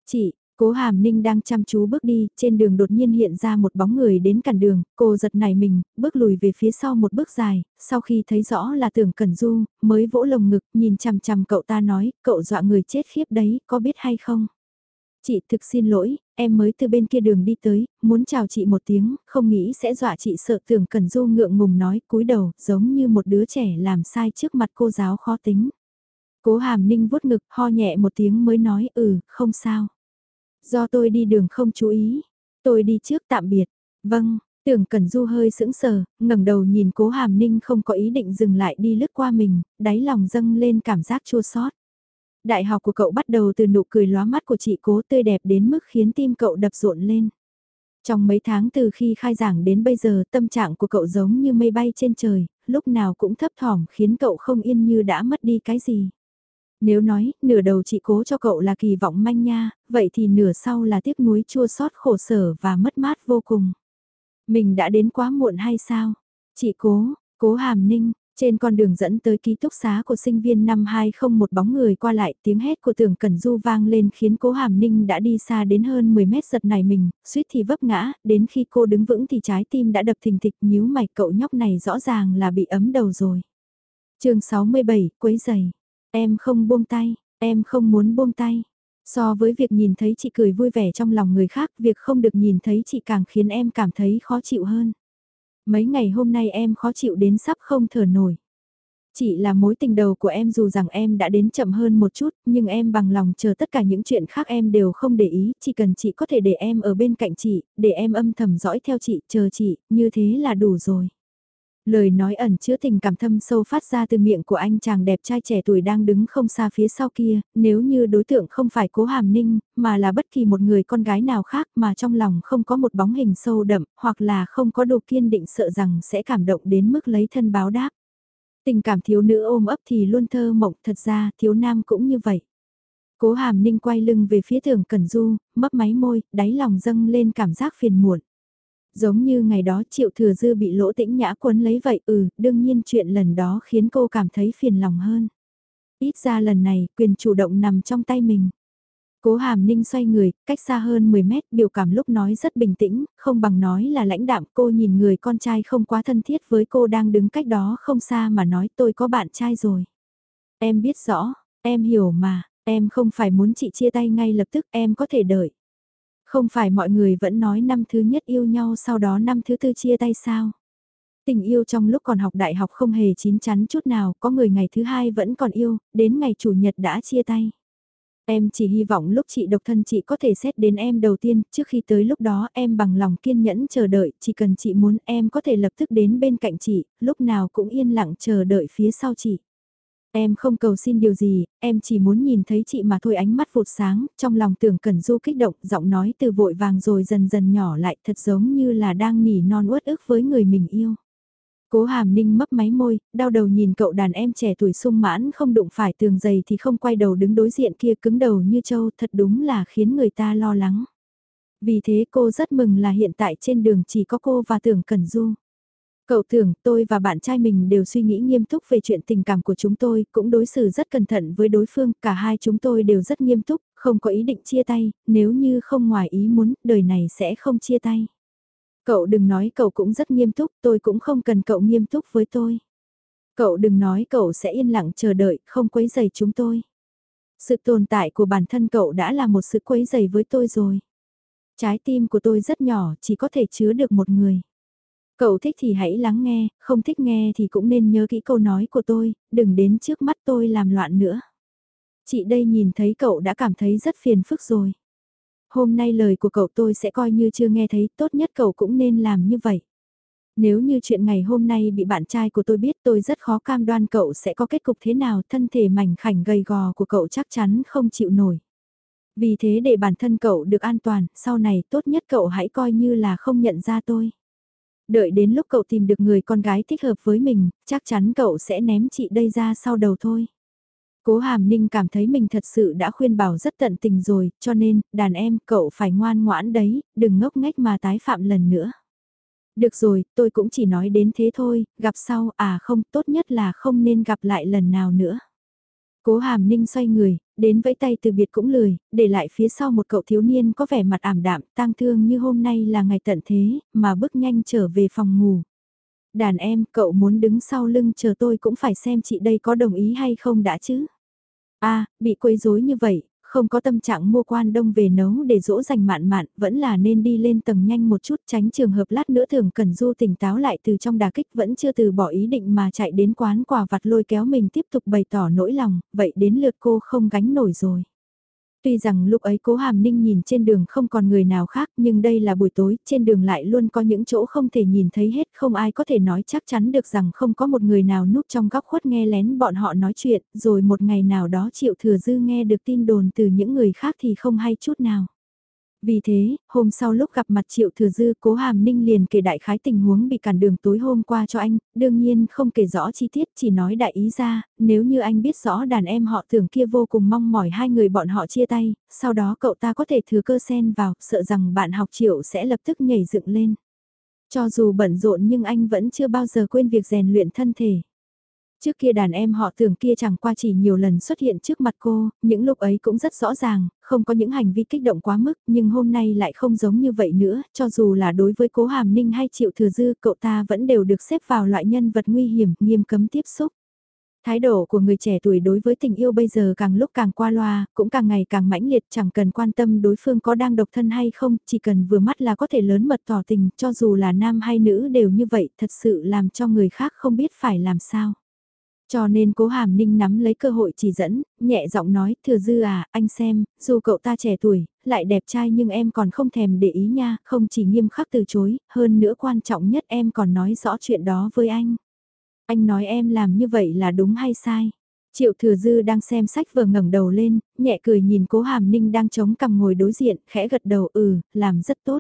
Chị, Cố Hàm Ninh đang chăm chú bước đi, trên đường đột nhiên hiện ra một bóng người đến cản đường, cô giật nảy mình, bước lùi về phía sau một bước dài, sau khi thấy rõ là tưởng Cẩn Du, mới vỗ lồng ngực, nhìn chằm chằm cậu ta nói, cậu dọa người chết khiếp đấy, có biết hay không? Chị thực xin lỗi, em mới từ bên kia đường đi tới, muốn chào chị một tiếng, không nghĩ sẽ dọa chị sợ tưởng Cần Du ngượng ngùng nói cúi đầu, giống như một đứa trẻ làm sai trước mặt cô giáo khó tính. Cố hàm ninh vuốt ngực, ho nhẹ một tiếng mới nói ừ, không sao. Do tôi đi đường không chú ý, tôi đi trước tạm biệt. Vâng, tưởng Cần Du hơi sững sờ, ngẩng đầu nhìn cố hàm ninh không có ý định dừng lại đi lướt qua mình, đáy lòng dâng lên cảm giác chua xót. Đại học của cậu bắt đầu từ nụ cười lóa mắt của chị cố tươi đẹp đến mức khiến tim cậu đập rộn lên. Trong mấy tháng từ khi khai giảng đến bây giờ tâm trạng của cậu giống như mây bay trên trời, lúc nào cũng thấp thỏm khiến cậu không yên như đã mất đi cái gì. Nếu nói, nửa đầu chị cố cho cậu là kỳ vọng manh nha, vậy thì nửa sau là tiếc nuối chua xót khổ sở và mất mát vô cùng. Mình đã đến quá muộn hay sao? Chị cố, cố hàm ninh, trên con đường dẫn tới ký túc xá của sinh viên năm 2 không một bóng người qua lại tiếng hét của tưởng Cẩn Du vang lên khiến cố Hàm Ninh đã đi xa đến hơn 10 mét giật này mình, suýt thì vấp ngã, đến khi cô đứng vững thì trái tim đã đập thình thịch nhíu mày cậu nhóc này rõ ràng là bị ấm đầu rồi. chương 67, quấy giày. Em không buông tay, em không muốn buông tay. So với việc nhìn thấy chị cười vui vẻ trong lòng người khác, việc không được nhìn thấy chị càng khiến em cảm thấy khó chịu hơn mấy ngày hôm nay em khó chịu đến sắp không thở nổi. Chị là mối tình đầu của em dù rằng em đã đến chậm hơn một chút, nhưng em bằng lòng chờ tất cả những chuyện khác em đều không để ý, chỉ cần chị có thể để em ở bên cạnh chị, để em âm thầm dõi theo chị, chờ chị, như thế là đủ rồi. Lời nói ẩn chứa tình cảm thâm sâu phát ra từ miệng của anh chàng đẹp trai trẻ tuổi đang đứng không xa phía sau kia, nếu như đối tượng không phải cố hàm ninh, mà là bất kỳ một người con gái nào khác mà trong lòng không có một bóng hình sâu đậm, hoặc là không có đồ kiên định sợ rằng sẽ cảm động đến mức lấy thân báo đáp. Tình cảm thiếu nữ ôm ấp thì luôn thơ mộng, thật ra thiếu nam cũng như vậy. Cố hàm ninh quay lưng về phía thường Cần Du, mấp máy môi, đáy lòng dâng lên cảm giác phiền muộn. Giống như ngày đó triệu thừa dư bị lỗ tĩnh nhã quấn lấy vậy ừ, đương nhiên chuyện lần đó khiến cô cảm thấy phiền lòng hơn. Ít ra lần này, quyền chủ động nằm trong tay mình. Cố hàm ninh xoay người, cách xa hơn 10 mét, biểu cảm lúc nói rất bình tĩnh, không bằng nói là lãnh đạm cô nhìn người con trai không quá thân thiết với cô đang đứng cách đó không xa mà nói tôi có bạn trai rồi. Em biết rõ, em hiểu mà, em không phải muốn chị chia tay ngay lập tức em có thể đợi. Không phải mọi người vẫn nói năm thứ nhất yêu nhau sau đó năm thứ tư chia tay sao? Tình yêu trong lúc còn học đại học không hề chín chắn chút nào, có người ngày thứ hai vẫn còn yêu, đến ngày chủ nhật đã chia tay. Em chỉ hy vọng lúc chị độc thân chị có thể xét đến em đầu tiên, trước khi tới lúc đó em bằng lòng kiên nhẫn chờ đợi, chỉ cần chị muốn em có thể lập tức đến bên cạnh chị, lúc nào cũng yên lặng chờ đợi phía sau chị. Em không cầu xin điều gì, em chỉ muốn nhìn thấy chị mà thôi ánh mắt vụt sáng, trong lòng tưởng Cẩn Du kích động, giọng nói từ vội vàng rồi dần dần nhỏ lại thật giống như là đang nỉ non uất ức với người mình yêu. Cố hàm ninh mấp máy môi, đau đầu nhìn cậu đàn em trẻ tuổi sung mãn không đụng phải tường dày thì không quay đầu đứng đối diện kia cứng đầu như trâu thật đúng là khiến người ta lo lắng. Vì thế cô rất mừng là hiện tại trên đường chỉ có cô và tưởng Cẩn Du. Cậu tưởng tôi và bạn trai mình đều suy nghĩ nghiêm túc về chuyện tình cảm của chúng tôi, cũng đối xử rất cẩn thận với đối phương, cả hai chúng tôi đều rất nghiêm túc, không có ý định chia tay, nếu như không ngoài ý muốn, đời này sẽ không chia tay. Cậu đừng nói cậu cũng rất nghiêm túc, tôi cũng không cần cậu nghiêm túc với tôi. Cậu đừng nói cậu sẽ yên lặng chờ đợi, không quấy rầy chúng tôi. Sự tồn tại của bản thân cậu đã là một sự quấy rầy với tôi rồi. Trái tim của tôi rất nhỏ, chỉ có thể chứa được một người. Cậu thích thì hãy lắng nghe, không thích nghe thì cũng nên nhớ kỹ câu nói của tôi, đừng đến trước mắt tôi làm loạn nữa. Chị đây nhìn thấy cậu đã cảm thấy rất phiền phức rồi. Hôm nay lời của cậu tôi sẽ coi như chưa nghe thấy, tốt nhất cậu cũng nên làm như vậy. Nếu như chuyện ngày hôm nay bị bạn trai của tôi biết tôi rất khó cam đoan cậu sẽ có kết cục thế nào, thân thể mảnh khảnh gầy gò của cậu chắc chắn không chịu nổi. Vì thế để bản thân cậu được an toàn, sau này tốt nhất cậu hãy coi như là không nhận ra tôi. Đợi đến lúc cậu tìm được người con gái thích hợp với mình, chắc chắn cậu sẽ ném chị đây ra sau đầu thôi. Cố Hàm Ninh cảm thấy mình thật sự đã khuyên bảo rất tận tình rồi, cho nên, đàn em, cậu phải ngoan ngoãn đấy, đừng ngốc nghếch mà tái phạm lần nữa. Được rồi, tôi cũng chỉ nói đến thế thôi, gặp sau, à không, tốt nhất là không nên gặp lại lần nào nữa. Cố Hàm Ninh xoay người, đến vẫy tay từ biệt cũng lười, để lại phía sau một cậu thiếu niên có vẻ mặt ảm đạm, tang thương như hôm nay là ngày tận thế, mà bước nhanh trở về phòng ngủ. Đàn em, cậu muốn đứng sau lưng chờ tôi cũng phải xem chị đây có đồng ý hay không đã chứ a bị quấy rối như vậy, không có tâm trạng mua quan đông về nấu để dỗ dành mạn mạn, vẫn là nên đi lên tầng nhanh một chút tránh trường hợp lát nữa thường cần du tỉnh táo lại từ trong đà kích vẫn chưa từ bỏ ý định mà chạy đến quán quà vặt lôi kéo mình tiếp tục bày tỏ nỗi lòng, vậy đến lượt cô không gánh nổi rồi. Tuy rằng lúc ấy cố hàm ninh nhìn trên đường không còn người nào khác nhưng đây là buổi tối, trên đường lại luôn có những chỗ không thể nhìn thấy hết, không ai có thể nói chắc chắn được rằng không có một người nào núp trong góc khuất nghe lén bọn họ nói chuyện, rồi một ngày nào đó triệu thừa dư nghe được tin đồn từ những người khác thì không hay chút nào. Vì thế, hôm sau lúc gặp mặt Triệu Thừa Dư, Cố Hàm Ninh liền kể đại khái tình huống bị cản đường tối hôm qua cho anh, đương nhiên không kể rõ chi tiết, chỉ nói đại ý ra, nếu như anh biết rõ đàn em họ tưởng kia vô cùng mong mỏi hai người bọn họ chia tay, sau đó cậu ta có thể thừa cơ xen vào, sợ rằng bạn học Triệu sẽ lập tức nhảy dựng lên. Cho dù bận rộn nhưng anh vẫn chưa bao giờ quên việc rèn luyện thân thể. Trước kia đàn em họ tưởng kia chẳng qua chỉ nhiều lần xuất hiện trước mặt cô, những lúc ấy cũng rất rõ ràng, không có những hành vi kích động quá mức, nhưng hôm nay lại không giống như vậy nữa, cho dù là đối với cố hàm ninh hay triệu thừa dư, cậu ta vẫn đều được xếp vào loại nhân vật nguy hiểm, nghiêm cấm tiếp xúc. Thái độ của người trẻ tuổi đối với tình yêu bây giờ càng lúc càng qua loa, cũng càng ngày càng mãnh liệt chẳng cần quan tâm đối phương có đang độc thân hay không, chỉ cần vừa mắt là có thể lớn mật tỏ tình, cho dù là nam hay nữ đều như vậy, thật sự làm cho người khác không biết phải làm sao. Cho nên cố hàm ninh nắm lấy cơ hội chỉ dẫn, nhẹ giọng nói, thừa dư à, anh xem, dù cậu ta trẻ tuổi, lại đẹp trai nhưng em còn không thèm để ý nha, không chỉ nghiêm khắc từ chối, hơn nữa quan trọng nhất em còn nói rõ chuyện đó với anh. Anh nói em làm như vậy là đúng hay sai? Triệu thừa dư đang xem sách vừa ngẩng đầu lên, nhẹ cười nhìn cố hàm ninh đang chống cằm ngồi đối diện, khẽ gật đầu ừ, làm rất tốt.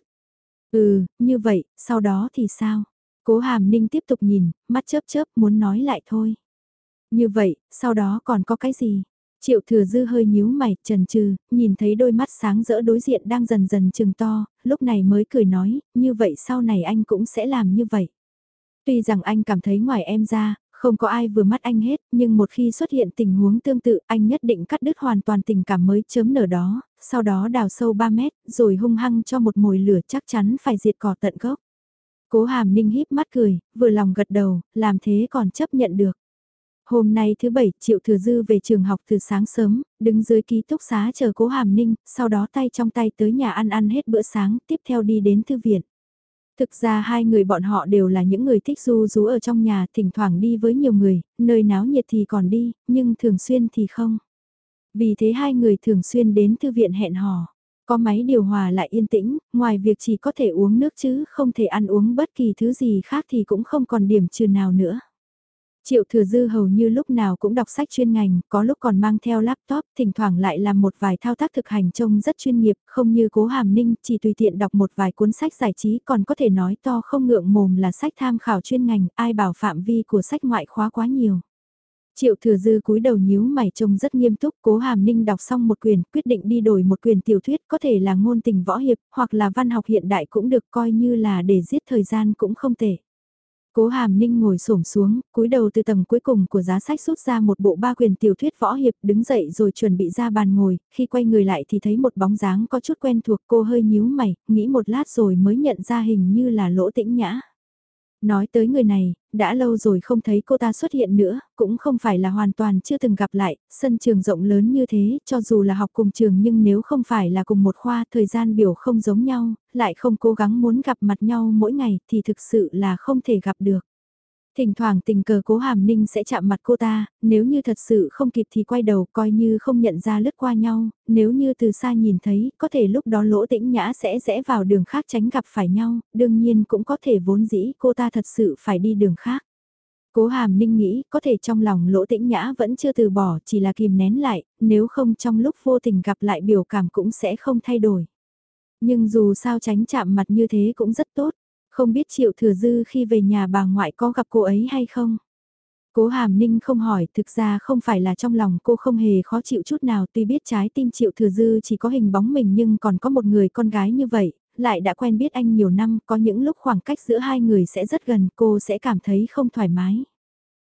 Ừ, như vậy, sau đó thì sao? Cố hàm ninh tiếp tục nhìn, mắt chớp chớp muốn nói lại thôi. Như vậy, sau đó còn có cái gì? Triệu thừa dư hơi nhíu mày, trần trừ, nhìn thấy đôi mắt sáng rỡ đối diện đang dần dần trừng to, lúc này mới cười nói, như vậy sau này anh cũng sẽ làm như vậy. Tuy rằng anh cảm thấy ngoài em ra, không có ai vừa mắt anh hết, nhưng một khi xuất hiện tình huống tương tự anh nhất định cắt đứt hoàn toàn tình cảm mới chớm nở đó, sau đó đào sâu 3 mét, rồi hung hăng cho một mồi lửa chắc chắn phải diệt cỏ tận gốc. Cố hàm ninh híp mắt cười, vừa lòng gật đầu, làm thế còn chấp nhận được. Hôm nay thứ bảy, Triệu Thừa Dư về trường học từ sáng sớm, đứng dưới ký túc xá chờ cố hàm ninh, sau đó tay trong tay tới nhà ăn ăn hết bữa sáng, tiếp theo đi đến thư viện. Thực ra hai người bọn họ đều là những người thích du rú ở trong nhà, thỉnh thoảng đi với nhiều người, nơi náo nhiệt thì còn đi, nhưng thường xuyên thì không. Vì thế hai người thường xuyên đến thư viện hẹn hò. Có máy điều hòa lại yên tĩnh, ngoài việc chỉ có thể uống nước chứ không thể ăn uống bất kỳ thứ gì khác thì cũng không còn điểm trừ nào nữa. Triệu Thừa Dư hầu như lúc nào cũng đọc sách chuyên ngành, có lúc còn mang theo laptop, thỉnh thoảng lại làm một vài thao tác thực hành trông rất chuyên nghiệp, không như cố hàm ninh, chỉ tùy tiện đọc một vài cuốn sách giải trí còn có thể nói to không ngượng mồm là sách tham khảo chuyên ngành, ai bảo phạm vi của sách ngoại khóa quá nhiều. Triệu thừa dư cúi đầu nhíu mày trông rất nghiêm túc, cố hàm ninh đọc xong một quyền, quyết định đi đổi một quyền tiểu thuyết, có thể là ngôn tình võ hiệp, hoặc là văn học hiện đại cũng được coi như là để giết thời gian cũng không tệ. Cố Hàm Ninh ngồi xổm xuống, cúi đầu từ tầng cuối cùng của giá sách rút ra một bộ ba quyền tiểu thuyết võ hiệp, đứng dậy rồi chuẩn bị ra bàn ngồi, khi quay người lại thì thấy một bóng dáng có chút quen thuộc, cô hơi nhíu mày, nghĩ một lát rồi mới nhận ra hình như là Lỗ Tĩnh Nhã. Nói tới người này, đã lâu rồi không thấy cô ta xuất hiện nữa, cũng không phải là hoàn toàn chưa từng gặp lại, sân trường rộng lớn như thế, cho dù là học cùng trường nhưng nếu không phải là cùng một khoa, thời gian biểu không giống nhau, lại không cố gắng muốn gặp mặt nhau mỗi ngày thì thực sự là không thể gặp được. Thỉnh thoảng tình cờ cố hàm ninh sẽ chạm mặt cô ta, nếu như thật sự không kịp thì quay đầu coi như không nhận ra lướt qua nhau, nếu như từ xa nhìn thấy, có thể lúc đó lỗ tĩnh nhã sẽ rẽ vào đường khác tránh gặp phải nhau, đương nhiên cũng có thể vốn dĩ cô ta thật sự phải đi đường khác. Cố hàm ninh nghĩ có thể trong lòng lỗ tĩnh nhã vẫn chưa từ bỏ chỉ là kìm nén lại, nếu không trong lúc vô tình gặp lại biểu cảm cũng sẽ không thay đổi. Nhưng dù sao tránh chạm mặt như thế cũng rất tốt. Không biết Triệu Thừa Dư khi về nhà bà ngoại có gặp cô ấy hay không? Cố Hàm Ninh không hỏi, thực ra không phải là trong lòng cô không hề khó chịu chút nào tuy biết trái tim Triệu Thừa Dư chỉ có hình bóng mình nhưng còn có một người con gái như vậy, lại đã quen biết anh nhiều năm, có những lúc khoảng cách giữa hai người sẽ rất gần, cô sẽ cảm thấy không thoải mái.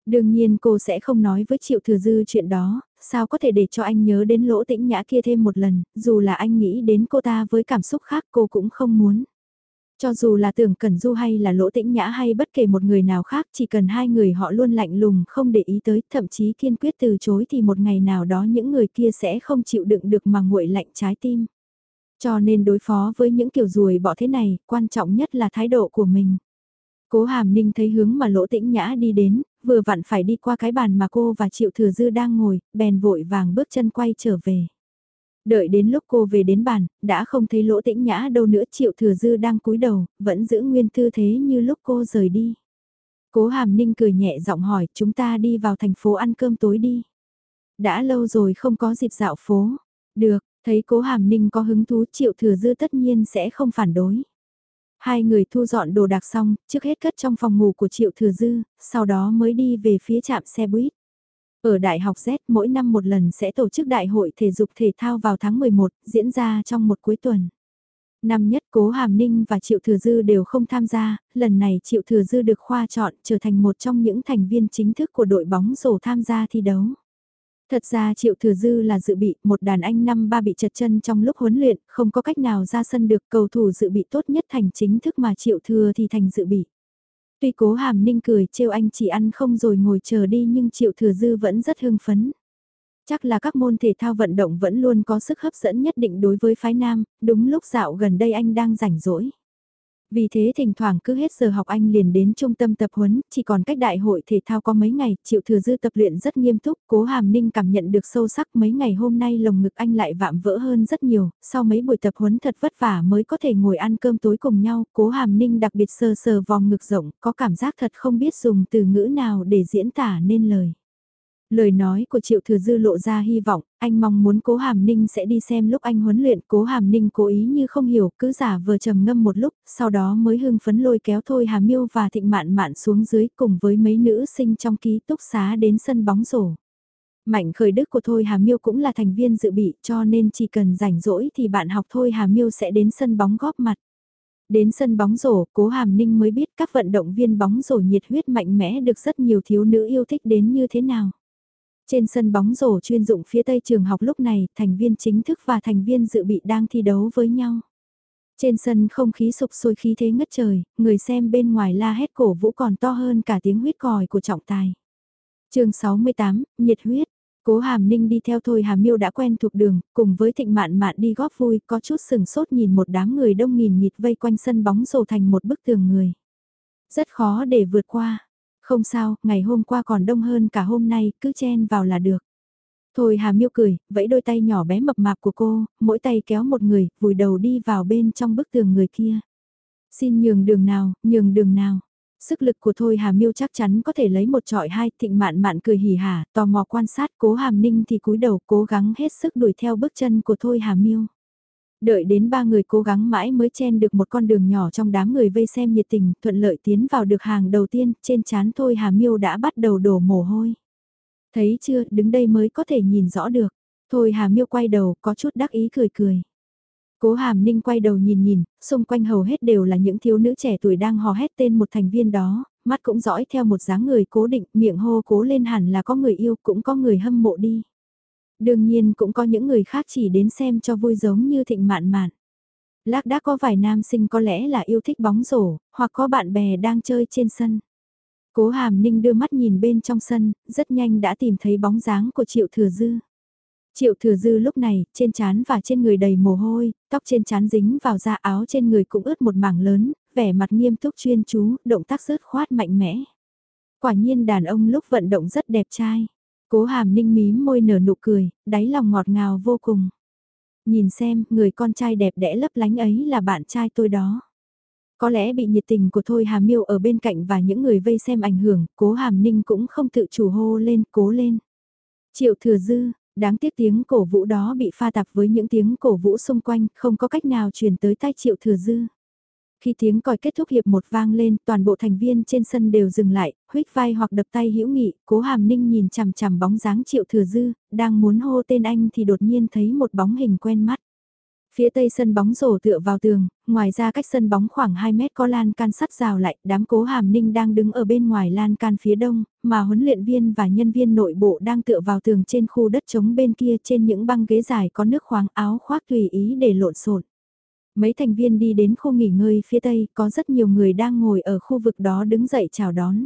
Đương nhiên cô sẽ không nói với Triệu Thừa Dư chuyện đó, sao có thể để cho anh nhớ đến lỗ tĩnh nhã kia thêm một lần, dù là anh nghĩ đến cô ta với cảm xúc khác cô cũng không muốn. Cho dù là tưởng Cẩn Du hay là Lỗ Tĩnh Nhã hay bất kể một người nào khác chỉ cần hai người họ luôn lạnh lùng không để ý tới thậm chí kiên quyết từ chối thì một ngày nào đó những người kia sẽ không chịu đựng được mà nguội lạnh trái tim. Cho nên đối phó với những kiểu rùi bỏ thế này, quan trọng nhất là thái độ của mình. Cố Hàm Ninh thấy hướng mà Lỗ Tĩnh Nhã đi đến, vừa vặn phải đi qua cái bàn mà cô và Triệu Thừa Dư đang ngồi, bèn vội vàng bước chân quay trở về. Đợi đến lúc cô về đến bàn, đã không thấy lỗ tĩnh nhã đâu nữa triệu thừa dư đang cúi đầu, vẫn giữ nguyên tư thế như lúc cô rời đi. Cố hàm ninh cười nhẹ giọng hỏi chúng ta đi vào thành phố ăn cơm tối đi. Đã lâu rồi không có dịp dạo phố. Được, thấy cố hàm ninh có hứng thú triệu thừa dư tất nhiên sẽ không phản đối. Hai người thu dọn đồ đạc xong, trước hết cất trong phòng ngủ của Triệu Thừa Dư, sau đó mới đi về phía trạm xe buýt. Ở Đại học Z mỗi năm một lần sẽ tổ chức đại hội thể dục thể thao vào tháng 11, diễn ra trong một cuối tuần. Năm nhất Cố Hàm Ninh và Triệu Thừa Dư đều không tham gia, lần này Triệu Thừa Dư được khoa chọn trở thành một trong những thành viên chính thức của đội bóng rổ tham gia thi đấu. Thật ra Triệu Thừa Dư là dự bị, một đàn anh năm ba bị chật chân trong lúc huấn luyện, không có cách nào ra sân được cầu thủ dự bị tốt nhất thành chính thức mà Triệu Thừa thì thành dự bị. Tuy cố hàm ninh cười trêu anh chỉ ăn không rồi ngồi chờ đi nhưng triệu thừa dư vẫn rất hưng phấn. Chắc là các môn thể thao vận động vẫn luôn có sức hấp dẫn nhất định đối với phái nam, đúng lúc dạo gần đây anh đang rảnh rỗi. Vì thế thỉnh thoảng cứ hết giờ học anh liền đến trung tâm tập huấn, chỉ còn cách đại hội thể thao có mấy ngày, Triệu Thừa Dư tập luyện rất nghiêm túc, Cố Hàm Ninh cảm nhận được sâu sắc mấy ngày hôm nay lồng ngực anh lại vạm vỡ hơn rất nhiều, sau mấy buổi tập huấn thật vất vả mới có thể ngồi ăn cơm tối cùng nhau, Cố Hàm Ninh đặc biệt sờ sờ vòng ngực rộng, có cảm giác thật không biết dùng từ ngữ nào để diễn tả nên lời. Lời nói của Triệu Thừa Dư lộ ra hy vọng, anh mong muốn Cố Hàm Ninh sẽ đi xem lúc anh huấn luyện. Cố Hàm Ninh cố ý như không hiểu, cứ giả vờ trầm ngâm một lúc, sau đó mới hưng phấn lôi kéo Thôi Hà Miêu và Thịnh Mạn Mạn xuống dưới cùng với mấy nữ sinh trong ký túc xá đến sân bóng rổ. Mạnh khởi đức của Thôi Hà Miêu cũng là thành viên dự bị cho nên chỉ cần rảnh rỗi thì bạn học Thôi Hà Miêu sẽ đến sân bóng góp mặt. Đến sân bóng rổ, Cố Hàm Ninh mới biết các vận động viên bóng rổ nhiệt huyết mạnh mẽ được rất nhiều thiếu nữ yêu thích đến như thế nào. Trên sân bóng rổ chuyên dụng phía tây trường học lúc này, thành viên chính thức và thành viên dự bị đang thi đấu với nhau. Trên sân không khí sục sôi khí thế ngất trời, người xem bên ngoài la hét cổ vũ còn to hơn cả tiếng huyết còi của trọng tài. chương 68, nhiệt huyết. Cố Hàm Ninh đi theo Thôi Hà Miêu đã quen thuộc đường, cùng với Thịnh Mạn Mạn đi góp vui, có chút sừng sốt nhìn một đám người đông nghìn nghịt vây quanh sân bóng rổ thành một bức tường người. Rất khó để vượt qua. Không sao, ngày hôm qua còn đông hơn cả hôm nay, cứ chen vào là được. Thôi Hà Miêu cười, vẫy đôi tay nhỏ bé mập mạp của cô, mỗi tay kéo một người, vùi đầu đi vào bên trong bức tường người kia. Xin nhường đường nào, nhường đường nào. Sức lực của Thôi Hà Miêu chắc chắn có thể lấy một trọi hai, thịnh mạn mạn cười hỉ hả, tò mò quan sát cố hàm ninh thì cúi đầu cố gắng hết sức đuổi theo bước chân của Thôi Hà Miêu. Đợi đến ba người cố gắng mãi mới chen được một con đường nhỏ trong đám người vây xem nhiệt tình, thuận lợi tiến vào được hàng đầu tiên, trên chán Thôi Hà Miêu đã bắt đầu đổ mồ hôi. Thấy chưa, đứng đây mới có thể nhìn rõ được. Thôi Hà Miêu quay đầu, có chút đắc ý cười cười. Cố Hàm Ninh quay đầu nhìn nhìn, xung quanh hầu hết đều là những thiếu nữ trẻ tuổi đang hò hét tên một thành viên đó, mắt cũng dõi theo một dáng người cố định, miệng hô cố lên hẳn là có người yêu, cũng có người hâm mộ đi. Đương nhiên cũng có những người khác chỉ đến xem cho vui giống như thịnh mạn mạn. Lác đã có vài nam sinh có lẽ là yêu thích bóng rổ, hoặc có bạn bè đang chơi trên sân. Cố Hàm Ninh đưa mắt nhìn bên trong sân, rất nhanh đã tìm thấy bóng dáng của Triệu Thừa Dư. Triệu thừa dư lúc này, trên trán và trên người đầy mồ hôi, tóc trên trán dính vào da áo trên người cũng ướt một mảng lớn, vẻ mặt nghiêm túc chuyên chú, động tác rớt khoát mạnh mẽ. Quả nhiên đàn ông lúc vận động rất đẹp trai. Cố hàm ninh mím môi nở nụ cười, đáy lòng ngọt ngào vô cùng. Nhìn xem, người con trai đẹp đẽ lấp lánh ấy là bạn trai tôi đó. Có lẽ bị nhiệt tình của Thôi Hàm Miêu ở bên cạnh và những người vây xem ảnh hưởng, cố Hàm Ninh cũng không tự chủ hô lên, cố lên. Triệu thừa dư, Đáng tiếc tiếng cổ vũ đó bị pha tạp với những tiếng cổ vũ xung quanh, không có cách nào truyền tới tai triệu thừa dư. Khi tiếng còi kết thúc hiệp một vang lên, toàn bộ thành viên trên sân đều dừng lại, huých vai hoặc đập tay hữu nghị, cố hàm ninh nhìn chằm chằm bóng dáng triệu thừa dư, đang muốn hô tên anh thì đột nhiên thấy một bóng hình quen mắt. Phía tây sân bóng rổ tựa vào tường, ngoài ra cách sân bóng khoảng 2 mét có lan can sắt rào lại, đám cố hàm ninh đang đứng ở bên ngoài lan can phía đông, mà huấn luyện viên và nhân viên nội bộ đang tựa vào tường trên khu đất trống bên kia trên những băng ghế dài có nước khoáng áo khoác tùy ý để lộn xộn. Mấy thành viên đi đến khu nghỉ ngơi phía tây, có rất nhiều người đang ngồi ở khu vực đó đứng dậy chào đón.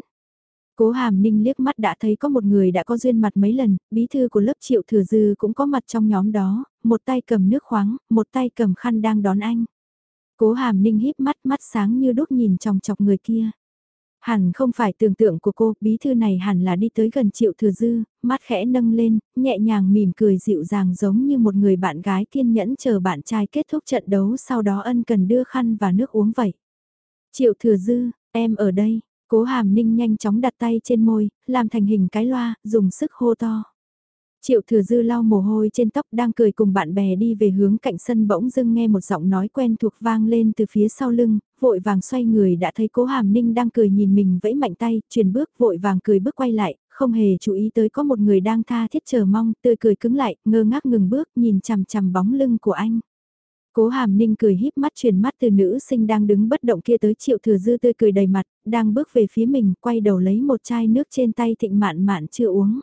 Cố Hàm Ninh liếc mắt đã thấy có một người đã có duyên mặt mấy lần, bí thư của lớp triệu thừa dư cũng có mặt trong nhóm đó, một tay cầm nước khoáng, một tay cầm khăn đang đón anh. Cố Hàm Ninh híp mắt mắt sáng như đốt nhìn trong chọc người kia. Hẳn không phải tưởng tượng của cô, bí thư này hẳn là đi tới gần triệu thừa dư, mắt khẽ nâng lên, nhẹ nhàng mỉm cười dịu dàng giống như một người bạn gái kiên nhẫn chờ bạn trai kết thúc trận đấu sau đó ân cần đưa khăn và nước uống vậy. Triệu thừa dư, em ở đây, Cố hàm ninh nhanh chóng đặt tay trên môi, làm thành hình cái loa, dùng sức hô to. Triệu thừa dư lau mồ hôi trên tóc đang cười cùng bạn bè đi về hướng cạnh sân bỗng dưng nghe một giọng nói quen thuộc vang lên từ phía sau lưng, vội vàng xoay người đã thấy cố hàm ninh đang cười nhìn mình vẫy mạnh tay, truyền bước vội vàng cười bước quay lại, không hề chú ý tới có một người đang tha thiết chờ mong, tươi cười cứng lại, ngơ ngác ngừng bước nhìn chằm chằm bóng lưng của anh. Cố hàm ninh cười híp mắt truyền mắt từ nữ sinh đang đứng bất động kia tới triệu thừa dư tươi cười đầy mặt, đang bước về phía mình, quay đầu lấy một chai nước trên tay thịnh mạn mạn chưa uống.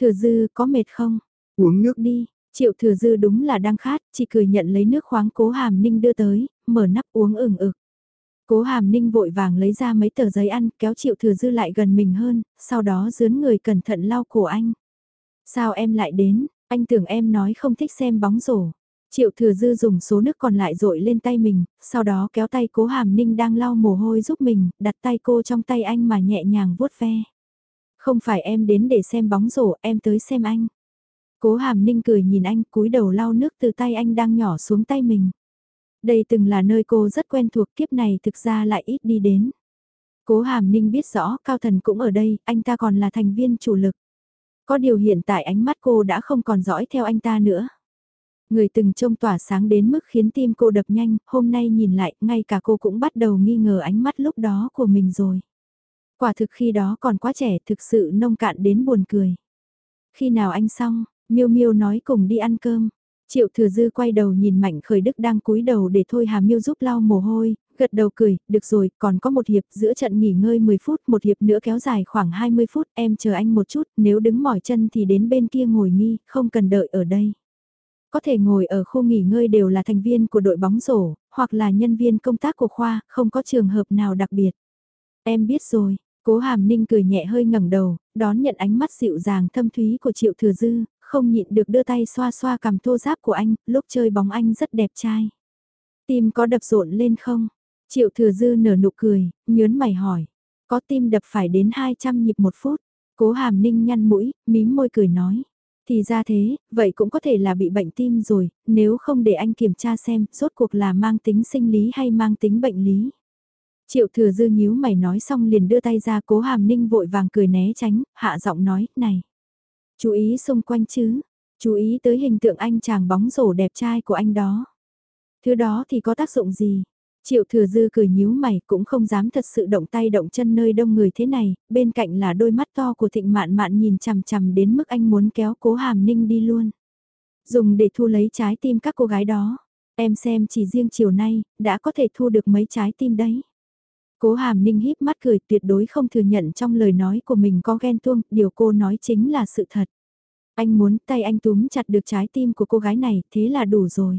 Thừa dư có mệt không? Uống nước đi. Triệu thừa dư đúng là đang khát, chỉ cười nhận lấy nước khoáng cố hàm ninh đưa tới, mở nắp uống ửng ực. Cố hàm ninh vội vàng lấy ra mấy tờ giấy ăn, kéo triệu thừa dư lại gần mình hơn, sau đó dướn người cẩn thận lau cổ anh. Sao em lại đến, anh tưởng em nói không thích xem bóng rổ. Triệu thừa dư dùng số nước còn lại rội lên tay mình, sau đó kéo tay cố hàm ninh đang lau mồ hôi giúp mình, đặt tay cô trong tay anh mà nhẹ nhàng vuốt ve. Không phải em đến để xem bóng rổ, em tới xem anh. Cố hàm ninh cười nhìn anh cúi đầu lau nước từ tay anh đang nhỏ xuống tay mình. Đây từng là nơi cô rất quen thuộc kiếp này thực ra lại ít đi đến. Cố hàm ninh biết rõ Cao Thần cũng ở đây, anh ta còn là thành viên chủ lực. Có điều hiện tại ánh mắt cô đã không còn dõi theo anh ta nữa. Người từng trông tỏa sáng đến mức khiến tim cô đập nhanh, hôm nay nhìn lại, ngay cả cô cũng bắt đầu nghi ngờ ánh mắt lúc đó của mình rồi. Quả thực khi đó còn quá trẻ, thực sự nông cạn đến buồn cười. Khi nào anh xong, Miêu Miêu nói cùng đi ăn cơm. Triệu Thừa Dư quay đầu nhìn Mạnh Khởi Đức đang cúi đầu để thôi Hà Miêu giúp lau mồ hôi, gật đầu cười, được rồi, còn có một hiệp giữa trận nghỉ ngơi 10 phút, một hiệp nữa kéo dài khoảng 20 phút, em chờ anh một chút, nếu đứng mỏi chân thì đến bên kia ngồi nghi, không cần đợi ở đây có thể ngồi ở khu nghỉ ngơi đều là thành viên của đội bóng rổ, hoặc là nhân viên công tác của khoa, không có trường hợp nào đặc biệt. Em biết rồi, Cố hàm ninh cười nhẹ hơi ngẩng đầu, đón nhận ánh mắt dịu dàng thâm thúy của triệu thừa dư, không nhịn được đưa tay xoa xoa cầm thô giáp của anh, lúc chơi bóng anh rất đẹp trai. Tim có đập rộn lên không? Triệu thừa dư nở nụ cười, nhớn mày hỏi. Có tim đập phải đến 200 nhịp một phút. Cố hàm ninh nhăn mũi, mím môi cười nói. Thì ra thế, vậy cũng có thể là bị bệnh tim rồi, nếu không để anh kiểm tra xem, rốt cuộc là mang tính sinh lý hay mang tính bệnh lý. Triệu thừa dư nhíu mày nói xong liền đưa tay ra cố hàm ninh vội vàng cười né tránh, hạ giọng nói, này. Chú ý xung quanh chứ, chú ý tới hình tượng anh chàng bóng rổ đẹp trai của anh đó. Thứ đó thì có tác dụng gì? Triệu thừa dư cười nhíu mày cũng không dám thật sự động tay động chân nơi đông người thế này, bên cạnh là đôi mắt to của thịnh mạn mạn nhìn chằm chằm đến mức anh muốn kéo cố hàm ninh đi luôn. Dùng để thu lấy trái tim các cô gái đó. Em xem chỉ riêng chiều nay, đã có thể thu được mấy trái tim đấy. Cố hàm ninh híp mắt cười tuyệt đối không thừa nhận trong lời nói của mình có ghen tuông, điều cô nói chính là sự thật. Anh muốn tay anh túm chặt được trái tim của cô gái này, thế là đủ rồi.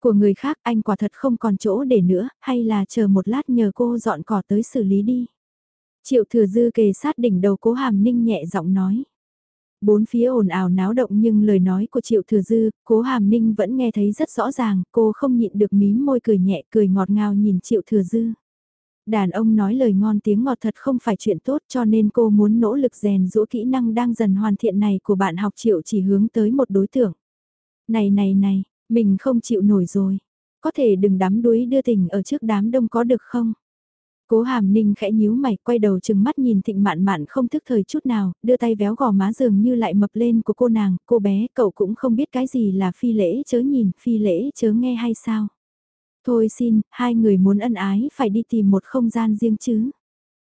Của người khác anh quả thật không còn chỗ để nữa, hay là chờ một lát nhờ cô dọn cỏ tới xử lý đi. Triệu thừa dư kề sát đỉnh đầu cố hàm ninh nhẹ giọng nói. Bốn phía ồn ào náo động nhưng lời nói của Triệu Thừa Dư, cố hàm ninh vẫn nghe thấy rất rõ ràng, cô không nhịn được mím môi cười nhẹ cười ngọt ngào nhìn Triệu Thừa Dư. Đàn ông nói lời ngon tiếng ngọt thật không phải chuyện tốt cho nên cô muốn nỗ lực rèn rũa kỹ năng đang dần hoàn thiện này của bạn học Triệu chỉ hướng tới một đối tượng. Này này này, mình không chịu nổi rồi. Có thể đừng đắm đuối đưa tình ở trước đám đông có được không? Cố hàm ninh khẽ nhíu mày quay đầu chừng mắt nhìn thịnh mạn mạn không thức thời chút nào, đưa tay véo gò má dường như lại mập lên của cô nàng, cô bé cậu cũng không biết cái gì là phi lễ chớ nhìn, phi lễ chớ nghe hay sao. Thôi xin, hai người muốn ân ái phải đi tìm một không gian riêng chứ.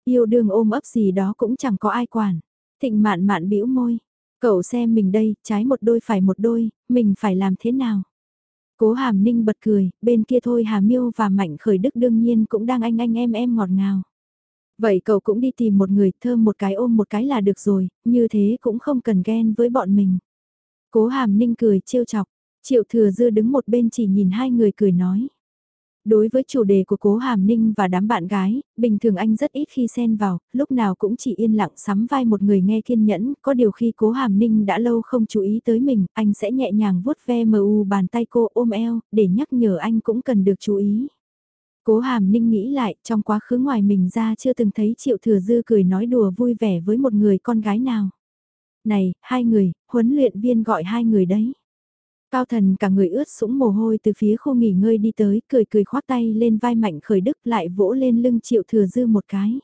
Yêu đương ôm ấp gì đó cũng chẳng có ai quản. Thịnh mạn mạn bĩu môi, cậu xem mình đây, trái một đôi phải một đôi, mình phải làm thế nào? Cố hàm ninh bật cười, bên kia thôi hà miêu và mạnh khởi đức đương nhiên cũng đang anh anh em em ngọt ngào. Vậy cậu cũng đi tìm một người thơm một cái ôm một cái là được rồi, như thế cũng không cần ghen với bọn mình. Cố hàm ninh cười trêu chọc, triệu thừa dư đứng một bên chỉ nhìn hai người cười nói. Đối với chủ đề của cố Hàm Ninh và đám bạn gái, bình thường anh rất ít khi xen vào, lúc nào cũng chỉ yên lặng sắm vai một người nghe kiên nhẫn, có điều khi cố Hàm Ninh đã lâu không chú ý tới mình, anh sẽ nhẹ nhàng vuốt ve mu bàn tay cô ôm eo, để nhắc nhở anh cũng cần được chú ý. Cố Hàm Ninh nghĩ lại, trong quá khứ ngoài mình ra chưa từng thấy Triệu Thừa Dư cười nói đùa vui vẻ với một người con gái nào. Này, hai người, huấn luyện viên gọi hai người đấy. Cao thần cả người ướt sũng mồ hôi từ phía khu nghỉ ngơi đi tới, cười cười khoác tay lên vai mạnh khởi đức lại vỗ lên lưng triệu thừa dư một cái.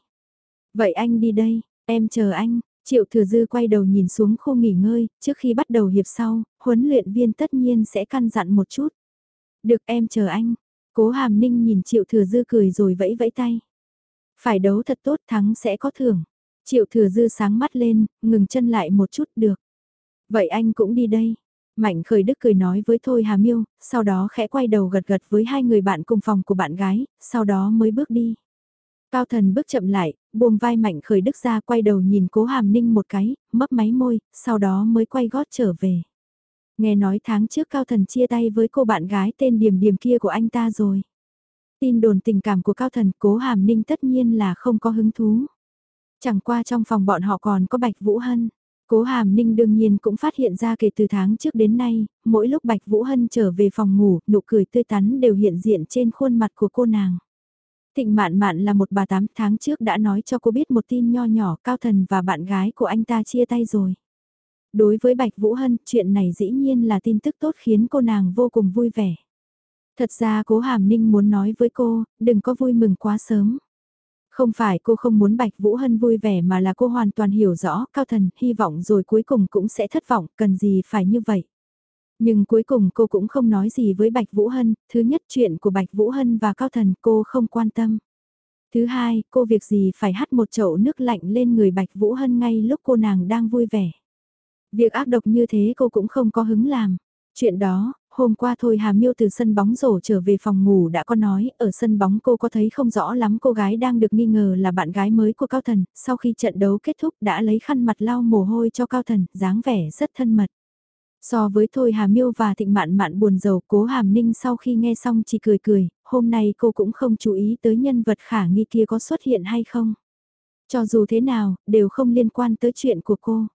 Vậy anh đi đây, em chờ anh, triệu thừa dư quay đầu nhìn xuống khu nghỉ ngơi, trước khi bắt đầu hiệp sau, huấn luyện viên tất nhiên sẽ căn dặn một chút. Được em chờ anh, cố hàm ninh nhìn triệu thừa dư cười rồi vẫy vẫy tay. Phải đấu thật tốt thắng sẽ có thưởng. Triệu thừa dư sáng mắt lên, ngừng chân lại một chút được. Vậy anh cũng đi đây. Mạnh khởi đức cười nói với Thôi Hà Miêu, sau đó khẽ quay đầu gật gật với hai người bạn cùng phòng của bạn gái, sau đó mới bước đi. Cao thần bước chậm lại, buông vai mạnh khởi đức ra quay đầu nhìn cố hàm ninh một cái, mấp máy môi, sau đó mới quay gót trở về. Nghe nói tháng trước Cao thần chia tay với cô bạn gái tên Điềm Điềm kia của anh ta rồi. Tin đồn tình cảm của Cao thần cố hàm ninh tất nhiên là không có hứng thú. Chẳng qua trong phòng bọn họ còn có Bạch Vũ Hân. Cố Hàm Ninh đương nhiên cũng phát hiện ra kể từ tháng trước đến nay, mỗi lúc Bạch Vũ Hân trở về phòng ngủ, nụ cười tươi tắn đều hiện diện trên khuôn mặt của cô nàng. Thịnh Mạn Mạn là một bà tám tháng trước đã nói cho cô biết một tin nho nhỏ Cao Thần và bạn gái của anh ta chia tay rồi. Đối với Bạch Vũ Hân, chuyện này dĩ nhiên là tin tức tốt khiến cô nàng vô cùng vui vẻ. Thật ra cố Hàm Ninh muốn nói với cô, đừng có vui mừng quá sớm. Không phải cô không muốn Bạch Vũ Hân vui vẻ mà là cô hoàn toàn hiểu rõ Cao Thần, hy vọng rồi cuối cùng cũng sẽ thất vọng, cần gì phải như vậy. Nhưng cuối cùng cô cũng không nói gì với Bạch Vũ Hân, thứ nhất chuyện của Bạch Vũ Hân và Cao Thần cô không quan tâm. Thứ hai, cô việc gì phải hắt một chậu nước lạnh lên người Bạch Vũ Hân ngay lúc cô nàng đang vui vẻ. Việc ác độc như thế cô cũng không có hứng làm. Chuyện đó, Hôm qua thôi Hà Miêu từ sân bóng rổ trở về phòng ngủ đã có nói, ở sân bóng cô có thấy không rõ lắm cô gái đang được nghi ngờ là bạn gái mới của Cao Thần, sau khi trận đấu kết thúc đã lấy khăn mặt lau mồ hôi cho Cao Thần, dáng vẻ rất thân mật. So với Thôi Hà Miêu và Thịnh Mạn Mạn buồn rầu cố Hàm Ninh sau khi nghe xong chỉ cười cười, hôm nay cô cũng không chú ý tới nhân vật khả nghi kia có xuất hiện hay không. Cho dù thế nào, đều không liên quan tới chuyện của cô.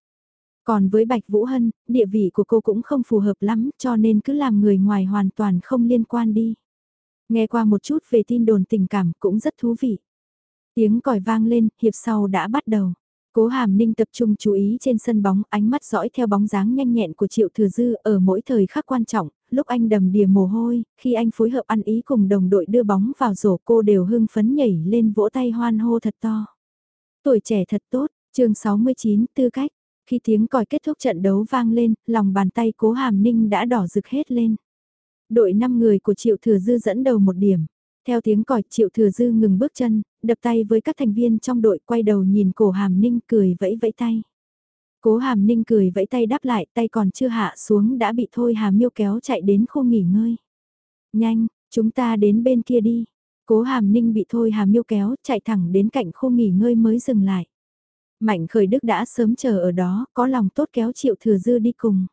Còn với Bạch Vũ Hân, địa vị của cô cũng không phù hợp lắm cho nên cứ làm người ngoài hoàn toàn không liên quan đi. Nghe qua một chút về tin đồn tình cảm cũng rất thú vị. Tiếng còi vang lên, hiệp sau đã bắt đầu. Cố Hàm Ninh tập trung chú ý trên sân bóng, ánh mắt dõi theo bóng dáng nhanh nhẹn của Triệu Thừa Dư ở mỗi thời khắc quan trọng, lúc anh đầm đìa mồ hôi, khi anh phối hợp ăn ý cùng đồng đội đưa bóng vào rổ cô đều hưng phấn nhảy lên vỗ tay hoan hô thật to. Tuổi trẻ thật tốt, chương 69 tư cách, khi tiếng còi kết thúc trận đấu vang lên, lòng bàn tay Cố Hàm Ninh đã đỏ rực hết lên. Đội 5 người của Triệu Thừa Dư dẫn đầu một điểm. Theo tiếng còi Triệu Thừa Dư ngừng bước chân, đập tay với các thành viên trong đội quay đầu nhìn cổ Hàm Ninh cười vẫy vẫy tay. Cố Hàm Ninh cười vẫy tay đáp lại tay còn chưa hạ xuống đã bị Thôi Hà Miêu kéo chạy đến khu nghỉ ngơi. Nhanh, chúng ta đến bên kia đi. Cố Hàm Ninh bị Thôi Hà Miêu kéo chạy thẳng đến cạnh khu nghỉ ngơi mới dừng lại. Mạnh khởi đức đã sớm chờ ở đó, có lòng tốt kéo Triệu Thừa Dư đi cùng.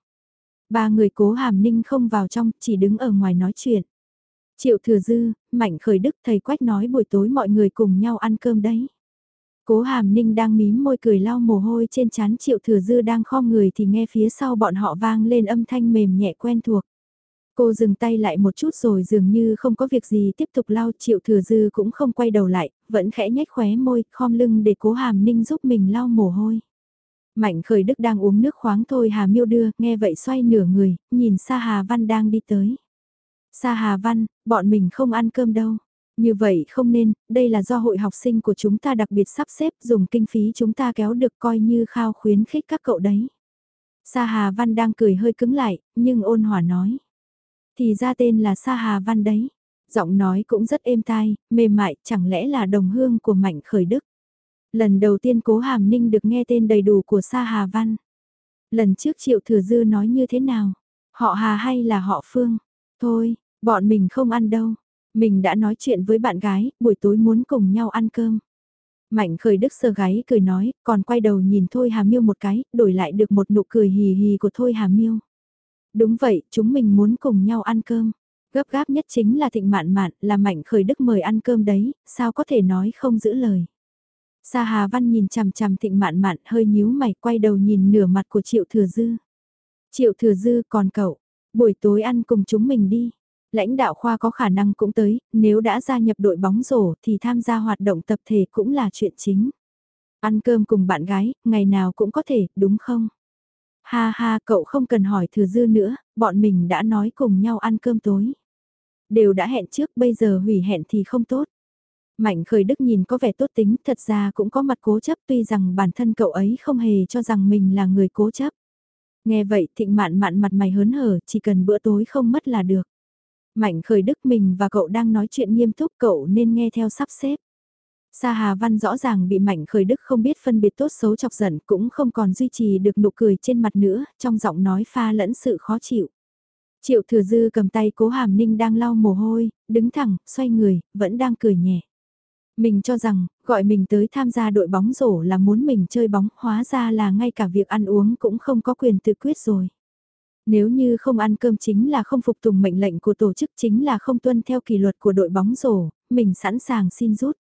Ba người cố hàm ninh không vào trong, chỉ đứng ở ngoài nói chuyện. Triệu Thừa Dư, Mạnh Khởi Đức thầy Quách nói buổi tối mọi người cùng nhau ăn cơm đấy. Cố Hàm Ninh đang mím môi cười lau mồ hôi trên chán Triệu Thừa Dư đang kho người thì nghe phía sau bọn họ vang lên âm thanh mềm nhẹ quen thuộc. Cô dừng tay lại một chút rồi dường như không có việc gì tiếp tục lau Triệu Thừa Dư cũng không quay đầu lại, vẫn khẽ nhếch khóe môi, khom lưng để Cố Hàm Ninh giúp mình lau mồ hôi. Mạnh khởi đức đang uống nước khoáng thôi Hà Miêu đưa, nghe vậy xoay nửa người, nhìn Sa Hà Văn đang đi tới. Sa Hà Văn, bọn mình không ăn cơm đâu. Như vậy không nên, đây là do hội học sinh của chúng ta đặc biệt sắp xếp dùng kinh phí chúng ta kéo được coi như khao khuyến khích các cậu đấy. Sa Hà Văn đang cười hơi cứng lại, nhưng ôn hòa nói. Thì ra tên là Sa Hà Văn đấy. Giọng nói cũng rất êm tai, mềm mại, chẳng lẽ là đồng hương của Mạnh Khởi Đức. Lần đầu tiên Cố Hàm Ninh được nghe tên đầy đủ của Sa Hà Văn. Lần trước Triệu Thừa Dư nói như thế nào? Họ Hà hay là họ Phương? Thôi, bọn mình không ăn đâu. Mình đã nói chuyện với bạn gái, buổi tối muốn cùng nhau ăn cơm. Mạnh khởi đức sơ gáy cười nói, còn quay đầu nhìn Thôi Hà Miêu một cái, đổi lại được một nụ cười hì hì của Thôi Hà Miêu. Đúng vậy, chúng mình muốn cùng nhau ăn cơm. Gấp gáp nhất chính là thịnh mạn mạn, là mạnh khởi đức mời ăn cơm đấy, sao có thể nói không giữ lời. Sa Hà Văn nhìn chằm chằm thịnh mạn mạn hơi nhíu mày quay đầu nhìn nửa mặt của Triệu Thừa Dư. Triệu Thừa Dư còn cậu, buổi tối ăn cùng chúng mình đi. Lãnh đạo khoa có khả năng cũng tới, nếu đã gia nhập đội bóng rổ thì tham gia hoạt động tập thể cũng là chuyện chính. Ăn cơm cùng bạn gái, ngày nào cũng có thể, đúng không? Ha ha, cậu không cần hỏi thừa dư nữa, bọn mình đã nói cùng nhau ăn cơm tối. Đều đã hẹn trước, bây giờ hủy hẹn thì không tốt. Mạnh khởi đức nhìn có vẻ tốt tính, thật ra cũng có mặt cố chấp tuy rằng bản thân cậu ấy không hề cho rằng mình là người cố chấp. Nghe vậy thịnh mạn mạn mặt mày hớn hở, chỉ cần bữa tối không mất là được. Mạnh khởi đức mình và cậu đang nói chuyện nghiêm túc cậu nên nghe theo sắp xếp. Sa Hà Văn rõ ràng bị Mạnh Khởi Đức không biết phân biệt tốt xấu chọc giận cũng không còn duy trì được nụ cười trên mặt nữa, trong giọng nói pha lẫn sự khó chịu. Triệu Thừa Dư cầm tay Cố Hàm Ninh đang lau mồ hôi, đứng thẳng, xoay người, vẫn đang cười nhẹ. Mình cho rằng, gọi mình tới tham gia đội bóng rổ là muốn mình chơi bóng, hóa ra là ngay cả việc ăn uống cũng không có quyền tự quyết rồi. Nếu như không ăn cơm chính là không phục tùng mệnh lệnh của tổ chức chính là không tuân theo kỷ luật của đội bóng rổ, mình sẵn sàng xin rút.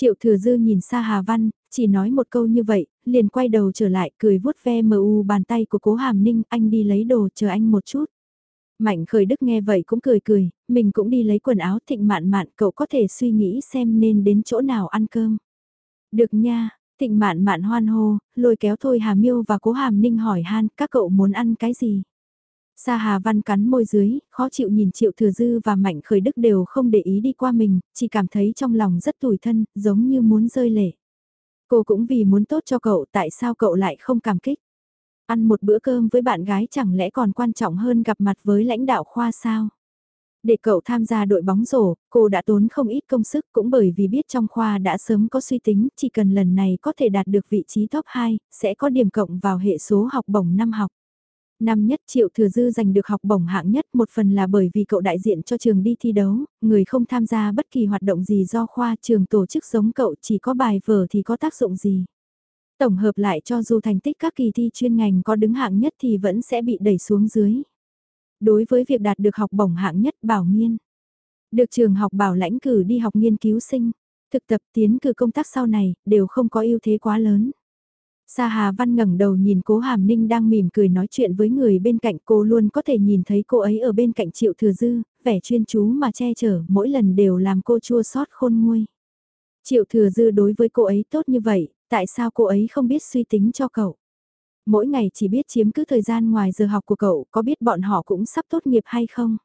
Triệu thừa dư nhìn xa Hà Văn, chỉ nói một câu như vậy, liền quay đầu trở lại cười vuốt ve mờ u bàn tay của cố hàm ninh, anh đi lấy đồ chờ anh một chút. Mạnh khởi đức nghe vậy cũng cười cười, mình cũng đi lấy quần áo thịnh mạn mạn cậu có thể suy nghĩ xem nên đến chỗ nào ăn cơm. Được nha, thịnh mạn mạn hoan hô, lôi kéo thôi Hà Miêu và cố hàm ninh hỏi han các cậu muốn ăn cái gì. Sa Hà Văn cắn môi dưới, khó chịu nhìn Triệu Thừa Dư và Mạnh Khởi Đức đều không để ý đi qua mình, chỉ cảm thấy trong lòng rất tủi thân, giống như muốn rơi lệ. Cô cũng vì muốn tốt cho cậu, tại sao cậu lại không cảm kích? Ăn một bữa cơm với bạn gái chẳng lẽ còn quan trọng hơn gặp mặt với lãnh đạo khoa sao? Để cậu tham gia đội bóng rổ, cô đã tốn không ít công sức cũng bởi vì biết trong khoa đã sớm có suy tính, chỉ cần lần này có thể đạt được vị trí top 2, sẽ có điểm cộng vào hệ số học bổng năm học. Năm nhất Triệu Thừa Dư giành được học bổng hạng nhất một phần là bởi vì cậu đại diện cho trường đi thi đấu, người không tham gia bất kỳ hoạt động gì do khoa trường tổ chức giống cậu chỉ có bài vở thì có tác dụng gì. Tổng hợp lại cho dù thành tích các kỳ thi chuyên ngành có đứng hạng nhất thì vẫn sẽ bị đẩy xuống dưới. Đối với việc đạt được học bổng hạng nhất bảo nghiên, được trường học bảo lãnh cử đi học nghiên cứu sinh, thực tập tiến cử công tác sau này, đều không có ưu thế quá lớn. Sa Hà Văn ngẩng đầu nhìn cố Hàm Ninh đang mỉm cười nói chuyện với người bên cạnh cô luôn có thể nhìn thấy cô ấy ở bên cạnh Triệu Thừa Dư, vẻ chuyên chú mà che chở mỗi lần đều làm cô chua xót khôn nguôi. Triệu Thừa Dư đối với cô ấy tốt như vậy, tại sao cô ấy không biết suy tính cho cậu? Mỗi ngày chỉ biết chiếm cứ thời gian ngoài giờ học của cậu có biết bọn họ cũng sắp tốt nghiệp hay không?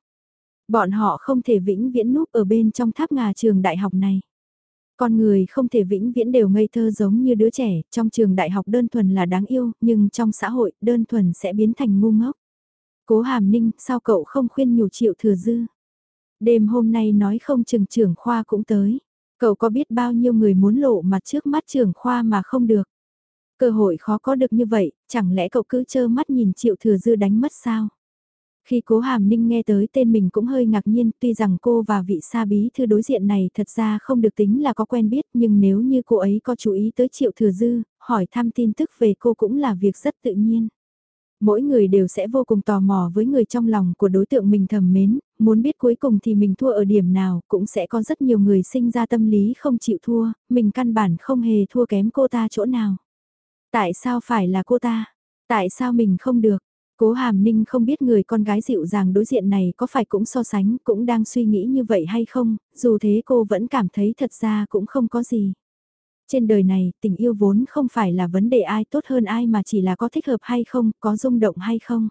Bọn họ không thể vĩnh viễn núp ở bên trong tháp ngà trường đại học này. Con người không thể vĩnh viễn đều ngây thơ giống như đứa trẻ, trong trường đại học đơn thuần là đáng yêu, nhưng trong xã hội đơn thuần sẽ biến thành ngu ngốc. Cố hàm ninh, sao cậu không khuyên nhủ triệu thừa dư? Đêm hôm nay nói không chừng trưởng khoa cũng tới. Cậu có biết bao nhiêu người muốn lộ mặt trước mắt trưởng khoa mà không được. Cơ hội khó có được như vậy, chẳng lẽ cậu cứ chơ mắt nhìn triệu thừa dư đánh mất sao? Khi cố hàm ninh nghe tới tên mình cũng hơi ngạc nhiên tuy rằng cô và vị sa bí thư đối diện này thật ra không được tính là có quen biết nhưng nếu như cô ấy có chú ý tới triệu thừa dư, hỏi thăm tin tức về cô cũng là việc rất tự nhiên. Mỗi người đều sẽ vô cùng tò mò với người trong lòng của đối tượng mình thầm mến, muốn biết cuối cùng thì mình thua ở điểm nào cũng sẽ có rất nhiều người sinh ra tâm lý không chịu thua, mình căn bản không hề thua kém cô ta chỗ nào. Tại sao phải là cô ta? Tại sao mình không được? Cố Hàm Ninh không biết người con gái dịu dàng đối diện này có phải cũng so sánh, cũng đang suy nghĩ như vậy hay không, dù thế cô vẫn cảm thấy thật ra cũng không có gì. Trên đời này, tình yêu vốn không phải là vấn đề ai tốt hơn ai mà chỉ là có thích hợp hay không, có rung động hay không.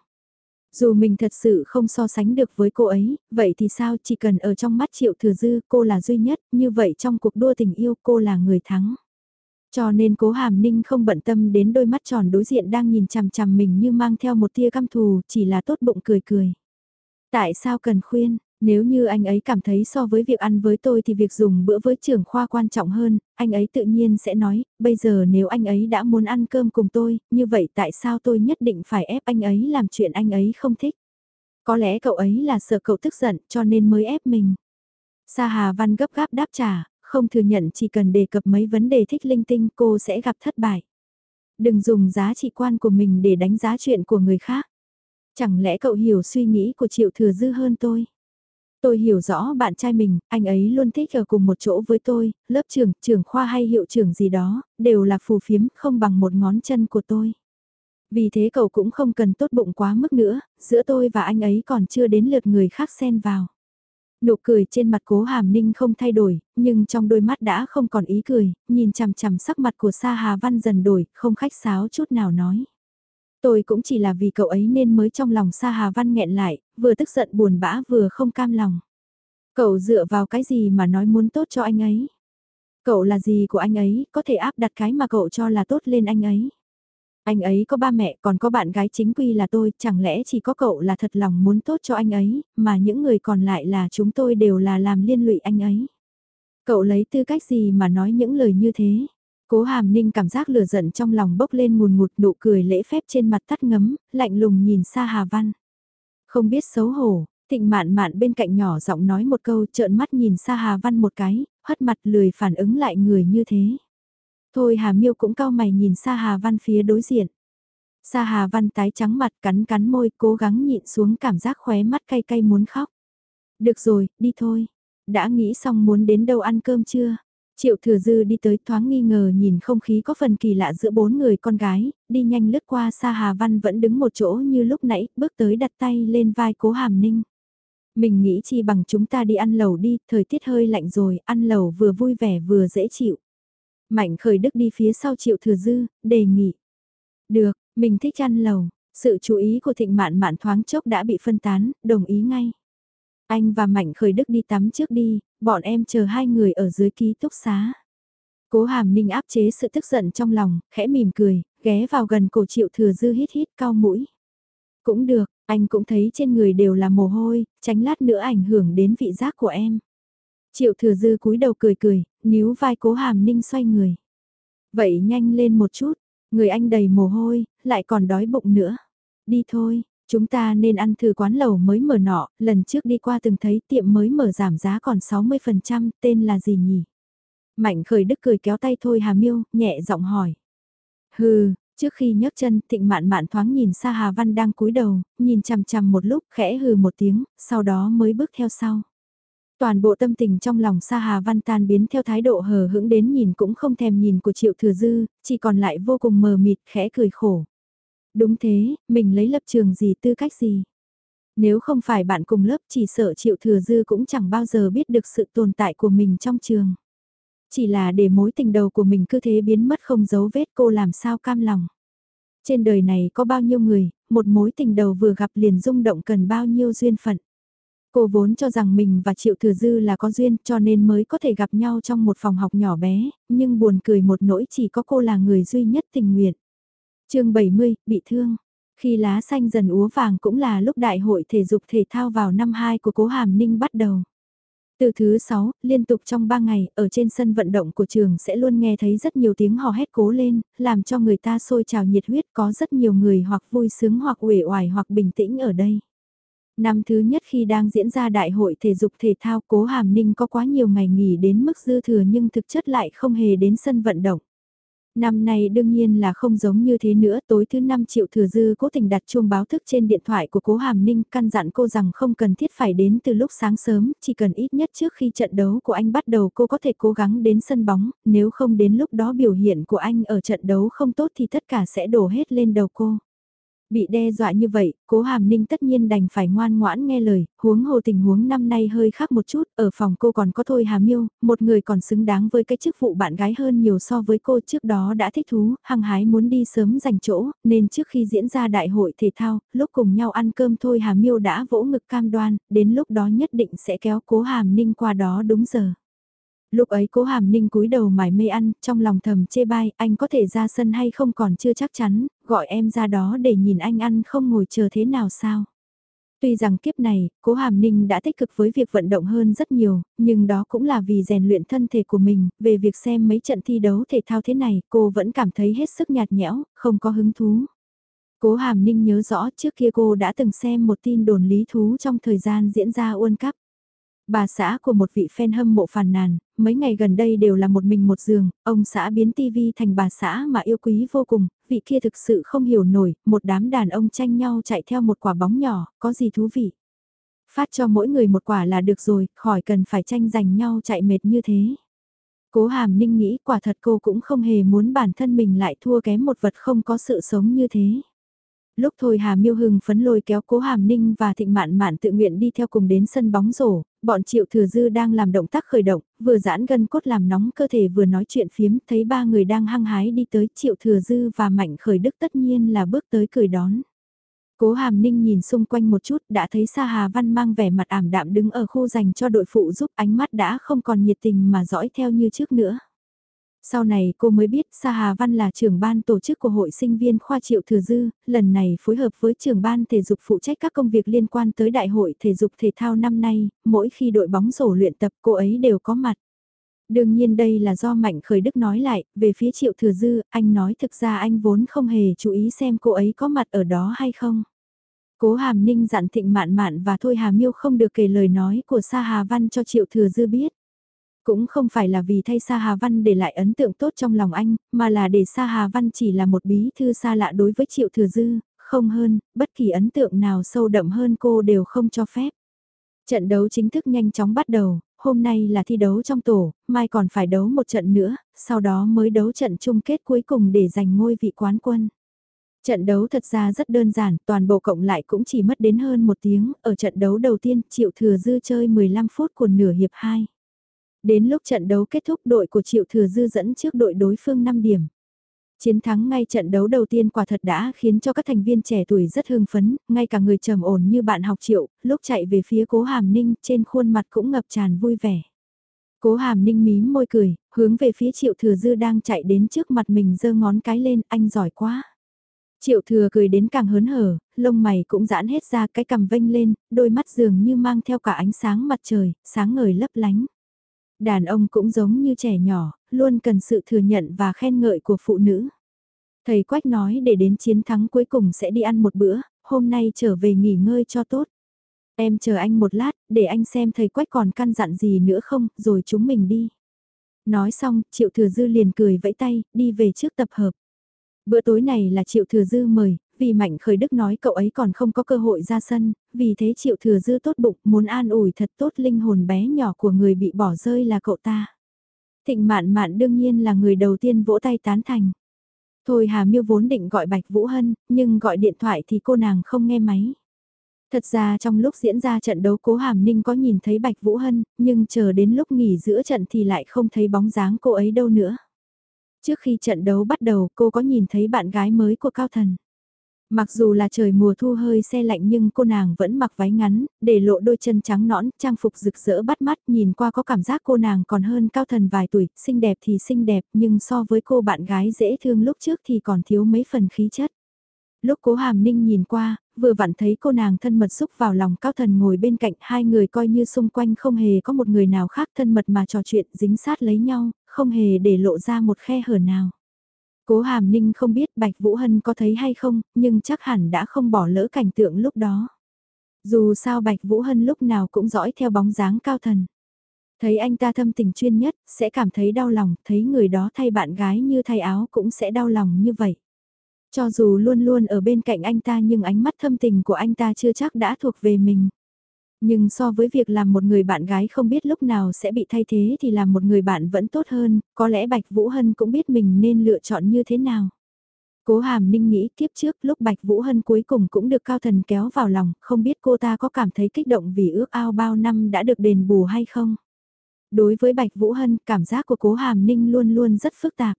Dù mình thật sự không so sánh được với cô ấy, vậy thì sao chỉ cần ở trong mắt Triệu Thừa Dư cô là duy nhất, như vậy trong cuộc đua tình yêu cô là người thắng. Cho nên cố hàm ninh không bận tâm đến đôi mắt tròn đối diện đang nhìn chằm chằm mình như mang theo một tia căm thù, chỉ là tốt bụng cười cười. Tại sao cần khuyên, nếu như anh ấy cảm thấy so với việc ăn với tôi thì việc dùng bữa với trưởng khoa quan trọng hơn, anh ấy tự nhiên sẽ nói, bây giờ nếu anh ấy đã muốn ăn cơm cùng tôi, như vậy tại sao tôi nhất định phải ép anh ấy làm chuyện anh ấy không thích? Có lẽ cậu ấy là sợ cậu tức giận cho nên mới ép mình. Sa Hà Văn gấp gáp đáp trả, không thừa nhận chỉ cần đề cập mấy vấn đề thích linh tinh cô sẽ gặp thất bại. Đừng dùng giá trị quan của mình để đánh giá chuyện của người khác. Chẳng lẽ cậu hiểu suy nghĩ của Triệu Thừa Dư hơn tôi? Tôi hiểu rõ bạn trai mình, anh ấy luôn thích ở cùng một chỗ với tôi, lớp trưởng, trưởng khoa hay hiệu trưởng gì đó, đều là phù phiếm không bằng một ngón chân của tôi. Vì thế cậu cũng không cần tốt bụng quá mức nữa, giữa tôi và anh ấy còn chưa đến lượt người khác xen vào. Nụ cười trên mặt cố hàm ninh không thay đổi, nhưng trong đôi mắt đã không còn ý cười, nhìn chằm chằm sắc mặt của Sa Hà Văn dần đổi, không khách sáo chút nào nói. Tôi cũng chỉ là vì cậu ấy nên mới trong lòng Sa Hà Văn nghẹn lại, vừa tức giận buồn bã vừa không cam lòng. Cậu dựa vào cái gì mà nói muốn tốt cho anh ấy? Cậu là gì của anh ấy, có thể áp đặt cái mà cậu cho là tốt lên anh ấy? Anh ấy có ba mẹ còn có bạn gái chính quy là tôi, chẳng lẽ chỉ có cậu là thật lòng muốn tốt cho anh ấy, mà những người còn lại là chúng tôi đều là làm liên lụy anh ấy. Cậu lấy tư cách gì mà nói những lời như thế? Cố hàm ninh cảm giác lửa giận trong lòng bốc lên mùn ngụt nụ cười lễ phép trên mặt tắt ngấm, lạnh lùng nhìn xa Hà Văn. Không biết xấu hổ, thịnh mạn mạn bên cạnh nhỏ giọng nói một câu trợn mắt nhìn xa Hà Văn một cái, hất mặt lười phản ứng lại người như thế. Thôi Hà Miêu cũng cao mày nhìn Sa Hà Văn phía đối diện. Sa Hà Văn tái trắng mặt cắn cắn môi cố gắng nhịn xuống cảm giác khóe mắt cay cay muốn khóc. Được rồi, đi thôi. Đã nghĩ xong muốn đến đâu ăn cơm chưa? Triệu thừa dư đi tới thoáng nghi ngờ nhìn không khí có phần kỳ lạ giữa bốn người con gái, đi nhanh lướt qua Sa Hà Văn vẫn đứng một chỗ như lúc nãy, bước tới đặt tay lên vai cố hàm ninh. Mình nghĩ chi bằng chúng ta đi ăn lẩu đi, thời tiết hơi lạnh rồi, ăn lẩu vừa vui vẻ vừa dễ chịu. Mạnh khởi đức đi phía sau triệu thừa dư, đề nghị. Được, mình thích ăn lầu. Sự chú ý của thịnh mạn mạn thoáng chốc đã bị phân tán, đồng ý ngay. Anh và Mạnh khởi đức đi tắm trước đi, bọn em chờ hai người ở dưới ký túc xá. Cố hàm ninh áp chế sự tức giận trong lòng, khẽ mỉm cười, ghé vào gần cổ triệu thừa dư hít hít cao mũi. Cũng được, anh cũng thấy trên người đều là mồ hôi, tránh lát nữa ảnh hưởng đến vị giác của em. Triệu thừa dư cúi đầu cười cười, níu vai cố hàm ninh xoay người. Vậy nhanh lên một chút, người anh đầy mồ hôi, lại còn đói bụng nữa. Đi thôi, chúng ta nên ăn thử quán lẩu mới mở nọ, lần trước đi qua từng thấy tiệm mới mở giảm giá còn 60%, tên là gì nhỉ? Mạnh khởi đức cười kéo tay thôi Hà Miêu, nhẹ giọng hỏi. Hừ, trước khi nhấc chân thịnh mạn mạn thoáng nhìn xa Hà Văn đang cúi đầu, nhìn chằm chằm một lúc khẽ hừ một tiếng, sau đó mới bước theo sau. Toàn bộ tâm tình trong lòng Sa Hà Văn tan biến theo thái độ hờ hững đến nhìn cũng không thèm nhìn của Triệu Thừa Dư, chỉ còn lại vô cùng mờ mịt khẽ cười khổ. Đúng thế, mình lấy lập trường gì tư cách gì. Nếu không phải bạn cùng lớp chỉ sợ Triệu Thừa Dư cũng chẳng bao giờ biết được sự tồn tại của mình trong trường. Chỉ là để mối tình đầu của mình cứ thế biến mất không dấu vết cô làm sao cam lòng. Trên đời này có bao nhiêu người, một mối tình đầu vừa gặp liền rung động cần bao nhiêu duyên phận. Cô vốn cho rằng mình và Triệu Thừa Dư là có duyên cho nên mới có thể gặp nhau trong một phòng học nhỏ bé, nhưng buồn cười một nỗi chỉ có cô là người duy nhất tình nguyện. chương 70, bị thương. Khi lá xanh dần úa vàng cũng là lúc đại hội thể dục thể thao vào năm 2 của cố Hàm Ninh bắt đầu. Từ thứ 6, liên tục trong 3 ngày, ở trên sân vận động của trường sẽ luôn nghe thấy rất nhiều tiếng hò hét cố lên, làm cho người ta sôi trào nhiệt huyết có rất nhiều người hoặc vui sướng hoặc uể oải hoặc bình tĩnh ở đây. Năm thứ nhất khi đang diễn ra đại hội thể dục thể thao cố Hàm Ninh có quá nhiều ngày nghỉ đến mức dư thừa nhưng thực chất lại không hề đến sân vận động. Năm nay đương nhiên là không giống như thế nữa, tối thứ năm triệu thừa dư cố tình đặt chuông báo thức trên điện thoại của cố Hàm Ninh căn dặn cô rằng không cần thiết phải đến từ lúc sáng sớm, chỉ cần ít nhất trước khi trận đấu của anh bắt đầu cô có thể cố gắng đến sân bóng, nếu không đến lúc đó biểu hiện của anh ở trận đấu không tốt thì tất cả sẽ đổ hết lên đầu cô. Bị đe dọa như vậy, cố hàm ninh tất nhiên đành phải ngoan ngoãn nghe lời, huống hồ tình huống năm nay hơi khác một chút, ở phòng cô còn có thôi hà miêu, một người còn xứng đáng với cái chức vụ bạn gái hơn nhiều so với cô trước đó đã thích thú, hăng hái muốn đi sớm giành chỗ, nên trước khi diễn ra đại hội thể thao, lúc cùng nhau ăn cơm thôi hà miêu đã vỗ ngực cam đoan, đến lúc đó nhất định sẽ kéo cố hàm ninh qua đó đúng giờ. Lúc ấy cố hàm ninh cúi đầu mải mê ăn, trong lòng thầm chê bai, anh có thể ra sân hay không còn chưa chắc chắn, gọi em ra đó để nhìn anh ăn không ngồi chờ thế nào sao. Tuy rằng kiếp này, cố hàm ninh đã tích cực với việc vận động hơn rất nhiều, nhưng đó cũng là vì rèn luyện thân thể của mình, về việc xem mấy trận thi đấu thể thao thế này, cô vẫn cảm thấy hết sức nhạt nhẽo, không có hứng thú. Cố hàm ninh nhớ rõ trước kia cô đã từng xem một tin đồn lý thú trong thời gian diễn ra World Cup. Bà xã của một vị fan hâm mộ phàn nàn, mấy ngày gần đây đều là một mình một giường, ông xã biến tivi thành bà xã mà yêu quý vô cùng, vị kia thực sự không hiểu nổi, một đám đàn ông tranh nhau chạy theo một quả bóng nhỏ, có gì thú vị. Phát cho mỗi người một quả là được rồi, khỏi cần phải tranh giành nhau chạy mệt như thế. Cố hàm ninh nghĩ quả thật cô cũng không hề muốn bản thân mình lại thua kém một vật không có sự sống như thế. Lúc thôi Hà Miêu Hưng phấn lôi kéo Cố Hàm Ninh và Thịnh Mạn Mạn tự nguyện đi theo cùng đến sân bóng rổ, bọn Triệu Thừa Dư đang làm động tác khởi động, vừa giãn gân cốt làm nóng cơ thể vừa nói chuyện phiếm, thấy ba người đang hăng hái đi tới Triệu Thừa Dư và Mạnh Khởi Đức tất nhiên là bước tới cười đón. Cố Hàm Ninh nhìn xung quanh một chút đã thấy Sa Hà Văn mang vẻ mặt ảm đạm đứng ở khu dành cho đội phụ giúp ánh mắt đã không còn nhiệt tình mà dõi theo như trước nữa. Sau này cô mới biết Sa Hà Văn là trưởng ban tổ chức của hội sinh viên khoa Triệu Thừa Dư, lần này phối hợp với trưởng ban thể dục phụ trách các công việc liên quan tới đại hội thể dục thể thao năm nay, mỗi khi đội bóng rổ luyện tập cô ấy đều có mặt. Đương nhiên đây là do Mạnh Khởi Đức nói lại, về phía Triệu Thừa Dư, anh nói thực ra anh vốn không hề chú ý xem cô ấy có mặt ở đó hay không. Cố Hàm Ninh dặn Thịnh Mạn Mạn và Thôi Hà Miêu không được kể lời nói của Sa Hà Văn cho Triệu Thừa Dư biết. Cũng không phải là vì thay Sa Hà Văn để lại ấn tượng tốt trong lòng anh, mà là để Sa Hà Văn chỉ là một bí thư xa lạ đối với Triệu Thừa Dư, không hơn, bất kỳ ấn tượng nào sâu đậm hơn cô đều không cho phép. Trận đấu chính thức nhanh chóng bắt đầu, hôm nay là thi đấu trong tổ, mai còn phải đấu một trận nữa, sau đó mới đấu trận chung kết cuối cùng để giành ngôi vị quán quân. Trận đấu thật ra rất đơn giản, toàn bộ cộng lại cũng chỉ mất đến hơn một tiếng, ở trận đấu đầu tiên Triệu Thừa Dư chơi 15 phút của nửa hiệp 2. Đến lúc trận đấu kết thúc đội của Triệu Thừa Dư dẫn trước đội đối phương 5 điểm. Chiến thắng ngay trận đấu đầu tiên quả thật đã khiến cho các thành viên trẻ tuổi rất hưng phấn, ngay cả người trầm ổn như bạn học Triệu, lúc chạy về phía cố hàm ninh trên khuôn mặt cũng ngập tràn vui vẻ. Cố hàm ninh mím môi cười, hướng về phía Triệu Thừa Dư đang chạy đến trước mặt mình giơ ngón cái lên, anh giỏi quá. Triệu thừa cười đến càng hớn hở, lông mày cũng giãn hết ra cái cằm vênh lên, đôi mắt dường như mang theo cả ánh sáng mặt trời, sáng ngời lấp lánh. Đàn ông cũng giống như trẻ nhỏ, luôn cần sự thừa nhận và khen ngợi của phụ nữ. Thầy Quách nói để đến chiến thắng cuối cùng sẽ đi ăn một bữa, hôm nay trở về nghỉ ngơi cho tốt. Em chờ anh một lát, để anh xem thầy Quách còn căn dặn gì nữa không, rồi chúng mình đi. Nói xong, Triệu Thừa Dư liền cười vẫy tay, đi về trước tập hợp. Bữa tối này là Triệu Thừa Dư mời, vì Mạnh Khởi Đức nói cậu ấy còn không có cơ hội ra sân, vì thế Triệu Thừa Dư tốt bụng muốn an ủi thật tốt linh hồn bé nhỏ của người bị bỏ rơi là cậu ta. Thịnh mạn mạn đương nhiên là người đầu tiên vỗ tay tán thành. Thôi Hà Miêu vốn định gọi Bạch Vũ Hân, nhưng gọi điện thoại thì cô nàng không nghe máy. Thật ra trong lúc diễn ra trận đấu cố Hàm Ninh có nhìn thấy Bạch Vũ Hân, nhưng chờ đến lúc nghỉ giữa trận thì lại không thấy bóng dáng cô ấy đâu nữa. Trước khi trận đấu bắt đầu cô có nhìn thấy bạn gái mới của Cao Thần. Mặc dù là trời mùa thu hơi xe lạnh nhưng cô nàng vẫn mặc váy ngắn, để lộ đôi chân trắng nõn, trang phục rực rỡ bắt mắt, nhìn qua có cảm giác cô nàng còn hơn cao thần vài tuổi, xinh đẹp thì xinh đẹp, nhưng so với cô bạn gái dễ thương lúc trước thì còn thiếu mấy phần khí chất. Lúc cố hàm ninh nhìn qua, vừa vặn thấy cô nàng thân mật xúc vào lòng cao thần ngồi bên cạnh hai người coi như xung quanh không hề có một người nào khác thân mật mà trò chuyện dính sát lấy nhau, không hề để lộ ra một khe hở nào. Cố Hàm Ninh không biết Bạch Vũ Hân có thấy hay không, nhưng chắc hẳn đã không bỏ lỡ cảnh tượng lúc đó. Dù sao Bạch Vũ Hân lúc nào cũng dõi theo bóng dáng cao thần. Thấy anh ta thâm tình chuyên nhất, sẽ cảm thấy đau lòng, thấy người đó thay bạn gái như thay áo cũng sẽ đau lòng như vậy. Cho dù luôn luôn ở bên cạnh anh ta nhưng ánh mắt thâm tình của anh ta chưa chắc đã thuộc về mình. Nhưng so với việc làm một người bạn gái không biết lúc nào sẽ bị thay thế thì làm một người bạn vẫn tốt hơn, có lẽ Bạch Vũ Hân cũng biết mình nên lựa chọn như thế nào. Cố Hàm Ninh nghĩ kiếp trước lúc Bạch Vũ Hân cuối cùng cũng được Cao Thần kéo vào lòng, không biết cô ta có cảm thấy kích động vì ước ao bao năm đã được đền bù hay không. Đối với Bạch Vũ Hân, cảm giác của Cố Hàm Ninh luôn luôn rất phức tạp.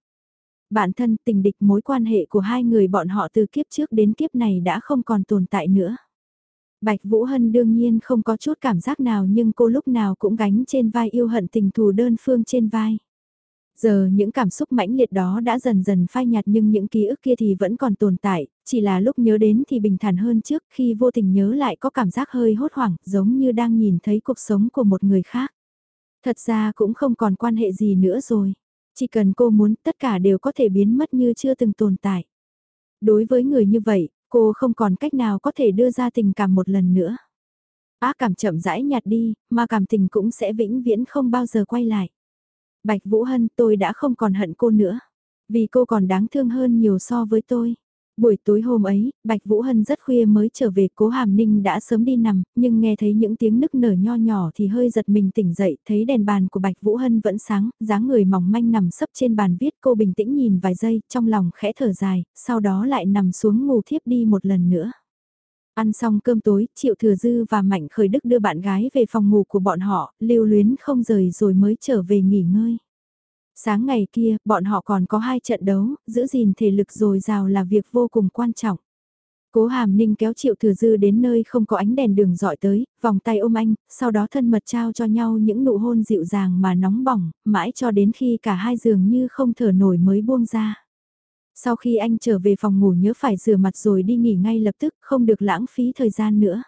Bản thân tình địch mối quan hệ của hai người bọn họ từ kiếp trước đến kiếp này đã không còn tồn tại nữa. Bạch Vũ Hân đương nhiên không có chút cảm giác nào nhưng cô lúc nào cũng gánh trên vai yêu hận tình thù đơn phương trên vai. Giờ những cảm xúc mãnh liệt đó đã dần dần phai nhạt nhưng những ký ức kia thì vẫn còn tồn tại, chỉ là lúc nhớ đến thì bình thản hơn trước khi vô tình nhớ lại có cảm giác hơi hốt hoảng giống như đang nhìn thấy cuộc sống của một người khác. Thật ra cũng không còn quan hệ gì nữa rồi. Chỉ cần cô muốn tất cả đều có thể biến mất như chưa từng tồn tại. Đối với người như vậy, Cô không còn cách nào có thể đưa ra tình cảm một lần nữa. Ác cảm chậm rãi nhạt đi, mà cảm tình cũng sẽ vĩnh viễn không bao giờ quay lại. Bạch Vũ Hân tôi đã không còn hận cô nữa. Vì cô còn đáng thương hơn nhiều so với tôi. Buổi tối hôm ấy, Bạch Vũ Hân rất khuya mới trở về cố Hàm Ninh đã sớm đi nằm, nhưng nghe thấy những tiếng nức nở nho nhỏ thì hơi giật mình tỉnh dậy, thấy đèn bàn của Bạch Vũ Hân vẫn sáng, dáng người mỏng manh nằm sấp trên bàn viết cô bình tĩnh nhìn vài giây, trong lòng khẽ thở dài, sau đó lại nằm xuống ngủ thiếp đi một lần nữa. Ăn xong cơm tối, Triệu Thừa Dư và Mạnh Khởi Đức đưa bạn gái về phòng ngủ của bọn họ, lưu luyến không rời rồi mới trở về nghỉ ngơi. Sáng ngày kia, bọn họ còn có hai trận đấu, giữ gìn thể lực dồi dào là việc vô cùng quan trọng. Cố Hàm Ninh kéo Triệu Thừa Dư đến nơi không có ánh đèn đường dọi tới, vòng tay ôm anh, sau đó thân mật trao cho nhau những nụ hôn dịu dàng mà nóng bỏng, mãi cho đến khi cả hai giường như không thở nổi mới buông ra. Sau khi anh trở về phòng ngủ nhớ phải rửa mặt rồi đi nghỉ ngay lập tức, không được lãng phí thời gian nữa.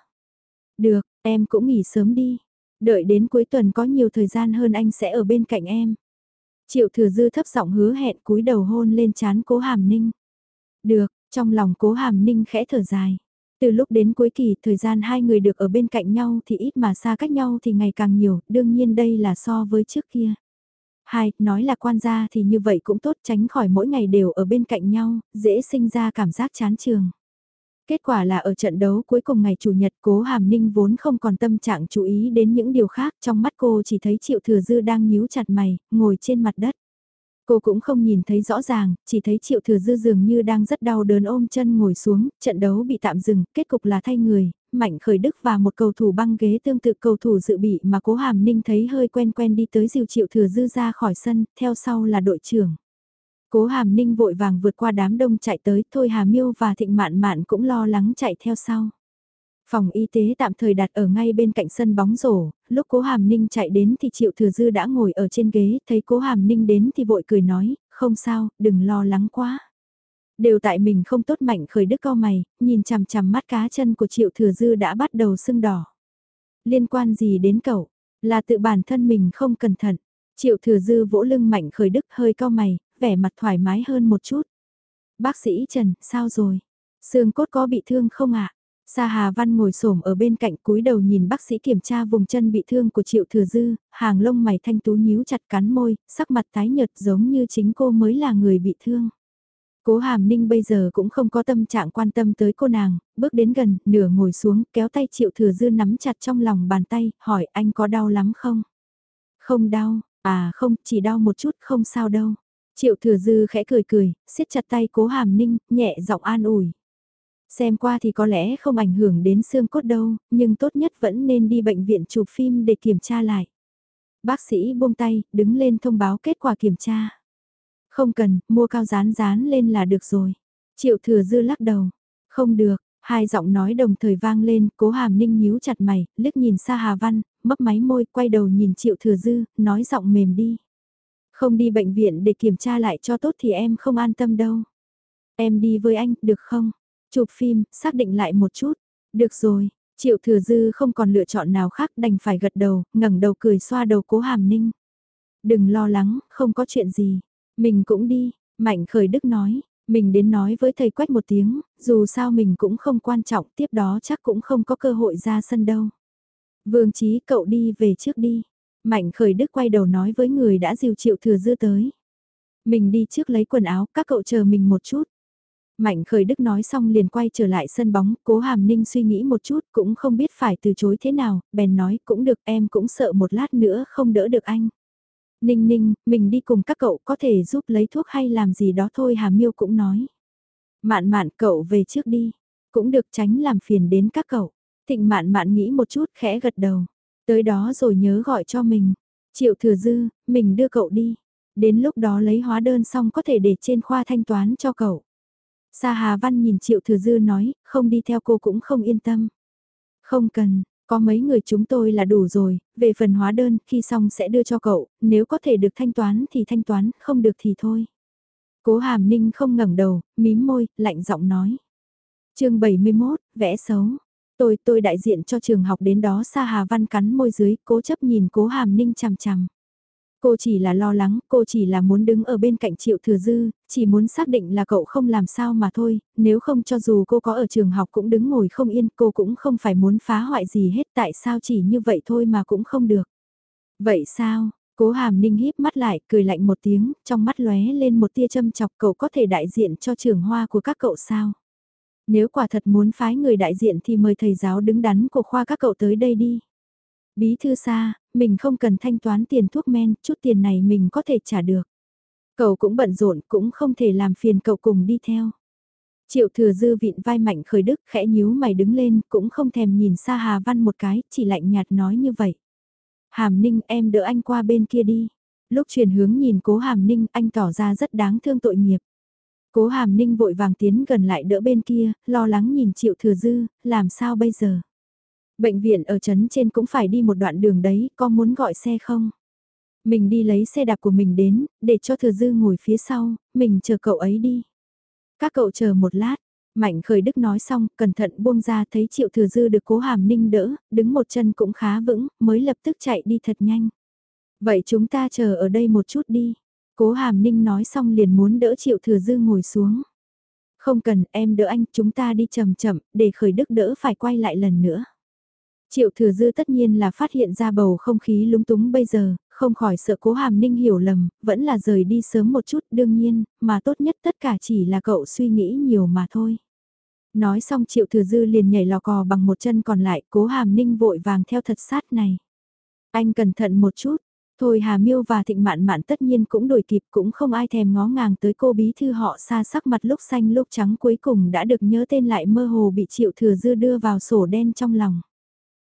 Được, em cũng nghỉ sớm đi. Đợi đến cuối tuần có nhiều thời gian hơn anh sẽ ở bên cạnh em. Triệu thừa dư thấp giọng hứa hẹn cúi đầu hôn lên chán cố hàm ninh. Được, trong lòng cố hàm ninh khẽ thở dài. Từ lúc đến cuối kỳ, thời gian hai người được ở bên cạnh nhau thì ít mà xa cách nhau thì ngày càng nhiều, đương nhiên đây là so với trước kia. Hai, nói là quan gia thì như vậy cũng tốt tránh khỏi mỗi ngày đều ở bên cạnh nhau, dễ sinh ra cảm giác chán trường. Kết quả là ở trận đấu cuối cùng ngày Chủ nhật cố Hàm Ninh vốn không còn tâm trạng chú ý đến những điều khác trong mắt cô chỉ thấy Triệu Thừa Dư đang nhíu chặt mày, ngồi trên mặt đất. Cô cũng không nhìn thấy rõ ràng, chỉ thấy Triệu Thừa Dư dường như đang rất đau đớn ôm chân ngồi xuống, trận đấu bị tạm dừng, kết cục là thay người, Mạnh Khởi Đức và một cầu thủ băng ghế tương tự cầu thủ dự bị mà Cố Hàm Ninh thấy hơi quen quen đi tới dìu Triệu Thừa Dư ra khỏi sân, theo sau là đội trưởng. Cố Hàm Ninh vội vàng vượt qua đám đông chạy tới, Thôi Hà Miêu và Thịnh Mạn Mạn cũng lo lắng chạy theo sau. Phòng y tế tạm thời đặt ở ngay bên cạnh sân bóng rổ, lúc Cố Hàm Ninh chạy đến thì Triệu Thừa Dư đã ngồi ở trên ghế, thấy Cố Hàm Ninh đến thì vội cười nói, không sao, đừng lo lắng quá. Đều tại mình không tốt mạnh khởi đức co mày, nhìn chằm chằm mắt cá chân của Triệu Thừa Dư đã bắt đầu sưng đỏ. Liên quan gì đến cậu? Là tự bản thân mình không cẩn thận. Triệu Thừa Dư vỗ lưng mạnh khởi đức hơi co mày, vẻ mặt thoải mái hơn một chút. Bác sĩ Trần, sao rồi? Xương cốt có bị thương không ạ? Sa Hà Văn ngồi xổm ở bên cạnh cúi đầu nhìn bác sĩ kiểm tra vùng chân bị thương của Triệu Thừa Dư, hàng lông mày thanh tú nhíu chặt cắn môi, sắc mặt tái nhợt giống như chính cô mới là người bị thương. Cố Hàm Ninh bây giờ cũng không có tâm trạng quan tâm tới cô nàng, bước đến gần, nửa ngồi xuống, kéo tay Triệu Thừa Dư nắm chặt trong lòng bàn tay, hỏi anh có đau lắm không? Không đau, à không, chỉ đau một chút, không sao đâu. Triệu Thừa Dư khẽ cười cười, siết chặt tay Cố Hàm Ninh, nhẹ giọng an ủi. Xem qua thì có lẽ không ảnh hưởng đến xương cốt đâu, nhưng tốt nhất vẫn nên đi bệnh viện chụp phim để kiểm tra lại. Bác sĩ buông tay, đứng lên thông báo kết quả kiểm tra. Không cần, mua cao rán rán lên là được rồi. Triệu thừa dư lắc đầu. Không được, hai giọng nói đồng thời vang lên, cố hàm ninh nhíu chặt mày, liếc nhìn xa Hà Văn, mấp máy môi, quay đầu nhìn triệu thừa dư, nói giọng mềm đi. Không đi bệnh viện để kiểm tra lại cho tốt thì em không an tâm đâu. Em đi với anh, được không? Chụp phim, xác định lại một chút. Được rồi, triệu thừa dư không còn lựa chọn nào khác đành phải gật đầu, ngẩng đầu cười xoa đầu cố hàm ninh. Đừng lo lắng, không có chuyện gì. Mình cũng đi, Mạnh Khởi Đức nói, mình đến nói với thầy Quách một tiếng, dù sao mình cũng không quan trọng, tiếp đó chắc cũng không có cơ hội ra sân đâu. Vương Chí cậu đi về trước đi. Mạnh Khởi Đức quay đầu nói với người đã dìu triệu thừa dư tới. Mình đi trước lấy quần áo, các cậu chờ mình một chút. Mạnh Khởi Đức nói xong liền quay trở lại sân bóng, cố Hàm Ninh suy nghĩ một chút cũng không biết phải từ chối thế nào, bèn nói cũng được em cũng sợ một lát nữa không đỡ được anh. Ninh ninh, mình đi cùng các cậu có thể giúp lấy thuốc hay làm gì đó thôi Hà Miêu cũng nói. Mạn mạn cậu về trước đi, cũng được tránh làm phiền đến các cậu. Thịnh mạn mạn nghĩ một chút khẽ gật đầu. Tới đó rồi nhớ gọi cho mình. Triệu thừa dư, mình đưa cậu đi. Đến lúc đó lấy hóa đơn xong có thể để trên khoa thanh toán cho cậu. Sa Hà Văn nhìn Triệu Thừa Dư nói, không đi theo cô cũng không yên tâm. Không cần, có mấy người chúng tôi là đủ rồi, về phần hóa đơn khi xong sẽ đưa cho cậu, nếu có thể được thanh toán thì thanh toán, không được thì thôi. Cố Hàm Ninh không ngẩng đầu, mím môi, lạnh giọng nói. chương 71, vẽ xấu. Tôi, tôi đại diện cho trường học đến đó Sa Hà Văn cắn môi dưới, cố chấp nhìn Cố Hàm Ninh chằm chằm. Cô chỉ là lo lắng, cô chỉ là muốn đứng ở bên cạnh Triệu Thừa Dư, chỉ muốn xác định là cậu không làm sao mà thôi, nếu không cho dù cô có ở trường học cũng đứng ngồi không yên, cô cũng không phải muốn phá hoại gì hết, tại sao chỉ như vậy thôi mà cũng không được. Vậy sao? Cố Hàm Ninh híp mắt lại, cười lạnh một tiếng, trong mắt lóe lên một tia châm chọc cậu có thể đại diện cho trường hoa của các cậu sao? Nếu quả thật muốn phái người đại diện thì mời thầy giáo đứng đắn của khoa các cậu tới đây đi. Bí thư xa, mình không cần thanh toán tiền thuốc men, chút tiền này mình có thể trả được. Cậu cũng bận rộn, cũng không thể làm phiền cậu cùng đi theo. Triệu thừa dư vịn vai mạnh khởi đức khẽ nhíu mày đứng lên, cũng không thèm nhìn xa Hà Văn một cái, chỉ lạnh nhạt nói như vậy. Hàm Ninh em đỡ anh qua bên kia đi. Lúc chuyển hướng nhìn cố Hàm Ninh anh tỏ ra rất đáng thương tội nghiệp. Cố Hàm Ninh vội vàng tiến gần lại đỡ bên kia, lo lắng nhìn Triệu Thừa Dư, làm sao bây giờ? Bệnh viện ở trấn trên cũng phải đi một đoạn đường đấy, có muốn gọi xe không? Mình đi lấy xe đạp của mình đến, để cho thừa dư ngồi phía sau, mình chờ cậu ấy đi. Các cậu chờ một lát, Mạnh khởi đức nói xong, cẩn thận buông ra thấy triệu thừa dư được cố hàm ninh đỡ, đứng một chân cũng khá vững, mới lập tức chạy đi thật nhanh. Vậy chúng ta chờ ở đây một chút đi. Cố hàm ninh nói xong liền muốn đỡ triệu thừa dư ngồi xuống. Không cần, em đỡ anh, chúng ta đi chậm chậm, để khởi đức đỡ phải quay lại lần nữa. Triệu thừa dư tất nhiên là phát hiện ra bầu không khí lúng túng bây giờ, không khỏi sợ cố hàm ninh hiểu lầm, vẫn là rời đi sớm một chút đương nhiên, mà tốt nhất tất cả chỉ là cậu suy nghĩ nhiều mà thôi. Nói xong triệu thừa dư liền nhảy lò cò bằng một chân còn lại, cố hàm ninh vội vàng theo thật sát này. Anh cẩn thận một chút, thôi Hà Miêu và Thịnh Mạn Mạn tất nhiên cũng đổi kịp cũng không ai thèm ngó ngàng tới cô bí thư họ xa sắc mặt lúc xanh lúc trắng cuối cùng đã được nhớ tên lại mơ hồ bị triệu thừa dư đưa vào sổ đen trong lòng.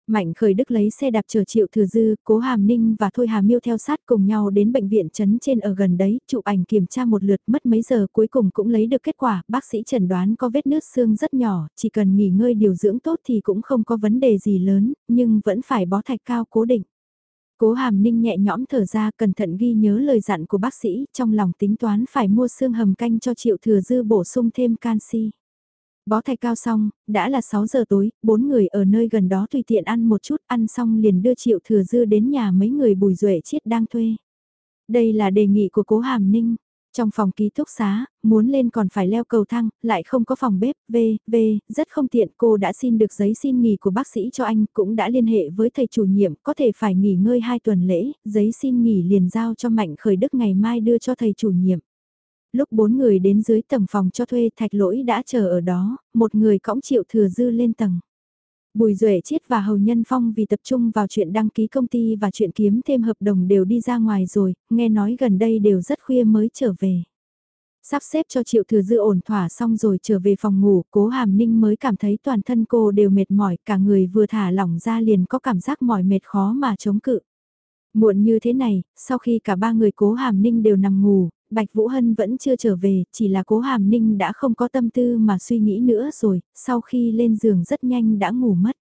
Mạnh khởi đức lấy xe đạp chờ triệu thừa dư, cố hàm ninh và thôi hà miêu theo sát cùng nhau đến bệnh viện chấn trên ở gần đấy, chụp ảnh kiểm tra một lượt mất mấy giờ cuối cùng cũng lấy được kết quả, bác sĩ chẩn đoán có vết nứt xương rất nhỏ, chỉ cần nghỉ ngơi điều dưỡng tốt thì cũng không có vấn đề gì lớn, nhưng vẫn phải bó thạch cao cố định. Cố hàm ninh nhẹ nhõm thở ra cẩn thận ghi nhớ lời dặn của bác sĩ, trong lòng tính toán phải mua xương hầm canh cho triệu thừa dư bổ sung thêm canxi. Bó thạch cao xong, đã là 6 giờ tối, bốn người ở nơi gần đó tùy tiện ăn một chút, ăn xong liền đưa triệu thừa dư đến nhà mấy người bùi duệ chiết đang thuê. Đây là đề nghị của cố Hàm Ninh. Trong phòng ký túc xá, muốn lên còn phải leo cầu thang, lại không có phòng bếp, v, v, rất không tiện. Cô đã xin được giấy xin nghỉ của bác sĩ cho anh, cũng đã liên hệ với thầy chủ nhiệm, có thể phải nghỉ ngơi 2 tuần lễ, giấy xin nghỉ liền giao cho Mạnh Khởi Đức ngày mai đưa cho thầy chủ nhiệm. Lúc bốn người đến dưới tầng phòng cho thuê thạch lỗi đã chờ ở đó, một người cõng triệu thừa dư lên tầng. Bùi Duệ Chiết và Hầu Nhân Phong vì tập trung vào chuyện đăng ký công ty và chuyện kiếm thêm hợp đồng đều đi ra ngoài rồi, nghe nói gần đây đều rất khuya mới trở về. Sắp xếp cho Triệu Thừa Dư ổn thỏa xong rồi trở về phòng ngủ, cố Hàm Ninh mới cảm thấy toàn thân cô đều mệt mỏi, cả người vừa thả lỏng ra liền có cảm giác mỏi mệt khó mà chống cự. Muộn như thế này, sau khi cả ba người cố Hàm Ninh đều nằm ngủ, Bạch Vũ Hân vẫn chưa trở về, chỉ là cố Hàm Ninh đã không có tâm tư mà suy nghĩ nữa rồi, sau khi lên giường rất nhanh đã ngủ mất.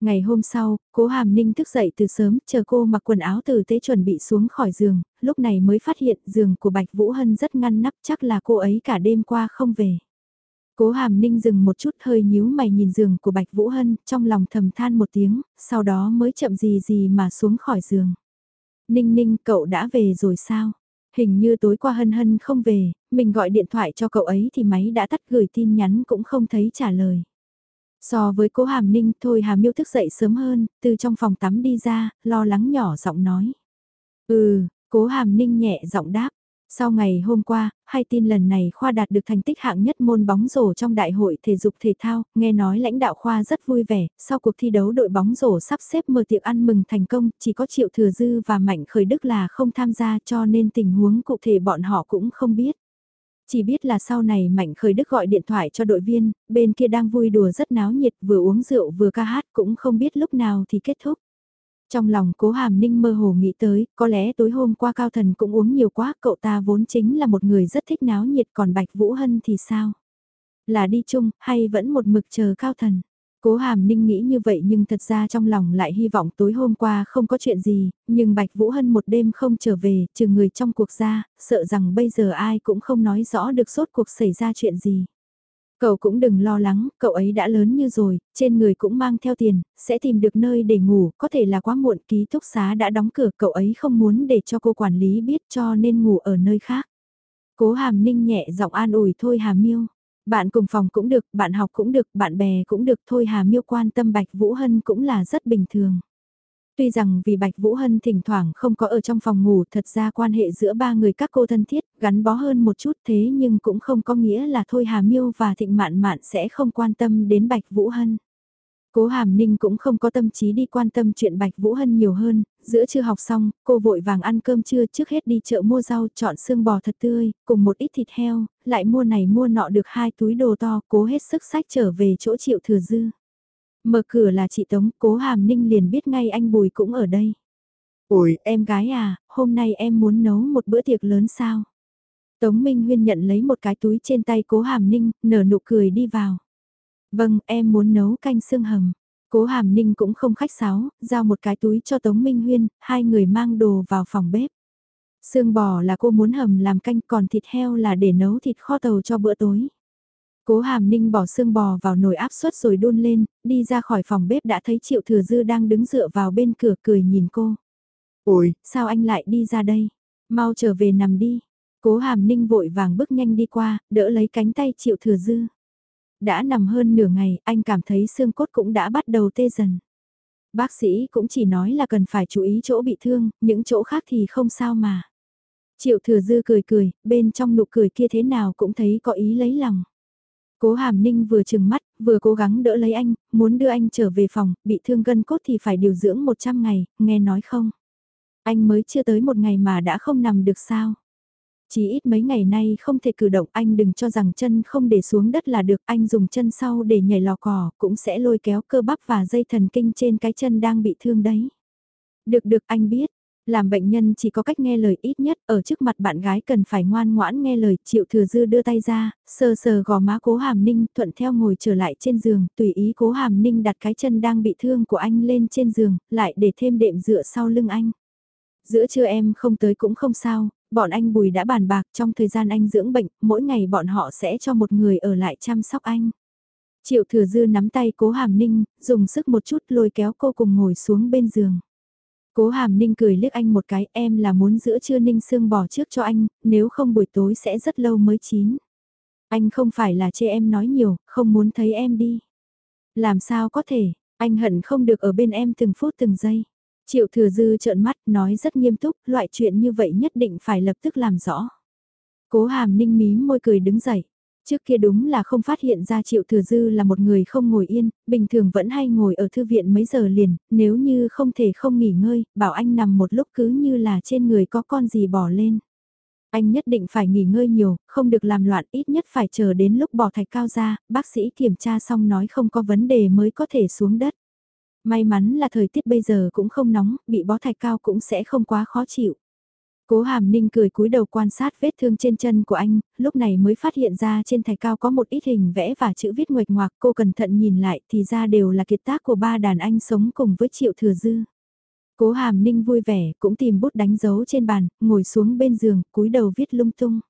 Ngày hôm sau, cố Hàm Ninh thức dậy từ sớm, chờ cô mặc quần áo tử tế chuẩn bị xuống khỏi giường, lúc này mới phát hiện giường của Bạch Vũ Hân rất ngăn nắp chắc là cô ấy cả đêm qua không về. Cố Hàm Ninh dừng một chút hơi nhíu mày nhìn giường của Bạch Vũ Hân, trong lòng thầm than một tiếng, sau đó mới chậm gì gì mà xuống khỏi giường. Ninh Ninh, cậu đã về rồi sao? Hình như tối qua Hân Hân không về, mình gọi điện thoại cho cậu ấy thì máy đã tắt gửi tin nhắn cũng không thấy trả lời. So với cố Hàm Ninh thôi Hà Miêu thức dậy sớm hơn, từ trong phòng tắm đi ra, lo lắng nhỏ giọng nói. Ừ, cố Hàm Ninh nhẹ giọng đáp. Sau ngày hôm qua, hay tin lần này Khoa đạt được thành tích hạng nhất môn bóng rổ trong đại hội thể dục thể thao, nghe nói lãnh đạo Khoa rất vui vẻ, sau cuộc thi đấu đội bóng rổ sắp xếp mở tiệc ăn mừng thành công, chỉ có Triệu Thừa Dư và Mạnh Khởi Đức là không tham gia cho nên tình huống cụ thể bọn họ cũng không biết. Chỉ biết là sau này Mạnh Khởi Đức gọi điện thoại cho đội viên, bên kia đang vui đùa rất náo nhiệt vừa uống rượu vừa ca hát cũng không biết lúc nào thì kết thúc. Trong lòng cố hàm ninh mơ hồ nghĩ tới, có lẽ tối hôm qua Cao Thần cũng uống nhiều quá, cậu ta vốn chính là một người rất thích náo nhiệt còn Bạch Vũ Hân thì sao? Là đi chung, hay vẫn một mực chờ Cao Thần? Cố Hàm Ninh nghĩ như vậy nhưng thật ra trong lòng lại hy vọng tối hôm qua không có chuyện gì, nhưng Bạch Vũ Hân một đêm không trở về, trừ người trong cuộc ra, sợ rằng bây giờ ai cũng không nói rõ được sốt cuộc xảy ra chuyện gì. Cậu cũng đừng lo lắng, cậu ấy đã lớn như rồi, trên người cũng mang theo tiền, sẽ tìm được nơi để ngủ, có thể là quá muộn ký túc xá đã đóng cửa, cậu ấy không muốn để cho cô quản lý biết cho nên ngủ ở nơi khác. Cố Hàm Ninh nhẹ giọng an ủi thôi Hà Miêu. Bạn cùng phòng cũng được, bạn học cũng được, bạn bè cũng được thôi Hà Miêu quan tâm Bạch Vũ Hân cũng là rất bình thường. Tuy rằng vì Bạch Vũ Hân thỉnh thoảng không có ở trong phòng ngủ thật ra quan hệ giữa ba người các cô thân thiết, gắn bó hơn một chút thế nhưng cũng không có nghĩa là thôi Hà Miêu và Thịnh Mạn Mạn sẽ không quan tâm đến Bạch Vũ Hân. Cố Hàm Ninh cũng không có tâm trí đi quan tâm chuyện Bạch Vũ Hân nhiều hơn, giữa trưa học xong, cô vội vàng ăn cơm trưa trước hết đi chợ mua rau chọn xương bò thật tươi, cùng một ít thịt heo, lại mua này mua nọ được hai túi đồ to, cố hết sức sách trở về chỗ triệu thừa dư. Mở cửa là chị Tống, cố Hàm Ninh liền biết ngay anh Bùi cũng ở đây. Ôi, em gái à, hôm nay em muốn nấu một bữa tiệc lớn sao? Tống Minh Huyên nhận lấy một cái túi trên tay cố Hàm Ninh, nở nụ cười đi vào. Vâng, em muốn nấu canh xương hầm. Cố Hàm Ninh cũng không khách sáo, giao một cái túi cho Tống Minh Huyên, hai người mang đồ vào phòng bếp. Xương bò là cô muốn hầm làm canh còn thịt heo là để nấu thịt kho tàu cho bữa tối. Cố Hàm Ninh bỏ xương bò vào nồi áp suất rồi đun lên, đi ra khỏi phòng bếp đã thấy Triệu Thừa Dư đang đứng dựa vào bên cửa cười nhìn cô. Ôi, sao anh lại đi ra đây? Mau trở về nằm đi. Cố Hàm Ninh vội vàng bước nhanh đi qua, đỡ lấy cánh tay Triệu Thừa Dư. Đã nằm hơn nửa ngày, anh cảm thấy xương cốt cũng đã bắt đầu tê dần. Bác sĩ cũng chỉ nói là cần phải chú ý chỗ bị thương, những chỗ khác thì không sao mà. Triệu Thừa Dư cười cười, bên trong nụ cười kia thế nào cũng thấy có ý lấy lòng. Cố Hàm Ninh vừa chừng mắt, vừa cố gắng đỡ lấy anh, muốn đưa anh trở về phòng, bị thương gân cốt thì phải điều dưỡng 100 ngày, nghe nói không? Anh mới chưa tới một ngày mà đã không nằm được sao? Chỉ ít mấy ngày nay không thể cử động anh đừng cho rằng chân không để xuống đất là được anh dùng chân sau để nhảy lò cỏ cũng sẽ lôi kéo cơ bắp và dây thần kinh trên cái chân đang bị thương đấy. Được được anh biết, làm bệnh nhân chỉ có cách nghe lời ít nhất ở trước mặt bạn gái cần phải ngoan ngoãn nghe lời triệu thừa dư đưa tay ra, sờ sờ gò má cố hàm ninh thuận theo ngồi trở lại trên giường, tùy ý cố hàm ninh đặt cái chân đang bị thương của anh lên trên giường, lại để thêm đệm dựa sau lưng anh. Giữa trưa em không tới cũng không sao, bọn anh Bùi đã bàn bạc trong thời gian anh dưỡng bệnh, mỗi ngày bọn họ sẽ cho một người ở lại chăm sóc anh. Triệu thừa dư nắm tay cố hàm ninh, dùng sức một chút lôi kéo cô cùng ngồi xuống bên giường. Cố hàm ninh cười liếc anh một cái em là muốn giữa trưa ninh xương bò trước cho anh, nếu không buổi tối sẽ rất lâu mới chín. Anh không phải là chê em nói nhiều, không muốn thấy em đi. Làm sao có thể, anh hận không được ở bên em từng phút từng giây. Triệu thừa dư trợn mắt nói rất nghiêm túc, loại chuyện như vậy nhất định phải lập tức làm rõ. Cố hàm ninh mí môi cười đứng dậy. Trước kia đúng là không phát hiện ra Triệu Thừa Dư là một người không ngồi yên, bình thường vẫn hay ngồi ở thư viện mấy giờ liền, nếu như không thể không nghỉ ngơi, bảo anh nằm một lúc cứ như là trên người có con gì bỏ lên. Anh nhất định phải nghỉ ngơi nhiều, không được làm loạn ít nhất phải chờ đến lúc bỏ thạch cao ra, bác sĩ kiểm tra xong nói không có vấn đề mới có thể xuống đất. May mắn là thời tiết bây giờ cũng không nóng, bị bó thạch cao cũng sẽ không quá khó chịu. Cố hàm ninh cười cúi đầu quan sát vết thương trên chân của anh, lúc này mới phát hiện ra trên thạch cao có một ít hình vẽ và chữ viết nguệch ngoạc cô cẩn thận nhìn lại thì ra đều là kiệt tác của ba đàn anh sống cùng với triệu thừa dư. Cố hàm ninh vui vẻ, cũng tìm bút đánh dấu trên bàn, ngồi xuống bên giường, cúi đầu viết lung tung.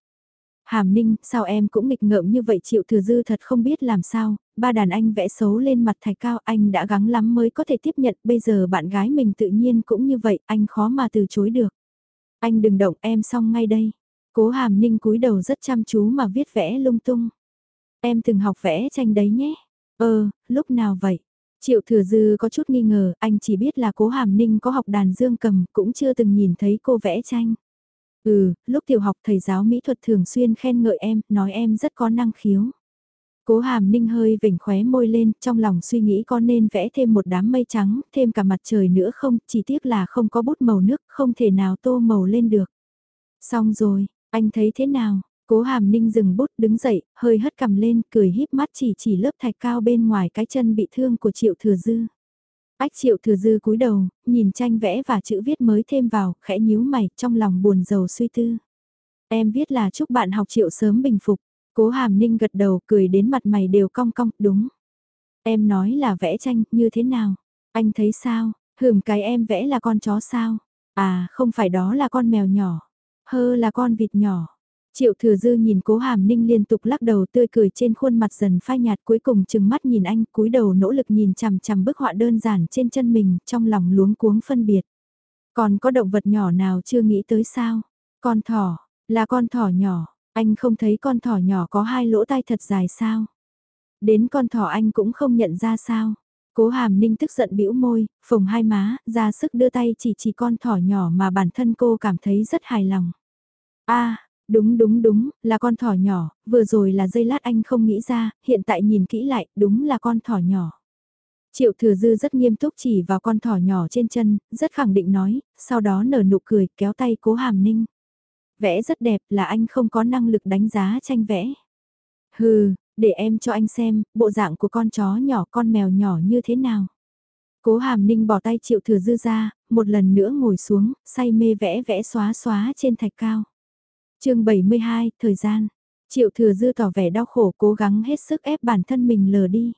Hàm ninh, sao em cũng nghịch ngợm như vậy triệu thừa dư thật không biết làm sao, ba đàn anh vẽ xấu lên mặt thạch cao anh đã gắng lắm mới có thể tiếp nhận, bây giờ bạn gái mình tự nhiên cũng như vậy, anh khó mà từ chối được. Anh đừng động em xong ngay đây. Cố hàm ninh cúi đầu rất chăm chú mà viết vẽ lung tung. Em từng học vẽ tranh đấy nhé. Ờ, lúc nào vậy? Triệu thừa dư có chút nghi ngờ, anh chỉ biết là cố hàm ninh có học đàn dương cầm, cũng chưa từng nhìn thấy cô vẽ tranh. Ừ, lúc tiểu học thầy giáo mỹ thuật thường xuyên khen ngợi em, nói em rất có năng khiếu. Cố hàm ninh hơi vểnh khóe môi lên, trong lòng suy nghĩ có nên vẽ thêm một đám mây trắng, thêm cả mặt trời nữa không, chỉ tiếc là không có bút màu nước, không thể nào tô màu lên được. Xong rồi, anh thấy thế nào? Cố hàm ninh dừng bút đứng dậy, hơi hất cầm lên, cười híp mắt chỉ chỉ lớp thạch cao bên ngoài cái chân bị thương của triệu thừa dư. Ách triệu thừa dư cúi đầu, nhìn tranh vẽ và chữ viết mới thêm vào, khẽ nhíu mày, trong lòng buồn rầu suy tư. Em viết là chúc bạn học triệu sớm bình phục. Cố hàm ninh gật đầu cười đến mặt mày đều cong cong, đúng. Em nói là vẽ tranh, như thế nào? Anh thấy sao? Hừm cái em vẽ là con chó sao? À, không phải đó là con mèo nhỏ. Hơ là con vịt nhỏ. Triệu thừa dư nhìn cố hàm ninh liên tục lắc đầu tươi cười trên khuôn mặt dần phai nhạt cuối cùng chừng mắt nhìn anh cúi đầu nỗ lực nhìn chằm chằm bức họa đơn giản trên chân mình trong lòng luống cuống phân biệt. Còn có động vật nhỏ nào chưa nghĩ tới sao? Con thỏ, là con thỏ nhỏ, anh không thấy con thỏ nhỏ có hai lỗ tai thật dài sao? Đến con thỏ anh cũng không nhận ra sao? Cố hàm ninh tức giận bĩu môi, phồng hai má, ra sức đưa tay chỉ chỉ con thỏ nhỏ mà bản thân cô cảm thấy rất hài lòng. a đúng đúng đúng, là con thỏ nhỏ, vừa rồi là dây lát anh không nghĩ ra, hiện tại nhìn kỹ lại, đúng là con thỏ nhỏ. Triệu thừa dư rất nghiêm túc chỉ vào con thỏ nhỏ trên chân, rất khẳng định nói, sau đó nở nụ cười kéo tay cố hàm ninh vẽ rất đẹp là anh không có năng lực đánh giá tranh vẽ. Hừ, để em cho anh xem, bộ dạng của con chó nhỏ con mèo nhỏ như thế nào. Cố hàm ninh bỏ tay triệu thừa dư ra, một lần nữa ngồi xuống, say mê vẽ vẽ xóa xóa trên thạch cao. chương 72, thời gian. Triệu thừa dư tỏ vẻ đau khổ cố gắng hết sức ép bản thân mình lờ đi.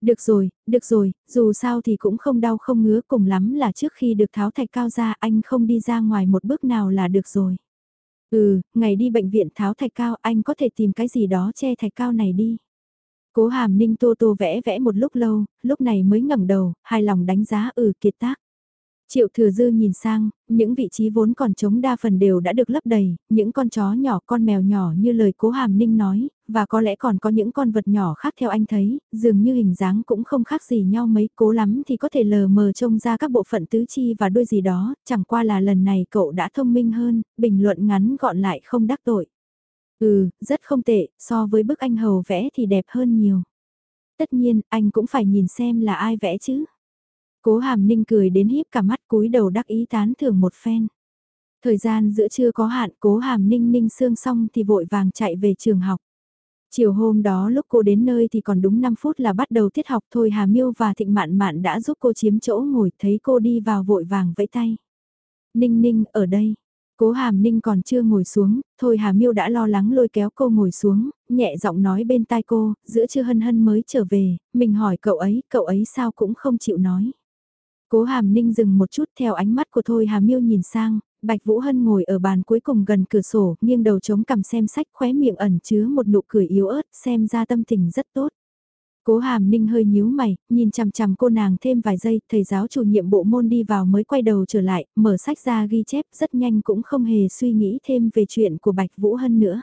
Được rồi, được rồi, dù sao thì cũng không đau không ngứa cùng lắm là trước khi được tháo thạch cao ra anh không đi ra ngoài một bước nào là được rồi. Ừ, ngày đi bệnh viện tháo thạch cao anh có thể tìm cái gì đó che thạch cao này đi. Cố hàm ninh tô tô vẽ vẽ một lúc lâu, lúc này mới ngẩng đầu, hài lòng đánh giá ừ kiệt tác. Triệu thừa dư nhìn sang, những vị trí vốn còn trống đa phần đều đã được lấp đầy, những con chó nhỏ con mèo nhỏ như lời cố hàm ninh nói, và có lẽ còn có những con vật nhỏ khác theo anh thấy, dường như hình dáng cũng không khác gì nhau mấy, cố lắm thì có thể lờ mờ trông ra các bộ phận tứ chi và đôi gì đó, chẳng qua là lần này cậu đã thông minh hơn, bình luận ngắn gọn lại không đắc tội. Ừ, rất không tệ, so với bức anh hầu vẽ thì đẹp hơn nhiều. Tất nhiên, anh cũng phải nhìn xem là ai vẽ chứ. Cố hàm ninh cười đến híp cả mắt cúi đầu đắc ý tán thưởng một phen. Thời gian giữa trưa có hạn cố hàm ninh ninh xương xong thì vội vàng chạy về trường học. Chiều hôm đó lúc cô đến nơi thì còn đúng 5 phút là bắt đầu tiết học thôi Hà Miêu và Thịnh Mạn Mạn đã giúp cô chiếm chỗ ngồi thấy cô đi vào vội vàng vẫy tay. Ninh ninh ở đây. Cố Hàm Ninh còn chưa ngồi xuống, thôi Hà Miêu đã lo lắng lôi kéo cô ngồi xuống, nhẹ giọng nói bên tai cô, giữa chưa hân hân mới trở về, mình hỏi cậu ấy, cậu ấy sao cũng không chịu nói. Cố Hàm Ninh dừng một chút theo ánh mắt của Thôi Hà Miêu nhìn sang, Bạch Vũ Hân ngồi ở bàn cuối cùng gần cửa sổ, nghiêng đầu chống cằm xem sách khóe miệng ẩn chứa một nụ cười yếu ớt, xem ra tâm tình rất tốt. Cố Hàm Ninh hơi nhíu mày, nhìn chằm chằm cô nàng thêm vài giây, thầy giáo chủ nhiệm bộ môn đi vào mới quay đầu trở lại, mở sách ra ghi chép rất nhanh cũng không hề suy nghĩ thêm về chuyện của Bạch Vũ Hân nữa.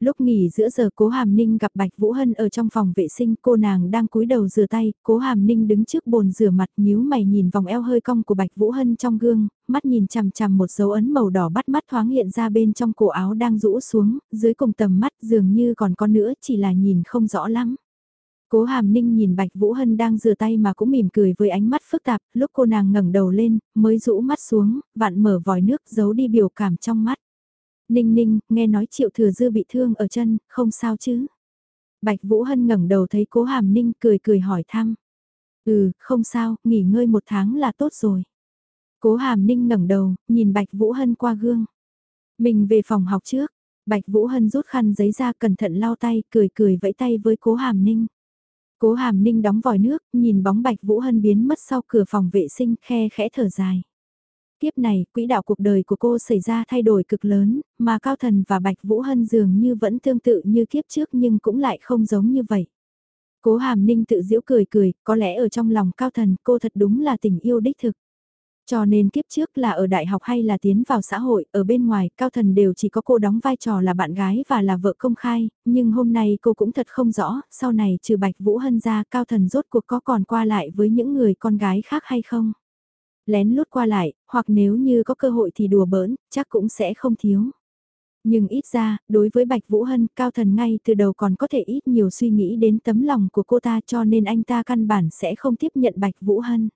Lúc nghỉ giữa giờ cố Hàm Ninh gặp Bạch Vũ Hân ở trong phòng vệ sinh cô nàng đang cúi đầu rửa tay, cố Hàm Ninh đứng trước bồn rửa mặt nhíu mày nhìn vòng eo hơi cong của Bạch Vũ Hân trong gương, mắt nhìn chằm chằm một dấu ấn màu đỏ bắt mắt thoáng hiện ra bên trong cổ áo đang rũ xuống, dưới cùng tầm mắt dường như còn có nữa chỉ là nhìn không rõ lắm. Cố Hàm Ninh nhìn Bạch Vũ Hân đang rửa tay mà cũng mỉm cười với ánh mắt phức tạp, lúc cô nàng ngẩng đầu lên, mới rũ mắt xuống, vặn mở vòi nước giấu đi biểu cảm trong mắt. Ninh ninh, nghe nói triệu thừa dư bị thương ở chân, không sao chứ? Bạch Vũ Hân ngẩng đầu thấy cố hàm ninh cười cười hỏi thăm. Ừ, không sao, nghỉ ngơi một tháng là tốt rồi. Cố hàm ninh ngẩng đầu, nhìn Bạch Vũ Hân qua gương. Mình về phòng học trước, Bạch Vũ Hân rút khăn giấy ra cẩn thận lau tay, cười cười vẫy tay với cố hàm ninh. Cố hàm ninh đóng vòi nước, nhìn bóng Bạch Vũ Hân biến mất sau cửa phòng vệ sinh khe khẽ thở dài. Tiếp này, quỹ đạo cuộc đời của cô xảy ra thay đổi cực lớn, mà Cao Thần và Bạch Vũ Hân dường như vẫn tương tự như kiếp trước nhưng cũng lại không giống như vậy. Cố Hàm Ninh tự giễu cười cười, có lẽ ở trong lòng Cao Thần cô thật đúng là tình yêu đích thực. Cho nên kiếp trước là ở đại học hay là tiến vào xã hội, ở bên ngoài, Cao Thần đều chỉ có cô đóng vai trò là bạn gái và là vợ công khai, nhưng hôm nay cô cũng thật không rõ, sau này trừ Bạch Vũ Hân ra Cao Thần rốt cuộc có còn qua lại với những người con gái khác hay không lén lút qua lại, hoặc nếu như có cơ hội thì đùa bỡn, chắc cũng sẽ không thiếu. Nhưng ít ra, đối với Bạch Vũ Hân, Cao Thần ngay từ đầu còn có thể ít nhiều suy nghĩ đến tấm lòng của cô ta cho nên anh ta căn bản sẽ không tiếp nhận Bạch Vũ Hân.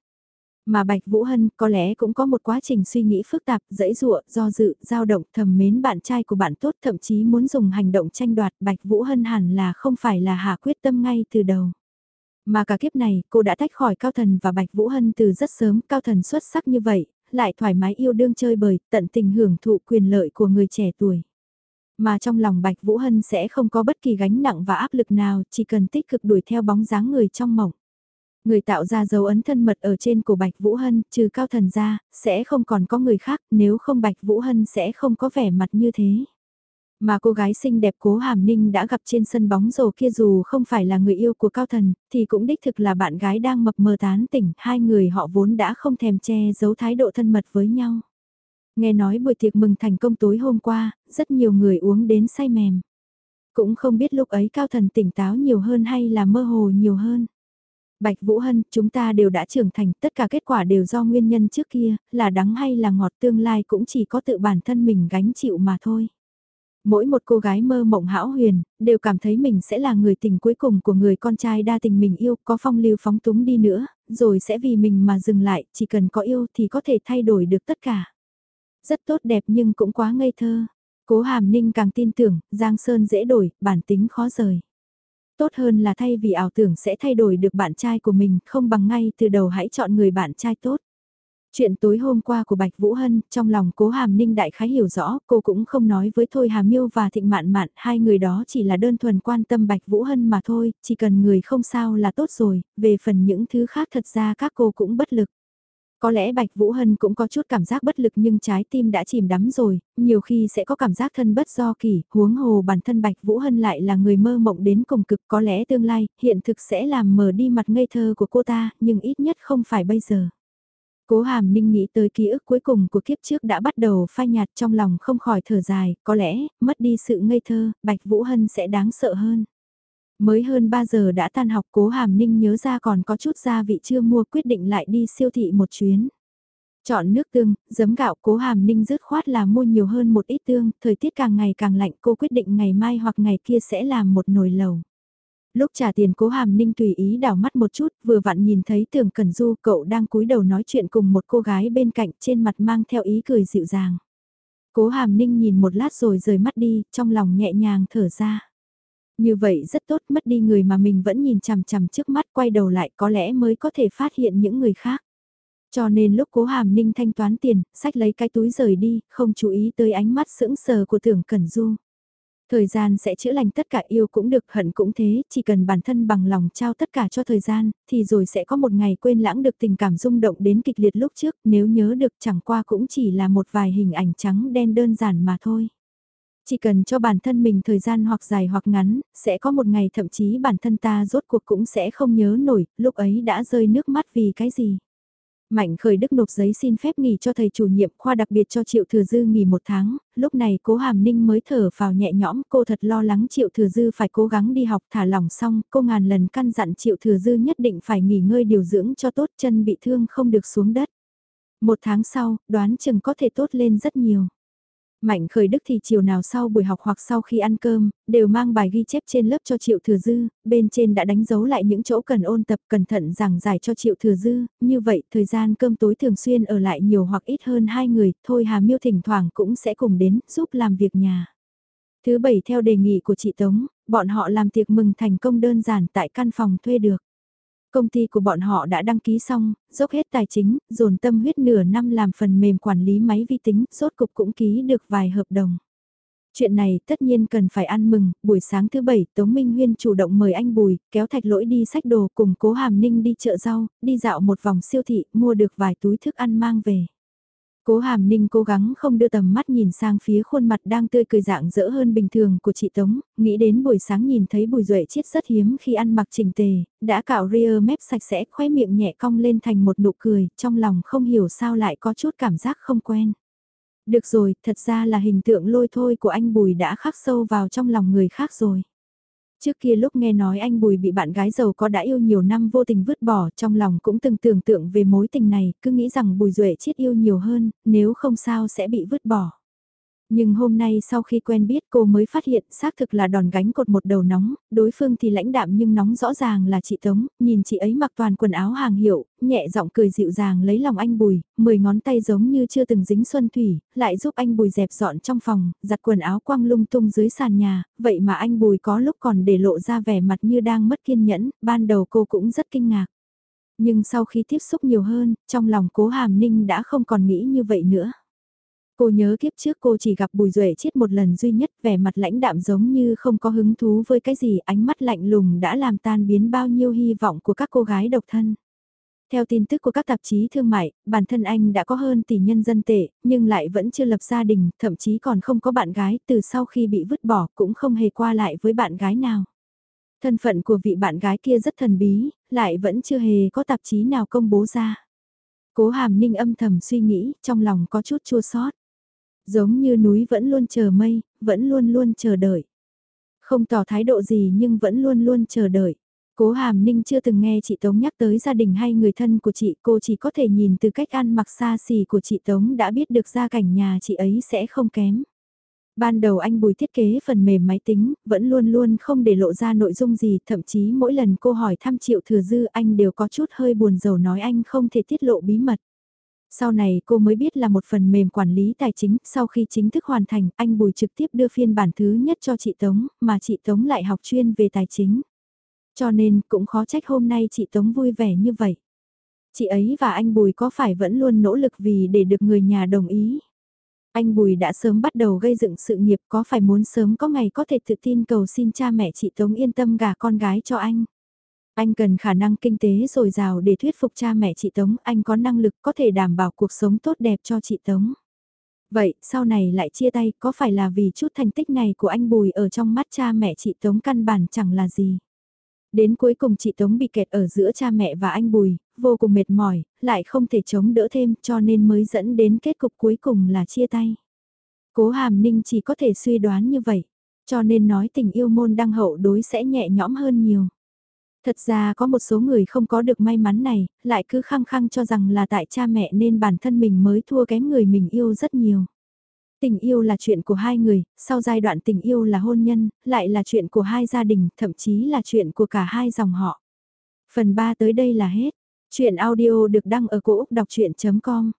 Mà Bạch Vũ Hân có lẽ cũng có một quá trình suy nghĩ phức tạp, dẫy dụa, do dự, dao động, thầm mến bạn trai của bạn tốt thậm chí muốn dùng hành động tranh đoạt Bạch Vũ Hân hẳn là không phải là hạ quyết tâm ngay từ đầu. Mà cả kiếp này, cô đã tách khỏi Cao Thần và Bạch Vũ Hân từ rất sớm, Cao Thần xuất sắc như vậy, lại thoải mái yêu đương chơi bời, tận tình hưởng thụ quyền lợi của người trẻ tuổi. Mà trong lòng Bạch Vũ Hân sẽ không có bất kỳ gánh nặng và áp lực nào, chỉ cần tích cực đuổi theo bóng dáng người trong mộng. Người tạo ra dấu ấn thân mật ở trên của Bạch Vũ Hân, trừ Cao Thần ra, sẽ không còn có người khác, nếu không Bạch Vũ Hân sẽ không có vẻ mặt như thế. Mà cô gái xinh đẹp cố hàm ninh đã gặp trên sân bóng rổ kia dù không phải là người yêu của Cao Thần, thì cũng đích thực là bạn gái đang mập mờ tán tỉnh, hai người họ vốn đã không thèm che giấu thái độ thân mật với nhau. Nghe nói buổi tiệc mừng thành công tối hôm qua, rất nhiều người uống đến say mềm. Cũng không biết lúc ấy Cao Thần tỉnh táo nhiều hơn hay là mơ hồ nhiều hơn. Bạch Vũ Hân, chúng ta đều đã trưởng thành, tất cả kết quả đều do nguyên nhân trước kia, là đắng hay là ngọt tương lai cũng chỉ có tự bản thân mình gánh chịu mà thôi. Mỗi một cô gái mơ mộng hão huyền, đều cảm thấy mình sẽ là người tình cuối cùng của người con trai đa tình mình yêu, có phong lưu phóng túng đi nữa, rồi sẽ vì mình mà dừng lại, chỉ cần có yêu thì có thể thay đổi được tất cả. Rất tốt đẹp nhưng cũng quá ngây thơ. Cố Hàm Ninh càng tin tưởng, Giang Sơn dễ đổi, bản tính khó rời. Tốt hơn là thay vì ảo tưởng sẽ thay đổi được bạn trai của mình, không bằng ngay từ đầu hãy chọn người bạn trai tốt. Chuyện tối hôm qua của Bạch Vũ Hân, trong lòng cố hàm ninh đại khái hiểu rõ, cô cũng không nói với Thôi Hà Miêu và Thịnh Mạn Mạn, hai người đó chỉ là đơn thuần quan tâm Bạch Vũ Hân mà thôi, chỉ cần người không sao là tốt rồi, về phần những thứ khác thật ra các cô cũng bất lực. Có lẽ Bạch Vũ Hân cũng có chút cảm giác bất lực nhưng trái tim đã chìm đắm rồi, nhiều khi sẽ có cảm giác thân bất do kỳ, huống hồ bản thân Bạch Vũ Hân lại là người mơ mộng đến cùng cực có lẽ tương lai, hiện thực sẽ làm mờ đi mặt ngây thơ của cô ta, nhưng ít nhất không phải bây giờ. Cố hàm ninh nghĩ tới ký ức cuối cùng của kiếp trước đã bắt đầu phai nhạt trong lòng không khỏi thở dài, có lẽ, mất đi sự ngây thơ, Bạch Vũ Hân sẽ đáng sợ hơn. Mới hơn 3 giờ đã tan học cố hàm ninh nhớ ra còn có chút gia vị chưa mua quyết định lại đi siêu thị một chuyến. Chọn nước tương, giấm gạo cố hàm ninh dứt khoát là mua nhiều hơn một ít tương, thời tiết càng ngày càng lạnh cô quyết định ngày mai hoặc ngày kia sẽ làm một nồi lầu. Lúc trả tiền cố hàm ninh tùy ý đảo mắt một chút, vừa vặn nhìn thấy tưởng Cẩn Du cậu đang cúi đầu nói chuyện cùng một cô gái bên cạnh trên mặt mang theo ý cười dịu dàng. Cố hàm ninh nhìn một lát rồi rời mắt đi, trong lòng nhẹ nhàng thở ra. Như vậy rất tốt mất đi người mà mình vẫn nhìn chằm chằm trước mắt quay đầu lại có lẽ mới có thể phát hiện những người khác. Cho nên lúc cố hàm ninh thanh toán tiền, sách lấy cái túi rời đi, không chú ý tới ánh mắt sững sờ của tưởng Cẩn Du. Thời gian sẽ chữa lành tất cả yêu cũng được hận cũng thế, chỉ cần bản thân bằng lòng trao tất cả cho thời gian, thì rồi sẽ có một ngày quên lãng được tình cảm rung động đến kịch liệt lúc trước, nếu nhớ được chẳng qua cũng chỉ là một vài hình ảnh trắng đen đơn giản mà thôi. Chỉ cần cho bản thân mình thời gian hoặc dài hoặc ngắn, sẽ có một ngày thậm chí bản thân ta rốt cuộc cũng sẽ không nhớ nổi, lúc ấy đã rơi nước mắt vì cái gì. Mạnh khởi đức nộp giấy xin phép nghỉ cho thầy chủ nhiệm khoa đặc biệt cho Triệu Thừa Dư nghỉ một tháng, lúc này cố hàm ninh mới thở vào nhẹ nhõm cô thật lo lắng Triệu Thừa Dư phải cố gắng đi học thả lỏng xong, cô ngàn lần căn dặn Triệu Thừa Dư nhất định phải nghỉ ngơi điều dưỡng cho tốt chân bị thương không được xuống đất. Một tháng sau, đoán chừng có thể tốt lên rất nhiều. Mạnh khởi đức thì chiều nào sau buổi học hoặc sau khi ăn cơm, đều mang bài ghi chép trên lớp cho Triệu Thừa Dư, bên trên đã đánh dấu lại những chỗ cần ôn tập cẩn thận giảng giải cho Triệu Thừa Dư, như vậy thời gian cơm tối thường xuyên ở lại nhiều hoặc ít hơn hai người, thôi Hà Miêu thỉnh thoảng cũng sẽ cùng đến, giúp làm việc nhà. Thứ bảy theo đề nghị của chị Tống, bọn họ làm tiệc mừng thành công đơn giản tại căn phòng thuê được. Công ty của bọn họ đã đăng ký xong, dốc hết tài chính, dồn tâm huyết nửa năm làm phần mềm quản lý máy vi tính, rốt cục cũng ký được vài hợp đồng. Chuyện này tất nhiên cần phải ăn mừng, buổi sáng thứ bảy Tống Minh Huyên chủ động mời anh Bùi, kéo thạch lỗi đi sách đồ cùng cố hàm ninh đi chợ rau, đi dạo một vòng siêu thị, mua được vài túi thức ăn mang về. Cố Hàm Ninh cố gắng không đưa tầm mắt nhìn sang phía khuôn mặt đang tươi cười dạng dỡ hơn bình thường của chị Tống, nghĩ đến buổi sáng nhìn thấy Bùi Duệ chết rất hiếm khi ăn mặc chỉnh tề, đã cạo rear mép sạch sẽ khoe miệng nhẹ cong lên thành một nụ cười, trong lòng không hiểu sao lại có chút cảm giác không quen. Được rồi, thật ra là hình tượng lôi thôi của anh Bùi đã khắc sâu vào trong lòng người khác rồi. Trước kia lúc nghe nói anh Bùi bị bạn gái giàu có đã yêu nhiều năm vô tình vứt bỏ trong lòng cũng từng tưởng tượng về mối tình này, cứ nghĩ rằng Bùi Duệ chết yêu nhiều hơn, nếu không sao sẽ bị vứt bỏ. Nhưng hôm nay sau khi quen biết cô mới phát hiện xác thực là đòn gánh cột một đầu nóng, đối phương thì lãnh đạm nhưng nóng rõ ràng là chị Tống, nhìn chị ấy mặc toàn quần áo hàng hiệu, nhẹ giọng cười dịu dàng lấy lòng anh Bùi, mười ngón tay giống như chưa từng dính xuân thủy, lại giúp anh Bùi dẹp dọn trong phòng, giặt quần áo quăng lung tung dưới sàn nhà, vậy mà anh Bùi có lúc còn để lộ ra vẻ mặt như đang mất kiên nhẫn, ban đầu cô cũng rất kinh ngạc. Nhưng sau khi tiếp xúc nhiều hơn, trong lòng cố hàm ninh đã không còn nghĩ như vậy nữa. Cô nhớ kiếp trước cô chỉ gặp Bùi Duệ chết một lần duy nhất vẻ mặt lãnh đạm giống như không có hứng thú với cái gì ánh mắt lạnh lùng đã làm tan biến bao nhiêu hy vọng của các cô gái độc thân. Theo tin tức của các tạp chí thương mại, bản thân anh đã có hơn tỷ nhân dân tệ, nhưng lại vẫn chưa lập gia đình, thậm chí còn không có bạn gái, từ sau khi bị vứt bỏ cũng không hề qua lại với bạn gái nào. Thân phận của vị bạn gái kia rất thần bí, lại vẫn chưa hề có tạp chí nào công bố ra. Cố hàm ninh âm thầm suy nghĩ, trong lòng có chút chua xót Giống như núi vẫn luôn chờ mây, vẫn luôn luôn chờ đợi. Không tỏ thái độ gì nhưng vẫn luôn luôn chờ đợi. Cố Hàm Ninh chưa từng nghe chị Tống nhắc tới gia đình hay người thân của chị, cô chỉ có thể nhìn từ cách ăn mặc xa xỉ của chị Tống đã biết được gia cảnh nhà chị ấy sẽ không kém. Ban đầu anh Bùi thiết kế phần mềm máy tính, vẫn luôn luôn không để lộ ra nội dung gì, thậm chí mỗi lần cô hỏi thăm Triệu Thừa Dư anh đều có chút hơi buồn rầu nói anh không thể tiết lộ bí mật. Sau này cô mới biết là một phần mềm quản lý tài chính, sau khi chính thức hoàn thành, anh Bùi trực tiếp đưa phiên bản thứ nhất cho chị Tống, mà chị Tống lại học chuyên về tài chính. Cho nên cũng khó trách hôm nay chị Tống vui vẻ như vậy. Chị ấy và anh Bùi có phải vẫn luôn nỗ lực vì để được người nhà đồng ý. Anh Bùi đã sớm bắt đầu gây dựng sự nghiệp có phải muốn sớm có ngày có thể tự tin cầu xin cha mẹ chị Tống yên tâm gả con gái cho anh. Anh cần khả năng kinh tế dồi dào để thuyết phục cha mẹ chị Tống, anh có năng lực có thể đảm bảo cuộc sống tốt đẹp cho chị Tống. Vậy, sau này lại chia tay, có phải là vì chút thành tích này của anh Bùi ở trong mắt cha mẹ chị Tống căn bản chẳng là gì? Đến cuối cùng chị Tống bị kẹt ở giữa cha mẹ và anh Bùi, vô cùng mệt mỏi, lại không thể chống đỡ thêm cho nên mới dẫn đến kết cục cuối cùng là chia tay. Cố Hàm Ninh chỉ có thể suy đoán như vậy, cho nên nói tình yêu môn đăng hậu đối sẽ nhẹ nhõm hơn nhiều. Thật ra có một số người không có được may mắn này, lại cứ khăng khăng cho rằng là tại cha mẹ nên bản thân mình mới thua kém người mình yêu rất nhiều. Tình yêu là chuyện của hai người, sau giai đoạn tình yêu là hôn nhân, lại là chuyện của hai gia đình, thậm chí là chuyện của cả hai dòng họ. Phần 3 tới đây là hết. Chuyện audio được đăng ở cổ Úc đọc chuyện.com